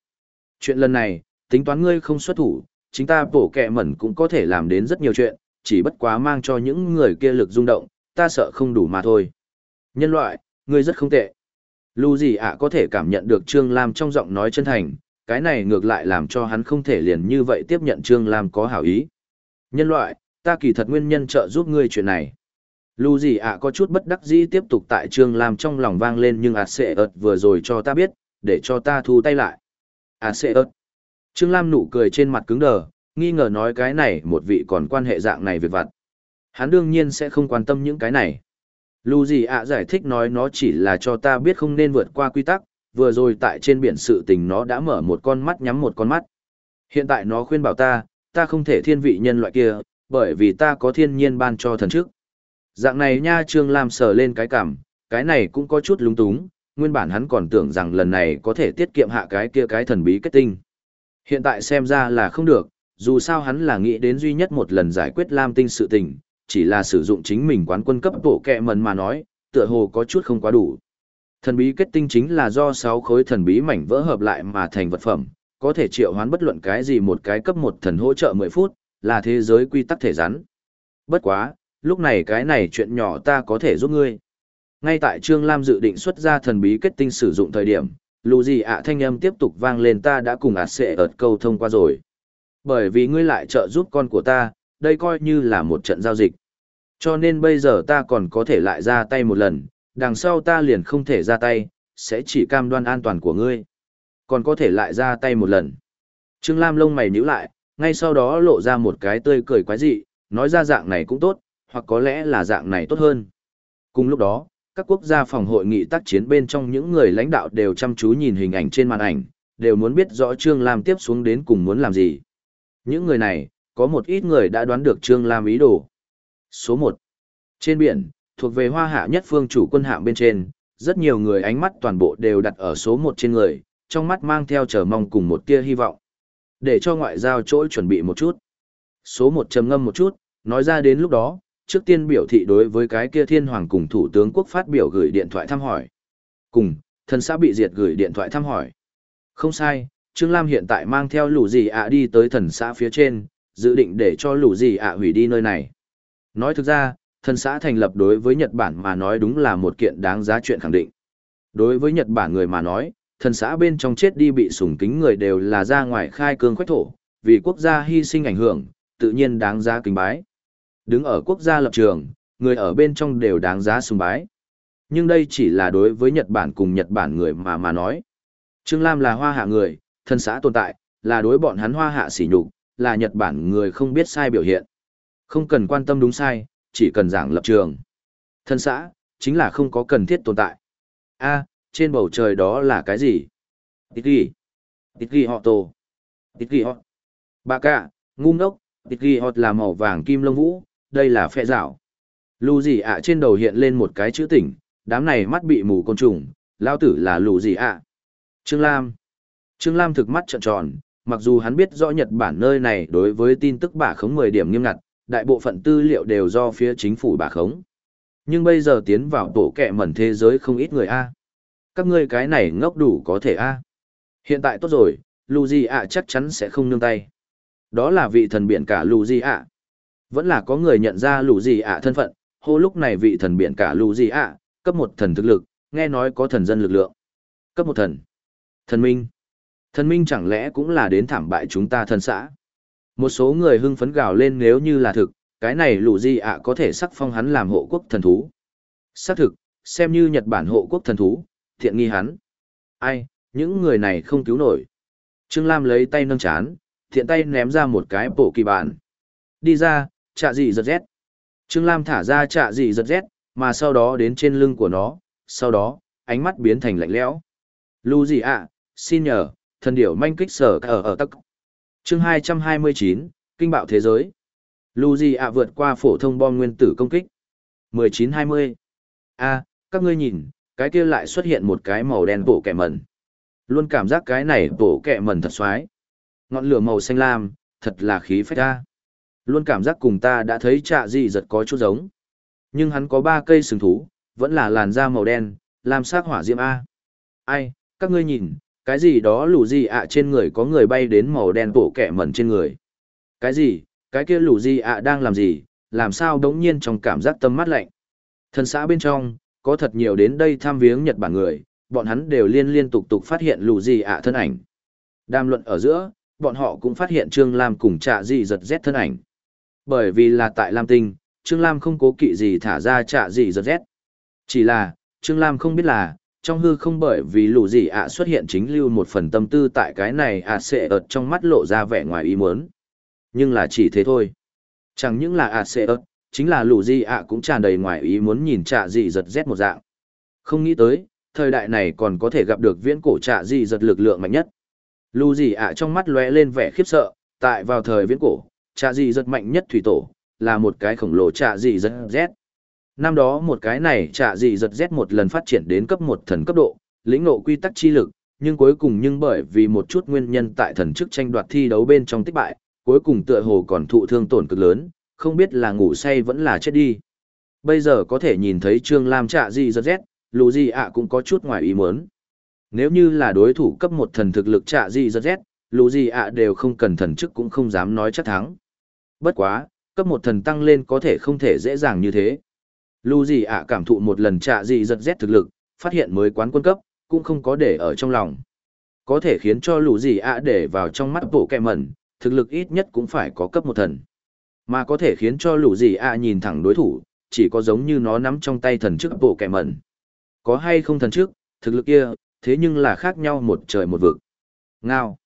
Chuyện lần này, tính toán ngươi không xuất thủ, chính ta bổ kẹ mẩn cũng có thể làm đến rất nhiều chuyện, chỉ bất quá mang cho những người kia lực rung động, ta sợ không đủ mà thôi. Nhân loại, ngươi rất không tệ. Lưu gì ạ có thể cảm nhận được Trương Lam trong giọng nói chân thành, cái này ngược lại làm cho hắn không thể liền như vậy tiếp nhận Trương Lam có hảo ý. Nhân loại, ta kỳ thật nguyên nhân trợ giúp ngươi chuyện này. Lưu gì ạ có chút bất đắc dĩ tiếp tục tại Trương Lam trong lòng vang lên nhưng ạt sẽ ợt vừa rồi cho ta biết, để cho ta thu tay lại. ạt sẽ ợt. Trương Lam nụ cười trên mặt cứng đờ, nghi ngờ nói cái này một vị còn quan hệ dạng này việc vặt. Hắn đương nhiên sẽ không quan tâm những cái này. Lù gì ạ giải thích nói nó chỉ là cho ta biết không nên vượt qua quy tắc, vừa rồi tại trên biển sự tình nó đã mở một con mắt nhắm một con mắt. Hiện tại nó khuyên bảo ta, ta không thể thiên vị nhân loại kia, bởi vì ta có thiên nhiên ban cho thần trước. Dạng này nha Trương Lam sờ lên cái cảm, cái này cũng có chút lúng túng, nguyên bản hắn còn tưởng rằng lần này có thể tiết kiệm hạ cái kia cái thần bí kết tinh. Hiện tại xem ra là không được, dù sao hắn là nghĩ đến duy nhất một lần giải quyết Lam tinh sự tình, chỉ là sử dụng chính mình quán quân cấp bộ kẹ mần mà nói, tựa hồ có chút không quá đủ. Thần bí kết tinh chính là do 6 khối thần bí mảnh vỡ hợp lại mà thành vật phẩm, có thể triệu hoán bất luận cái gì một cái cấp một thần hỗ trợ 10 phút, là thế giới quy tắc thể rắn. Bất quá, lúc này cái này chuyện nhỏ ta có thể giúp ngươi. Ngay tại Trương Lam dự định xuất ra thần bí kết tinh sử dụng thời điểm, lù gì ạ thanh âm tiếp tục vang lên ta đã cùng ạt sệ ợt câu thông qua rồi. Bởi vì ngươi lại trợ giúp con của ta, đây coi như là một trận giao dịch. Cho nên bây giờ ta còn có thể lại ra tay một lần, đằng sau ta liền không thể ra tay, sẽ chỉ cam đoan an toàn của ngươi. Còn có thể lại ra tay một lần. Trương Lam lông mày nhíu lại, ngay sau đó lộ ra một cái tươi cười quái dị, nói ra dạng này cũng tốt, hoặc có lẽ là dạng này tốt hơn. Cùng lúc đó, các quốc gia phòng hội nghị tác chiến bên trong những người lãnh đạo đều chăm chú nhìn hình ảnh trên màn ảnh, đều muốn biết rõ Trương Lam tiếp xuống đến cùng muốn làm gì. Những người này, có một ít người đã đoán được Trương Lam ý đồ. Số 1. Trên biển, thuộc về hoa hạ nhất phương chủ quân hạm bên trên, rất nhiều người ánh mắt toàn bộ đều đặt ở số 1 trên người, trong mắt mang theo chờ mong cùng một tia hy vọng. Để cho ngoại giao chỗ chuẩn bị một chút. Số 1 trầm ngâm một chút, nói ra đến lúc đó, trước tiên biểu thị đối với cái kia thiên hoàng cùng thủ tướng quốc phát biểu gửi điện thoại thăm hỏi. Cùng, thân xã bị diệt gửi điện thoại thăm hỏi. Không sai, Trương Lam hiện tại mang theo lũ gì ạ đi tới thần xã phía trên, dự định để cho lũ gì ạ hủy đi nơi này. Nói thực ra, thần xã thành lập đối với Nhật Bản mà nói đúng là một kiện đáng giá chuyện khẳng định. Đối với Nhật Bản người mà nói, thần xã bên trong chết đi bị sủng kính người đều là ra ngoài khai cương khoách thổ, vì quốc gia hy sinh ảnh hưởng, tự nhiên đáng giá kính bái. Đứng ở quốc gia lập trường, người ở bên trong đều đáng giá sùng bái. Nhưng đây chỉ là đối với Nhật Bản cùng Nhật Bản người mà mà nói. Trương Lam là hoa hạ người, thân xã tồn tại, là đối bọn hắn hoa hạ sỉ nhục, là Nhật Bản người không biết sai biểu hiện. Không cần quan tâm đúng sai, chỉ cần giảng lập trường. Thân xã, chính là không có cần thiết tồn tại. a trên bầu trời đó là cái gì? Tít ghi. Tít ghi họ tổ. Tít ghi họ. Bà cả, ngu ngốc, tít ghi họ là màu vàng kim lông vũ, đây là phe rảo. Lù gì ạ trên đầu hiện lên một cái chữ tỉnh, đám này mắt bị mù côn trùng, lao tử là lù gì ạ. Trương Lam. Trương Lam thực mắt trợn tròn, mặc dù hắn biết rõ Nhật Bản nơi này đối với tin tức bả khống 10 điểm nghiêm ngặt, đại bộ phận tư liệu đều do phía chính phủ bả khống. Nhưng bây giờ tiến vào tổ kẹ mẩn thế giới không ít người A. Các ngươi cái này ngốc đủ có thể A. Hiện tại tốt rồi, lù ạ chắc chắn sẽ không nương tay. Đó là vị thần biển cả lù ạ. Vẫn là có người nhận ra lù ạ thân phận, hô lúc này vị thần biển cả lù ạ, cấp một thần thực lực, nghe nói có thần dân lực lượng. Cấp một thần. Thần minh. Thần minh chẳng lẽ cũng là đến thảm bại chúng ta thân xã. Một số người hưng phấn gào lên nếu như là thực, cái này lù gì ạ có thể sắc phong hắn làm hộ quốc thần thú. Xác thực, xem như Nhật Bản hộ quốc thần thú, thiện nghi hắn. Ai, những người này không cứu nổi. Trương Lam lấy tay nâng chán, thiện tay ném ra một cái bộ kỳ bản. Đi ra, trạ dị giật rét. Trương Lam thả ra trạ dị giật rét, mà sau đó đến trên lưng của nó, sau đó, ánh mắt biến thành lạnh lẽo. Lù gì ạ, xin nhờ, thần điểu manh kích sở ở ở tắc. chương 229, Kinh bạo thế giới. Lù ạ vượt qua phổ thông bom nguyên tử công kích. 1920. a các ngươi nhìn, cái kia lại xuất hiện một cái màu đen bộ kẻ mẩn. Luôn cảm giác cái này bộ kẻ mẩn thật xoái. Ngọn lửa màu xanh lam, thật là khí phách ra. Luôn cảm giác cùng ta đã thấy trạ gì giật có chút giống. Nhưng hắn có ba cây sừng thú, vẫn là làn da màu đen, làm sắc hỏa diễm A. Ai, các ngươi nhìn, cái gì đó lù gì ạ trên người có người bay đến màu đen bộ kẻ mẩn trên người. Cái gì, cái kia lù gì ạ đang làm gì, làm sao đống nhiên trong cảm giác tâm mắt lạnh. Thần xã bên trong, có thật nhiều đến đây tham viếng Nhật Bản người, bọn hắn đều liên liên tục tục phát hiện lù gì ạ thân ảnh. Đàm luận ở giữa, bọn họ cũng phát hiện Trương Lam cùng trạ gì giật rét thân ảnh. Bởi vì là tại Lam Tinh, Trương Lam không cố kỵ gì thả ra trạ gì giật rét. Chỉ là, Trương Lam không biết là, trong hư không bởi vì lù gì ạ xuất hiện chính lưu một phần tâm tư tại cái này ạ sẽ ợt trong mắt lộ ra vẻ ngoài ý muốn. Nhưng là chỉ thế thôi. Chẳng những là ạ sẽ ợt, chính là lù gì ạ cũng tràn đầy ngoài ý muốn nhìn trạ gì giật rét một dạng. Không nghĩ tới, thời đại này còn có thể gặp được viễn cổ trạ gì giật lực lượng mạnh nhất. Lù gì ạ trong mắt lóe lên vẻ khiếp sợ, tại vào thời viễn cổ, trạ gì giật mạnh nhất thủy tổ, là một cái khổng lồ trạ gì giật rét. Năm đó một cái này trả gì giật rét một lần phát triển đến cấp một thần cấp độ, lĩnh ngộ quy tắc chi lực, nhưng cuối cùng nhưng bởi vì một chút nguyên nhân tại thần chức tranh đoạt thi đấu bên trong tích bại, cuối cùng tựa hồ còn thụ thương tổn cực lớn, không biết là ngủ say vẫn là chết đi. Bây giờ có thể nhìn thấy Trương Lam trạ gì giật rét, lù gì ạ cũng có chút ngoài ý muốn. Nếu như là đối thủ cấp một thần thực lực trạ gì giật rét, lù gì ạ đều không cần thần chức cũng không dám nói chắc thắng. Bất quá, cấp một thần tăng lên có thể không thể dễ dàng như thế. Lu gì ạ cảm thụ một lần trạ gì giật rét thực lực, phát hiện mới quán quân cấp, cũng không có để ở trong lòng. Có thể khiến cho lù gì ạ để vào trong mắt bộ kẹ mẩn, thực lực ít nhất cũng phải có cấp một thần. Mà có thể khiến cho lù gì ạ nhìn thẳng đối thủ, chỉ có giống như nó nắm trong tay thần chức bộ kẹ mẩn. Có hay không thần chức, thực lực kia, thế nhưng là khác nhau một trời một vực. Ngao.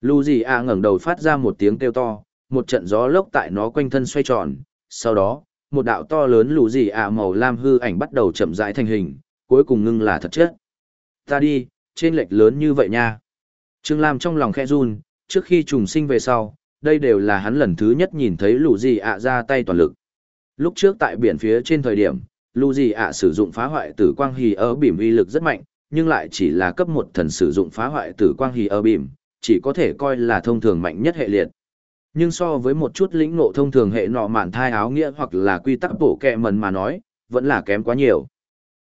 Lù gì ạ ngẩng đầu phát ra một tiếng kêu to, một trận gió lốc tại nó quanh thân xoay tròn, sau đó, một đạo to lớn lù gì ạ màu lam hư ảnh bắt đầu chậm rãi thành hình, cuối cùng ngưng là thật chất. Ta đi, trên lệch lớn như vậy nha. Trương Lam trong lòng khẽ run, trước khi trùng sinh về sau, đây đều là hắn lần thứ nhất nhìn thấy lù gì ạ ra tay toàn lực. Lúc trước tại biển phía trên thời điểm, lù gì ạ sử dụng phá hoại tử quang hì ở bìm uy lực rất mạnh, nhưng lại chỉ là cấp một thần sử dụng phá hoại tử quang hì ở bìm, chỉ có thể coi là thông thường mạnh nhất hệ liệt. Nhưng so với một chút lĩnh ngộ thông thường hệ nọ mạn thai áo nghĩa hoặc là quy tắc bổ kẹ mần mà nói, vẫn là kém quá nhiều.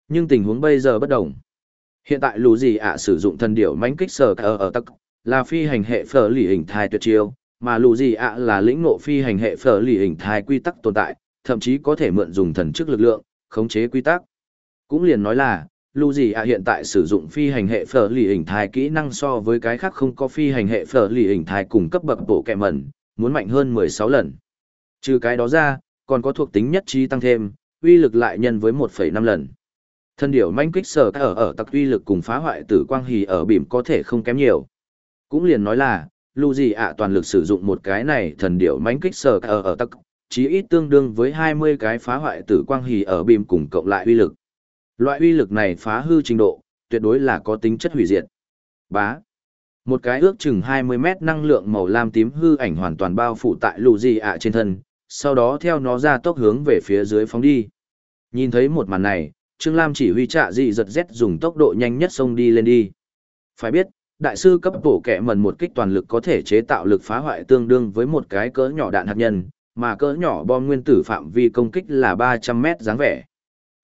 Nhưng tình huống bây giờ bất đồng. Hiện tại lù gì ạ sử dụng thần điểu mãnh kích sở ở ở tắc, là phi hành hệ phở lì hình thai tuyệt chiêu, mà lù gì ạ là lĩnh ngộ phi hành hệ phở lì hình thai quy tắc tồn tại, thậm chí có thể mượn dùng thần chức lực lượng, khống chế quy tắc. Cũng liền nói là, lù gì ạ hiện tại sử dụng phi hành hệ phở lì hình thai kỹ năng so với cái khác không có phi hành hệ phở lì hình thai cùng cấp bậc bộ kẹ mẩn, muốn mạnh hơn 16 lần. Trừ cái đó ra, còn có thuộc tính nhất trí tăng thêm, uy lực lại nhân với 1,5 lần. Thân điểu manh kích sở ở ở tặc uy lực cùng phá hoại tử quang hì ở bìm có thể không kém nhiều. Cũng liền nói là, lưu gì ạ toàn lực sử dụng một cái này thần điểu manh kích sở ở ở tặc, chí ít tương đương với 20 cái phá hoại tử quang hì ở bìm cùng cộng lại uy lực. Loại uy lực này phá hư trình độ, tuyệt đối là có tính chất hủy diệt. Bá. Một cái ước chừng 20 mét năng lượng màu lam tím hư ảnh hoàn toàn bao phủ tại lù gì ạ trên thân, sau đó theo nó ra tốc hướng về phía dưới phóng đi. Nhìn thấy một màn này, Trương Lam chỉ huy trạ dị giật Z dùng tốc độ nhanh nhất xông đi lên đi. Phải biết, đại sư cấp bổ kẻ mần một kích toàn lực có thể chế tạo lực phá hoại tương đương với một cái cỡ nhỏ đạn hạt nhân, mà cỡ nhỏ bom nguyên tử phạm vi công kích là 300 mét dáng vẻ.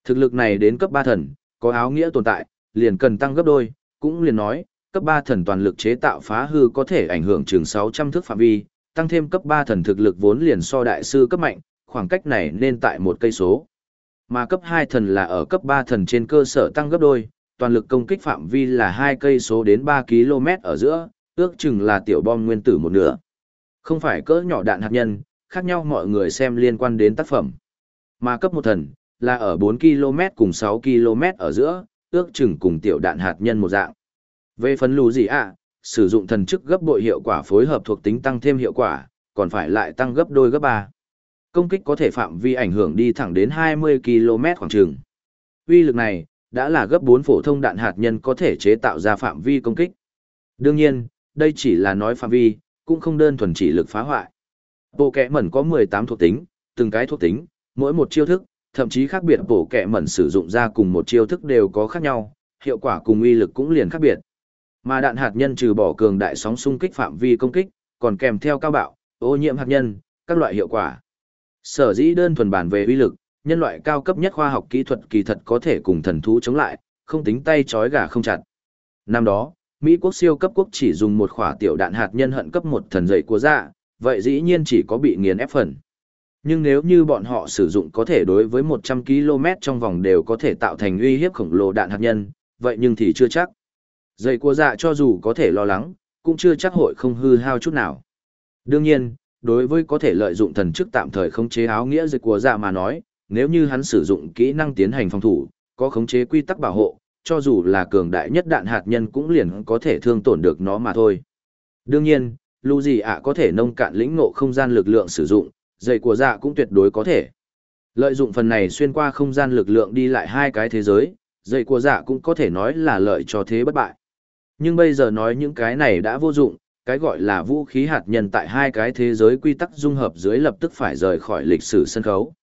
Thực lực này đến cấp 3 thần, có áo nghĩa tồn tại, liền cần tăng gấp đôi, cũng liền nói, cấp 3 thần toàn lực chế tạo phá hư có thể ảnh hưởng chừng 600 thước phạm vi, tăng thêm cấp 3 thần thực lực vốn liền so đại sư cấp mạnh, khoảng cách này nên tại một cây số. Mà cấp 2 thần là ở cấp 3 thần trên cơ sở tăng gấp đôi, toàn lực công kích phạm vi là 2 cây số đến 3 km ở giữa, ước chừng là tiểu bom nguyên tử một nửa. Không phải cỡ nhỏ đạn hạt nhân, khác nhau mọi người xem liên quan đến tác phẩm. Mà cấp 1 thần, là ở 4 km cùng 6 km ở giữa, ước chừng cùng tiểu đạn hạt nhân một dạng. Về phần lù gì ạ, sử dụng thần chức gấp bội hiệu quả phối hợp thuộc tính tăng thêm hiệu quả, còn phải lại tăng gấp đôi gấp ba. Công kích có thể phạm vi ảnh hưởng đi thẳng đến 20 km khoảng trường. Uy lực này, đã là gấp 4 phổ thông đạn hạt nhân có thể chế tạo ra phạm vi công kích. Đương nhiên, đây chỉ là nói phạm vi, cũng không đơn thuần chỉ lực phá hoại. Bộ kẻ mẩn có 18 thuộc tính, từng cái thuộc tính, mỗi một chiêu thức, thậm chí khác biệt bộ kẻ mẩn sử dụng ra cùng một chiêu thức đều có khác nhau, hiệu quả cùng uy lực cũng liền khác biệt. Mà đạn hạt nhân trừ bỏ cường đại sóng xung kích phạm vi công kích, còn kèm theo cao bạo, ô nhiễm hạt nhân, các loại hiệu quả. Sở dĩ đơn thuần bản về uy lực, nhân loại cao cấp nhất khoa học kỹ thuật kỳ thật có thể cùng thần thú chống lại, không tính tay chói gà không chặt. Năm đó, Mỹ quốc siêu cấp quốc chỉ dùng một khỏa tiểu đạn hạt nhân hận cấp một thần dậy của dạ, vậy dĩ nhiên chỉ có bị nghiền ép phần. Nhưng nếu như bọn họ sử dụng có thể đối với 100 km trong vòng đều có thể tạo thành uy hiếp khổng lồ đạn hạt nhân, vậy nhưng thì chưa chắc. Dây của dạ cho dù có thể lo lắng, cũng chưa chắc hội không hư hao chút nào. Đương nhiên, đối với có thể lợi dụng thần chức tạm thời khống chế áo nghĩa dịch của dạ mà nói, nếu như hắn sử dụng kỹ năng tiến hành phòng thủ, có khống chế quy tắc bảo hộ, cho dù là cường đại nhất đạn hạt nhân cũng liền có thể thương tổn được nó mà thôi. Đương nhiên, lưu gì ạ có thể nông cạn lĩnh ngộ không gian lực lượng sử dụng, dây của dạ cũng tuyệt đối có thể. Lợi dụng phần này xuyên qua không gian lực lượng đi lại hai cái thế giới, dây của dạ cũng có thể nói là lợi cho thế bất bại. Nhưng bây giờ nói những cái này đã vô dụng, cái gọi là vũ khí hạt nhân tại hai cái thế giới quy tắc dung hợp dưới lập tức phải rời khỏi lịch sử sân khấu.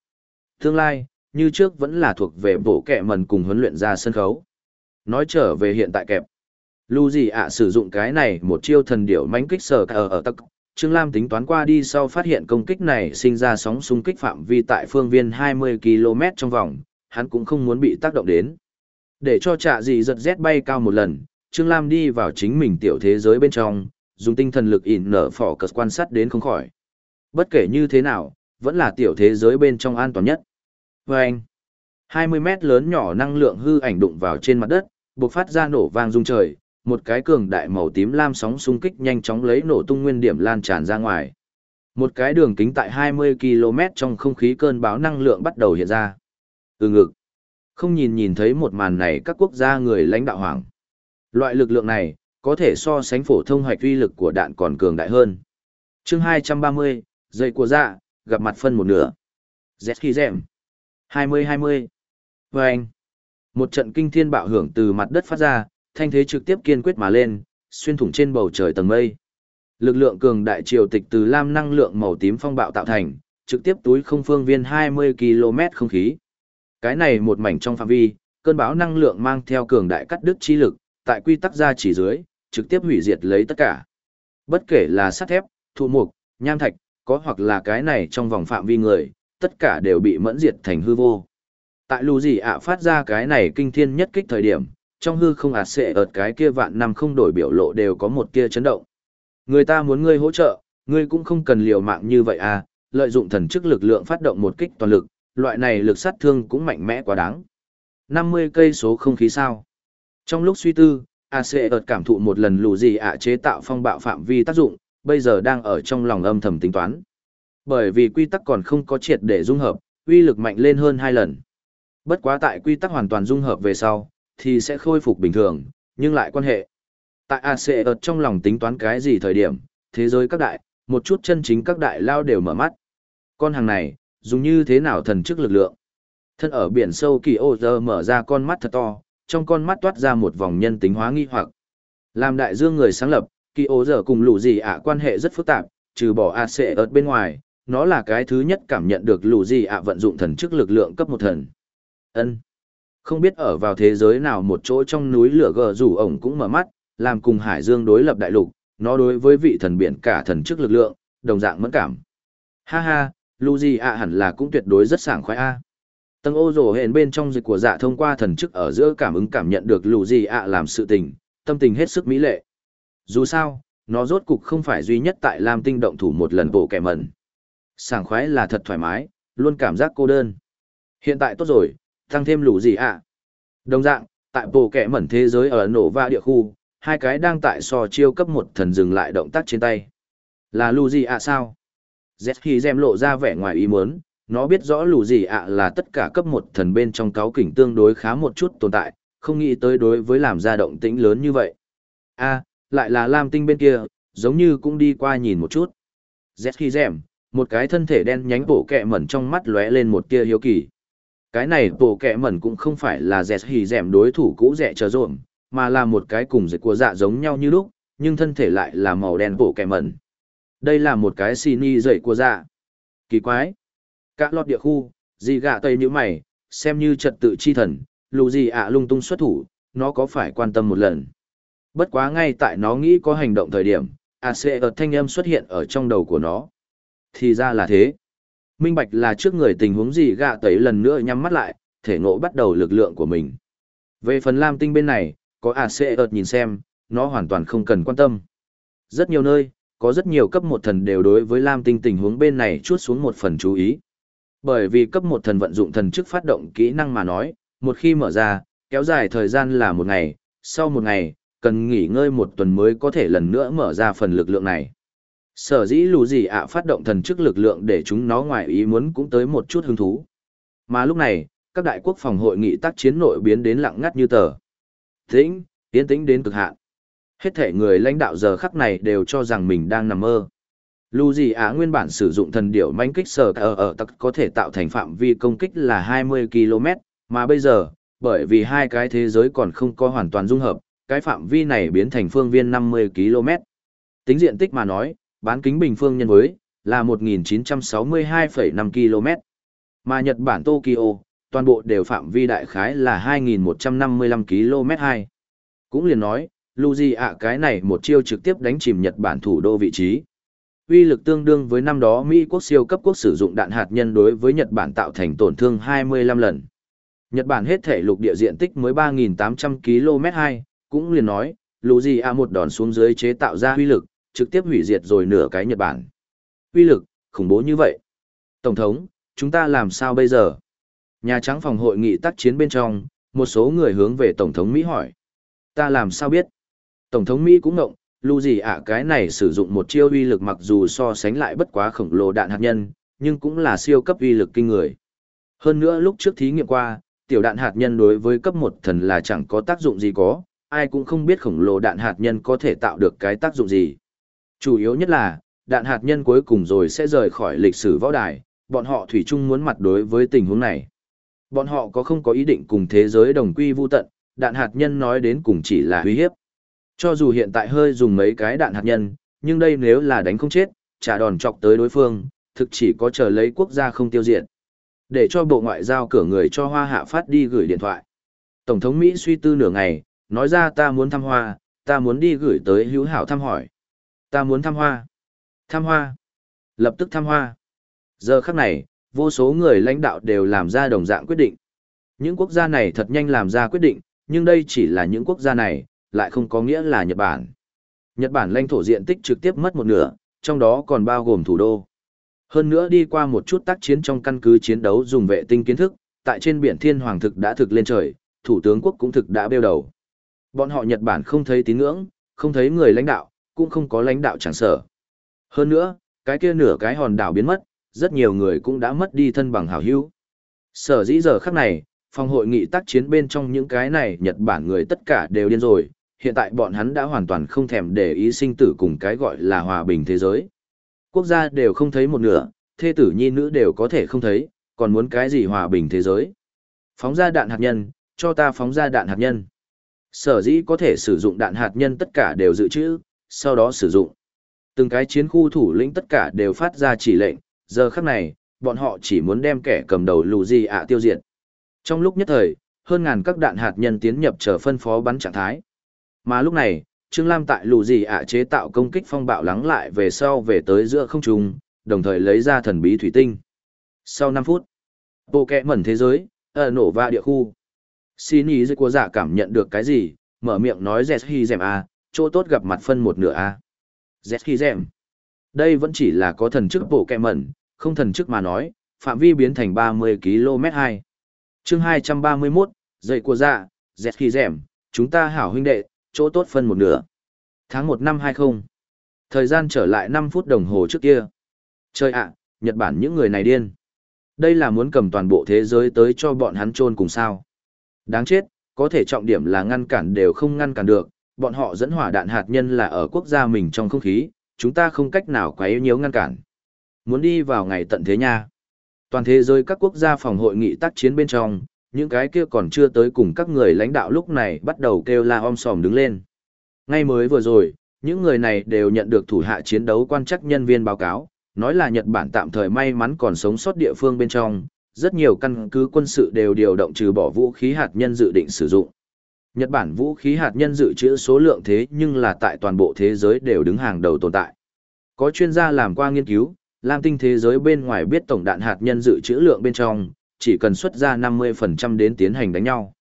Tương lai, như trước vẫn là thuộc về bộ kẹ mần cùng huấn luyện ra sân khấu. Nói trở về hiện tại kẹp. Lưu gì ạ sử dụng cái này một chiêu thần điểu mánh kích sở ở ở tắc. Trương Lam tính toán qua đi sau phát hiện công kích này sinh ra sóng xung kích phạm vi tại phương viên 20 km trong vòng, hắn cũng không muốn bị tác động đến. Để cho trạ gì giật rét bay cao một lần, Trương Lam đi vào chính mình tiểu thế giới bên trong, dùng tinh thần lực ỉn nở phỏ cật quan sát đến không khỏi. Bất kể như thế nào, vẫn là tiểu thế giới bên trong an toàn nhất. Và anh, 20 mét lớn nhỏ năng lượng hư ảnh đụng vào trên mặt đất, bộc phát ra nổ vang rung trời, một cái cường đại màu tím lam sóng xung kích nhanh chóng lấy nổ tung nguyên điểm lan tràn ra ngoài. Một cái đường kính tại 20 km trong không khí cơn bão năng lượng bắt đầu hiện ra. Ừ ngực. Không nhìn nhìn thấy một màn này các quốc gia người lãnh đạo hoàng. Loại lực lượng này, có thể so sánh phổ thông hoạch uy lực của đạn còn cường đại hơn. chương 230, dây của dạ, gặp mặt phân một nửa. Z khi mươi 20-20. Và anh. Một trận kinh thiên bạo hưởng từ mặt đất phát ra, thanh thế trực tiếp kiên quyết mà lên, xuyên thủng trên bầu trời tầng mây. Lực lượng cường đại triều tịch từ lam năng lượng màu tím phong bạo tạo thành, trực tiếp túi không phương viên 20 km không khí. Cái này một mảnh trong phạm vi, cơn bão năng lượng mang theo cường đại cắt đứt chi lực, tại quy tắc ra chỉ dưới, trực tiếp hủy diệt lấy tất cả. Bất kể là sắt thép, thụ mục, nham thạch, có hoặc là cái này trong vòng phạm vi người, tất cả đều bị mẫn diệt thành hư vô. Tại lù gì ạ phát ra cái này kinh thiên nhất kích thời điểm, trong hư không ạt sẽ ợt cái kia vạn năm không đổi biểu lộ đều có một kia chấn động. Người ta muốn ngươi hỗ trợ, ngươi cũng không cần liều mạng như vậy à, lợi dụng thần chức lực lượng phát động một kích toàn lực, loại này lực sát thương cũng mạnh mẽ quá đáng. 50 cây số không khí sao? Trong lúc suy tư, AC ợt cảm thụ một lần lù gì ạ chế tạo phong bạo phạm vi tác dụng, bây giờ đang ở trong lòng âm thầm tính toán. Bởi vì quy tắc còn không có triệt để dung hợp, uy lực mạnh lên hơn hai lần. Bất quá tại quy tắc hoàn toàn dung hợp về sau, thì sẽ khôi phục bình thường, nhưng lại quan hệ. Tại AC ợt trong lòng tính toán cái gì thời điểm, thế giới các đại, một chút chân chính các đại lao đều mở mắt. Con hàng này, dùng như thế nào thần chức lực lượng? Thân ở biển sâu kỳ ô giờ mở ra con mắt thật to, trong con mắt toát ra một vòng nhân tính hóa nghi hoặc. Làm đại dương người sáng lập, kỳ ố giờ cùng lũ gì ạ quan hệ rất phức tạp, trừ bỏ AC ở bên ngoài, nó là cái thứ nhất cảm nhận được lũ gì ạ vận dụng thần chức lực lượng cấp một thần. ân Không biết ở vào thế giới nào một chỗ trong núi lửa gờ rủ ổng cũng mở mắt, làm cùng hải dương đối lập đại lục, nó đối với vị thần biển cả thần chức lực lượng, đồng dạng mẫn cảm. Ha ha, lũ gì ạ hẳn là cũng tuyệt đối rất sảng khoái a. Tầng ô rổ hển bên trong dịch của dạ thông qua thần chức ở giữa cảm ứng cảm nhận được lũ gì ạ làm sự tình, tâm tình hết sức mỹ lệ. Dù sao, nó rốt cục không phải duy nhất tại Lam Tinh động thủ một lần bộ kẻ mẩn. Sảng khoái là thật thoải mái, luôn cảm giác cô đơn. Hiện tại tốt rồi, tăng thêm lũ gì ạ. Đồng dạng, tại bộ kẻ mẩn thế giới ở nổ va địa khu, hai cái đang tại so chiêu cấp một thần dừng lại động tác trên tay. Là lũ gì ạ sao? Z khi dèm lộ ra vẻ ngoài ý muốn, nó biết rõ lù gì ạ là tất cả cấp một thần bên trong cáo kỉnh tương đối khá một chút tồn tại, không nghĩ tới đối với làm ra động tĩnh lớn như vậy. a lại là Lam Tinh bên kia, giống như cũng đi qua nhìn một chút. Z khi rèm, một cái thân thể đen nhánh bộ kẹ mẩn trong mắt lóe lên một tia hiếu kỳ. Cái này bộ kẹ mẩn cũng không phải là Z khi rèm đối thủ cũ rẻ chờ rộn, mà là một cái cùng dịch của dạ giống nhau như lúc, nhưng thân thể lại là màu đen bộ kẹ mẩn. Đây là một cái xì ni dậy của dạ. Kỳ quái. Cả lọt địa khu, gì gạ tây như mày, xem như trật tự chi thần, lù gì ạ lung tung xuất thủ, nó có phải quan tâm một lần. Bất quá ngay tại nó nghĩ có hành động thời điểm, AC ở thanh âm xuất hiện ở trong đầu của nó. Thì ra là thế. Minh Bạch là trước người tình huống gì gạ tẩy lần nữa nhắm mắt lại, thể ngộ bắt đầu lực lượng của mình. Về phần Lam Tinh bên này, có AC ợt nhìn xem, nó hoàn toàn không cần quan tâm. Rất nhiều nơi, có rất nhiều cấp một thần đều đối với Lam Tinh tình huống bên này chuốt xuống một phần chú ý. Bởi vì cấp một thần vận dụng thần chức phát động kỹ năng mà nói, một khi mở ra, kéo dài thời gian là một ngày, sau một ngày, cần nghỉ ngơi một tuần mới có thể lần nữa mở ra phần lực lượng này. Sở dĩ lù gì ạ phát động thần chức lực lượng để chúng nó ngoài ý muốn cũng tới một chút hứng thú. Mà lúc này, các đại quốc phòng hội nghị tác chiến nội biến đến lặng ngắt như tờ. Tĩnh, tiến tĩnh đến cực hạn. Hết thể người lãnh đạo giờ khắc này đều cho rằng mình đang nằm mơ. Lù gì Á nguyên bản sử dụng thần điểu manh kích sở ở ở tặc có thể tạo thành phạm vi công kích là 20 km, mà bây giờ, bởi vì hai cái thế giới còn không có hoàn toàn dung hợp, cái phạm vi này biến thành phương viên 50 km. Tính diện tích mà nói, bán kính bình phương nhân với, là 1962,5 km. Mà Nhật Bản Tokyo, toàn bộ đều phạm vi đại khái là 2155 km 2. Cũng liền nói, Luigi ạ cái này một chiêu trực tiếp đánh chìm Nhật Bản thủ đô vị trí uy lực tương đương với năm đó Mỹ quốc siêu cấp quốc sử dụng đạn hạt nhân đối với Nhật Bản tạo thành tổn thương 25 lần. Nhật Bản hết thể lục địa diện tích mới 3.800 km 2, cũng liền nói, Luigi một đòn xuống dưới chế tạo ra uy lực, trực tiếp hủy diệt rồi nửa cái Nhật Bản. Uy lực, khủng bố như vậy. Tổng thống, chúng ta làm sao bây giờ? Nhà Trắng phòng hội nghị tác chiến bên trong, một số người hướng về Tổng thống Mỹ hỏi. Ta làm sao biết? Tổng thống Mỹ cũng ngộng, Lu gì ạ cái này sử dụng một chiêu uy lực mặc dù so sánh lại bất quá khổng lồ đạn hạt nhân, nhưng cũng là siêu cấp uy lực kinh người. Hơn nữa lúc trước thí nghiệm qua, tiểu đạn hạt nhân đối với cấp một thần là chẳng có tác dụng gì có, ai cũng không biết khổng lồ đạn hạt nhân có thể tạo được cái tác dụng gì. Chủ yếu nhất là, đạn hạt nhân cuối cùng rồi sẽ rời khỏi lịch sử võ đài, bọn họ thủy chung muốn mặt đối với tình huống này. Bọn họ có không có ý định cùng thế giới đồng quy vu tận, đạn hạt nhân nói đến cùng chỉ là uy hiếp. Cho dù hiện tại hơi dùng mấy cái đạn hạt nhân, nhưng đây nếu là đánh không chết, trả đòn chọc tới đối phương, thực chỉ có chờ lấy quốc gia không tiêu diệt. Để cho bộ ngoại giao cửa người cho Hoa Hạ phát đi gửi điện thoại. Tổng thống Mỹ suy tư nửa ngày, nói ra ta muốn thăm Hoa, ta muốn đi gửi tới hữu hảo thăm hỏi. Ta muốn thăm Hoa. Thăm Hoa. Lập tức thăm Hoa. Giờ khắc này, vô số người lãnh đạo đều làm ra đồng dạng quyết định. Những quốc gia này thật nhanh làm ra quyết định, nhưng đây chỉ là những quốc gia này, lại không có nghĩa là Nhật Bản. Nhật Bản lãnh thổ diện tích trực tiếp mất một nửa, trong đó còn bao gồm thủ đô. Hơn nữa đi qua một chút tác chiến trong căn cứ chiến đấu dùng vệ tinh kiến thức, tại trên biển Thiên Hoàng thực đã thực lên trời, thủ tướng quốc cũng thực đã bêu đầu. Bọn họ Nhật Bản không thấy tín ngưỡng, không thấy người lãnh đạo, cũng không có lãnh đạo chẳng sở. Hơn nữa, cái kia nửa cái hòn đảo biến mất, rất nhiều người cũng đã mất đi thân bằng hảo hữu. Sở dĩ giờ khắc này, phòng hội nghị tác chiến bên trong những cái này Nhật Bản người tất cả đều điên rồi, hiện tại bọn hắn đã hoàn toàn không thèm để ý sinh tử cùng cái gọi là hòa bình thế giới. Quốc gia đều không thấy một nửa, thê tử nhi nữ đều có thể không thấy, còn muốn cái gì hòa bình thế giới. Phóng ra đạn hạt nhân, cho ta phóng ra đạn hạt nhân. Sở dĩ có thể sử dụng đạn hạt nhân tất cả đều dự trữ, sau đó sử dụng. Từng cái chiến khu thủ lĩnh tất cả đều phát ra chỉ lệnh, giờ khắc này, bọn họ chỉ muốn đem kẻ cầm đầu lù gì ạ tiêu diệt. Trong lúc nhất thời, hơn ngàn các đạn hạt nhân tiến nhập chờ phân phó bắn trạng thái. Mà lúc này, Trương Lam tại lù gì ạ chế tạo công kích phong bạo lắng lại về sau về tới giữa không trung, đồng thời lấy ra thần bí thủy tinh. Sau 5 phút, bộ kẹ mẩn thế giới, ở nổ va địa khu. Xin ý dưới của giả cảm nhận được cái gì, mở miệng nói dẹt hi dèm a, à, chỗ tốt gặp mặt phân một nửa à. a. Dẹt hi dèm. Đây vẫn chỉ là có thần chức bộ kẹ mẩn, không thần chức mà nói, phạm vi biến thành 30 km 2. chương 231, dậy của dạ, dẹt hi dẻm, chúng ta hảo huynh đệ, chỗ tốt phân một nửa. Tháng 1 năm 20. Thời gian trở lại 5 phút đồng hồ trước kia. trời ạ, Nhật Bản những người này điên. Đây là muốn cầm toàn bộ thế giới tới cho bọn hắn chôn cùng sao. Đáng chết, có thể trọng điểm là ngăn cản đều không ngăn cản được, bọn họ dẫn hỏa đạn hạt nhân là ở quốc gia mình trong không khí, chúng ta không cách nào quá yếu nhiều ngăn cản. Muốn đi vào ngày tận thế nha. Toàn thế giới các quốc gia phòng hội nghị tác chiến bên trong, những cái kia còn chưa tới cùng các người lãnh đạo lúc này bắt đầu kêu la om sòm đứng lên. Ngay mới vừa rồi, những người này đều nhận được thủ hạ chiến đấu quan chắc nhân viên báo cáo, nói là Nhật Bản tạm thời may mắn còn sống sót địa phương bên trong, rất nhiều căn cứ quân sự đều điều động trừ bỏ vũ khí hạt nhân dự định sử dụng. Nhật Bản vũ khí hạt nhân dự trữ số lượng thế nhưng là tại toàn bộ thế giới đều đứng hàng đầu tồn tại. Có chuyên gia làm qua nghiên cứu, Lam tinh thế giới bên ngoài biết tổng đạn hạt nhân dự trữ lượng bên trong, chỉ cần xuất ra 50% đến tiến hành đánh nhau.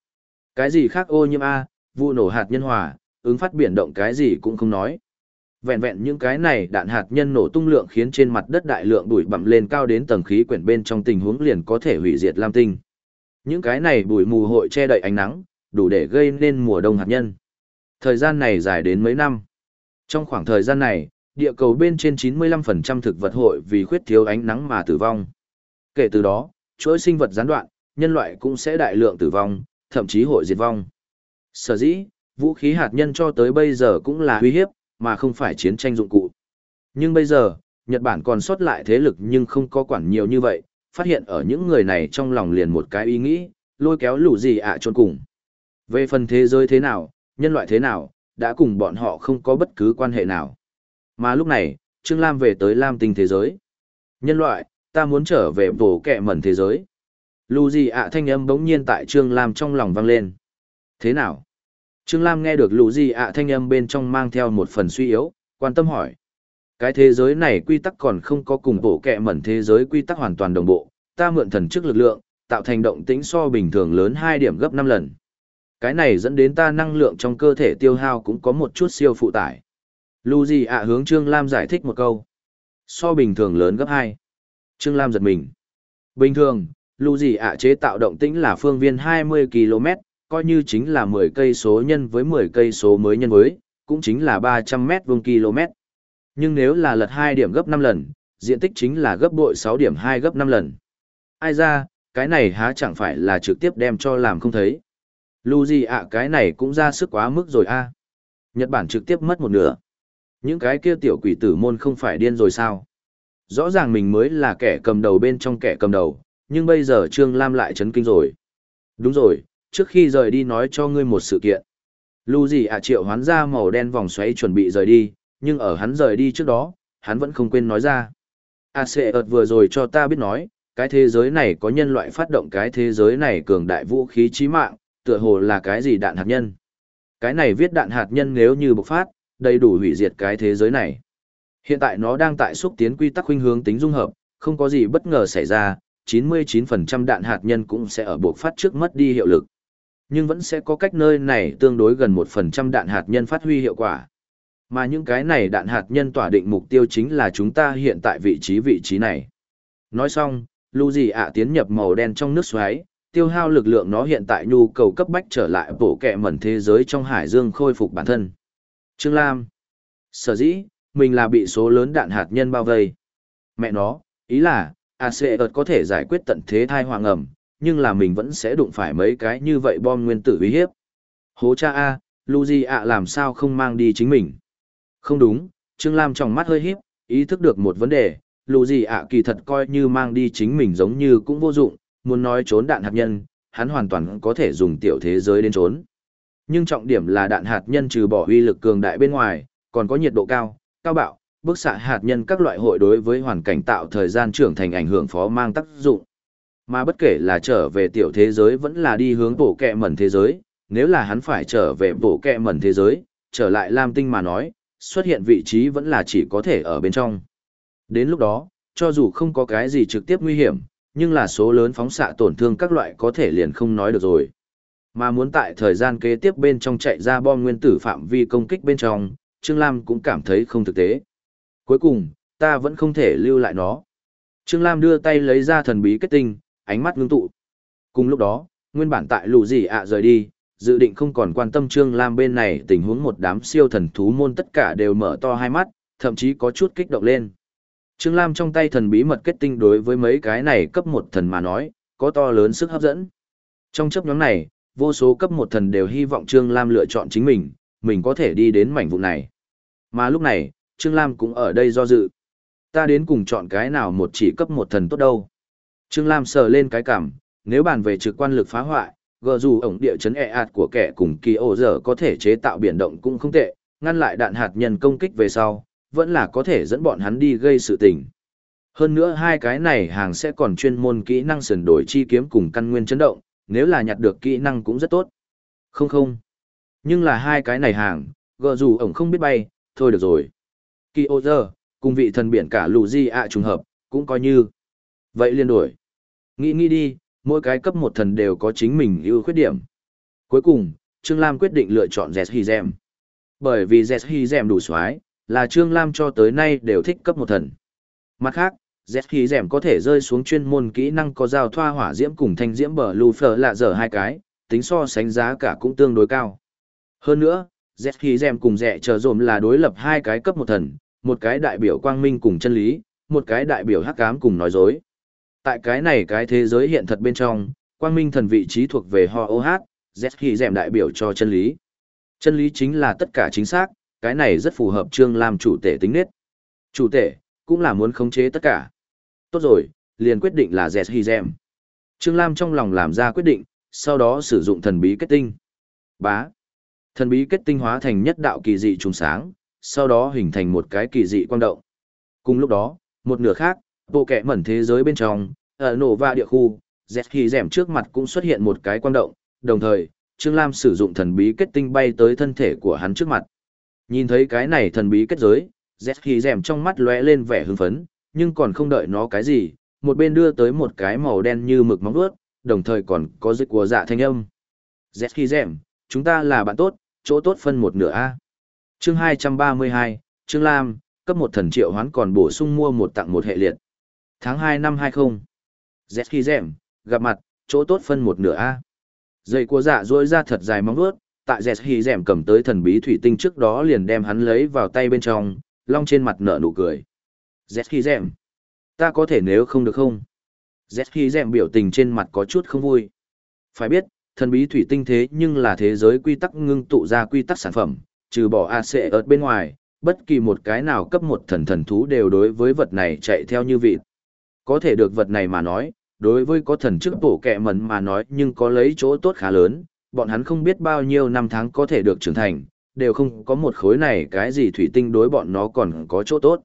Cái gì khác ô nhiễm A, vụ nổ hạt nhân hòa, ứng phát biển động cái gì cũng không nói. Vẹn vẹn những cái này đạn hạt nhân nổ tung lượng khiến trên mặt đất đại lượng bụi bặm lên cao đến tầng khí quyển bên trong tình huống liền có thể hủy diệt Lam tinh. Những cái này bụi mù hội che đậy ánh nắng, đủ để gây nên mùa đông hạt nhân. Thời gian này dài đến mấy năm. Trong khoảng thời gian này, địa cầu bên trên 95% thực vật hội vì khuyết thiếu ánh nắng mà tử vong. Kể từ đó, chuỗi sinh vật gián đoạn, nhân loại cũng sẽ đại lượng tử vong, thậm chí hội diệt vong. Sở dĩ, vũ khí hạt nhân cho tới bây giờ cũng là uy hiếp, mà không phải chiến tranh dụng cụ. Nhưng bây giờ, Nhật Bản còn sót lại thế lực nhưng không có quản nhiều như vậy, phát hiện ở những người này trong lòng liền một cái ý nghĩ, lôi kéo lũ gì ạ à cùng. Về phần thế giới thế nào, nhân loại thế nào, đã cùng bọn họ không có bất cứ quan hệ nào. Mà lúc này, Trương Lam về tới Lam tinh thế giới. Nhân loại, ta muốn trở về bổ kẹ mẩn thế giới. Lù gì ạ thanh âm bỗng nhiên tại Trương Lam trong lòng vang lên. Thế nào? Trương Lam nghe được lù gì ạ thanh âm bên trong mang theo một phần suy yếu, quan tâm hỏi. Cái thế giới này quy tắc còn không có cùng bổ kẹ mẩn thế giới quy tắc hoàn toàn đồng bộ, ta mượn thần chức lực lượng, tạo thành động tĩnh so bình thường lớn 2 điểm gấp 5 lần. Cái này dẫn đến ta năng lượng trong cơ thể tiêu hao cũng có một chút siêu phụ tải. Lù gì ạ hướng Trương Lam giải thích một câu. So bình thường lớn gấp 2. Trương Lam giật mình. Bình thường, lũ gì ạ chế tạo động tĩnh là phương viên 20 km, coi như chính là 10 cây số nhân với 10 cây số mới nhân với, cũng chính là 300 m vuông km. Nhưng nếu là lật 2 điểm gấp 5 lần, diện tích chính là gấp bội 6 điểm 2 gấp 5 lần. Ai ra, cái này há chẳng phải là trực tiếp đem cho làm không thấy. Lù gì ạ cái này cũng ra sức quá mức rồi a Nhật Bản trực tiếp mất một nửa. Những cái kia tiểu quỷ tử môn không phải điên rồi sao? Rõ ràng mình mới là kẻ cầm đầu bên trong kẻ cầm đầu, nhưng bây giờ Trương Lam lại chấn kinh rồi. Đúng rồi, trước khi rời đi nói cho ngươi một sự kiện. Lưu gì ạ triệu hoán ra màu đen vòng xoáy chuẩn bị rời đi, nhưng ở hắn rời đi trước đó, hắn vẫn không quên nói ra. A sẽ ợt vừa rồi cho ta biết nói, cái thế giới này có nhân loại phát động cái thế giới này cường đại vũ khí chí mạng, tựa hồ là cái gì đạn hạt nhân. Cái này viết đạn hạt nhân nếu như bộc phát, đầy đủ hủy diệt cái thế giới này. Hiện tại nó đang tại xúc tiến quy tắc khuynh hướng tính dung hợp, không có gì bất ngờ xảy ra, 99% đạn hạt nhân cũng sẽ ở buộc phát trước mất đi hiệu lực. Nhưng vẫn sẽ có cách nơi này tương đối gần 1% đạn hạt nhân phát huy hiệu quả. Mà những cái này đạn hạt nhân tỏa định mục tiêu chính là chúng ta hiện tại vị trí vị trí này. Nói xong, lưu gì ạ tiến nhập màu đen trong nước xoáy, tiêu hao lực lượng nó hiện tại nhu cầu cấp bách trở lại bộ kẹ mẩn thế giới trong hải dương khôi phục bản thân. Trương Lam. Sở dĩ, mình là bị số lớn đạn hạt nhân bao vây. Mẹ nó, ý là, Aseert có thể giải quyết tận thế thai hoàng ẩm, nhưng là mình vẫn sẽ đụng phải mấy cái như vậy bom nguyên tử uy hiếp. Hố cha A, Luigi ạ làm sao không mang đi chính mình? Không đúng, Trương Lam trong mắt hơi hiếp, ý thức được một vấn đề, Luigi ạ kỳ thật coi như mang đi chính mình giống như cũng vô dụng, muốn nói trốn đạn hạt nhân, hắn hoàn toàn có thể dùng tiểu thế giới đến trốn. Nhưng trọng điểm là đạn hạt nhân trừ bỏ uy lực cường đại bên ngoài, còn có nhiệt độ cao, cao bạo, bức xạ hạt nhân các loại hội đối với hoàn cảnh tạo thời gian trưởng thành ảnh hưởng phó mang tác dụng. Mà bất kể là trở về tiểu thế giới vẫn là đi hướng bổ kẹ mẩn thế giới, nếu là hắn phải trở về bổ kẹ mẩn thế giới, trở lại Lam Tinh mà nói, xuất hiện vị trí vẫn là chỉ có thể ở bên trong. Đến lúc đó, cho dù không có cái gì trực tiếp nguy hiểm, nhưng là số lớn phóng xạ tổn thương các loại có thể liền không nói được rồi. Mà muốn tại thời gian kế tiếp bên trong chạy ra bom nguyên tử phạm vi công kích bên trong, Trương Lam cũng cảm thấy không thực tế. Cuối cùng, ta vẫn không thể lưu lại nó. Trương Lam đưa tay lấy ra thần bí kết tinh, ánh mắt ngưng tụ. Cùng lúc đó, nguyên bản tại lù gì ạ rời đi, dự định không còn quan tâm Trương Lam bên này tình huống một đám siêu thần thú môn tất cả đều mở to hai mắt, thậm chí có chút kích động lên. Trương Lam trong tay thần bí mật kết tinh đối với mấy cái này cấp một thần mà nói, có to lớn sức hấp dẫn. Trong chấp nhóm này, vô số cấp một thần đều hy vọng Trương Lam lựa chọn chính mình, mình có thể đi đến mảnh vụ này. Mà lúc này, Trương Lam cũng ở đây do dự. Ta đến cùng chọn cái nào một chỉ cấp một thần tốt đâu. Trương Lam sờ lên cái cảm, nếu bàn về trực quan lực phá hoại, gờ dù ổng địa chấn e ạt của kẻ cùng kỳ ổ giờ có thể chế tạo biển động cũng không tệ, ngăn lại đạn hạt nhân công kích về sau, vẫn là có thể dẫn bọn hắn đi gây sự tình. Hơn nữa hai cái này hàng sẽ còn chuyên môn kỹ năng sườn đổi chi kiếm cùng căn nguyên chấn động, nếu là nhặt được kỹ năng cũng rất tốt. Không không. Nhưng là hai cái này hàng, gờ dù ổng không biết bay, thôi được rồi. Kỳ ô giờ, cùng vị thần biển cả lù di ạ trùng hợp, cũng coi như. Vậy liên đổi. Nghĩ nghĩ đi, mỗi cái cấp một thần đều có chính mình ưu khuyết điểm. Cuối cùng, Trương Lam quyết định lựa chọn Zet Hizem. Bởi vì Zet Hizem đủ xoái, là Trương Lam cho tới nay đều thích cấp một thần. Mặt khác, Z khí có thể rơi xuống chuyên môn kỹ năng có giao thoa hỏa diễm cùng thanh diễm bờ lù phở lạ dở hai cái, tính so sánh giá cả cũng tương đối cao. Hơn nữa, Zet khi dèm cùng rẻ chờ dồm là đối lập hai cái cấp một thần, một cái đại biểu quang minh cùng chân lý, một cái đại biểu hắc ám cùng nói dối. Tại cái này cái thế giới hiện thật bên trong, quang minh thần vị trí thuộc về ho ô hát, Zet khi dèm đại biểu cho chân lý. Chân lý chính là tất cả chính xác, cái này rất phù hợp Trương làm chủ tể tính nết. Chủ tể, cũng là muốn khống chế tất cả. Tốt rồi, liền quyết định là Zet Hizem. Trương Lam trong lòng làm ra quyết định, sau đó sử dụng thần bí kết tinh. Bá. Thần bí kết tinh hóa thành nhất đạo kỳ dị trùng sáng, sau đó hình thành một cái kỳ dị quang động. Cùng lúc đó, một nửa khác, bộ kẻ mẩn thế giới bên trong, ở nổ va địa khu, Zet rèm trước mặt cũng xuất hiện một cái quang động, đồng thời, Trương Lam sử dụng thần bí kết tinh bay tới thân thể của hắn trước mặt. Nhìn thấy cái này thần bí kết giới, Z khi rèm trong mắt lóe lên vẻ hưng phấn, nhưng còn không đợi nó cái gì, một bên đưa tới một cái màu đen như mực móng vuốt, đồng thời còn có dịch của dạ thanh âm. Z khi rèm, chúng ta là bạn tốt, chỗ tốt phân một nửa A. Chương 232, Trương Lam, cấp một thần triệu hoán còn bổ sung mua một tặng một hệ liệt. Tháng 2 năm 20. Z khi dẻm gặp mặt, chỗ tốt phân một nửa A. Dây của dạ duỗi ra thật dài móng vuốt, tại dẹt hì dẻm cầm tới thần bí thủy tinh trước đó liền đem hắn lấy vào tay bên trong long trên mặt nở nụ cười dẹt hì dẻm ta có thể nếu không được không dẹt hì dẻm biểu tình trên mặt có chút không vui phải biết thần bí thủy tinh thế nhưng là thế giới quy tắc ngưng tụ ra quy tắc sản phẩm trừ bỏ ac ở bên ngoài bất kỳ một cái nào cấp một thần thần thú đều đối với vật này chạy theo như vịt có thể được vật này mà nói đối với có thần chức bổ kẹ mẩn mà nói nhưng có lấy chỗ tốt khá lớn bọn hắn không biết bao nhiêu năm tháng có thể được trưởng thành, đều không có một khối này cái gì thủy tinh đối bọn nó còn có chỗ tốt.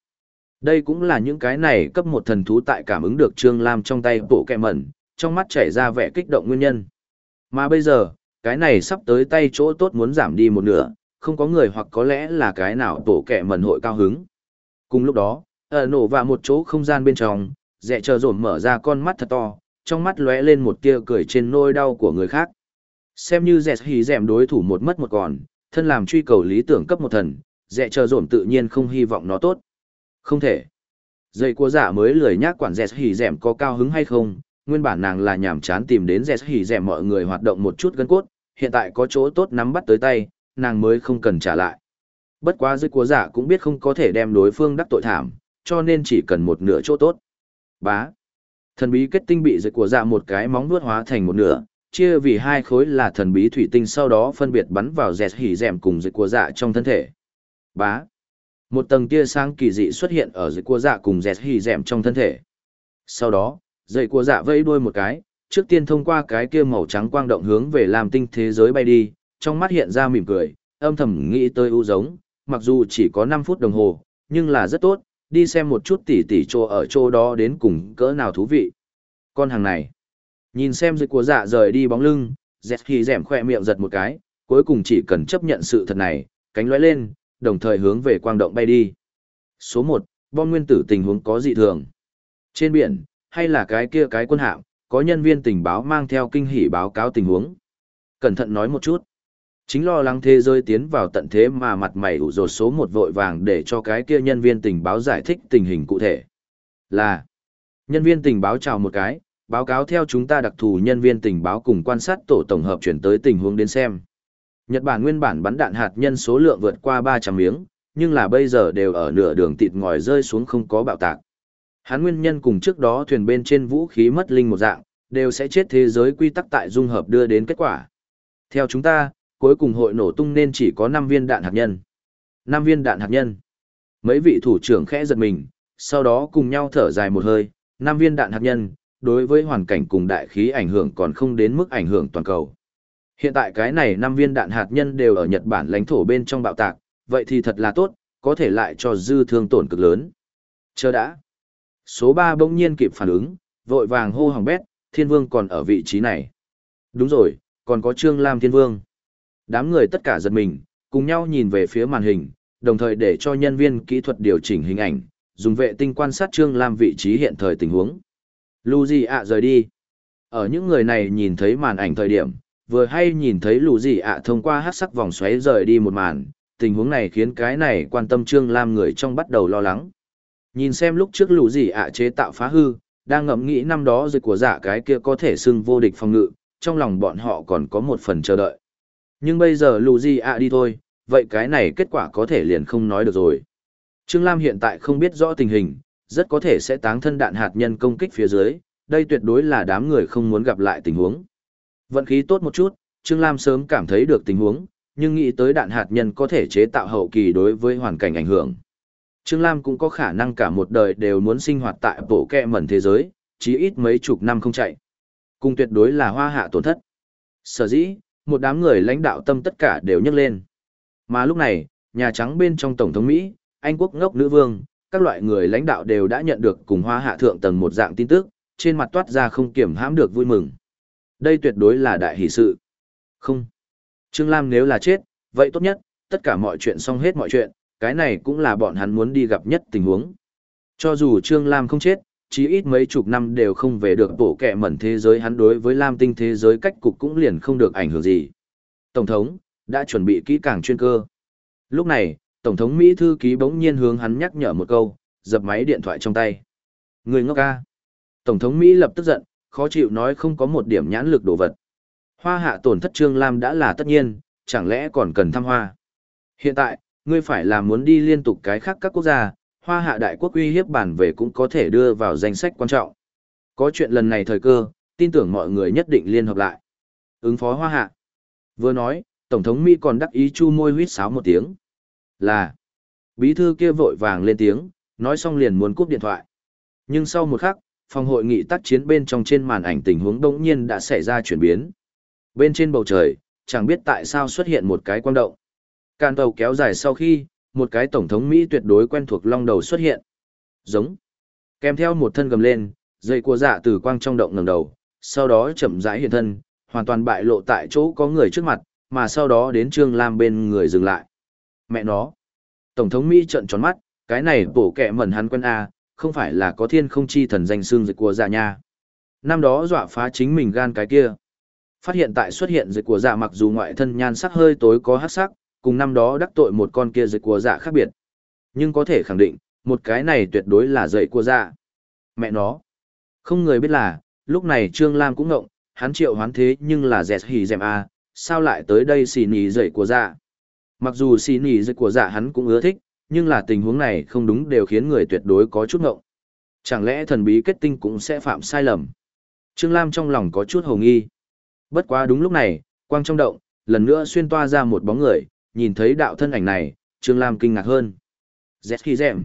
Đây cũng là những cái này cấp một thần thú tại cảm ứng được Trương Lam trong tay bộ kẹ mẩn, trong mắt chảy ra vẻ kích động nguyên nhân. Mà bây giờ, cái này sắp tới tay chỗ tốt muốn giảm đi một nửa, không có người hoặc có lẽ là cái nào tổ kẻ mẩn hội cao hứng. Cùng lúc đó, ở nổ và một chỗ không gian bên trong, dẹ chờ rổm mở ra con mắt thật to, trong mắt lóe lên một tia cười trên nôi đau của người khác. Xem như dẹt hì dẹm đối thủ một mất một còn, thân làm truy cầu lý tưởng cấp một thần, dẹ chờ rổm tự nhiên không hy vọng nó tốt. Không thể. Dây của giả mới lười nhác quản dẹt hì dẹm có cao hứng hay không, nguyên bản nàng là nhảm chán tìm đến dẹt hỉ rẻ mọi người hoạt động một chút gân cốt, hiện tại có chỗ tốt nắm bắt tới tay, nàng mới không cần trả lại. Bất quá dưới của giả cũng biết không có thể đem đối phương đắc tội thảm, cho nên chỉ cần một nửa chỗ tốt. Bá. Thần bí kết tinh bị dưới của dạ một cái móng vuốt hóa thành một nửa, chia vì hai khối là thần bí thủy tinh sau đó phân biệt bắn vào dẹt hỉ dẻm cùng dây của dạ trong thân thể. Bá. Một tầng tia sáng kỳ dị xuất hiện ở dây của dạ cùng dẹt hỉ dẻm trong thân thể. Sau đó, dậy của dạ vẫy đuôi một cái, trước tiên thông qua cái kia màu trắng quang động hướng về làm tinh thế giới bay đi, trong mắt hiện ra mỉm cười, âm thầm nghĩ tới ưu giống, mặc dù chỉ có 5 phút đồng hồ, nhưng là rất tốt, đi xem một chút tỉ tỉ chỗ ở chỗ đó đến cùng cỡ nào thú vị. Con hàng này, nhìn xem dịch của dạ rời đi bóng lưng, dẹt khi rẻm khoe miệng giật một cái, cuối cùng chỉ cần chấp nhận sự thật này, cánh lóe lên, đồng thời hướng về quang động bay đi. Số 1, bom nguyên tử tình huống có dị thường. Trên biển, hay là cái kia cái quân hạm, có nhân viên tình báo mang theo kinh hỉ báo cáo tình huống. Cẩn thận nói một chút. Chính lo lắng thế giới tiến vào tận thế mà mặt mày ủ rột số một vội vàng để cho cái kia nhân viên tình báo giải thích tình hình cụ thể. Là, nhân viên tình báo chào một cái, báo cáo theo chúng ta đặc thù nhân viên tình báo cùng quan sát tổ tổng hợp chuyển tới tình huống đến xem. Nhật Bản nguyên bản bắn đạn hạt nhân số lượng vượt qua 300 miếng, nhưng là bây giờ đều ở nửa đường tịt ngòi rơi xuống không có bạo tạc. Hắn nguyên nhân cùng trước đó thuyền bên trên vũ khí mất linh một dạng, đều sẽ chết thế giới quy tắc tại dung hợp đưa đến kết quả. Theo chúng ta, cuối cùng hội nổ tung nên chỉ có 5 viên đạn hạt nhân. 5 viên đạn hạt nhân. Mấy vị thủ trưởng khẽ giật mình, sau đó cùng nhau thở dài một hơi, 5 viên đạn hạt nhân, đối với hoàn cảnh cùng đại khí ảnh hưởng còn không đến mức ảnh hưởng toàn cầu. Hiện tại cái này 5 viên đạn hạt nhân đều ở Nhật Bản lãnh thổ bên trong bạo tạc, vậy thì thật là tốt, có thể lại cho dư thương tổn cực lớn. Chờ đã. Số 3 bỗng nhiên kịp phản ứng, vội vàng hô hỏng bét, Thiên Vương còn ở vị trí này. Đúng rồi, còn có Trương Lam Thiên Vương. Đám người tất cả giật mình, cùng nhau nhìn về phía màn hình, đồng thời để cho nhân viên kỹ thuật điều chỉnh hình ảnh, dùng vệ tinh quan sát Trương Lam vị trí hiện thời tình huống. Lù gì ạ rời đi. Ở những người này nhìn thấy màn ảnh thời điểm, vừa hay nhìn thấy lù gì ạ thông qua hát sắc vòng xoáy rời đi một màn, tình huống này khiến cái này quan tâm Trương Lam người trong bắt đầu lo lắng. Nhìn xem lúc trước lù gì ạ chế tạo phá hư, đang ngẫm nghĩ năm đó dịch của giả cái kia có thể xưng vô địch phòng ngự, trong lòng bọn họ còn có một phần chờ đợi. Nhưng bây giờ lù gì ạ đi thôi, vậy cái này kết quả có thể liền không nói được rồi. Trương Lam hiện tại không biết rõ tình hình, rất có thể sẽ táng thân đạn hạt nhân công kích phía dưới, đây tuyệt đối là đám người không muốn gặp lại tình huống. Vận khí tốt một chút, Trương Lam sớm cảm thấy được tình huống, nhưng nghĩ tới đạn hạt nhân có thể chế tạo hậu kỳ đối với hoàn cảnh ảnh hưởng. Trương Lam cũng có khả năng cả một đời đều muốn sinh hoạt tại bộ kẹ mẩn thế giới, chí ít mấy chục năm không chạy. Cùng tuyệt đối là hoa hạ tổn thất. Sở dĩ, một đám người lãnh đạo tâm tất cả đều nhấc lên. Mà lúc này, Nhà Trắng bên trong Tổng thống Mỹ, Anh quốc ngốc nữ vương, các loại người lãnh đạo đều đã nhận được cùng hoa hạ thượng tầng một dạng tin tức, trên mặt toát ra không kiểm hãm được vui mừng. Đây tuyệt đối là đại hỷ sự. Không. Trương Lam nếu là chết, vậy tốt nhất, tất cả mọi chuyện xong hết mọi chuyện, cái này cũng là bọn hắn muốn đi gặp nhất tình huống. Cho dù Trương Lam không chết, chí ít mấy chục năm đều không về được bộ kẻ mẩn thế giới hắn đối với Lam tinh thế giới cách cục cũng liền không được ảnh hưởng gì. Tổng thống, đã chuẩn bị kỹ càng chuyên cơ. Lúc này, Tổng thống Mỹ thư ký bỗng nhiên hướng hắn nhắc nhở một câu, dập máy điện thoại trong tay. Người ngốc ca. Tổng thống Mỹ lập tức giận, khó chịu nói không có một điểm nhãn lực đồ vật. Hoa hạ tổn thất Trương Lam đã là tất nhiên, chẳng lẽ còn cần thăm hoa. Hiện tại, ngươi phải là muốn đi liên tục cái khác các quốc gia, hoa hạ đại quốc uy hiếp bản về cũng có thể đưa vào danh sách quan trọng. Có chuyện lần này thời cơ, tin tưởng mọi người nhất định liên hợp lại. Ứng phó hoa hạ. Vừa nói, Tổng thống Mỹ còn đắc ý chu môi huyết sáo một tiếng. Là. Bí thư kia vội vàng lên tiếng, nói xong liền muốn cúp điện thoại. Nhưng sau một khắc, phòng hội nghị tác chiến bên trong trên màn ảnh tình huống đống nhiên đã xảy ra chuyển biến. Bên trên bầu trời, chẳng biết tại sao xuất hiện một cái quang động. Càn tàu kéo dài sau khi, một cái tổng thống Mỹ tuyệt đối quen thuộc long đầu xuất hiện. Giống. Kèm theo một thân gầm lên, dây của dạ từ quang trong động ngẩng đầu, sau đó chậm rãi hiện thân, hoàn toàn bại lộ tại chỗ có người trước mặt, mà sau đó đến Trương Lam bên người dừng lại. Mẹ nó. Tổng thống Mỹ trợn tròn mắt, cái này bổ kẹ mẩn hắn quân A, không phải là có thiên không chi thần danh xương dịch của dạ nha. Năm đó dọa phá chính mình gan cái kia. Phát hiện tại xuất hiện dịch của dạ mặc dù ngoại thân nhan sắc hơi tối có hắc sắc, cùng năm đó đắc tội một con kia dậy của dạ khác biệt. Nhưng có thể khẳng định, một cái này tuyệt đối là dậy của dạ. Mẹ nó. Không người biết là, lúc này Trương Lam cũng ngộng, hắn triệu hoán thế nhưng là dẹt hỉ dèm a à, sao lại tới đây xì nỉ dậy của dạ. Mặc dù xì nỉ dậy của dạ hắn cũng ưa thích, nhưng là tình huống này không đúng đều khiến người tuyệt đối có chút ngộng. Chẳng lẽ thần bí kết tinh cũng sẽ phạm sai lầm? Trương Lam trong lòng có chút hồ nghi. Bất quá đúng lúc này, quang trong động, lần nữa xuyên toa ra một bóng người, nhìn thấy đạo thân ảnh này, Trương Lam kinh ngạc hơn. Zet khi dẹm.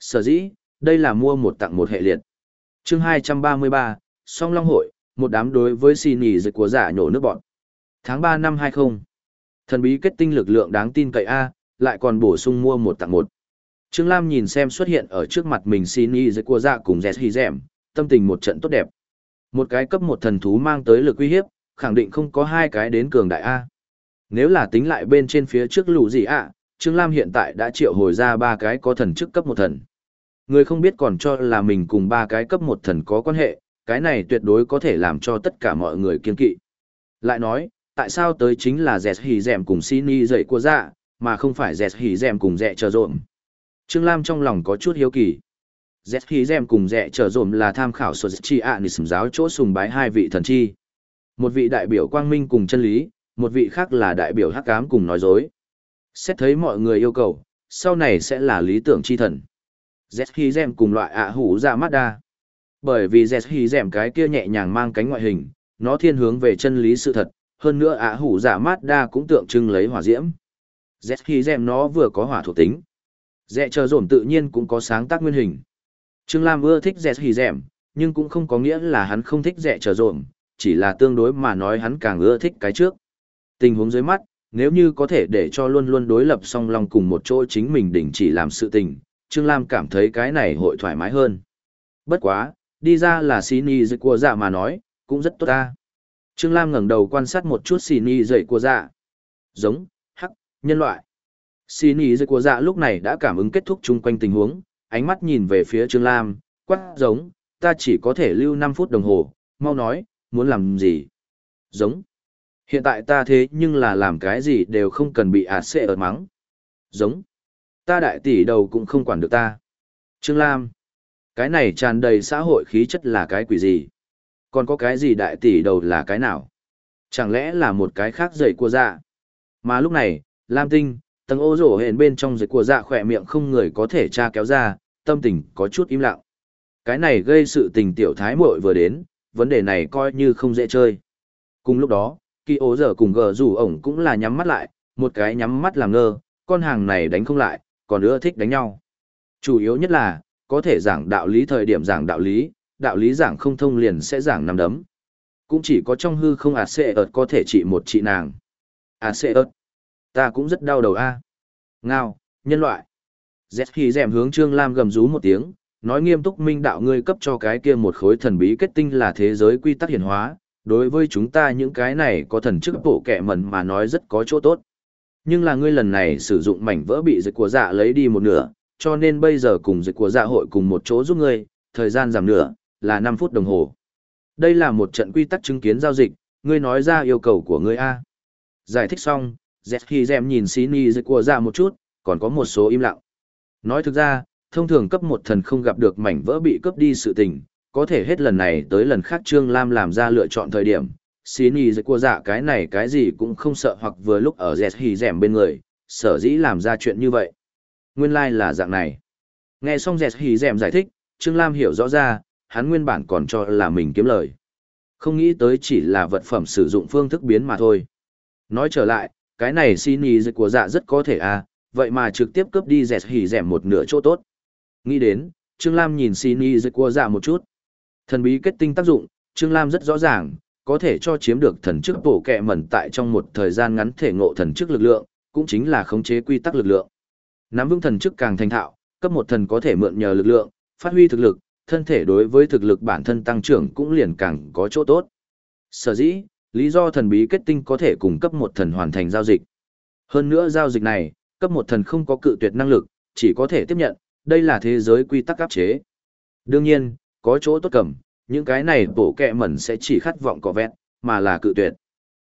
Sở dĩ, đây là mua một tặng một hệ liệt. chương 233, song long hội, một đám đối với xì nỉ dịch của giả nhổ nước bọn. Tháng 3 năm 20. Thần bí kết tinh lực lượng đáng tin cậy A, lại còn bổ sung mua một tặng một. Trương Lam nhìn xem xuất hiện ở trước mặt mình xin y dịch của giả cùng dẹt khi dẹm, tâm tình một trận tốt đẹp. Một cái cấp một thần thú mang tới lực uy hiếp, khẳng định không có hai cái đến cường đại A. Nếu là tính lại bên trên phía trước lũ gì ạ, Trương Lam hiện tại đã triệu hồi ra ba cái có thần chức cấp một thần. Người không biết còn cho là mình cùng ba cái cấp một thần có quan hệ, cái này tuyệt đối có thể làm cho tất cả mọi người kiên kỵ. Lại nói, tại sao tới chính là dẹt hỉ dẹm cùng xin y dậy của dạ, mà không phải dẹt hỉ dẹm cùng dẹ chờ rộn. Trương Lam trong lòng có chút hiếu kỳ. Dẹt hỉ dẹm cùng dẹ chờ rộn là tham khảo sổ chi ạ nì giáo chỗ sùng bái hai vị thần chi. Một vị đại biểu quang minh cùng chân lý, một vị khác là đại biểu hắc cám cùng nói dối. Xét thấy mọi người yêu cầu, sau này sẽ là lý tưởng chi thần. Z Zem cùng loại ạ hủ ra mắt đa. Bởi vì Z Zem cái kia nhẹ nhàng mang cánh ngoại hình, nó thiên hướng về chân lý sự thật, hơn nữa ạ hủ giả Mazda đa cũng tượng trưng lấy hỏa diễm. Z Zem nó vừa có hỏa thuộc tính. Dẹ chờ dồn tự nhiên cũng có sáng tác nguyên hình. Trương Lam ưa thích Z Gem, nhưng cũng không có nghĩa là hắn không thích dẹ chờ dồn, chỉ là tương đối mà nói hắn càng ưa thích cái trước. Tình huống dưới mắt, nếu như có thể để cho luôn luôn đối lập song long cùng một chỗ chính mình đình chỉ làm sự tình, Trương Lam cảm thấy cái này hội thoải mái hơn. Bất quá, đi ra là xì ni dịch của dạ mà nói, cũng rất tốt ta. Trương Lam ngẩng đầu quan sát một chút xì ni dịch của dạ. Giống, hắc, nhân loại. Xì ni dịch của dạ lúc này đã cảm ứng kết thúc chung quanh tình huống, ánh mắt nhìn về phía Trương Lam, quát giống, ta chỉ có thể lưu 5 phút đồng hồ, mau nói, muốn làm gì? Giống. Hiện tại ta thế nhưng là làm cái gì đều không cần bị ạt xệ ở mắng. Giống. Ta đại tỷ đầu cũng không quản được ta. Trương Lam. Cái này tràn đầy xã hội khí chất là cái quỷ gì? Còn có cái gì đại tỷ đầu là cái nào? Chẳng lẽ là một cái khác dậy của dạ? Mà lúc này, Lam Tinh, tầng ô rổ hền bên trong dậy của dạ khỏe miệng không người có thể tra kéo ra, tâm tình có chút im lặng. Cái này gây sự tình tiểu thái muội vừa đến, vấn đề này coi như không dễ chơi. Cùng lúc đó, kỳ ố giờ cùng gờ rủ ổng cũng là nhắm mắt lại, một cái nhắm mắt làm ngơ, con hàng này đánh không lại, còn nữa thích đánh nhau. Chủ yếu nhất là, có thể giảng đạo lý thời điểm giảng đạo lý, đạo lý giảng không thông liền sẽ giảng nằm đấm. Cũng chỉ có trong hư không à ạt xệ ợt có thể trị một chị nàng. À ạt xệ ợt, ta cũng rất đau đầu a. Ngao, nhân loại. Z khi dèm hướng Trương Lam gầm rú một tiếng, nói nghiêm túc minh đạo ngươi cấp cho cái kia một khối thần bí kết tinh là thế giới quy tắc hiển hóa, đối với chúng ta những cái này có thần chức bộ kẻ mẩn mà nói rất có chỗ tốt. Nhưng là ngươi lần này sử dụng mảnh vỡ bị dịch của dạ lấy đi một nửa, cho nên bây giờ cùng dịch của dạ hội cùng một chỗ giúp ngươi, thời gian giảm nửa, là 5 phút đồng hồ. Đây là một trận quy tắc chứng kiến giao dịch, ngươi nói ra yêu cầu của ngươi A. Giải thích xong, jetty dẹm nhìn Sini dịch của dạ một chút, còn có một số im lặng. Nói thực ra, thông thường cấp một thần không gặp được mảnh vỡ bị cướp đi sự tình, có thể hết lần này tới lần khác Trương Lam làm ra lựa chọn thời điểm, xin ý của dạ cái này cái gì cũng không sợ hoặc vừa lúc ở dẹt hì dẻm bên người, sở dĩ làm ra chuyện như vậy. Nguyên lai like là dạng này. Nghe xong dẹt hì dẻm giải thích, Trương Lam hiểu rõ ra, hắn nguyên bản còn cho là mình kiếm lời. Không nghĩ tới chỉ là vật phẩm sử dụng phương thức biến mà thôi. Nói trở lại, cái này xin ý của dạ rất có thể à, vậy mà trực tiếp cướp đi dẹt hì dẻm một nửa chỗ tốt. Nghĩ đến, Trương Lam nhìn xin ý của dạ một chút. Thần bí kết tinh tác dụng, Trương Lam rất rõ ràng, có thể cho chiếm được thần chức bổ kẹ mẩn tại trong một thời gian ngắn thể ngộ thần chức lực lượng, cũng chính là khống chế quy tắc lực lượng. Nắm vững thần chức càng thành thạo, cấp một thần có thể mượn nhờ lực lượng, phát huy thực lực, thân thể đối với thực lực bản thân tăng trưởng cũng liền càng có chỗ tốt. Sở dĩ, lý do thần bí kết tinh có thể cùng cấp một thần hoàn thành giao dịch. Hơn nữa giao dịch này, cấp một thần không có cự tuyệt năng lực, chỉ có thể tiếp nhận, đây là thế giới quy tắc áp chế. Đương nhiên, có chỗ tốt cầm, những cái này bổ kẹ mẩn sẽ chỉ khát vọng có vẹn, mà là cự tuyệt.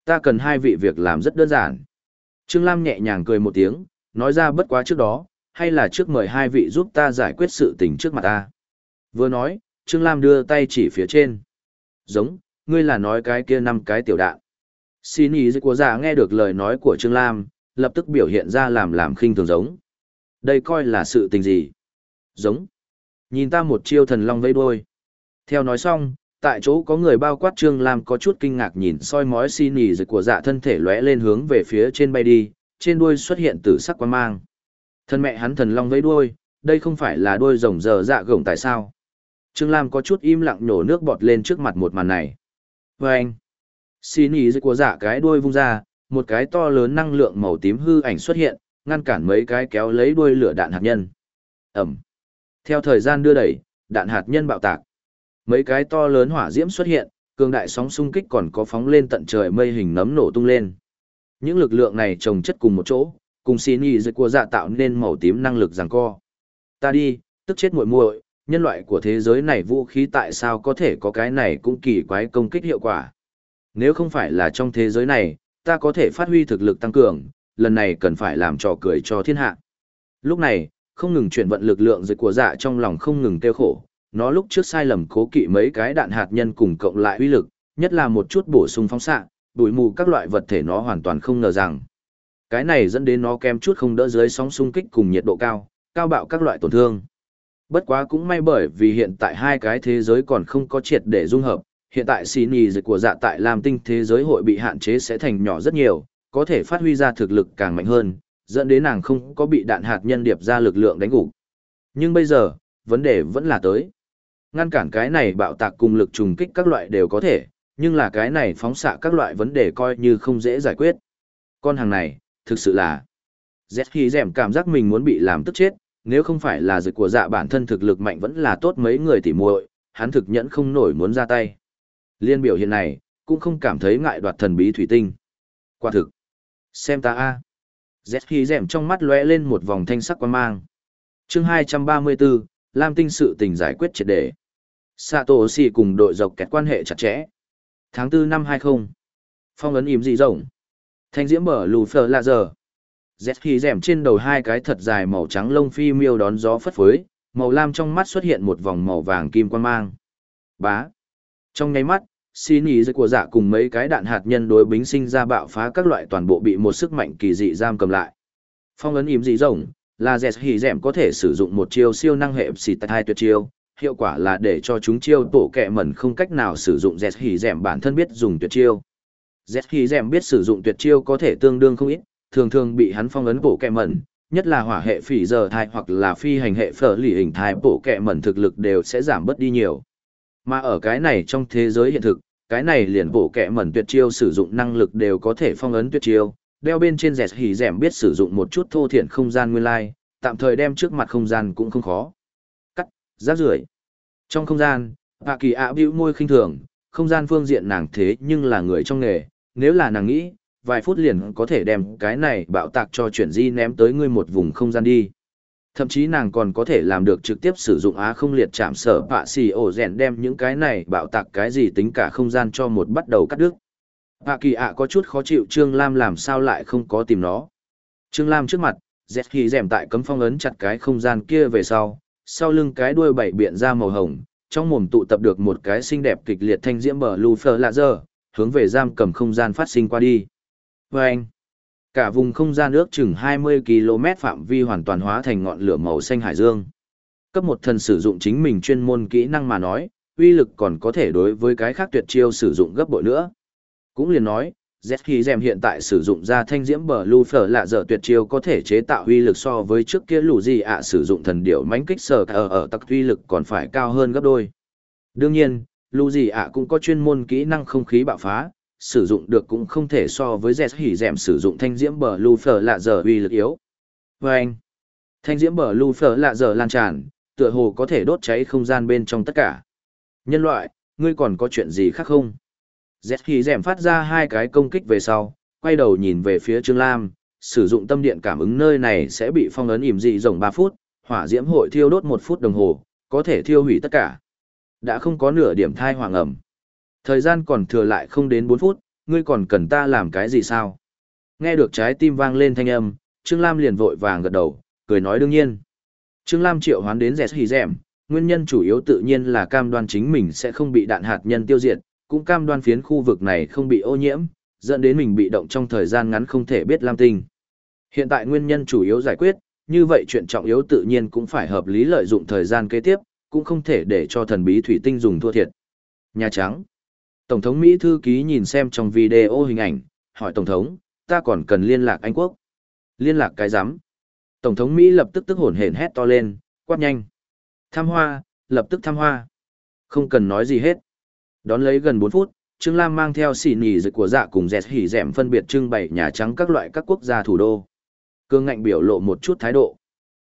Ta cần hai vị việc làm rất đơn giản. Trương Lam nhẹ nhàng cười một tiếng, nói ra bất quá trước đó, hay là trước mời hai vị giúp ta giải quyết sự tình trước mặt ta. Vừa nói, Trương Lam đưa tay chỉ phía trên. Giống, ngươi là nói cái kia năm cái tiểu đạn. Xin ý của giả nghe được lời nói của Trương Lam, lập tức biểu hiện ra làm làm khinh thường giống. Đây coi là sự tình gì? Giống. Nhìn ta một chiêu thần long vây đuôi. Theo nói xong, tại chỗ có người bao quát Trương Lam có chút kinh ngạc nhìn soi mói xi nỉ dịch của dạ thân thể lóe lên hướng về phía trên bay đi, trên đuôi xuất hiện tử sắc quan mang. Thân mẹ hắn thần long vây đuôi, đây không phải là đuôi rồng giờ dạ gồng tại sao? Trương Lam có chút im lặng nổ nước bọt lên trước mặt một màn này. Và anh, xi nỉ dịch của dạ cái đuôi vung ra, một cái to lớn năng lượng màu tím hư ảnh xuất hiện, ngăn cản mấy cái kéo lấy đuôi lửa đạn hạt nhân. Ẩm. Theo thời gian đưa đẩy, đạn hạt nhân bạo tạc. Mấy cái to lớn hỏa diễm xuất hiện, cường đại sóng xung kích còn có phóng lên tận trời mây hình nấm nổ tung lên. Những lực lượng này chồng chất cùng một chỗ, cùng xin y dịch của dạ tạo nên màu tím năng lực giằng co. Ta đi, tức chết muội muội, nhân loại của thế giới này vũ khí tại sao có thể có cái này cũng kỳ quái công kích hiệu quả. Nếu không phải là trong thế giới này, ta có thể phát huy thực lực tăng cường, lần này cần phải làm trò cười cho thiên hạ. Lúc này, không ngừng chuyển vận lực lượng dịch của dạ trong lòng không ngừng kêu khổ, nó lúc trước sai lầm cố kỵ mấy cái đạn hạt nhân cùng cộng lại uy lực, nhất là một chút bổ sung phóng xạ, bụi mù các loại vật thể nó hoàn toàn không ngờ rằng. Cái này dẫn đến nó kém chút không đỡ dưới sóng xung kích cùng nhiệt độ cao, cao bạo các loại tổn thương. Bất quá cũng may bởi vì hiện tại hai cái thế giới còn không có triệt để dung hợp, hiện tại xì nì dịch của dạ tại Lam Tinh thế giới hội bị hạn chế sẽ thành nhỏ rất nhiều, có thể phát huy ra thực lực càng mạnh hơn, dẫn đến nàng không có bị đạn hạt nhân điệp ra lực lượng đánh gục. Nhưng bây giờ, vấn đề vẫn là tới. Ngăn cản cái này bạo tạc cùng lực trùng kích các loại đều có thể, nhưng là cái này phóng xạ các loại vấn đề coi như không dễ giải quyết. Con hàng này, thực sự là... Z khi dẻm cảm giác mình muốn bị làm tức chết, nếu không phải là dịch của dạ bản thân thực lực mạnh vẫn là tốt mấy người tỉ muội, hắn thực nhẫn không nổi muốn ra tay. Liên biểu hiện này, cũng không cảm thấy ngại đoạt thần bí thủy tinh. Quả thực. Xem ta a. Z khi rèm trong mắt lóe lên một vòng thanh sắc quan mang. chương 234, Lam Tinh sự tình giải quyết triệt đề. Satoshi cùng đội dọc kẹt quan hệ chặt chẽ. Tháng 4 năm 20. Phong ấn im dị rộng. Thanh diễm mở lù phở là giờ. Z khi rèm trên đầu hai cái thật dài màu trắng lông phi miêu đón gió phất phới, màu lam trong mắt xuất hiện một vòng màu vàng kim quan mang. Bá. Trong nháy mắt, xin ý dưới của dạ cùng mấy cái đạn hạt nhân đối bính sinh ra bạo phá các loại toàn bộ bị một sức mạnh kỳ dị giam cầm lại. Phong ấn im dị rộng, là dẹt hỉ rẻm có thể sử dụng một chiêu siêu năng hệ xì tay hai tuyệt chiêu hiệu quả là để cho chúng chiêu tổ kẹ mẩn không cách nào sử dụng dẹt hỉ rẻm bản thân biết dùng tuyệt chiêu dẹt hỉ rẻm biết sử dụng tuyệt chiêu có thể tương đương không ít thường thường bị hắn phong ấn tổ kẹ mẩn nhất là hỏa hệ phỉ giờ thai hoặc là phi hành hệ phở lì hình thai tổ kẹ mẩn thực lực đều sẽ giảm bớt đi nhiều mà ở cái này trong thế giới hiện thực cái này liền bộ kẹ mẩn tuyệt chiêu sử dụng năng lực đều có thể phong ấn tuyệt chiêu đeo bên trên dẹt hỉ rẻm biết sử dụng một chút thô thiện không gian nguyên lai, tạm thời đem trước mặt không gian cũng không khó. Cắt, rác rưởi. Trong không gian, Hạ Kỳ ạ bĩu môi khinh thường, không gian phương diện nàng thế nhưng là người trong nghề, nếu là nàng nghĩ, vài phút liền có thể đem cái này bạo tạc cho chuyển di ném tới ngươi một vùng không gian đi. Thậm chí nàng còn có thể làm được trực tiếp sử dụng á không liệt chạm sở bạ xì ổ rèn đem những cái này bạo tạc cái gì tính cả không gian cho một bắt đầu cắt đứt. bạ kỳ ạ có chút khó chịu Trương Lam làm sao lại không có tìm nó. Trương Lam trước mặt, dẹt khi rèm tại cấm phong ấn chặt cái không gian kia về sau, sau lưng cái đuôi bảy biện ra màu hồng, trong mồm tụ tập được một cái xinh đẹp kịch liệt thanh diễm bờ lu phờ lạ dơ, hướng về giam cầm không gian phát sinh qua đi. vê anh, cả vùng không gian ước chừng 20 km phạm vi hoàn toàn hóa thành ngọn lửa màu xanh hải dương. Cấp một thần sử dụng chính mình chuyên môn kỹ năng mà nói, uy lực còn có thể đối với cái khác tuyệt chiêu sử dụng gấp bội nữa. Cũng liền nói, Z Gem hiện tại sử dụng ra thanh diễm bờ lưu phở lạ dở tuyệt chiêu có thể chế tạo uy lực so với trước kia lũ gì ạ sử dụng thần điểu mãnh kích sở ở ở tắc uy lực còn phải cao hơn gấp đôi. Đương nhiên, lũ gì ạ cũng có chuyên môn kỹ năng không khí bạo phá, sử dụng được cũng không thể so với dẹt hỉ Gem sử dụng thanh diễm bờ lu phở lạ dở uy lực yếu. Và anh, thanh diễm bờ lu phở lạ dở lan tràn, tựa hồ có thể đốt cháy không gian bên trong tất cả. Nhân loại, ngươi còn có chuyện gì khác không? Dẹt hỉ rèm phát ra hai cái công kích về sau, quay đầu nhìn về phía Trương Lam, sử dụng tâm điện cảm ứng nơi này sẽ bị phong ấn ỉm dị rộng 3 phút, hỏa diễm hội thiêu đốt 1 phút đồng hồ, có thể thiêu hủy tất cả. Đã không có nửa điểm thai hoàng ẩm. Thời gian còn thừa lại không đến 4 phút, ngươi còn cần ta làm cái gì sao? Nghe được trái tim vang lên thanh âm, Trương Lam liền vội vàng gật đầu, cười nói đương nhiên. Trương Lam triệu hoán đến rẻ hì rẻm, nguyên nhân chủ yếu tự nhiên là cam đoan chính mình sẽ không bị đạn hạt nhân tiêu diệt, cũng cam đoan phiến khu vực này không bị ô nhiễm, dẫn đến mình bị động trong thời gian ngắn không thể biết Lam Tinh. Hiện tại nguyên nhân chủ yếu giải quyết, như vậy chuyện trọng yếu tự nhiên cũng phải hợp lý lợi dụng thời gian kế tiếp, cũng không thể để cho thần bí thủy tinh dùng thua thiệt. Nhà Trắng Tổng thống Mỹ thư ký nhìn xem trong video hình ảnh, hỏi Tổng thống, ta còn cần liên lạc Anh Quốc. Liên lạc cái giám. Tổng thống Mỹ lập tức tức hổn hển hét to lên, quát nhanh. Thăm hoa, lập tức thăm hoa. Không cần nói gì hết. Đón lấy gần 4 phút, Trương Lam mang theo xỉ nhì dự của dạ cùng dẹt hỉ dẻm phân biệt trưng bày Nhà Trắng các loại các quốc gia thủ đô. Cương ngạnh biểu lộ một chút thái độ.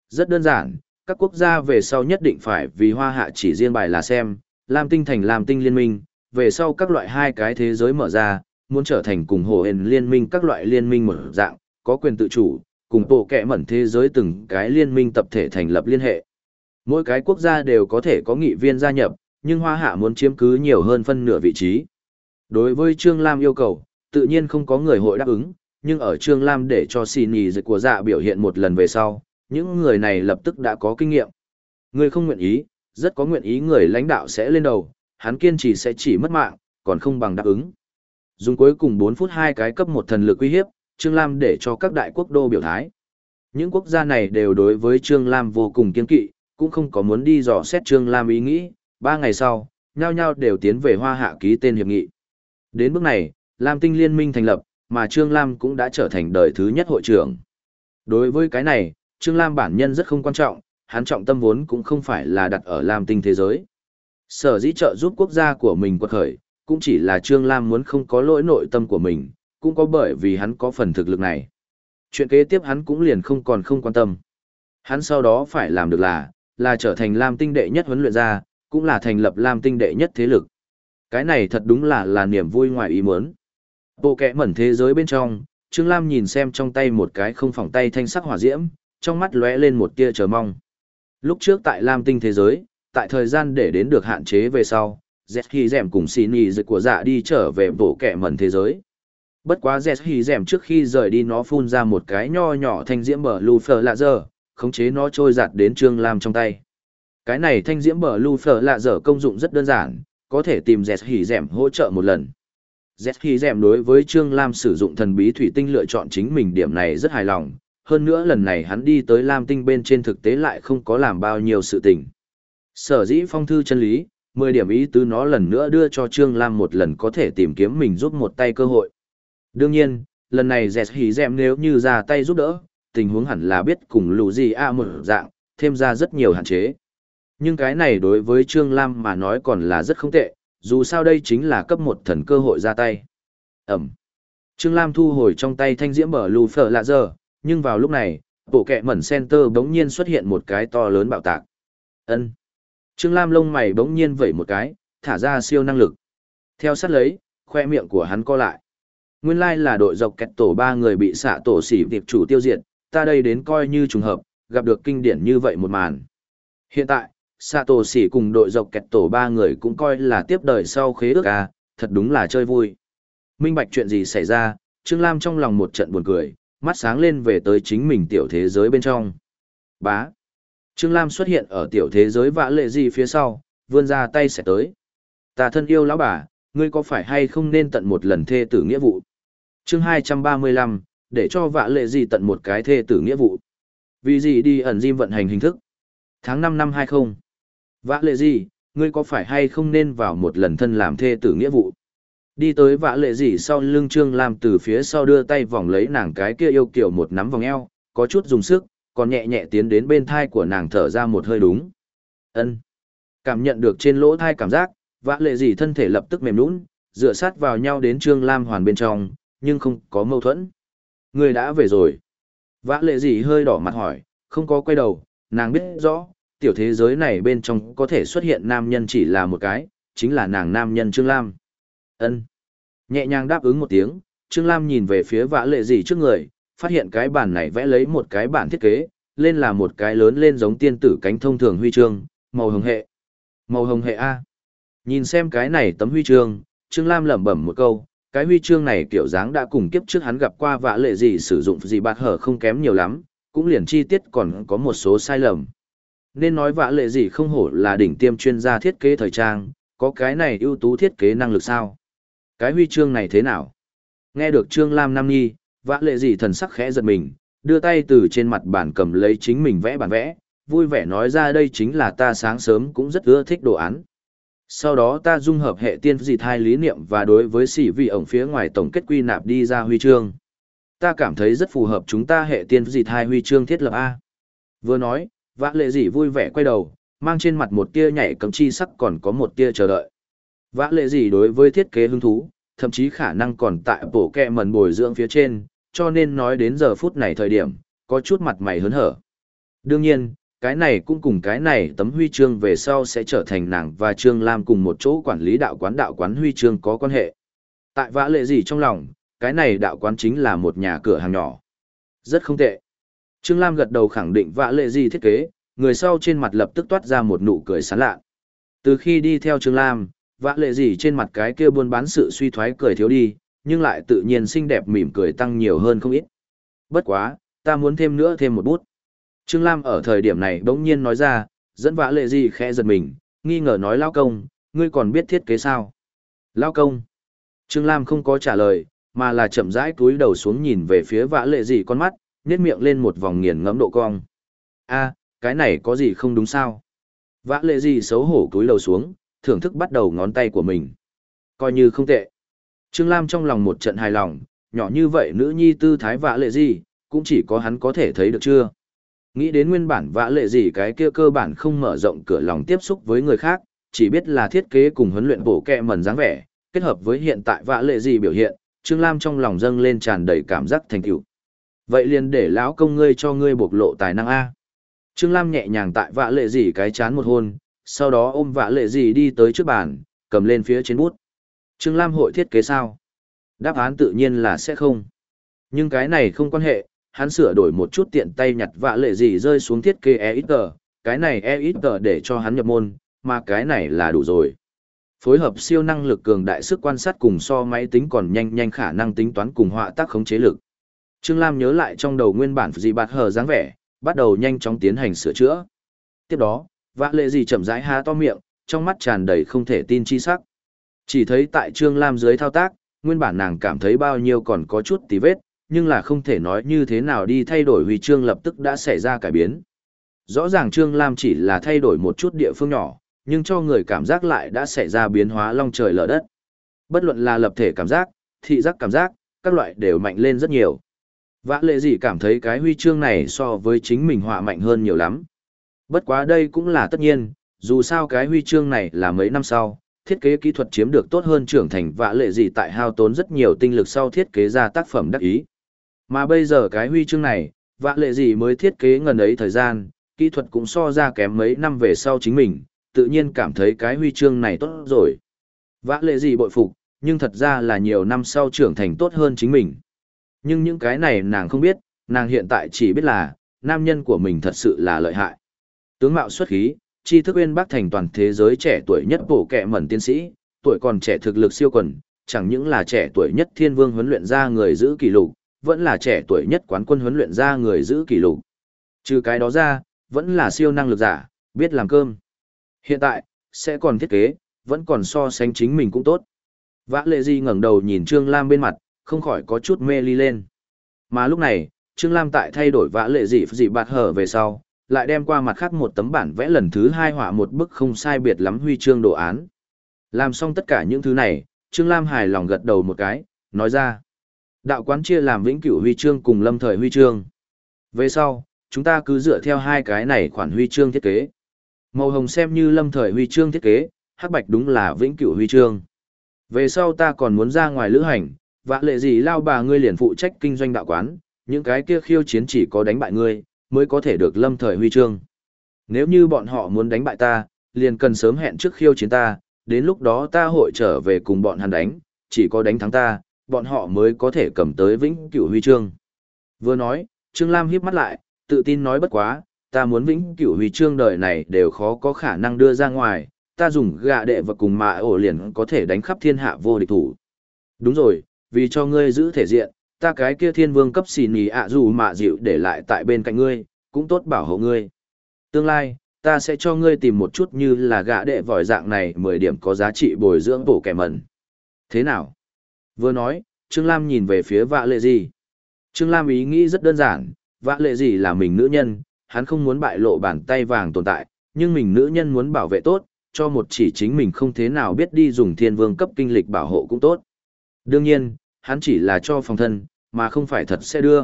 Rất đơn giản, các quốc gia về sau nhất định phải vì hoa hạ chỉ riêng bài là xem, Lam tinh thành Lam tinh liên minh, về sau các loại hai cái thế giới mở ra, muốn trở thành cùng hồ hền liên minh các loại liên minh mở dạng, có quyền tự chủ, cùng bộ kẻ mẩn thế giới từng cái liên minh tập thể thành lập liên hệ. Mỗi cái quốc gia đều có thể có nghị viên gia nhập, nhưng Hoa Hạ muốn chiếm cứ nhiều hơn phân nửa vị trí. Đối với Trương Lam yêu cầu, tự nhiên không có người hội đáp ứng, nhưng ở Trương Lam để cho xin nhì dịch của dạ biểu hiện một lần về sau, những người này lập tức đã có kinh nghiệm. Người không nguyện ý, rất có nguyện ý người lãnh đạo sẽ lên đầu, hắn kiên trì sẽ chỉ mất mạng, còn không bằng đáp ứng. Dùng cuối cùng 4 phút hai cái cấp một thần lực uy hiếp, Trương Lam để cho các đại quốc đô biểu thái. Những quốc gia này đều đối với Trương Lam vô cùng kiên kỵ, cũng không có muốn đi dò xét Trương Lam ý nghĩ, ba ngày sau, nhau nhau đều tiến về hoa hạ ký tên hiệp nghị. Đến bước này, Lam Tinh Liên minh thành lập, mà Trương Lam cũng đã trở thành đời thứ nhất hội trưởng. Đối với cái này, Trương Lam bản nhân rất không quan trọng, hắn trọng tâm vốn cũng không phải là đặt ở Lam Tinh thế giới. Sở dĩ trợ giúp quốc gia của mình quật khởi, cũng chỉ là Trương Lam muốn không có lỗi nội tâm của mình, cũng có bởi vì hắn có phần thực lực này. Chuyện kế tiếp hắn cũng liền không còn không quan tâm. Hắn sau đó phải làm được là, là trở thành Lam Tinh đệ nhất huấn luyện gia, cũng là thành lập Lam Tinh đệ nhất thế lực. Cái này thật đúng là là niềm vui ngoài ý muốn. Bộ kẽ mẩn thế giới bên trong, Trương Lam nhìn xem trong tay một cái không phòng tay thanh sắc hỏa diễm, trong mắt lóe lên một tia chờ mong. Lúc trước tại Lam Tinh thế giới, tại thời gian để đến được hạn chế về sau, Z Hy Dẻm cùng xì nhì dịch của dạ đi trở về bộ kẻ mẩn thế giới. Bất quá Z Hy Dẻm trước khi rời đi nó phun ra một cái nho nhỏ thanh diễm bờ lù phở lạ dở, khống chế nó trôi giặt đến Trương Lam trong tay. Cái này thanh diễm bờ lù phở lạ dở công dụng rất đơn giản, có thể tìm Z Hy Dẻm hỗ trợ một lần. Z Hy Dẻm đối với Trương Lam sử dụng thần bí thủy tinh lựa chọn chính mình điểm này rất hài lòng, hơn nữa lần này hắn đi tới Lam Tinh bên trên thực tế lại không có làm bao nhiêu sự tình. Sở dĩ phong thư chân lý, 10 điểm ý tứ nó lần nữa đưa cho Trương Lam một lần có thể tìm kiếm mình giúp một tay cơ hội. Đương nhiên, lần này dẹt hỉ dẹm nếu như ra tay giúp đỡ, tình huống hẳn là biết cùng lù gì a một dạng, thêm ra rất nhiều hạn chế. Nhưng cái này đối với Trương Lam mà nói còn là rất không tệ, dù sao đây chính là cấp một thần cơ hội ra tay. Ẩm. Trương Lam thu hồi trong tay thanh diễm bờ lù phở lạ giờ, nhưng vào lúc này, bộ kẹ mẩn center bỗng nhiên xuất hiện một cái to lớn bạo tạc. ân Trương Lam lông mày bỗng nhiên vẩy một cái, thả ra siêu năng lực. Theo sát lấy, khoe miệng của hắn co lại. Nguyên lai là đội dọc kẹt tổ ba người bị xạ tổ xỉ tiệp chủ tiêu diệt, ta đây đến coi như trùng hợp, gặp được kinh điển như vậy một màn. Hiện tại, xạ tổ xỉ cùng đội dọc kẹt tổ ba người cũng coi là tiếp đời sau khế ước à, thật đúng là chơi vui. Minh bạch chuyện gì xảy ra, Trương Lam trong lòng một trận buồn cười, mắt sáng lên về tới chính mình tiểu thế giới bên trong. Bá. Trương Lam xuất hiện ở tiểu thế giới vã lệ gì phía sau, vươn ra tay sẽ tới. Ta thân yêu lão bà, ngươi có phải hay không nên tận một lần thê tử nghĩa vụ? chương 235, để cho vã lệ gì tận một cái thê tử nghĩa vụ. Vì gì đi ẩn diêm vận hành hình thức? Tháng 5 năm 20. Vã lệ gì, ngươi có phải hay không nên vào một lần thân làm thê tử nghĩa vụ? Đi tới vã lệ gì sau lưng Trương Lam từ phía sau đưa tay vòng lấy nàng cái kia yêu kiểu một nắm vòng eo, có chút dùng sức, còn nhẹ nhẹ tiến đến bên thai của nàng thở ra một hơi đúng. ân Cảm nhận được trên lỗ thai cảm giác, vã lệ gì thân thể lập tức mềm nũng, dựa sát vào nhau đến Trương Lam Hoàn bên trong, nhưng không có mâu thuẫn. Người đã về rồi. Vã lệ gì hơi đỏ mặt hỏi, không có quay đầu, nàng biết rõ, tiểu thế giới này bên trong có thể xuất hiện nam nhân chỉ là một cái, chính là nàng nam nhân Trương Lam. ân Nhẹ nhàng đáp ứng một tiếng, Trương Lam nhìn về phía vã lệ gì trước người, phát hiện cái bản này vẽ lấy một cái bản thiết kế, lên là một cái lớn lên giống tiên tử cánh thông thường huy chương, màu hồng hệ. Màu hồng hệ A. Nhìn xem cái này tấm huy chương, Trương Lam lẩm bẩm một câu, cái huy chương này kiểu dáng đã cùng kiếp trước hắn gặp qua vạ lệ gì sử dụng gì bạt hở không kém nhiều lắm, cũng liền chi tiết còn có một số sai lầm. Nên nói vạ lệ gì không hổ là đỉnh tiêm chuyên gia thiết kế thời trang, có cái này ưu tú thiết kế năng lực sao? Cái huy chương này thế nào? Nghe được Trương Lam Nam Nhi, vã lệ gì thần sắc khẽ giật mình, đưa tay từ trên mặt bản cầm lấy chính mình vẽ bản vẽ, vui vẻ nói ra đây chính là ta sáng sớm cũng rất ưa thích đồ án. Sau đó ta dung hợp hệ tiên dị thai lý niệm và đối với sĩ vị ổng phía ngoài tổng kết quy nạp đi ra huy chương. Ta cảm thấy rất phù hợp chúng ta hệ tiên dị thai huy chương thiết lập A. Vừa nói, vã lệ dị vui vẻ quay đầu, mang trên mặt một tia nhảy cầm chi sắc còn có một tia chờ đợi. Vã lệ dị đối với thiết kế hứng thú, thậm chí khả năng còn tại bổ kẹ mần bồi dưỡng phía trên, cho nên nói đến giờ phút này thời điểm, có chút mặt mày hớn hở. Đương nhiên, cái này cũng cùng cái này tấm huy chương về sau sẽ trở thành nàng và Trương Lam cùng một chỗ quản lý đạo quán đạo quán huy chương có quan hệ. Tại vã lệ gì trong lòng, cái này đạo quán chính là một nhà cửa hàng nhỏ. Rất không tệ. Trương Lam gật đầu khẳng định vã lệ gì thiết kế, người sau trên mặt lập tức toát ra một nụ cười sán lạ. Từ khi đi theo Trương Lam, vã lệ gì trên mặt cái kia buôn bán sự suy thoái cười thiếu đi, nhưng lại tự nhiên xinh đẹp mỉm cười tăng nhiều hơn không ít. Bất quá, ta muốn thêm nữa thêm một bút. Trương Lam ở thời điểm này bỗng nhiên nói ra, dẫn vã lệ gì khẽ giật mình, nghi ngờ nói lao công, ngươi còn biết thiết kế sao? Lao công. Trương Lam không có trả lời, mà là chậm rãi cúi đầu xuống nhìn về phía vã lệ gì con mắt, nét miệng lên một vòng nghiền ngẫm độ cong. a cái này có gì không đúng sao? Vã lệ gì xấu hổ cúi đầu xuống, thưởng thức bắt đầu ngón tay của mình. Coi như không tệ. Trương Lam trong lòng một trận hài lòng, nhỏ như vậy nữ nhi tư thái vã lệ gì, cũng chỉ có hắn có thể thấy được chưa? Nghĩ đến nguyên bản vã lệ gì cái kia cơ bản không mở rộng cửa lòng tiếp xúc với người khác, chỉ biết là thiết kế cùng huấn luyện bổ kẹ mẩn dáng vẻ, kết hợp với hiện tại vã lệ gì biểu hiện, Trương Lam trong lòng dâng lên tràn đầy cảm giác thành tựu. Vậy liền để lão công ngươi cho ngươi bộc lộ tài năng a. Trương Lam nhẹ nhàng tại vã lệ gì cái chán một hôn, sau đó ôm vã lệ gì đi tới trước bàn, cầm lên phía trên bút. Trương Lam hội thiết kế sao? Đáp án tự nhiên là sẽ không. Nhưng cái này không quan hệ, hắn sửa đổi một chút tiện tay nhặt vạ lệ gì rơi xuống thiết kế e ít tờ, cái này e ít tờ để cho hắn nhập môn, mà cái này là đủ rồi. Phối hợp siêu năng lực cường đại sức quan sát cùng so máy tính còn nhanh nhanh khả năng tính toán cùng họa tác khống chế lực. Trương Lam nhớ lại trong đầu nguyên bản gì bạt hờ dáng vẻ, bắt đầu nhanh chóng tiến hành sửa chữa. Tiếp đó, vạ lệ gì chậm rãi há to miệng, trong mắt tràn đầy không thể tin chi sắc. Chỉ thấy tại Trương Lam dưới thao tác, nguyên bản nàng cảm thấy bao nhiêu còn có chút tí vết, nhưng là không thể nói như thế nào đi thay đổi huy chương lập tức đã xảy ra cải biến. Rõ ràng Trương Lam chỉ là thay đổi một chút địa phương nhỏ, nhưng cho người cảm giác lại đã xảy ra biến hóa long trời lở đất. Bất luận là lập thể cảm giác, thị giác cảm giác, các loại đều mạnh lên rất nhiều. Vã lệ gì cảm thấy cái huy chương này so với chính mình họa mạnh hơn nhiều lắm. Bất quá đây cũng là tất nhiên, dù sao cái huy chương này là mấy năm sau, thiết kế kỹ thuật chiếm được tốt hơn trưởng thành vạ lệ gì tại hao tốn rất nhiều tinh lực sau thiết kế ra tác phẩm đắc ý. Mà bây giờ cái huy chương này, vạ lệ gì mới thiết kế ngần ấy thời gian, kỹ thuật cũng so ra kém mấy năm về sau chính mình, tự nhiên cảm thấy cái huy chương này tốt rồi. Vạ lệ gì bội phục, nhưng thật ra là nhiều năm sau trưởng thành tốt hơn chính mình. Nhưng những cái này nàng không biết, nàng hiện tại chỉ biết là, nam nhân của mình thật sự là lợi hại. Tướng mạo xuất khí, tri thức uyên bác thành toàn thế giới trẻ tuổi nhất bổ kẹ mẩn tiến sĩ, tuổi còn trẻ thực lực siêu quần, chẳng những là trẻ tuổi nhất thiên vương huấn luyện ra người giữ kỷ lục, vẫn là trẻ tuổi nhất quán quân huấn luyện ra người giữ kỷ lục. Trừ cái đó ra, vẫn là siêu năng lực giả, biết làm cơm. Hiện tại, sẽ còn thiết kế, vẫn còn so sánh chính mình cũng tốt. Vã lệ di ngẩng đầu nhìn Trương Lam bên mặt, không khỏi có chút mê ly lên. Mà lúc này, Trương Lam tại thay đổi vã lệ dị dị bạt hở về sau, lại đem qua mặt khác một tấm bản vẽ lần thứ hai họa một bức không sai biệt lắm huy chương đồ án. Làm xong tất cả những thứ này, Trương Lam hài lòng gật đầu một cái, nói ra. Đạo quán chia làm vĩnh cửu huy chương cùng lâm thời huy chương. Về sau, chúng ta cứ dựa theo hai cái này khoản huy chương thiết kế. Màu hồng xem như lâm thời huy chương thiết kế, hắc bạch đúng là vĩnh cửu huy chương. Về sau ta còn muốn ra ngoài lữ hành, vạ lệ gì lao bà ngươi liền phụ trách kinh doanh đạo quán, những cái kia khiêu chiến chỉ có đánh bại ngươi, mới có thể được lâm thời huy chương. Nếu như bọn họ muốn đánh bại ta, liền cần sớm hẹn trước khiêu chiến ta, đến lúc đó ta hội trở về cùng bọn hắn đánh, chỉ có đánh thắng ta, bọn họ mới có thể cầm tới vĩnh cửu huy chương. Vừa nói, Trương Lam híp mắt lại, tự tin nói bất quá, ta muốn vĩnh cửu huy chương đời này đều khó có khả năng đưa ra ngoài, ta dùng gạ đệ và cùng mạ ổ liền có thể đánh khắp thiên hạ vô địch thủ. Đúng rồi, vì cho ngươi giữ thể diện, ta cái kia thiên vương cấp xì nì ạ dù mạ dịu để lại tại bên cạnh ngươi, cũng tốt bảo hộ ngươi. Tương lai, ta sẽ cho ngươi tìm một chút như là gạ đệ vòi dạng này 10 điểm có giá trị bồi dưỡng bổ kẻ mẩn. Thế nào? Vừa nói, Trương Lam nhìn về phía vạ lệ gì. Trương Lam ý nghĩ rất đơn giản, vạ lệ gì là mình nữ nhân, hắn không muốn bại lộ bàn tay vàng tồn tại, nhưng mình nữ nhân muốn bảo vệ tốt, cho một chỉ chính mình không thế nào biết đi dùng thiên vương cấp kinh lịch bảo hộ cũng tốt. Đương nhiên, hắn chỉ là cho phòng thân, mà không phải thật sẽ đưa.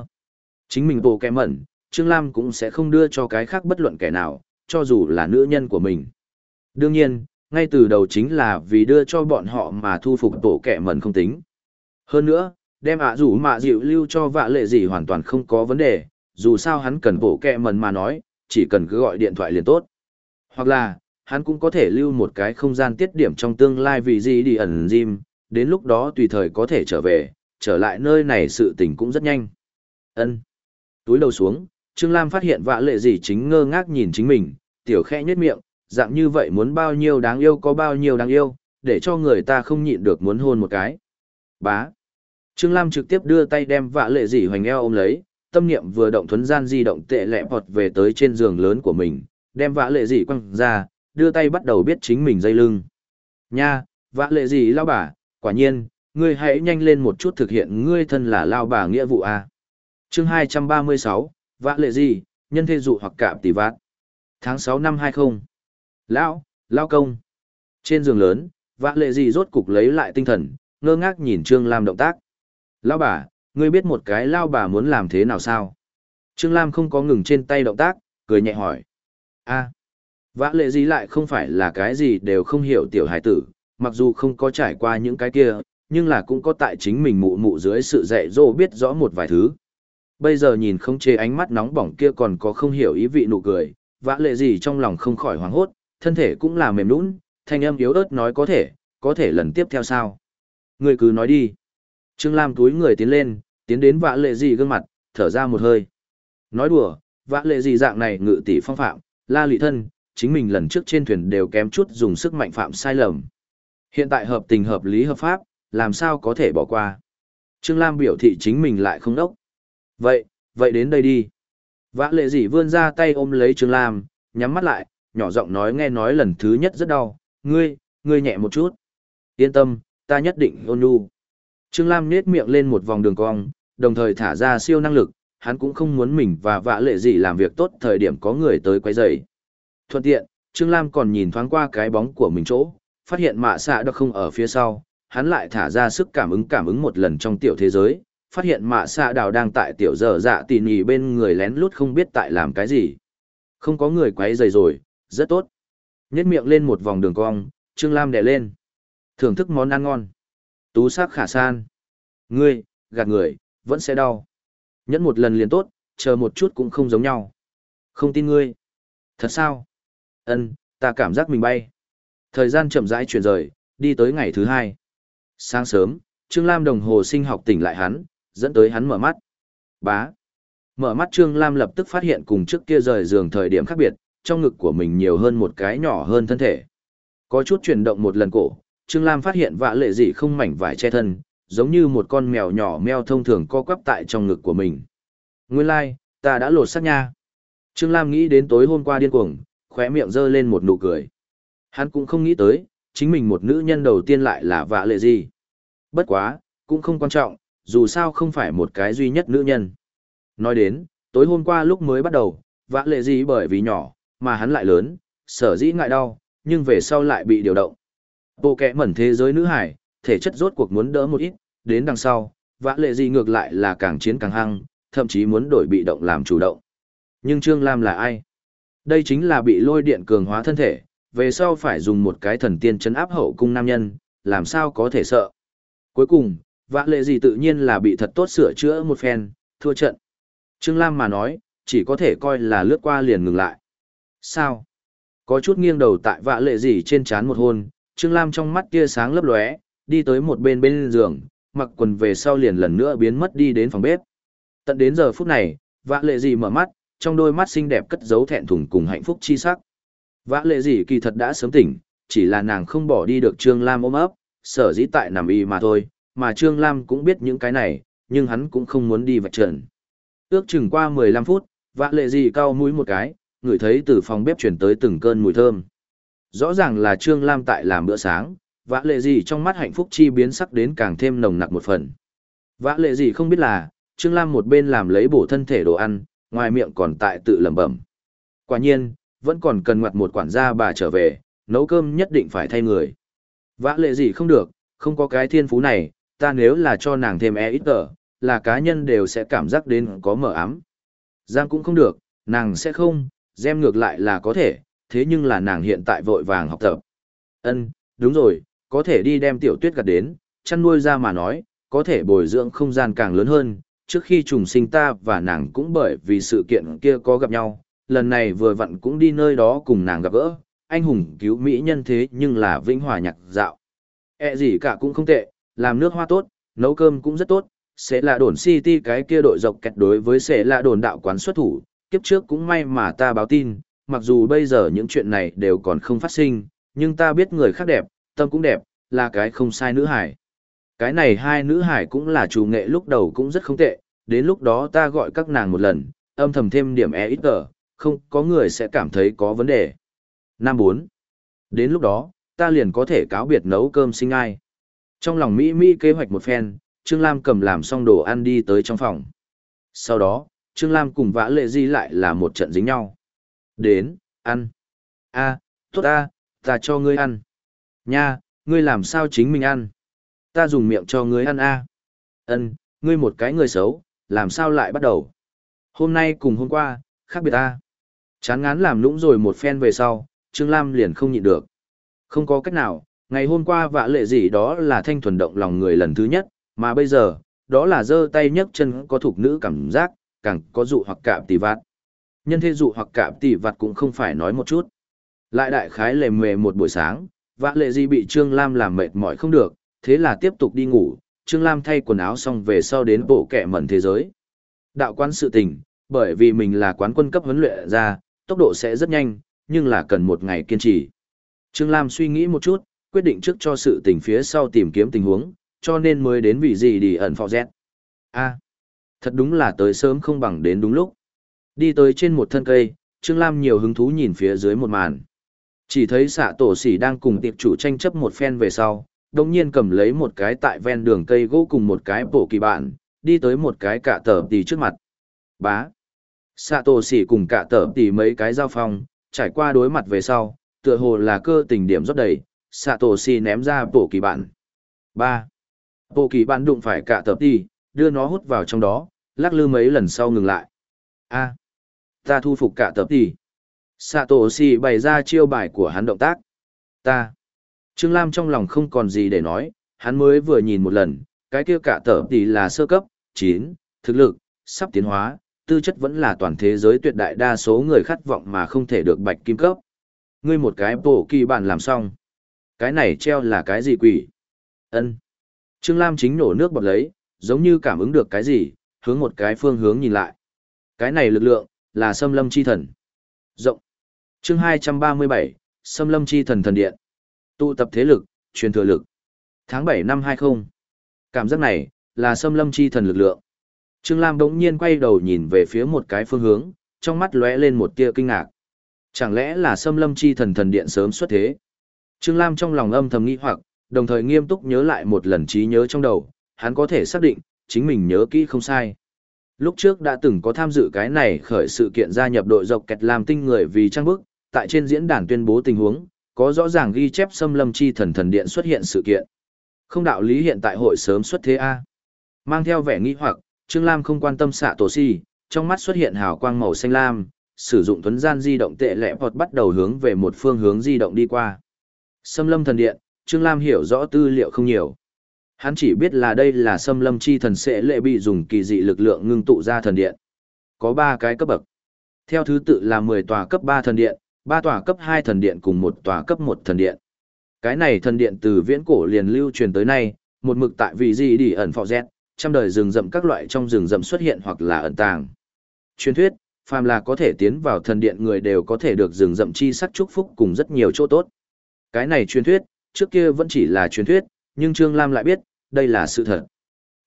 Chính mình bộ kẻ mẩn, Trương Lam cũng sẽ không đưa cho cái khác bất luận kẻ nào, cho dù là nữ nhân của mình. Đương nhiên, ngay từ đầu chính là vì đưa cho bọn họ mà thu phục bộ kẻ mẩn không tính. Hơn nữa, đem ạ rủ mạ dịu lưu cho vạ lệ gì hoàn toàn không có vấn đề, dù sao hắn cần bộ kẻ mẩn mà nói, chỉ cần cứ gọi điện thoại liền tốt. Hoặc là, hắn cũng có thể lưu một cái không gian tiết điểm trong tương lai vì gì đi ẩn Jim, đến lúc đó tùy thời có thể trở về, trở lại nơi này sự tình cũng rất nhanh. ân Túi đầu xuống, Trương Lam phát hiện vạ lệ gì chính ngơ ngác nhìn chính mình, tiểu khẽ nhếch miệng, dạng như vậy muốn bao nhiêu đáng yêu có bao nhiêu đáng yêu, để cho người ta không nhịn được muốn hôn một cái. Bá. Trương Lam trực tiếp đưa tay đem vạ lệ gì hoành eo ôm lấy, tâm niệm vừa động thuấn gian di động tệ lẹ bọt về tới trên giường lớn của mình, đem vạ lệ gì quăng ra, đưa tay bắt đầu biết chính mình dây lưng. Nha, vạ lệ gì lao bà, quả nhiên, ngươi hãy nhanh lên một chút thực hiện ngươi thân là lao bà nghĩa vụ a. Chương 236, vã lệ gì, nhân thê dụ hoặc cạm tỷ vát. Tháng 6 năm 20. lão lao công. Trên giường lớn, vã lệ gì rốt cục lấy lại tinh thần, ngơ ngác nhìn Trương Lam động tác. Lao bà, ngươi biết một cái lao bà muốn làm thế nào sao? Trương Lam không có ngừng trên tay động tác, cười nhẹ hỏi. a vã lệ gì lại không phải là cái gì đều không hiểu tiểu hải tử, mặc dù không có trải qua những cái kia, nhưng là cũng có tại chính mình mụ mụ dưới sự dạy dỗ biết rõ một vài thứ. Bây giờ nhìn không chê ánh mắt nóng bỏng kia còn có không hiểu ý vị nụ cười, vã lệ gì trong lòng không khỏi hoảng hốt, thân thể cũng là mềm nũng, thanh âm yếu ớt nói có thể, có thể lần tiếp theo sao. Người cứ nói đi. Trương Lam túi người tiến lên, tiến đến vã lệ gì gương mặt, thở ra một hơi. Nói đùa, vã lệ gì dạng này ngự tỷ phong phạm, la lị thân, chính mình lần trước trên thuyền đều kém chút dùng sức mạnh phạm sai lầm. Hiện tại hợp tình hợp lý hợp pháp, làm sao có thể bỏ qua. Trương Lam biểu thị chính mình lại không đốc. Vậy, vậy đến đây đi. Vã lệ dĩ vươn ra tay ôm lấy Trương Lam, nhắm mắt lại, nhỏ giọng nói nghe nói lần thứ nhất rất đau, ngươi, ngươi nhẹ một chút. Yên tâm, ta nhất định ôn nhu. Trương Lam nết miệng lên một vòng đường cong, đồng thời thả ra siêu năng lực, hắn cũng không muốn mình và vạ lệ dĩ làm việc tốt thời điểm có người tới quấy rầy. Thuận tiện, Trương Lam còn nhìn thoáng qua cái bóng của mình chỗ, phát hiện mạ xạ đã không ở phía sau, hắn lại thả ra sức cảm ứng cảm ứng một lần trong tiểu thế giới, phát hiện mạ xạ đào đang tại tiểu dở dạ tỉ nhì bên người lén lút không biết tại làm cái gì. Không có người quấy rầy rồi, rất tốt. Nhét miệng lên một vòng đường cong, Trương Lam đè lên. Thưởng thức món ăn ngon. Tú sắc khả san. Ngươi, gạt người, vẫn sẽ đau. Nhẫn một lần liền tốt, chờ một chút cũng không giống nhau. Không tin ngươi. Thật sao? Ân, ta cảm giác mình bay. Thời gian chậm rãi chuyển rời, đi tới ngày thứ hai. Sáng sớm, Trương Lam đồng hồ sinh học tỉnh lại hắn, dẫn tới hắn mở mắt. Bá. Mở mắt Trương Lam lập tức phát hiện cùng trước kia rời giường thời điểm khác biệt, trong ngực của mình nhiều hơn một cái nhỏ hơn thân thể. Có chút chuyển động một lần cổ, Trương Lam phát hiện vạ lệ dị không mảnh vải che thân, giống như một con mèo nhỏ meo thông thường co quắp tại trong ngực của mình. Nguyên lai, like, ta đã lột xác nha. Trương Lam nghĩ đến tối hôm qua điên cuồng, khóe miệng giơ lên một nụ cười. Hắn cũng không nghĩ tới, chính mình một nữ nhân đầu tiên lại là vạ lệ gì. Bất quá, cũng không quan trọng, dù sao không phải một cái duy nhất nữ nhân. Nói đến, tối hôm qua lúc mới bắt đầu, vạ lệ gì bởi vì nhỏ, mà hắn lại lớn, sở dĩ ngại đau, nhưng về sau lại bị điều động. Bộ kẻ mẩn thế giới nữ hải, thể chất rốt cuộc muốn đỡ một ít, đến đằng sau, vã lệ gì ngược lại là càng chiến càng hăng, thậm chí muốn đổi bị động làm chủ động. Nhưng Trương Lam là ai? Đây chính là bị lôi điện cường hóa thân thể, về sau phải dùng một cái thần tiên chấn áp hậu cung nam nhân, làm sao có thể sợ. Cuối cùng, vã lệ gì tự nhiên là bị thật tốt sửa chữa một phen, thua trận. Trương Lam mà nói, chỉ có thể coi là lướt qua liền ngừng lại. Sao? Có chút nghiêng đầu tại vã lệ gì trên chán một hôn, Trương Lam trong mắt tia sáng lấp lóe, đi tới một bên bên giường, mặc quần về sau liền lần nữa biến mất đi đến phòng bếp. Tận đến giờ phút này, vã lệ gì mở mắt, trong đôi mắt xinh đẹp cất giấu thẹn thùng cùng hạnh phúc chi sắc. Vã lệ gì kỳ thật đã sớm tỉnh, chỉ là nàng không bỏ đi được Trương Lam ôm ấp, sở dĩ tại nằm y mà thôi, mà Trương Lam cũng biết những cái này, nhưng hắn cũng không muốn đi vạch trần. Ước chừng qua 15 phút, vã lệ gì cao mũi một cái, ngửi thấy từ phòng bếp chuyển tới từng cơn mùi thơm. Rõ ràng là Trương Lam tại làm bữa sáng, vã lệ gì trong mắt hạnh phúc chi biến sắc đến càng thêm nồng nặc một phần. Vã lệ gì không biết là, Trương Lam một bên làm lấy bổ thân thể đồ ăn, ngoài miệng còn tại tự lẩm bẩm, Quả nhiên, vẫn còn cần ngoặt một quản gia bà trở về, nấu cơm nhất định phải thay người. Vã lệ gì không được, không có cái thiên phú này, ta nếu là cho nàng thêm e ít tờ, là cá nhân đều sẽ cảm giác đến có mở ám. Giang cũng không được, nàng sẽ không, gem ngược lại là có thể, thế nhưng là nàng hiện tại vội vàng học tập. Ân, đúng rồi, có thể đi đem tiểu tuyết gặt đến, chăn nuôi ra mà nói, có thể bồi dưỡng không gian càng lớn hơn, trước khi trùng sinh ta và nàng cũng bởi vì sự kiện kia có gặp nhau, lần này vừa vặn cũng đi nơi đó cùng nàng gặp gỡ, anh hùng cứu mỹ nhân thế nhưng là vĩnh hòa nhạc dạo. E gì cả cũng không tệ, làm nước hoa tốt, nấu cơm cũng rất tốt, sẽ là đồn City cái kia đội dọc kẹt đối với sẽ là đồn đạo quán xuất thủ, kiếp trước cũng may mà ta báo tin, mặc dù bây giờ những chuyện này đều còn không phát sinh, nhưng ta biết người khác đẹp, tâm cũng đẹp, là cái không sai nữ hải. Cái này hai nữ hải cũng là chủ nghệ lúc đầu cũng rất không tệ, đến lúc đó ta gọi các nàng một lần, âm thầm thêm điểm e ít tờ, không có người sẽ cảm thấy có vấn đề. Năm bốn Đến lúc đó, ta liền có thể cáo biệt nấu cơm sinh ai. Trong lòng Mỹ Mỹ kế hoạch một phen, Trương Lam cầm làm xong đồ ăn đi tới trong phòng. Sau đó, Trương Lam cùng vã lệ di lại là một trận dính nhau. Đến, ăn. a tốt a ta cho ngươi ăn. Nha, ngươi làm sao chính mình ăn? Ta dùng miệng cho ngươi ăn a ân ngươi một cái người xấu, làm sao lại bắt đầu? Hôm nay cùng hôm qua, khác biệt ta. Chán ngán làm lũng rồi một phen về sau, Trương Lam liền không nhịn được. Không có cách nào, ngày hôm qua vạ lệ gì đó là thanh thuần động lòng người lần thứ nhất, mà bây giờ, đó là giơ tay nhấc chân có thuộc nữ cảm giác, càng có dụ hoặc cạm tỷ vạt. Nhân thế dụ hoặc cạm tỷ vạt cũng không phải nói một chút. Lại đại khái lề mề một buổi sáng, vạ lệ gì bị Trương Lam làm mệt mỏi không được, thế là tiếp tục đi ngủ, Trương Lam thay quần áo xong về sau đến bộ kẻ mẩn thế giới. Đạo quan sự tình, bởi vì mình là quán quân cấp huấn luyện ra, tốc độ sẽ rất nhanh, nhưng là cần một ngày kiên trì. Trương Lam suy nghĩ một chút, quyết định trước cho sự tình phía sau tìm kiếm tình huống, cho nên mới đến vị gì đi ẩn phò dẹt. A, thật đúng là tới sớm không bằng đến đúng lúc. Đi tới trên một thân cây, Trương Lam nhiều hứng thú nhìn phía dưới một màn. Chỉ thấy xạ tổ sỉ đang cùng tiệp chủ tranh chấp một phen về sau, đồng nhiên cầm lấy một cái tại ven đường cây gỗ cùng một cái bổ kỳ bạn, đi tới một cái cả tờ tì trước mặt. Bá. Xạ tổ sỉ cùng cả tờ tỉ mấy cái giao phong, trải qua đối mặt về sau, tựa hồ là cơ tình điểm rót đầy, xạ tổ sỉ ném ra bộ kỳ bạn. ba Bộ kỳ bạn đụng phải cả tập tỉ, đưa nó hút vào trong đó, lắc lư mấy lần sau ngừng lại. a ta thu phục cả tập tỉ. Xạ tổ sỉ bày ra chiêu bài của hắn động tác. Ta. Trương Lam trong lòng không còn gì để nói, hắn mới vừa nhìn một lần, cái kia cả tập tỉ là sơ cấp, chín thực lực, sắp tiến hóa, tư chất vẫn là toàn thế giới tuyệt đại đa số người khát vọng mà không thể được bạch kim cấp. Ngươi một cái bổ kỳ bản làm xong. Cái này treo là cái gì quỷ? ân Trương Lam chính nổ nước bọt lấy, giống như cảm ứng được cái gì, hướng một cái phương hướng nhìn lại. Cái này lực lượng, là xâm lâm chi thần. Rộng. chương 237, xâm lâm chi thần thần điện. Tụ tập thế lực, truyền thừa lực. Tháng 7 năm 20. Cảm giác này, là xâm lâm chi thần lực lượng. Trương Lam đống nhiên quay đầu nhìn về phía một cái phương hướng, trong mắt lóe lên một tia kinh ngạc. Chẳng lẽ là xâm lâm chi thần thần điện sớm xuất thế? Trương Lam trong lòng âm thầm nghĩ hoặc, đồng thời nghiêm túc nhớ lại một lần trí nhớ trong đầu, hắn có thể xác định, chính mình nhớ kỹ không sai. Lúc trước đã từng có tham dự cái này khởi sự kiện gia nhập đội dọc kẹt làm tinh người vì trang bức, tại trên diễn đàn tuyên bố tình huống, có rõ ràng ghi chép xâm lâm chi thần thần điện xuất hiện sự kiện. Không đạo lý hiện tại hội sớm xuất thế A. Mang theo vẻ nghi hoặc, Trương Lam không quan tâm xạ tổ si, trong mắt xuất hiện hào quang màu xanh lam, sử dụng thuấn gian di động tệ lẹ hoặc bắt đầu hướng về một phương hướng di động đi qua. Xâm lâm thần điện, Trương Lam hiểu rõ tư liệu không nhiều. Hắn chỉ biết là đây là xâm lâm chi thần sẽ lệ bị dùng kỳ dị lực lượng ngưng tụ ra thần điện. Có 3 cái cấp bậc. Theo thứ tự là 10 tòa cấp 3 thần điện, 3 tòa cấp 2 thần điện cùng một tòa cấp 1 thần điện. Cái này thần điện từ viễn cổ liền lưu truyền tới nay, một mực tại vị gì đi ẩn phò dẹt, trăm đời rừng rậm các loại trong rừng rậm xuất hiện hoặc là ẩn tàng. Truyền thuyết, phàm là có thể tiến vào thần điện người đều có thể được rừng rậm chi sắc chúc phúc cùng rất nhiều chỗ tốt. Cái này truyền thuyết, trước kia vẫn chỉ là truyền thuyết, nhưng Trương Lam lại biết, đây là sự thật.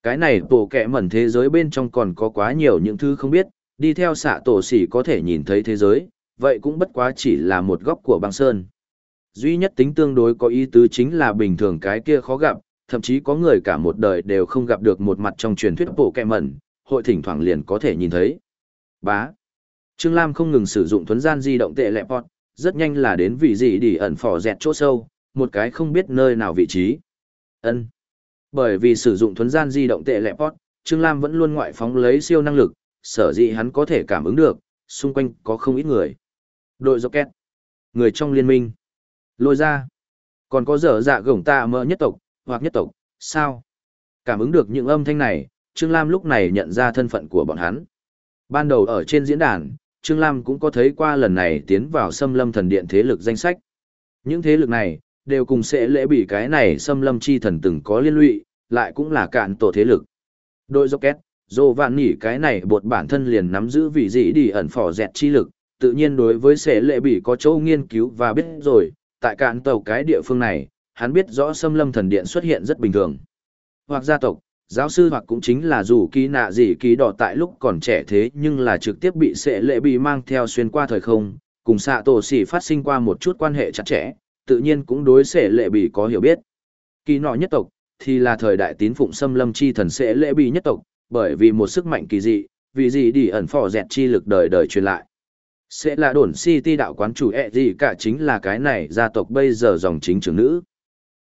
Cái này tổ kẻ mẩn thế giới bên trong còn có quá nhiều những thứ không biết, đi theo xạ tổ sỉ có thể nhìn thấy thế giới, vậy cũng bất quá chỉ là một góc của băng sơn. Duy nhất tính tương đối có ý tứ chính là bình thường cái kia khó gặp, thậm chí có người cả một đời đều không gặp được một mặt trong truyền thuyết bộ kẹ mẩn, hội thỉnh thoảng liền có thể nhìn thấy. Bá. Trương Lam không ngừng sử dụng thuấn gian di động tệ lẹ bọt, rất nhanh là đến vị gì đi ẩn phỏ dẹt chỗ sâu, một cái không biết nơi nào vị trí. ân Bởi vì sử dụng thuấn gian di động tệ lẹ bọt, Trương Lam vẫn luôn ngoại phóng lấy siêu năng lực, sở dĩ hắn có thể cảm ứng được, xung quanh có không ít người. Đội Rocket, người trong liên minh, lôi ra, còn có dở dạ gổng ta mơ nhất tộc, hoặc nhất tộc, sao? Cảm ứng được những âm thanh này, Trương Lam lúc này nhận ra thân phận của bọn hắn. Ban đầu ở trên diễn đàn, Trương Lam cũng có thấy qua lần này tiến vào xâm lâm thần điện thế lực danh sách. Những thế lực này, đều cùng sẽ lễ bị cái này xâm lâm chi thần từng có liên lụy, lại cũng là cạn tổ thế lực. Đội Rocket, dồ vạn nỉ cái này buộc bản thân liền nắm giữ vị dĩ đi ẩn phỏ dẹt chi lực, tự nhiên đối với sẽ lệ bị có chỗ nghiên cứu và biết rồi, tại cạn tàu cái địa phương này, hắn biết rõ xâm lâm thần điện xuất hiện rất bình thường. Hoặc gia tộc, giáo sư hoặc cũng chính là dù ký nạ gì ký đỏ tại lúc còn trẻ thế nhưng là trực tiếp bị sẽ lệ bị mang theo xuyên qua thời không, cùng xạ tổ xỉ phát sinh qua một chút quan hệ chặt chẽ, tự nhiên cũng đối sẽ lệ bị có hiểu biết. Kỳ nọ nhất tộc, thì là thời đại tín phụng xâm lâm chi thần sẽ lệ bị nhất tộc, bởi vì một sức mạnh kỳ dị, vì gì đi ẩn phò dẹt chi lực đời đời truyền lại. Sẽ là đồn ti đạo quán chủ ẹ e gì cả chính là cái này gia tộc bây giờ dòng chính trưởng nữ.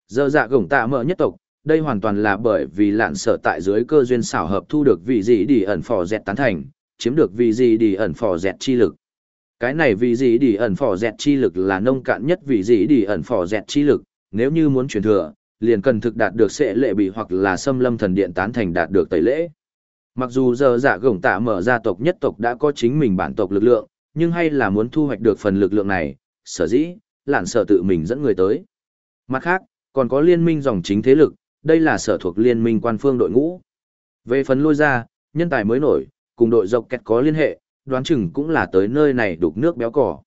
Giờ dạ gổng tạ mở nhất tộc, đây hoàn toàn là bởi vì lạn sở tại dưới cơ duyên xảo hợp thu được vị gì đi ẩn phò dẹt tán thành, chiếm được vị gì đi ẩn phò dẹt chi lực. Cái này vị gì đi ẩn phò dẹt chi lực là nông cạn nhất vị gì đi ẩn phò dẹt chi lực, nếu như muốn truyền thừa, liền cần thực đạt được sẽ lệ bị hoặc là xâm lâm thần điện tán thành đạt được tẩy lễ. Mặc dù giờ dạ gổng tạ mở gia tộc nhất tộc đã có chính mình bản tộc lực lượng, nhưng hay là muốn thu hoạch được phần lực lượng này, sở dĩ, lạn sở tự mình dẫn người tới. Mặt khác, còn có liên minh dòng chính thế lực, đây là sở thuộc liên minh quan phương đội ngũ. Về phần lôi ra, nhân tài mới nổi, cùng đội dọc kẹt có liên hệ, đoán chừng cũng là tới nơi này đục nước béo cỏ.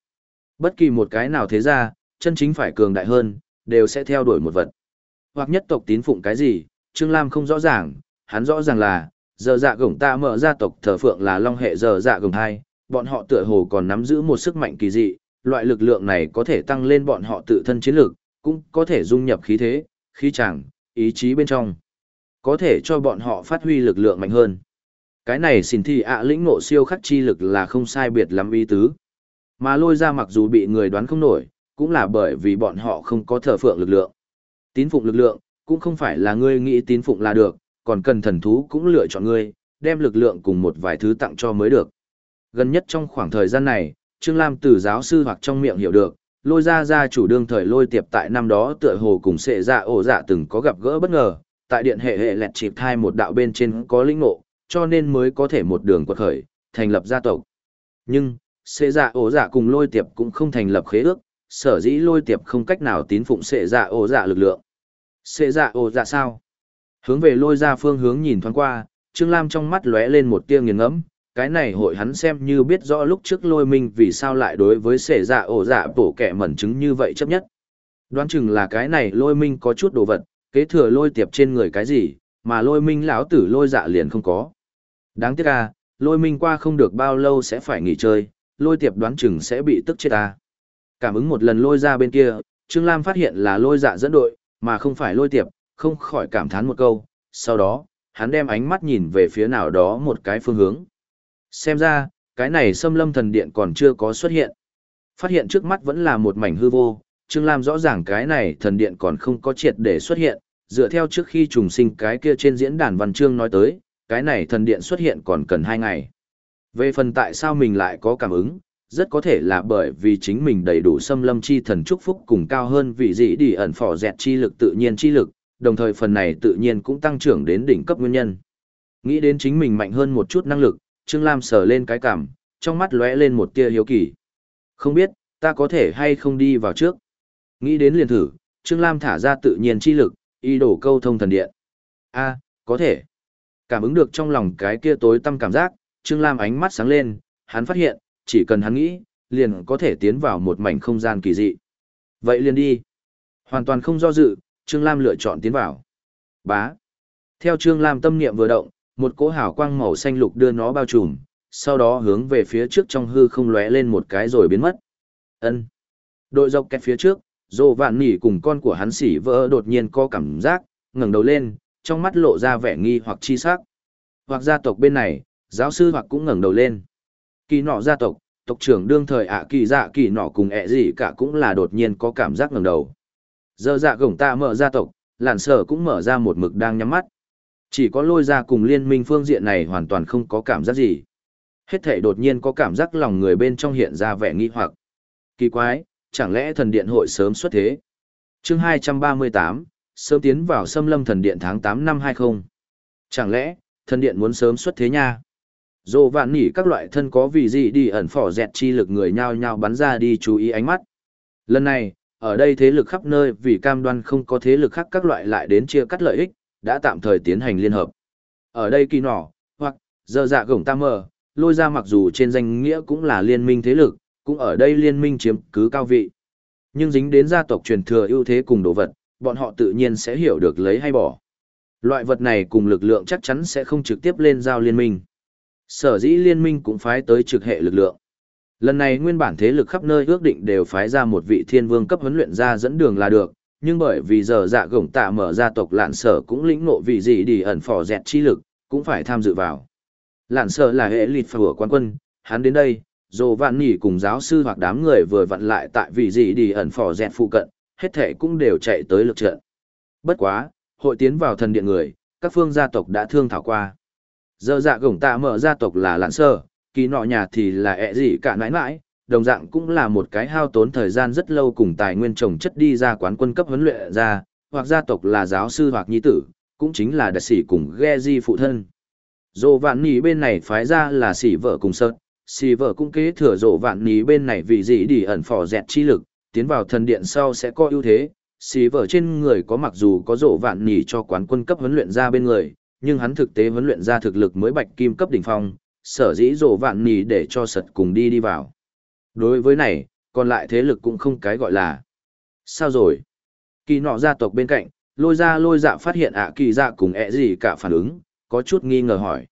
Bất kỳ một cái nào thế ra, chân chính phải cường đại hơn, đều sẽ theo đuổi một vật. Hoặc nhất tộc tín phụng cái gì, Trương Lam không rõ ràng, hắn rõ ràng là, giờ dạ gổng ta mở gia tộc thờ phượng là long hệ giờ dạ gổng hai, bọn họ tựa hồ còn nắm giữ một sức mạnh kỳ dị, loại lực lượng này có thể tăng lên bọn họ tự thân chiến lược, cũng có thể dung nhập khí thế, khí chẳng, ý chí bên trong. Có thể cho bọn họ phát huy lực lượng mạnh hơn. Cái này xin thì ạ lĩnh ngộ siêu khắc chi lực là không sai biệt lắm ý tứ. Mà lôi ra mặc dù bị người đoán không nổi, cũng là bởi vì bọn họ không có thờ phượng lực lượng. Tín phụng lực lượng, cũng không phải là ngươi nghĩ tín phụng là được, còn cần thần thú cũng lựa chọn ngươi, đem lực lượng cùng một vài thứ tặng cho mới được. Gần nhất trong khoảng thời gian này, Trương Lam từ giáo sư hoặc trong miệng hiểu được, lôi ra ra chủ đương thời lôi tiệp tại năm đó tựa hồ cùng sệ dạ ổ dạ từng có gặp gỡ bất ngờ, tại điện hệ hệ lẹt chịp thai một đạo bên trên có linh ngộ, cho nên mới có thể một đường quật khởi, thành lập gia tộc. Nhưng, sệ dạ ổ dạ cùng lôi tiệp cũng không thành lập khế ước, sở dĩ lôi tiệp không cách nào tín phụng sệ dạ ổ dạ lực lượng. Sệ dạ ổ dạ sao? Hướng về lôi ra phương hướng nhìn thoáng qua, Trương Lam trong mắt lóe lên một tia nghiền ngẫm, cái này hội hắn xem như biết rõ lúc trước lôi minh vì sao lại đối với sể dạ ổ dạ bổ kẻ mẩn chứng như vậy chấp nhất. Đoán chừng là cái này lôi minh có chút đồ vật, kế thừa lôi tiệp trên người cái gì, mà lôi minh lão tử lôi dạ liền không có. Đáng tiếc à, lôi minh qua không được bao lâu sẽ phải nghỉ chơi, lôi tiệp đoán chừng sẽ bị tức chết à. Cảm ứng một lần lôi ra bên kia, Trương Lam phát hiện là lôi dạ dẫn đội, mà không phải lôi tiệp, không khỏi cảm thán một câu, sau đó, hắn đem ánh mắt nhìn về phía nào đó một cái phương hướng. Xem ra, cái này xâm lâm thần điện còn chưa có xuất hiện. Phát hiện trước mắt vẫn là một mảnh hư vô, Trương Lam rõ ràng cái này thần điện còn không có triệt để xuất hiện, dựa theo trước khi trùng sinh cái kia trên diễn đàn văn chương nói tới, cái này thần điện xuất hiện còn cần hai ngày. Về phần tại sao mình lại có cảm ứng, rất có thể là bởi vì chính mình đầy đủ xâm lâm chi thần chúc phúc cùng cao hơn vị dị đi ẩn phỏ dẹt chi lực tự nhiên chi lực, đồng thời phần này tự nhiên cũng tăng trưởng đến đỉnh cấp nguyên nhân. Nghĩ đến chính mình mạnh hơn một chút năng lực, Trương Lam sờ lên cái cằm, trong mắt lóe lên một tia hiếu kỳ. Không biết, ta có thể hay không đi vào trước. Nghĩ đến liền thử, Trương Lam thả ra tự nhiên chi lực, y đổ câu thông thần điện. a có thể. Cảm ứng được trong lòng cái kia tối tâm cảm giác, Trương Lam ánh mắt sáng lên, hắn phát hiện, chỉ cần hắn nghĩ, liền có thể tiến vào một mảnh không gian kỳ dị. Vậy liền đi. Hoàn toàn không do dự, Trương Lam lựa chọn tiến vào. Bá. Theo Trương Lam tâm niệm vừa động, một cỗ hào quang màu xanh lục đưa nó bao trùm, sau đó hướng về phía trước trong hư không lóe lên một cái rồi biến mất. Ân. Đội dọc kẹt phía trước, Dô Vạn Nỉ cùng con của hắn xỉ vỡ đột nhiên có cảm giác, ngẩng đầu lên, trong mắt lộ ra vẻ nghi hoặc chi sắc. Hoặc gia tộc bên này, giáo sư hoặc cũng ngẩng đầu lên. Kỳ nọ gia tộc, tộc trưởng đương thời ạ kỳ dạ kỳ nọ cùng ẹ gì cả cũng là đột nhiên có cảm giác ngẩng đầu. Giờ dạ gổng ta mở gia tộc, làn sở cũng mở ra một mực đang nhắm mắt. Chỉ có lôi ra cùng liên minh phương diện này hoàn toàn không có cảm giác gì. Hết thể đột nhiên có cảm giác lòng người bên trong hiện ra vẻ nghi hoặc. Kỳ quái, chẳng lẽ thần điện hội sớm xuất thế? chương 238, sớm tiến vào xâm lâm thần điện tháng 8 năm 20. Chẳng lẽ, thần điện muốn sớm xuất thế nha? Dồ vạn nỉ các loại thân có vì gì đi ẩn phỏ dẹt chi lực người nhao nhao bắn ra đi chú ý ánh mắt. Lần này, ở đây thế lực khắp nơi vì cam đoan không có thế lực khác các loại lại đến chia cắt lợi ích, đã tạm thời tiến hành liên hợp. Ở đây kỳ nỏ, hoặc, giờ dạ gổng tam mờ, lôi ra mặc dù trên danh nghĩa cũng là liên minh thế lực, cũng ở đây liên minh chiếm cứ cao vị. Nhưng dính đến gia tộc truyền thừa ưu thế cùng đồ vật, bọn họ tự nhiên sẽ hiểu được lấy hay bỏ. Loại vật này cùng lực lượng chắc chắn sẽ không trực tiếp lên giao liên minh. Sở dĩ liên minh cũng phái tới trực hệ lực lượng. Lần này nguyên bản thế lực khắp nơi ước định đều phái ra một vị thiên vương cấp huấn luyện ra dẫn đường là được, nhưng bởi vì giờ dạ gổng tạ mở ra tộc lạn sở cũng lĩnh ngộ vị gì đi ẩn phò dẹt chi lực, cũng phải tham dự vào. Lạn sở là hệ lịt của quan quân, hắn đến đây, dồ vạn nỉ cùng giáo sư hoặc đám người vừa vặn lại tại vị gì đi ẩn phò dẹt phụ cận, hết thể cũng đều chạy tới lực trận. Bất quá, hội tiến vào thần điện người, các phương gia tộc đã thương thảo qua. Giờ dạ gổng tạ mở gia tộc là lạn sở, kỳ nọ nhà thì là ẹ gì cả nãi nãi, đồng dạng cũng là một cái hao tốn thời gian rất lâu cùng tài nguyên trồng chất đi ra quán quân cấp huấn luyện ra, hoặc gia tộc là giáo sư hoặc nhi tử, cũng chính là đặc sĩ cùng ghe di phụ thân. Dồ vạn nỉ bên này phái ra là sĩ vợ cùng sợ sĩ vợ cũng kế thừa dồ vạn nỉ bên này vì gì đi ẩn phò dẹt chi lực, tiến vào thần điện sau sẽ có ưu thế. Sĩ vợ trên người có mặc dù có dồ vạn nỉ cho quán quân cấp huấn luyện ra bên người, nhưng hắn thực tế huấn luyện ra thực lực mới bạch kim cấp đỉnh phong, sở dĩ dồ vạn nỉ để cho sật cùng đi đi vào. Đối với này, còn lại thế lực cũng không cái gọi là. Sao rồi? Kỳ nọ gia tộc bên cạnh, lôi ra lôi dạ phát hiện ạ kỳ dạ cùng ẹ gì cả phản ứng, có chút nghi ngờ hỏi.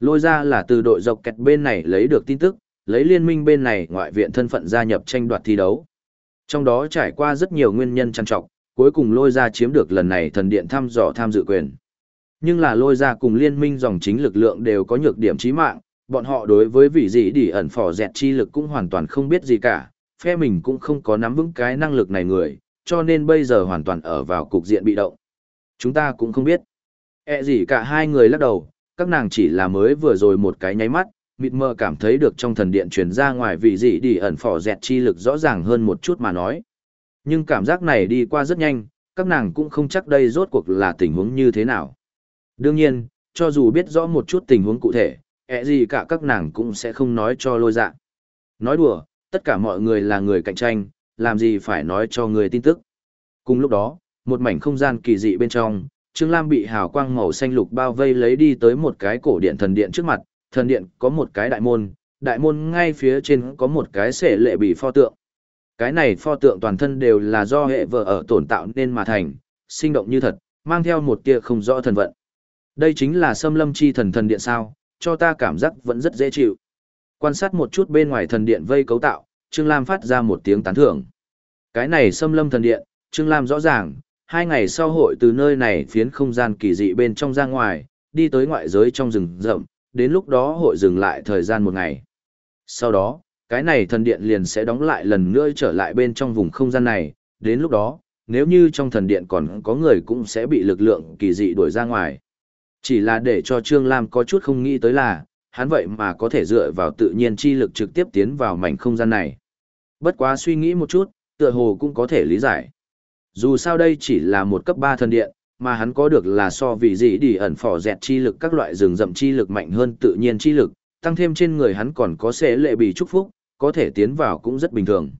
Lôi ra là từ đội dọc kẹt bên này lấy được tin tức, lấy liên minh bên này ngoại viện thân phận gia nhập tranh đoạt thi đấu. Trong đó trải qua rất nhiều nguyên nhân trăn trọc, cuối cùng lôi ra chiếm được lần này thần điện thăm dò tham dự quyền. Nhưng là lôi ra cùng liên minh dòng chính lực lượng đều có nhược điểm chí mạng, bọn họ đối với vị gì đi ẩn phò dẹt chi lực cũng hoàn toàn không biết gì cả, phe mình cũng không có nắm vững cái năng lực này người, cho nên bây giờ hoàn toàn ở vào cục diện bị động. Chúng ta cũng không biết. E gì cả hai người lắc đầu, các nàng chỉ là mới vừa rồi một cái nháy mắt, mịt mờ cảm thấy được trong thần điện truyền ra ngoài vị gì đi ẩn phò dẹt chi lực rõ ràng hơn một chút mà nói. Nhưng cảm giác này đi qua rất nhanh, các nàng cũng không chắc đây rốt cuộc là tình huống như thế nào. Đương nhiên, cho dù biết rõ một chút tình huống cụ thể, ẹ gì cả các nàng cũng sẽ không nói cho lôi dạ. Nói đùa, tất cả mọi người là người cạnh tranh, làm gì phải nói cho người tin tức. Cùng lúc đó, một mảnh không gian kỳ dị bên trong, Trương Lam bị hào quang màu xanh lục bao vây lấy đi tới một cái cổ điện thần điện trước mặt, thần điện có một cái đại môn, đại môn ngay phía trên có một cái xệ lệ bị pho tượng. Cái này pho tượng toàn thân đều là do hệ vợ ở tổn tạo nên mà thành, sinh động như thật, mang theo một tia không rõ thần vận. Đây chính là xâm lâm chi thần thần điện sao, cho ta cảm giác vẫn rất dễ chịu. Quan sát một chút bên ngoài thần điện vây cấu tạo, Trương Lam phát ra một tiếng tán thưởng. Cái này xâm lâm thần điện, Trương Lam rõ ràng, hai ngày sau hội từ nơi này phiến không gian kỳ dị bên trong ra ngoài, đi tới ngoại giới trong rừng rậm, đến lúc đó hội dừng lại thời gian một ngày. Sau đó, cái này thần điện liền sẽ đóng lại lần nữa trở lại bên trong vùng không gian này, đến lúc đó, nếu như trong thần điện còn có người cũng sẽ bị lực lượng kỳ dị đuổi ra ngoài. Chỉ là để cho Trương Lam có chút không nghĩ tới là, hắn vậy mà có thể dựa vào tự nhiên chi lực trực tiếp tiến vào mảnh không gian này. Bất quá suy nghĩ một chút, tựa hồ cũng có thể lý giải. Dù sao đây chỉ là một cấp 3 thần điện, mà hắn có được là so vì gì đi ẩn phỏ dẹt chi lực các loại rừng rậm chi lực mạnh hơn tự nhiên chi lực, tăng thêm trên người hắn còn có xế lệ bị chúc phúc, có thể tiến vào cũng rất bình thường.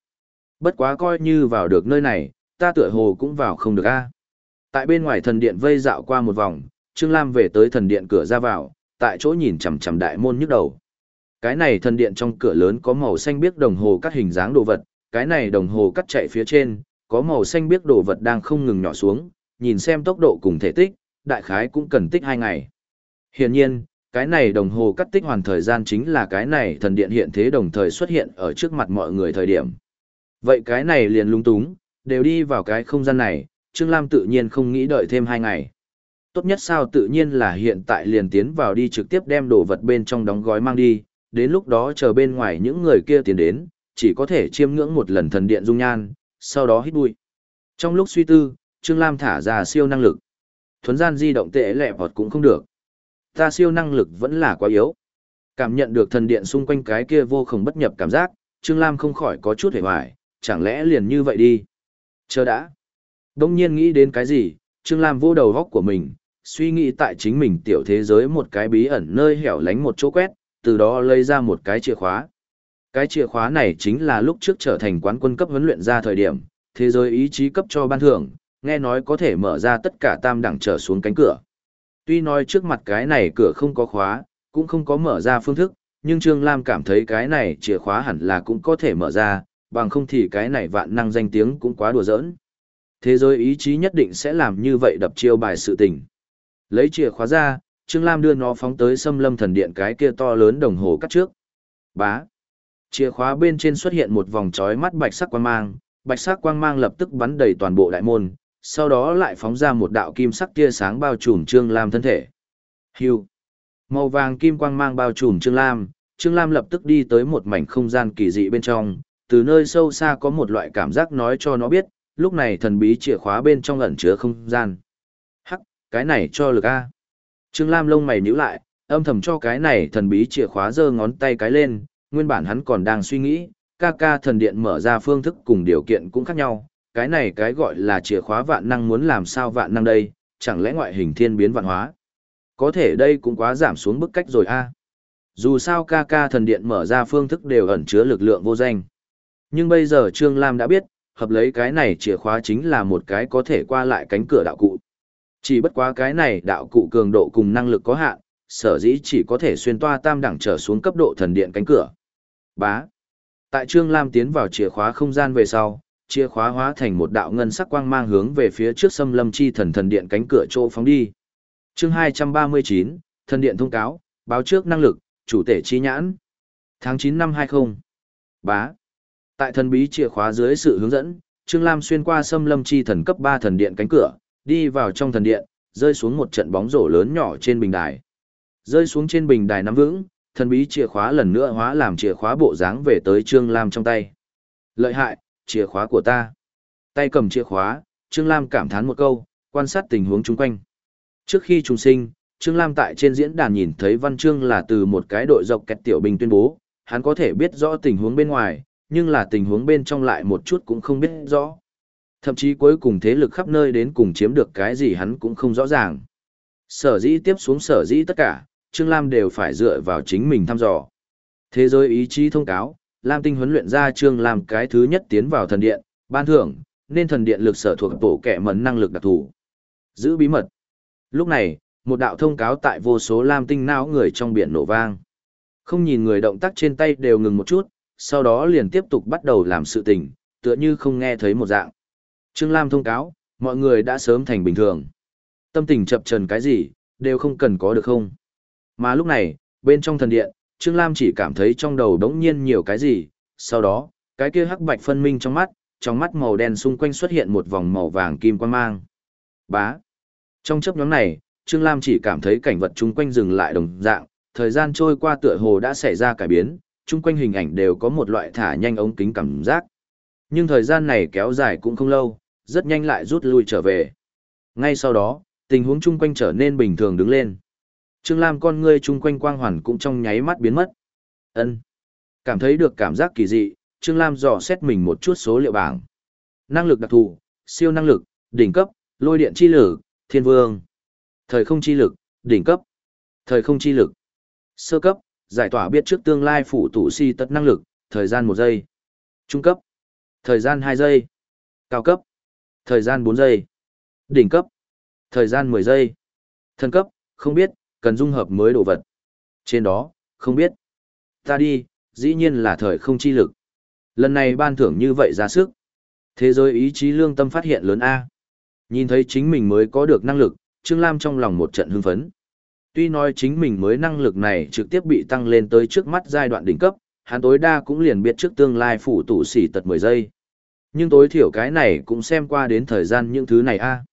Bất quá coi như vào được nơi này, ta tựa hồ cũng vào không được a. Tại bên ngoài thần điện vây dạo qua một vòng, Trương Lam về tới thần điện cửa ra vào, tại chỗ nhìn chằm chằm đại môn nhức đầu. Cái này thần điện trong cửa lớn có màu xanh biếc đồng hồ cắt hình dáng đồ vật, cái này đồng hồ cắt chạy phía trên, có màu xanh biếc đồ vật đang không ngừng nhỏ xuống, nhìn xem tốc độ cùng thể tích, đại khái cũng cần tích hai ngày. Hiển nhiên, cái này đồng hồ cắt tích hoàn thời gian chính là cái này thần điện hiện thế đồng thời xuất hiện ở trước mặt mọi người thời điểm. Vậy cái này liền lung túng, đều đi vào cái không gian này, Trương Lam tự nhiên không nghĩ đợi thêm hai ngày. Tốt nhất sao tự nhiên là hiện tại liền tiến vào đi trực tiếp đem đồ vật bên trong đóng gói mang đi, đến lúc đó chờ bên ngoài những người kia tiến đến, chỉ có thể chiêm ngưỡng một lần thần điện dung nhan, sau đó hít bụi. Trong lúc suy tư, Trương Lam thả ra siêu năng lực. Thuấn gian di động tệ lẹ vọt cũng không được. Ta siêu năng lực vẫn là quá yếu. Cảm nhận được thần điện xung quanh cái kia vô cùng bất nhập cảm giác, Trương Lam không khỏi có chút hề hoài, chẳng lẽ liền như vậy đi. Chờ đã. Đông nhiên nghĩ đến cái gì, Trương Lam vô đầu góc của mình, suy nghĩ tại chính mình tiểu thế giới một cái bí ẩn nơi hẻo lánh một chỗ quét, từ đó lấy ra một cái chìa khóa. Cái chìa khóa này chính là lúc trước trở thành quán quân cấp huấn luyện ra thời điểm, thế giới ý chí cấp cho ban thưởng, nghe nói có thể mở ra tất cả tam đẳng trở xuống cánh cửa. Tuy nói trước mặt cái này cửa không có khóa, cũng không có mở ra phương thức, nhưng Trương Lam cảm thấy cái này chìa khóa hẳn là cũng có thể mở ra, bằng không thì cái này vạn năng danh tiếng cũng quá đùa giỡn. Thế giới ý chí nhất định sẽ làm như vậy đập chiêu bài sự tình. Lấy chìa khóa ra, Trương Lam đưa nó phóng tới xâm lâm thần điện cái kia to lớn đồng hồ cắt trước. Bá. Chìa khóa bên trên xuất hiện một vòng trói mắt bạch sắc quang mang, bạch sắc quang mang lập tức bắn đầy toàn bộ đại môn, sau đó lại phóng ra một đạo kim sắc tia sáng bao trùm Trương Lam thân thể. Hưu. Màu vàng kim quang mang bao trùm Trương Lam, Trương Lam lập tức đi tới một mảnh không gian kỳ dị bên trong, từ nơi sâu xa có một loại cảm giác nói cho nó biết, lúc này thần bí chìa khóa bên trong ẩn chứa không gian. Cái này cho lực A. Trương Lam lông mày nhíu lại, âm thầm cho cái này thần bí chìa khóa giơ ngón tay cái lên, nguyên bản hắn còn đang suy nghĩ, ca ca thần điện mở ra phương thức cùng điều kiện cũng khác nhau, cái này cái gọi là chìa khóa vạn năng muốn làm sao vạn năng đây, chẳng lẽ ngoại hình thiên biến vạn hóa. Có thể đây cũng quá giảm xuống bức cách rồi a. Dù sao ca ca thần điện mở ra phương thức đều ẩn chứa lực lượng vô danh. Nhưng bây giờ Trương Lam đã biết, hợp lấy cái này chìa khóa chính là một cái có thể qua lại cánh cửa đạo cụ. Chỉ bất quá cái này đạo cụ cường độ cùng năng lực có hạn, sở dĩ chỉ có thể xuyên toa tam đẳng trở xuống cấp độ thần điện cánh cửa. Bá. Tại Trương Lam tiến vào chìa khóa không gian về sau, chìa khóa hóa thành một đạo ngân sắc quang mang hướng về phía trước xâm lâm chi thần thần điện cánh cửa chỗ phóng đi. Chương 239, thần điện thông cáo, báo trước năng lực, chủ tể chi nhãn. Tháng 9 năm 20. Bá. Tại thần bí chìa khóa dưới sự hướng dẫn, Trương Lam xuyên qua xâm lâm chi thần cấp 3 thần điện cánh cửa, đi vào trong thần điện, rơi xuống một trận bóng rổ lớn nhỏ trên bình đài. Rơi xuống trên bình đài nắm vững, thần bí chìa khóa lần nữa hóa làm chìa khóa bộ dáng về tới Trương Lam trong tay. Lợi hại, chìa khóa của ta. Tay cầm chìa khóa, Trương Lam cảm thán một câu, quan sát tình huống chung quanh. Trước khi trùng sinh, Trương Lam tại trên diễn đàn nhìn thấy văn chương là từ một cái đội dọc kẹt tiểu binh tuyên bố, hắn có thể biết rõ tình huống bên ngoài, nhưng là tình huống bên trong lại một chút cũng không biết rõ. Thậm chí cuối cùng thế lực khắp nơi đến cùng chiếm được cái gì hắn cũng không rõ ràng. Sở dĩ tiếp xuống sở dĩ tất cả, Trương Lam đều phải dựa vào chính mình thăm dò. Thế giới ý chí thông cáo, Lam Tinh huấn luyện ra Trương Lam cái thứ nhất tiến vào thần điện, ban thưởng, nên thần điện lực sở thuộc tổ kẻ mẩn năng lực đặc thù. Giữ bí mật. Lúc này, một đạo thông cáo tại vô số Lam Tinh não người trong biển nổ vang. Không nhìn người động tác trên tay đều ngừng một chút, sau đó liền tiếp tục bắt đầu làm sự tình, tựa như không nghe thấy một dạng. Trương Lam thông cáo, mọi người đã sớm thành bình thường. Tâm tình chập trần cái gì, đều không cần có được không. Mà lúc này, bên trong thần điện, Trương Lam chỉ cảm thấy trong đầu đống nhiên nhiều cái gì, sau đó, cái kia hắc bạch phân minh trong mắt, trong mắt màu đen xung quanh xuất hiện một vòng màu vàng kim quang mang. Bá. Trong chấp nhóm này, Trương Lam chỉ cảm thấy cảnh vật chung quanh dừng lại đồng dạng, thời gian trôi qua tựa hồ đã xảy ra cải biến, chung quanh hình ảnh đều có một loại thả nhanh ống kính cảm giác. Nhưng thời gian này kéo dài cũng không lâu, rất nhanh lại rút lui trở về. Ngay sau đó, tình huống chung quanh trở nên bình thường đứng lên. Trương Lam con ngươi chung quanh quang hoàn cũng trong nháy mắt biến mất. Ân, Cảm thấy được cảm giác kỳ dị, Trương Lam dò xét mình một chút số liệu bảng. Năng lực đặc thù, siêu năng lực, đỉnh cấp, lôi điện chi lực, thiên vương. Thời không chi lực, đỉnh cấp. Thời không chi lực. Sơ cấp, giải tỏa biết trước tương lai phủ tủ si tất năng lực, thời gian 1 giây. Trung cấp, thời gian 2 giây. Cao cấp, thời gian 4 giây. Đỉnh cấp, thời gian 10 giây. Thân cấp, không biết, cần dung hợp mới đồ vật. Trên đó, không biết. Ta đi, dĩ nhiên là thời không chi lực. Lần này ban thưởng như vậy ra sức. Thế giới ý chí lương tâm phát hiện lớn A. Nhìn thấy chính mình mới có được năng lực, Trương Lam trong lòng một trận hưng phấn. Tuy nói chính mình mới năng lực này trực tiếp bị tăng lên tới trước mắt giai đoạn đỉnh cấp, hắn tối đa cũng liền biết trước tương lai phủ tủ xỉ tật 10 giây. Nhưng tối thiểu cái này cũng xem qua đến thời gian những thứ này a.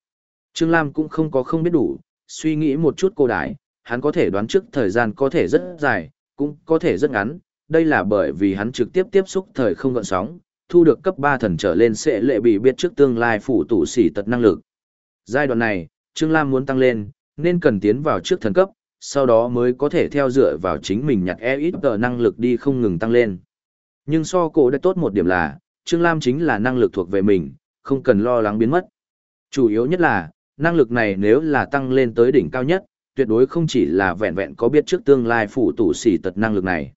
Trương Lam cũng không có không biết đủ, suy nghĩ một chút cô đái, hắn có thể đoán trước thời gian có thể rất dài, cũng có thể rất ngắn, đây là bởi vì hắn trực tiếp tiếp xúc thời không gợn sóng, thu được cấp 3 thần trở lên sẽ lệ bị biết trước tương lai phủ tụ xỉ tật năng lực. Giai đoạn này, Trương Lam muốn tăng lên, nên cần tiến vào trước thần cấp, sau đó mới có thể theo dựa vào chính mình nhặt e ít tờ năng lực đi không ngừng tăng lên. Nhưng so cổ đã tốt một điểm là, Trương Lam chính là năng lực thuộc về mình, không cần lo lắng biến mất. Chủ yếu nhất là, năng lực này nếu là tăng lên tới đỉnh cao nhất, tuyệt đối không chỉ là vẹn vẹn có biết trước tương lai phủ tủ xỉ tật năng lực này.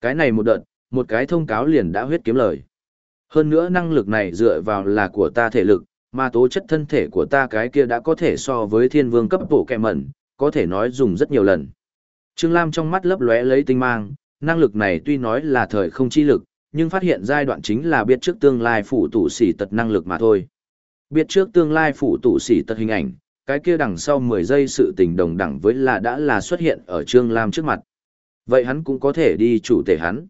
Cái này một đợt, một cái thông cáo liền đã huyết kiếm lời. Hơn nữa năng lực này dựa vào là của ta thể lực, mà tố chất thân thể của ta cái kia đã có thể so với thiên vương cấp bộ kẹ mẩn, có thể nói dùng rất nhiều lần. Trương Lam trong mắt lấp lóe lấy tinh mang, năng lực này tuy nói là thời không chi lực, nhưng phát hiện giai đoạn chính là biết trước tương lai phủ tủ xỉ tật năng lực mà thôi. Biết trước tương lai phủ tủ xỉ tật hình ảnh, cái kia đằng sau 10 giây sự tình đồng đẳng với là đã là xuất hiện ở Trương Lam trước mặt. Vậy hắn cũng có thể đi chủ thể hắn.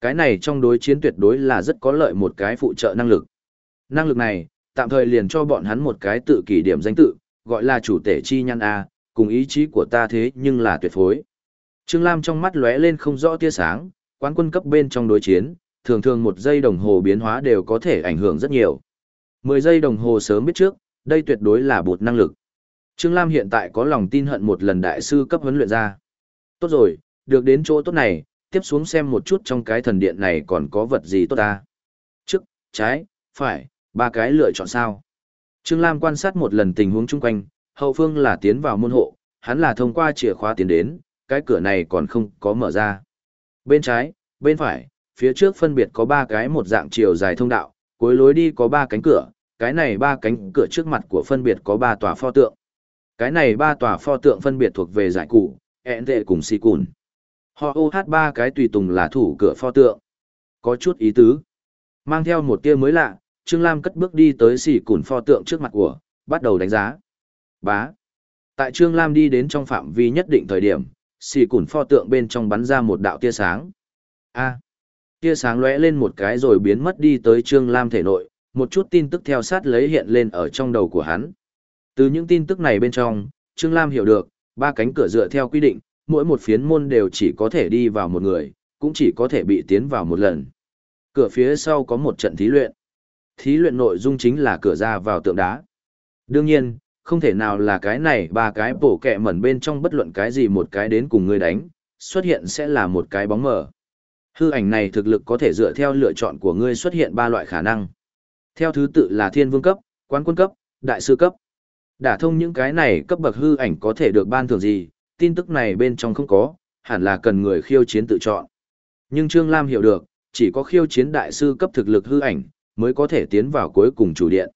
Cái này trong đối chiến tuyệt đối là rất có lợi một cái phụ trợ năng lực. Năng lực này, tạm thời liền cho bọn hắn một cái tự kỷ điểm danh tự, gọi là chủ tể chi nhăn A, cùng ý chí của ta thế nhưng là tuyệt phối. Trương Lam trong mắt lóe lên không rõ tia sáng, quán quân cấp bên trong đối chiến, thường thường một giây đồng hồ biến hóa đều có thể ảnh hưởng rất nhiều. 10 giây đồng hồ sớm biết trước, đây tuyệt đối là bột năng lực. Trương Lam hiện tại có lòng tin hận một lần đại sư cấp huấn luyện ra. Tốt rồi, được đến chỗ tốt này, tiếp xuống xem một chút trong cái thần điện này còn có vật gì tốt ta. Trước, trái, phải, ba cái lựa chọn sao. Trương Lam quan sát một lần tình huống chung quanh, hậu phương là tiến vào môn hộ, hắn là thông qua chìa khóa tiến đến, cái cửa này còn không có mở ra. Bên trái, bên phải, phía trước phân biệt có ba cái một dạng chiều dài thông đạo, cuối lối đi có ba cánh cửa, cái này ba cánh cửa trước mặt của phân biệt có ba tòa pho tượng. Cái này ba tòa pho tượng phân biệt thuộc về giải cụ, ẹn tệ cùng si cùn. Họ ô hát ba cái tùy tùng là thủ cửa pho tượng. Có chút ý tứ. Mang theo một tia mới lạ, Trương Lam cất bước đi tới xỉ cùn pho tượng trước mặt của, bắt đầu đánh giá. Bá. Tại Trương Lam đi đến trong phạm vi nhất định thời điểm, xỉ cùn pho tượng bên trong bắn ra một đạo tia sáng. A. Tia sáng lóe lên một cái rồi biến mất đi tới Trương Lam thể nội, một chút tin tức theo sát lấy hiện lên ở trong đầu của hắn. Từ những tin tức này bên trong, Trương Lam hiểu được, ba cánh cửa dựa theo quy định, mỗi một phiến môn đều chỉ có thể đi vào một người, cũng chỉ có thể bị tiến vào một lần. Cửa phía sau có một trận thí luyện. Thí luyện nội dung chính là cửa ra vào tượng đá. Đương nhiên, không thể nào là cái này ba cái bổ kẹ mẩn bên trong bất luận cái gì một cái đến cùng người đánh, xuất hiện sẽ là một cái bóng mờ. Hư ảnh này thực lực có thể dựa theo lựa chọn của ngươi xuất hiện ba loại khả năng. Theo thứ tự là thiên vương cấp, quán quân cấp, đại sư cấp. Đả thông những cái này cấp bậc hư ảnh có thể được ban thưởng gì, tin tức này bên trong không có, hẳn là cần người khiêu chiến tự chọn. Nhưng Trương Lam hiểu được, chỉ có khiêu chiến đại sư cấp thực lực hư ảnh, mới có thể tiến vào cuối cùng chủ điện.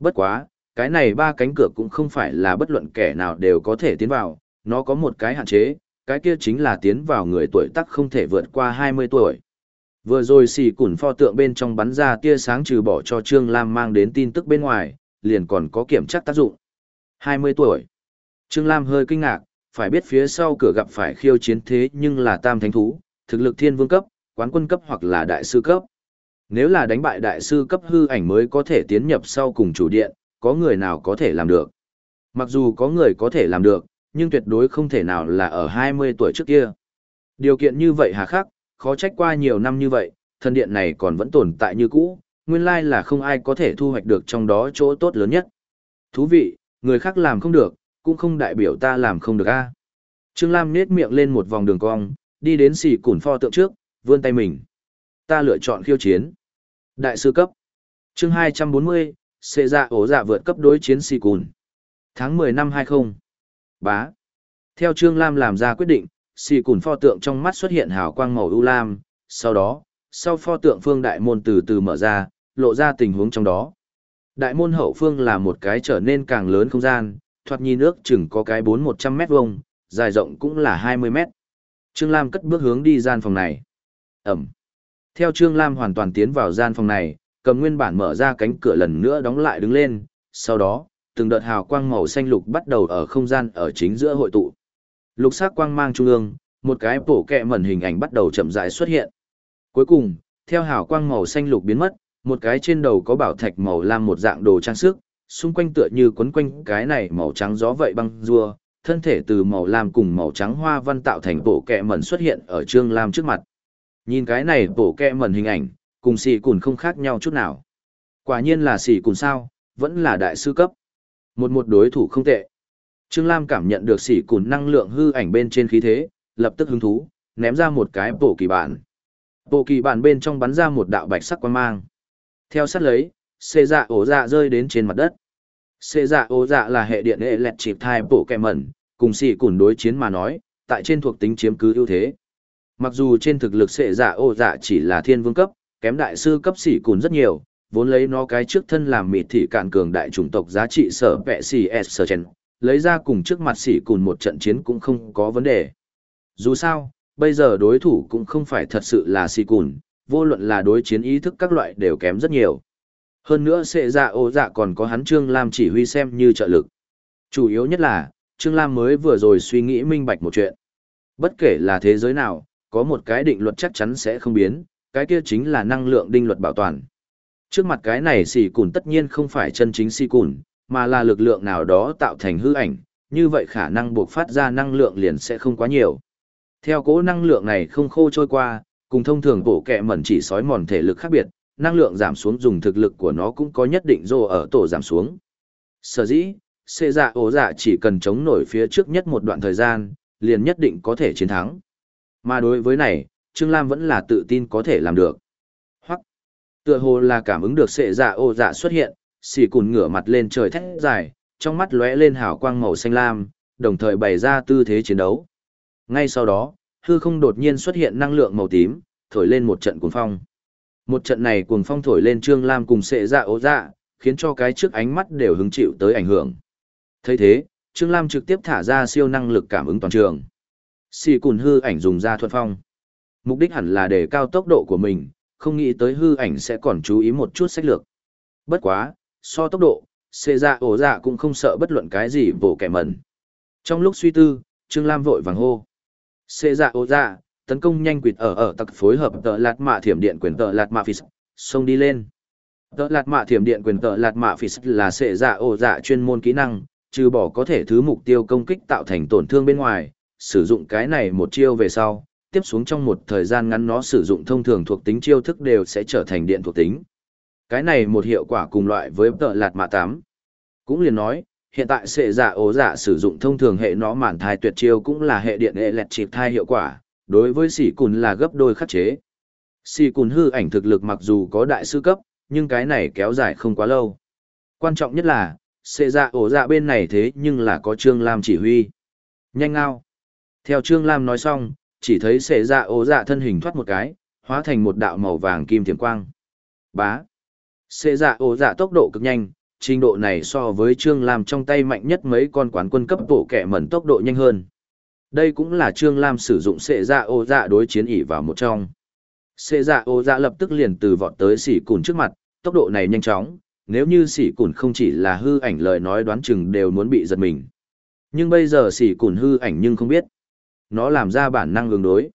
Bất quá, cái này ba cánh cửa cũng không phải là bất luận kẻ nào đều có thể tiến vào, nó có một cái hạn chế, cái kia chính là tiến vào người tuổi tác không thể vượt qua 20 tuổi. Vừa rồi xì củn pho tượng bên trong bắn ra tia sáng trừ bỏ cho Trương Lam mang đến tin tức bên ngoài, liền còn có kiểm tra tác dụng. 20 tuổi. Trương Lam hơi kinh ngạc, phải biết phía sau cửa gặp phải khiêu chiến thế nhưng là tam thánh thú, thực lực thiên vương cấp, quán quân cấp hoặc là đại sư cấp. Nếu là đánh bại đại sư cấp hư ảnh mới có thể tiến nhập sau cùng chủ điện, có người nào có thể làm được. Mặc dù có người có thể làm được, nhưng tuyệt đối không thể nào là ở 20 tuổi trước kia. Điều kiện như vậy hà khắc, khó trách qua nhiều năm như vậy, thần điện này còn vẫn tồn tại như cũ, nguyên lai là không ai có thể thu hoạch được trong đó chỗ tốt lớn nhất. Thú vị, người khác làm không được, cũng không đại biểu ta làm không được a. Trương Lam nết miệng lên một vòng đường cong, đi đến xì củn pho tượng trước, vươn tay mình. Ta lựa chọn khiêu chiến. Đại sư cấp. chương 240, xệ dạ ổ dạ vượt cấp đối chiến xì cùn. Tháng 10 năm 20. Bá. Theo Trương Lam làm ra quyết định, xì cùn pho tượng trong mắt xuất hiện hào quang màu ưu lam, sau đó, sau pho tượng phương đại môn từ từ mở ra, lộ ra tình huống trong đó. Đại môn hậu phương là một cái trở nên càng lớn không gian, thoạt nhìn nước chừng có cái bốn một trăm mét vuông, dài rộng cũng là hai mươi mét. Trương Lam cất bước hướng đi gian phòng này. Ẩm. Theo Trương Lam hoàn toàn tiến vào gian phòng này, cầm nguyên bản mở ra cánh cửa lần nữa đóng lại đứng lên, sau đó, từng đợt hào quang màu xanh lục bắt đầu ở không gian ở chính giữa hội tụ. Lục sắc quang mang trung ương, một cái bổ kẹ mẩn hình ảnh bắt đầu chậm rãi xuất hiện. Cuối cùng, theo hào quang màu xanh lục biến mất, một cái trên đầu có bảo thạch màu lam một dạng đồ trang sức, xung quanh tựa như quấn quanh cái này màu trắng gió vậy băng rùa, thân thể từ màu lam cùng màu trắng hoa văn tạo thành bộ kẹ mẩn xuất hiện ở Trương Lam trước mặt. Nhìn cái này bộ kẹ mẩn hình ảnh, cùng xì cùn không khác nhau chút nào. Quả nhiên là xì cùn sao, vẫn là đại sư cấp. Một một đối thủ không tệ. Trương Lam cảm nhận được sỉ cùn năng lượng hư ảnh bên trên khí thế, lập tức hứng thú, ném ra một cái bộ kỳ bản. Bộ kỳ bản bên trong bắn ra một đạo bạch sắc quan mang. Theo sát lấy, xê dạ ổ dạ rơi đến trên mặt đất. Xê dạ ổ dạ là hệ điện hệ lẹt chịp thai bộ kẹ mẩn, cùng sỉ cùn đối chiến mà nói, tại trên thuộc tính chiếm cứ ưu thế. Mặc dù trên thực lực xệ dạ ổ dạ chỉ là thiên vương cấp, kém đại sư cấp xỉ cùn rất nhiều, vốn lấy nó cái trước thân làm mịt thị cạn cường đại chủng tộc giá trị sở vẹ xì s sở chen, lấy ra cùng trước mặt xỉ cùn một trận chiến cũng không có vấn đề. Dù sao, bây giờ đối thủ cũng không phải thật sự là xỉ cùn, vô luận là đối chiến ý thức các loại đều kém rất nhiều. Hơn nữa sệ dạ ô dạ còn có hắn Trương Lam chỉ huy xem như trợ lực. Chủ yếu nhất là, Trương Lam mới vừa rồi suy nghĩ minh bạch một chuyện. Bất kể là thế giới nào, có một cái định luật chắc chắn sẽ không biến, cái kia chính là năng lượng định luật bảo toàn. Trước mặt cái này xì cùn tất nhiên không phải chân chính xì cùn, mà là lực lượng nào đó tạo thành hư ảnh, như vậy khả năng buộc phát ra năng lượng liền sẽ không quá nhiều. Theo cố năng lượng này không khô trôi qua, cùng thông thường bổ kẹ mẩn chỉ sói mòn thể lực khác biệt, năng lượng giảm xuống dùng thực lực của nó cũng có nhất định rô ở tổ giảm xuống. Sở dĩ, xê dạ ổ dạ chỉ cần chống nổi phía trước nhất một đoạn thời gian, liền nhất định có thể chiến thắng. Mà đối với này, Trương Lam vẫn là tự tin có thể làm được. Tựa hồ là cảm ứng được xệ dạ ô dạ xuất hiện, xì cùn ngửa mặt lên trời thét dài, trong mắt lóe lên hào quang màu xanh lam, đồng thời bày ra tư thế chiến đấu. Ngay sau đó, hư không đột nhiên xuất hiện năng lượng màu tím, thổi lên một trận cuồng phong. Một trận này cuồng phong thổi lên Trương Lam cùng xệ dạ ô dạ, khiến cho cái trước ánh mắt đều hứng chịu tới ảnh hưởng thấy thế trương lam trực tiếp thả ra siêu năng lực cảm ứng toàn trường xì cùn hư ảnh dùng ra thuận phong mục đích hẳn là để cao tốc độ của mình không nghĩ tới hư ảnh sẽ còn chú ý một chút sách lược. Bất quá so tốc độ xê dạ ổ dạ cũng không sợ bất luận cái gì vỗ kẻ mẩn. Trong lúc suy tư trương lam vội vàng hô. Xê dạ ổ dạ tấn công nhanh quỵt ở ở tặc phối hợp tợ lạt mạ thiểm điện quyền tợ lạt mạ phì xông đi lên. Tợ lạt mạ thiểm điện quyền tợ lạt mạ phì là xê dạ ổ dạ chuyên môn kỹ năng trừ bỏ có thể thứ mục tiêu công kích tạo thành tổn thương bên ngoài, sử dụng cái này một chiêu về sau, tiếp xuống trong một thời gian ngắn nó sử dụng thông thường thuộc tính chiêu thức đều sẽ trở thành điện thuộc tính. Cái này một hiệu quả cùng loại với tợ lạt mạ 8. Cũng liền nói, hiện tại sệ giả ố giả sử dụng thông thường hệ nó mản thai tuyệt chiêu cũng là hệ điện hệ lẹt chịp thai hiệu quả, đối với sỉ cùn là gấp đôi khắc chế. Sỉ cùn hư ảnh thực lực mặc dù có đại sư cấp, nhưng cái này kéo dài không quá lâu. Quan trọng nhất là, sệ dạ ố dạ bên này thế nhưng là có Trương Lam chỉ huy. Nhanh ngao. Theo Trương Lam nói xong, chỉ thấy xệ dạ ố dạ thân hình thoát một cái, hóa thành một đạo màu vàng kim thiểm quang. Bá. xệ dạ ố dạ tốc độ cực nhanh, trình độ này so với Trương Lam trong tay mạnh nhất mấy con quán quân cấp bộ kẻ mẩn tốc độ nhanh hơn. Đây cũng là Trương Lam sử dụng xệ dạ ô dạ đối chiến ỉ vào một trong. Xệ dạ ô dạ lập tức liền từ vọt tới xỉ cùn trước mặt, tốc độ này nhanh chóng, nếu như sỉ cùn không chỉ là hư ảnh lời nói đoán chừng đều muốn bị giật mình. Nhưng bây giờ sỉ cùn hư ảnh nhưng không biết. Nó làm ra bản năng ứng đối.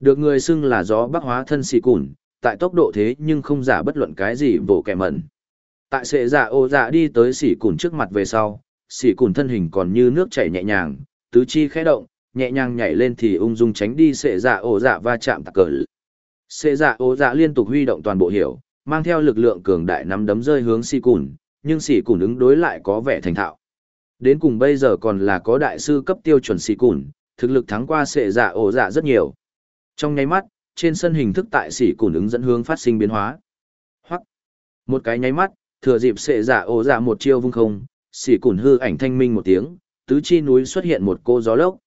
Được người xưng là gió bắc hóa thân xì cùn, tại tốc độ thế nhưng không giả bất luận cái gì vỗ kẻ mẩn. Tại sệ dạ ô dạ đi tới sỉ cùn trước mặt về sau, sỉ cùn thân hình còn như nước chảy nhẹ nhàng, tứ chi khẽ động, nhẹ nhàng nhảy lên thì ung dung tránh đi sệ dạ ô dạ va chạm tạc cờ. Sệ dạ ô dạ liên tục huy động toàn bộ hiểu, mang theo lực lượng cường đại nắm đấm rơi hướng xì cùn, nhưng xì cùn ứng đối lại có vẻ thành thạo. Đến cùng bây giờ còn là có đại sư cấp tiêu chuẩn xì cùn, thực lực thắng qua sệ dạ ổ dạ rất nhiều. Trong nháy mắt, trên sân hình thức tại sỉ cùn ứng dẫn hướng phát sinh biến hóa. Hoặc, một cái nháy mắt, thừa dịp sệ dạ ổ dạ một chiêu vung không, sỉ cùn hư ảnh thanh minh một tiếng, tứ chi núi xuất hiện một cô gió lốc.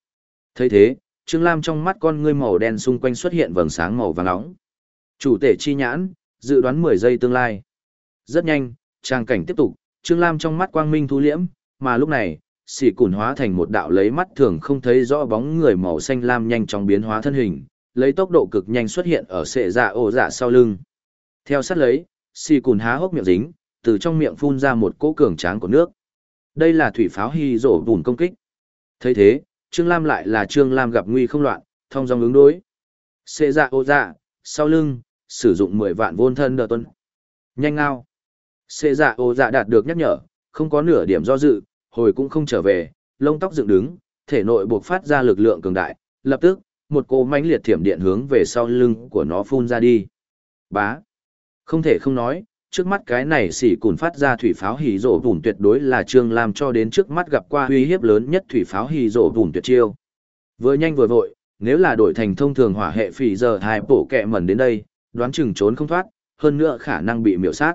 thấy thế, Trương Lam trong mắt con ngươi màu đen xung quanh xuất hiện vầng sáng màu vàng nóng. Chủ tể chi nhãn, dự đoán 10 giây tương lai. Rất nhanh, trang cảnh tiếp tục, Trương Lam trong mắt quang minh thu liễm, mà lúc này, xỉ cùn hóa thành một đạo lấy mắt thường không thấy rõ bóng người màu xanh lam nhanh chóng biến hóa thân hình, lấy tốc độ cực nhanh xuất hiện ở sệ dạ ổ dạ sau lưng. Theo sát lấy, xỉ cùn há hốc miệng dính, từ trong miệng phun ra một cỗ cường tráng của nước. Đây là thủy pháo hy rổ bùn công kích. thấy thế, Trương Lam lại là Trương Lam gặp nguy không loạn, thông dòng ứng đối. Sệ dạ ô dạ, sau lưng, sử dụng 10 vạn vôn thân đờ tuân. Nhanh ngao. Xê dạ ô dạ đạt được nhắc nhở, không có nửa điểm do dự, hồi cũng không trở về, lông tóc dựng đứng, thể nội buộc phát ra lực lượng cường đại, lập tức, một cô mãnh liệt thiểm điện hướng về sau lưng của nó phun ra đi. Bá. Không thể không nói, trước mắt cái này xỉ cùn phát ra thủy pháo hì rổ bùn tuyệt đối là Trương làm cho đến trước mắt gặp qua uy hiếp lớn nhất thủy pháo hì rổ bùn tuyệt chiêu. Vừa nhanh vừa vội, nếu là đổi thành thông thường hỏa hệ phỉ giờ hai bổ kẹ mẩn đến đây, đoán chừng trốn không thoát, hơn nữa khả năng bị miểu sát.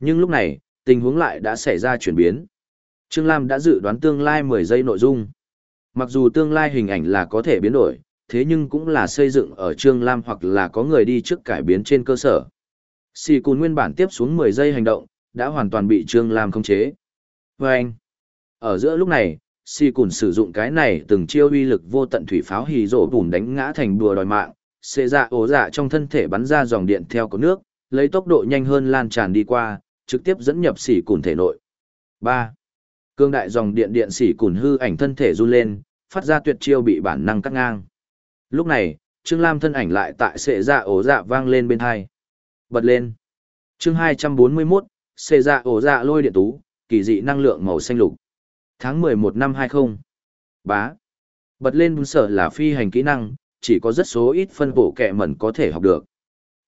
Nhưng lúc này, tình huống lại đã xảy ra chuyển biến. Trương Lam đã dự đoán tương lai 10 giây nội dung. Mặc dù tương lai hình ảnh là có thể biến đổi, thế nhưng cũng là xây dựng ở Trương Lam hoặc là có người đi trước cải biến trên cơ sở. Sì cùn nguyên bản tiếp xuống 10 giây hành động, đã hoàn toàn bị Trương Lam khống chế. Và anh, ở giữa lúc này, Sì cùn sử dụng cái này từng chiêu uy lực vô tận thủy pháo hì rổ bùn đánh ngã thành đùa đòi mạng, xệ dạ ổ dạ trong thân thể bắn ra dòng điện theo có nước, lấy tốc độ nhanh hơn lan tràn đi qua, trực tiếp dẫn nhập Sì cùn thể nội. 3. Cương đại dòng điện điện xỉ củn hư ảnh thân thể run lên, phát ra tuyệt chiêu bị bản năng cắt ngang. Lúc này, Trương Lam thân ảnh lại tại sệ dạ ổ dạ vang lên bên hai. Bật lên. chương 241, sệ dạ ổ dạ lôi điện tú, kỳ dị năng lượng màu xanh lục. Tháng 11 năm 20. Bá. Bật lên bún sở là phi hành kỹ năng, chỉ có rất số ít phân bổ kẹ mẩn có thể học được.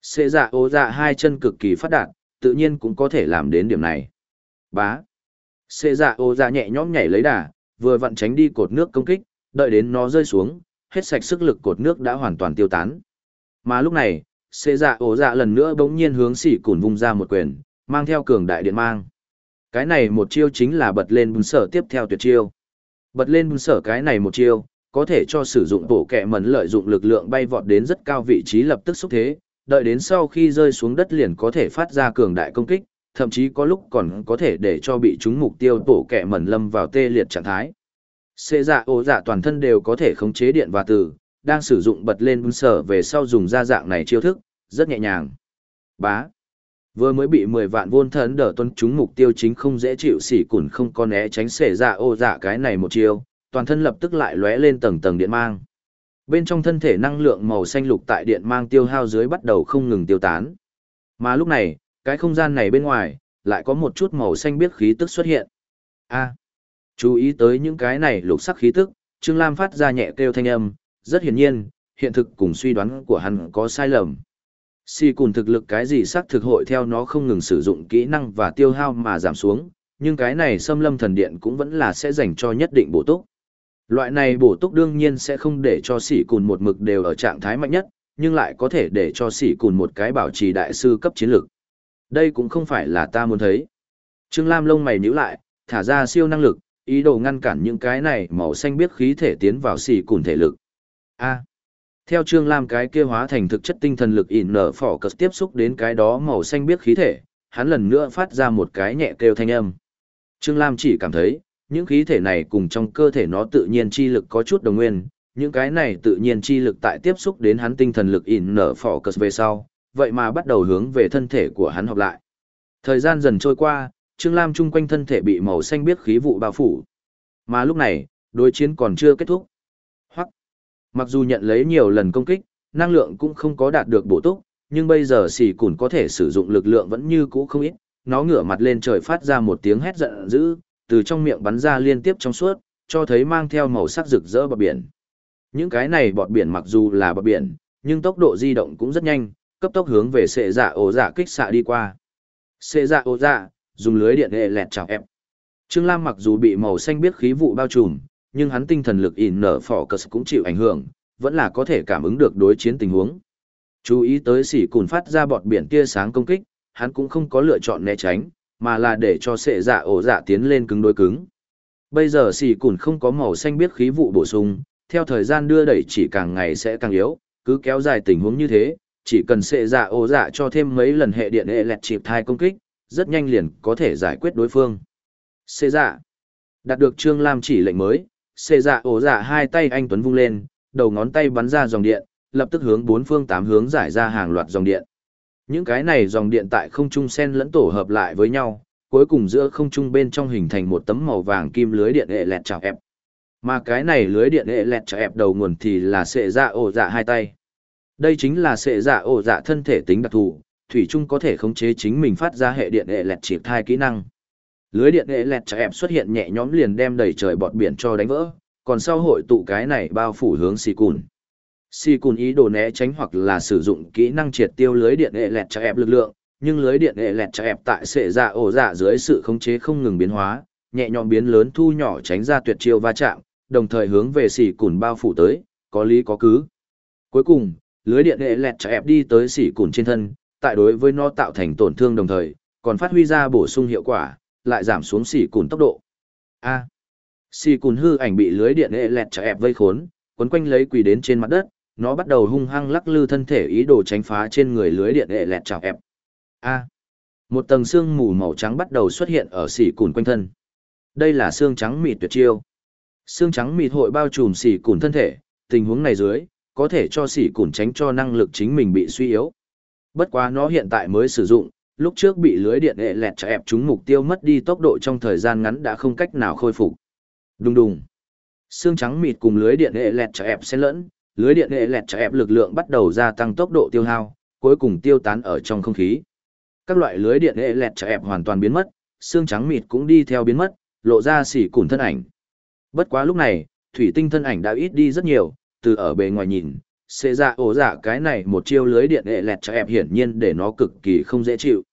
Sệ dạ ổ dạ hai chân cực kỳ phát đạt, tự nhiên cũng có thể làm đến điểm này. Bá. Xê dạ ô dạ nhẹ nhõm nhảy lấy đà, vừa vặn tránh đi cột nước công kích, đợi đến nó rơi xuống, hết sạch sức lực cột nước đã hoàn toàn tiêu tán. Mà lúc này, xê dạ ô dạ lần nữa bỗng nhiên hướng xỉ cùn vung ra một quyền, mang theo cường đại điện mang. Cái này một chiêu chính là bật lên bùn sở tiếp theo tuyệt chiêu. Bật lên bùn sở cái này một chiêu, có thể cho sử dụng bộ kẹ mẩn lợi dụng lực lượng bay vọt đến rất cao vị trí lập tức xúc thế, đợi đến sau khi rơi xuống đất liền có thể phát ra cường đại công kích, thậm chí có lúc còn có thể để cho bị chúng mục tiêu tổ kẻ mẩn lâm vào tê liệt trạng thái. Xê dạ ô dạ toàn thân đều có thể khống chế điện và từ, đang sử dụng bật lên bún sở về sau dùng ra dạng này chiêu thức, rất nhẹ nhàng. Bá. Vừa mới bị 10 vạn vôn thần đỡ tuân chúng mục tiêu chính không dễ chịu xỉ củn không có né tránh xệ dạ ô dạ cái này một chiêu, toàn thân lập tức lại lóe lên tầng tầng điện mang. Bên trong thân thể năng lượng màu xanh lục tại điện mang tiêu hao dưới bắt đầu không ngừng tiêu tán. Mà lúc này, cái không gian này bên ngoài, lại có một chút màu xanh biếc khí tức xuất hiện. A. Chú ý tới những cái này lục sắc khí tức, Trương Lam phát ra nhẹ kêu thanh âm, rất hiển nhiên, hiện thực cùng suy đoán của hắn có sai lầm. Si cùng thực lực cái gì sắc thực hội theo nó không ngừng sử dụng kỹ năng và tiêu hao mà giảm xuống, nhưng cái này xâm lâm thần điện cũng vẫn là sẽ dành cho nhất định bổ túc. Loại này bổ túc đương nhiên sẽ không để cho sỉ cùn một mực đều ở trạng thái mạnh nhất, nhưng lại có thể để cho sỉ cùn một cái bảo trì đại sư cấp chiến lược. Đây cũng không phải là ta muốn thấy. Trương Lam lông mày nhíu lại, thả ra siêu năng lực, ý đồ ngăn cản những cái này màu xanh biết khí thể tiến vào xì cùn thể lực. A. theo Trương Lam cái kia hóa thành thực chất tinh thần lực ỉn nở phỏ cật tiếp xúc đến cái đó màu xanh biết khí thể, hắn lần nữa phát ra một cái nhẹ kêu thanh âm. Trương Lam chỉ cảm thấy, những khí thể này cùng trong cơ thể nó tự nhiên chi lực có chút đồng nguyên, những cái này tự nhiên chi lực tại tiếp xúc đến hắn tinh thần lực ỉn nở phỏ cật về sau, vậy mà bắt đầu hướng về thân thể của hắn học lại. Thời gian dần trôi qua, Trương Lam chung quanh thân thể bị màu xanh biếc khí vụ bao phủ. Mà lúc này, đối chiến còn chưa kết thúc. Hoặc, mặc dù nhận lấy nhiều lần công kích, năng lượng cũng không có đạt được bổ túc, nhưng bây giờ xỉ cùn có thể sử dụng lực lượng vẫn như cũ không ít. Nó ngửa mặt lên trời phát ra một tiếng hét giận dữ, từ trong miệng bắn ra liên tiếp trong suốt, cho thấy mang theo màu sắc rực rỡ bọt biển. Những cái này bọt biển mặc dù là bọt biển, nhưng tốc độ di động cũng rất nhanh, cấp tốc hướng về sệ dạ ổ dạ kích xạ đi qua. Sệ dạ ổ dạ, dùng lưới điện hệ lẹt chào ép. Trương Lam mặc dù bị màu xanh biết khí vụ bao trùm, nhưng hắn tinh thần lực ỉn nở phỏ cờ cũng chịu ảnh hưởng, vẫn là có thể cảm ứng được đối chiến tình huống. Chú ý tới sỉ cùn phát ra bọt biển tia sáng công kích, hắn cũng không có lựa chọn né tránh, mà là để cho sệ dạ ổ dạ tiến lên cứng đối cứng. Bây giờ sỉ cùn không có màu xanh biết khí vụ bổ sung, theo thời gian đưa đẩy chỉ càng ngày sẽ càng yếu, cứ kéo dài tình huống như thế, chỉ cần sệ dạ ô dạ cho thêm mấy lần hệ điện hệ lẹt chịp thai công kích, rất nhanh liền có thể giải quyết đối phương. Sệ dạ. Đạt được Trương Lam chỉ lệnh mới, sệ dạ ô dạ hai tay anh Tuấn vung lên, đầu ngón tay bắn ra dòng điện, lập tức hướng bốn phương tám hướng giải ra hàng loạt dòng điện. Những cái này dòng điện tại không trung sen lẫn tổ hợp lại với nhau, cuối cùng giữa không trung bên trong hình thành một tấm màu vàng kim lưới điện hệ lẹt chào ép. Mà cái này lưới điện hệ lẹt chào ép đầu nguồn thì là xệ dạ ổ dạ hai tay. Đây chính là sệ dạ ổ dạ thân thể tính đặc thù, thủy chung có thể khống chế chính mình phát ra hệ điện hệ lẹt triệt thai kỹ năng. Lưới điện hệ lẹt chạy ẹp xuất hiện nhẹ nhõm liền đem đầy trời bọt biển cho đánh vỡ, còn sau hội tụ cái này bao phủ hướng xì cùn. Xì cùn ý đồ né tránh hoặc là sử dụng kỹ năng triệt tiêu lưới điện hệ lẹt trẻ em lực lượng, nhưng lưới điện hệ lẹt trẻ em tại sệ dạ ổ dạ dưới sự khống chế không ngừng biến hóa, nhẹ nhõm biến lớn thu nhỏ tránh ra tuyệt chiêu va chạm, đồng thời hướng về xì cùn bao phủ tới, có lý có cứ. Cuối cùng, lưới điện hệ lẹt cho ép đi tới xỉ cùn trên thân, tại đối với nó tạo thành tổn thương đồng thời, còn phát huy ra bổ sung hiệu quả, lại giảm xuống xỉ cùn tốc độ. A. xỉ cùn hư ảnh bị lưới điện hệ lẹt cho ép vây khốn, quấn quanh lấy quỳ đến trên mặt đất, nó bắt đầu hung hăng lắc lư thân thể ý đồ tránh phá trên người lưới điện hệ lẹt chọc ép. A. Một tầng xương mù màu trắng bắt đầu xuất hiện ở xỉ cùn quanh thân. Đây là xương trắng mịt tuyệt chiêu. Xương trắng mịt hội bao trùm xỉ cùn thân thể, tình huống này dưới, có thể cho xỉ cùn tránh cho năng lực chính mình bị suy yếu. Bất quá nó hiện tại mới sử dụng, lúc trước bị lưới điện hệ lẹt cho ép chúng mục tiêu mất đi tốc độ trong thời gian ngắn đã không cách nào khôi phục. Đùng đùng. Xương trắng mịt cùng lưới điện hệ lẹt cho ép xen lẫn, lưới điện hệ lẹt cho ép lực lượng bắt đầu gia tăng tốc độ tiêu hao, cuối cùng tiêu tán ở trong không khí. Các loại lưới điện hệ lẹt cho ép hoàn toàn biến mất, xương trắng mịt cũng đi theo biến mất, lộ ra xỉ cùn thân ảnh. Bất quá lúc này, thủy tinh thân ảnh đã ít đi rất nhiều, từ ở bề ngoài nhìn, sẽ ra ổ dạ cái này một chiêu lưới điện hệ lẹt cho ép hiển nhiên để nó cực kỳ không dễ chịu.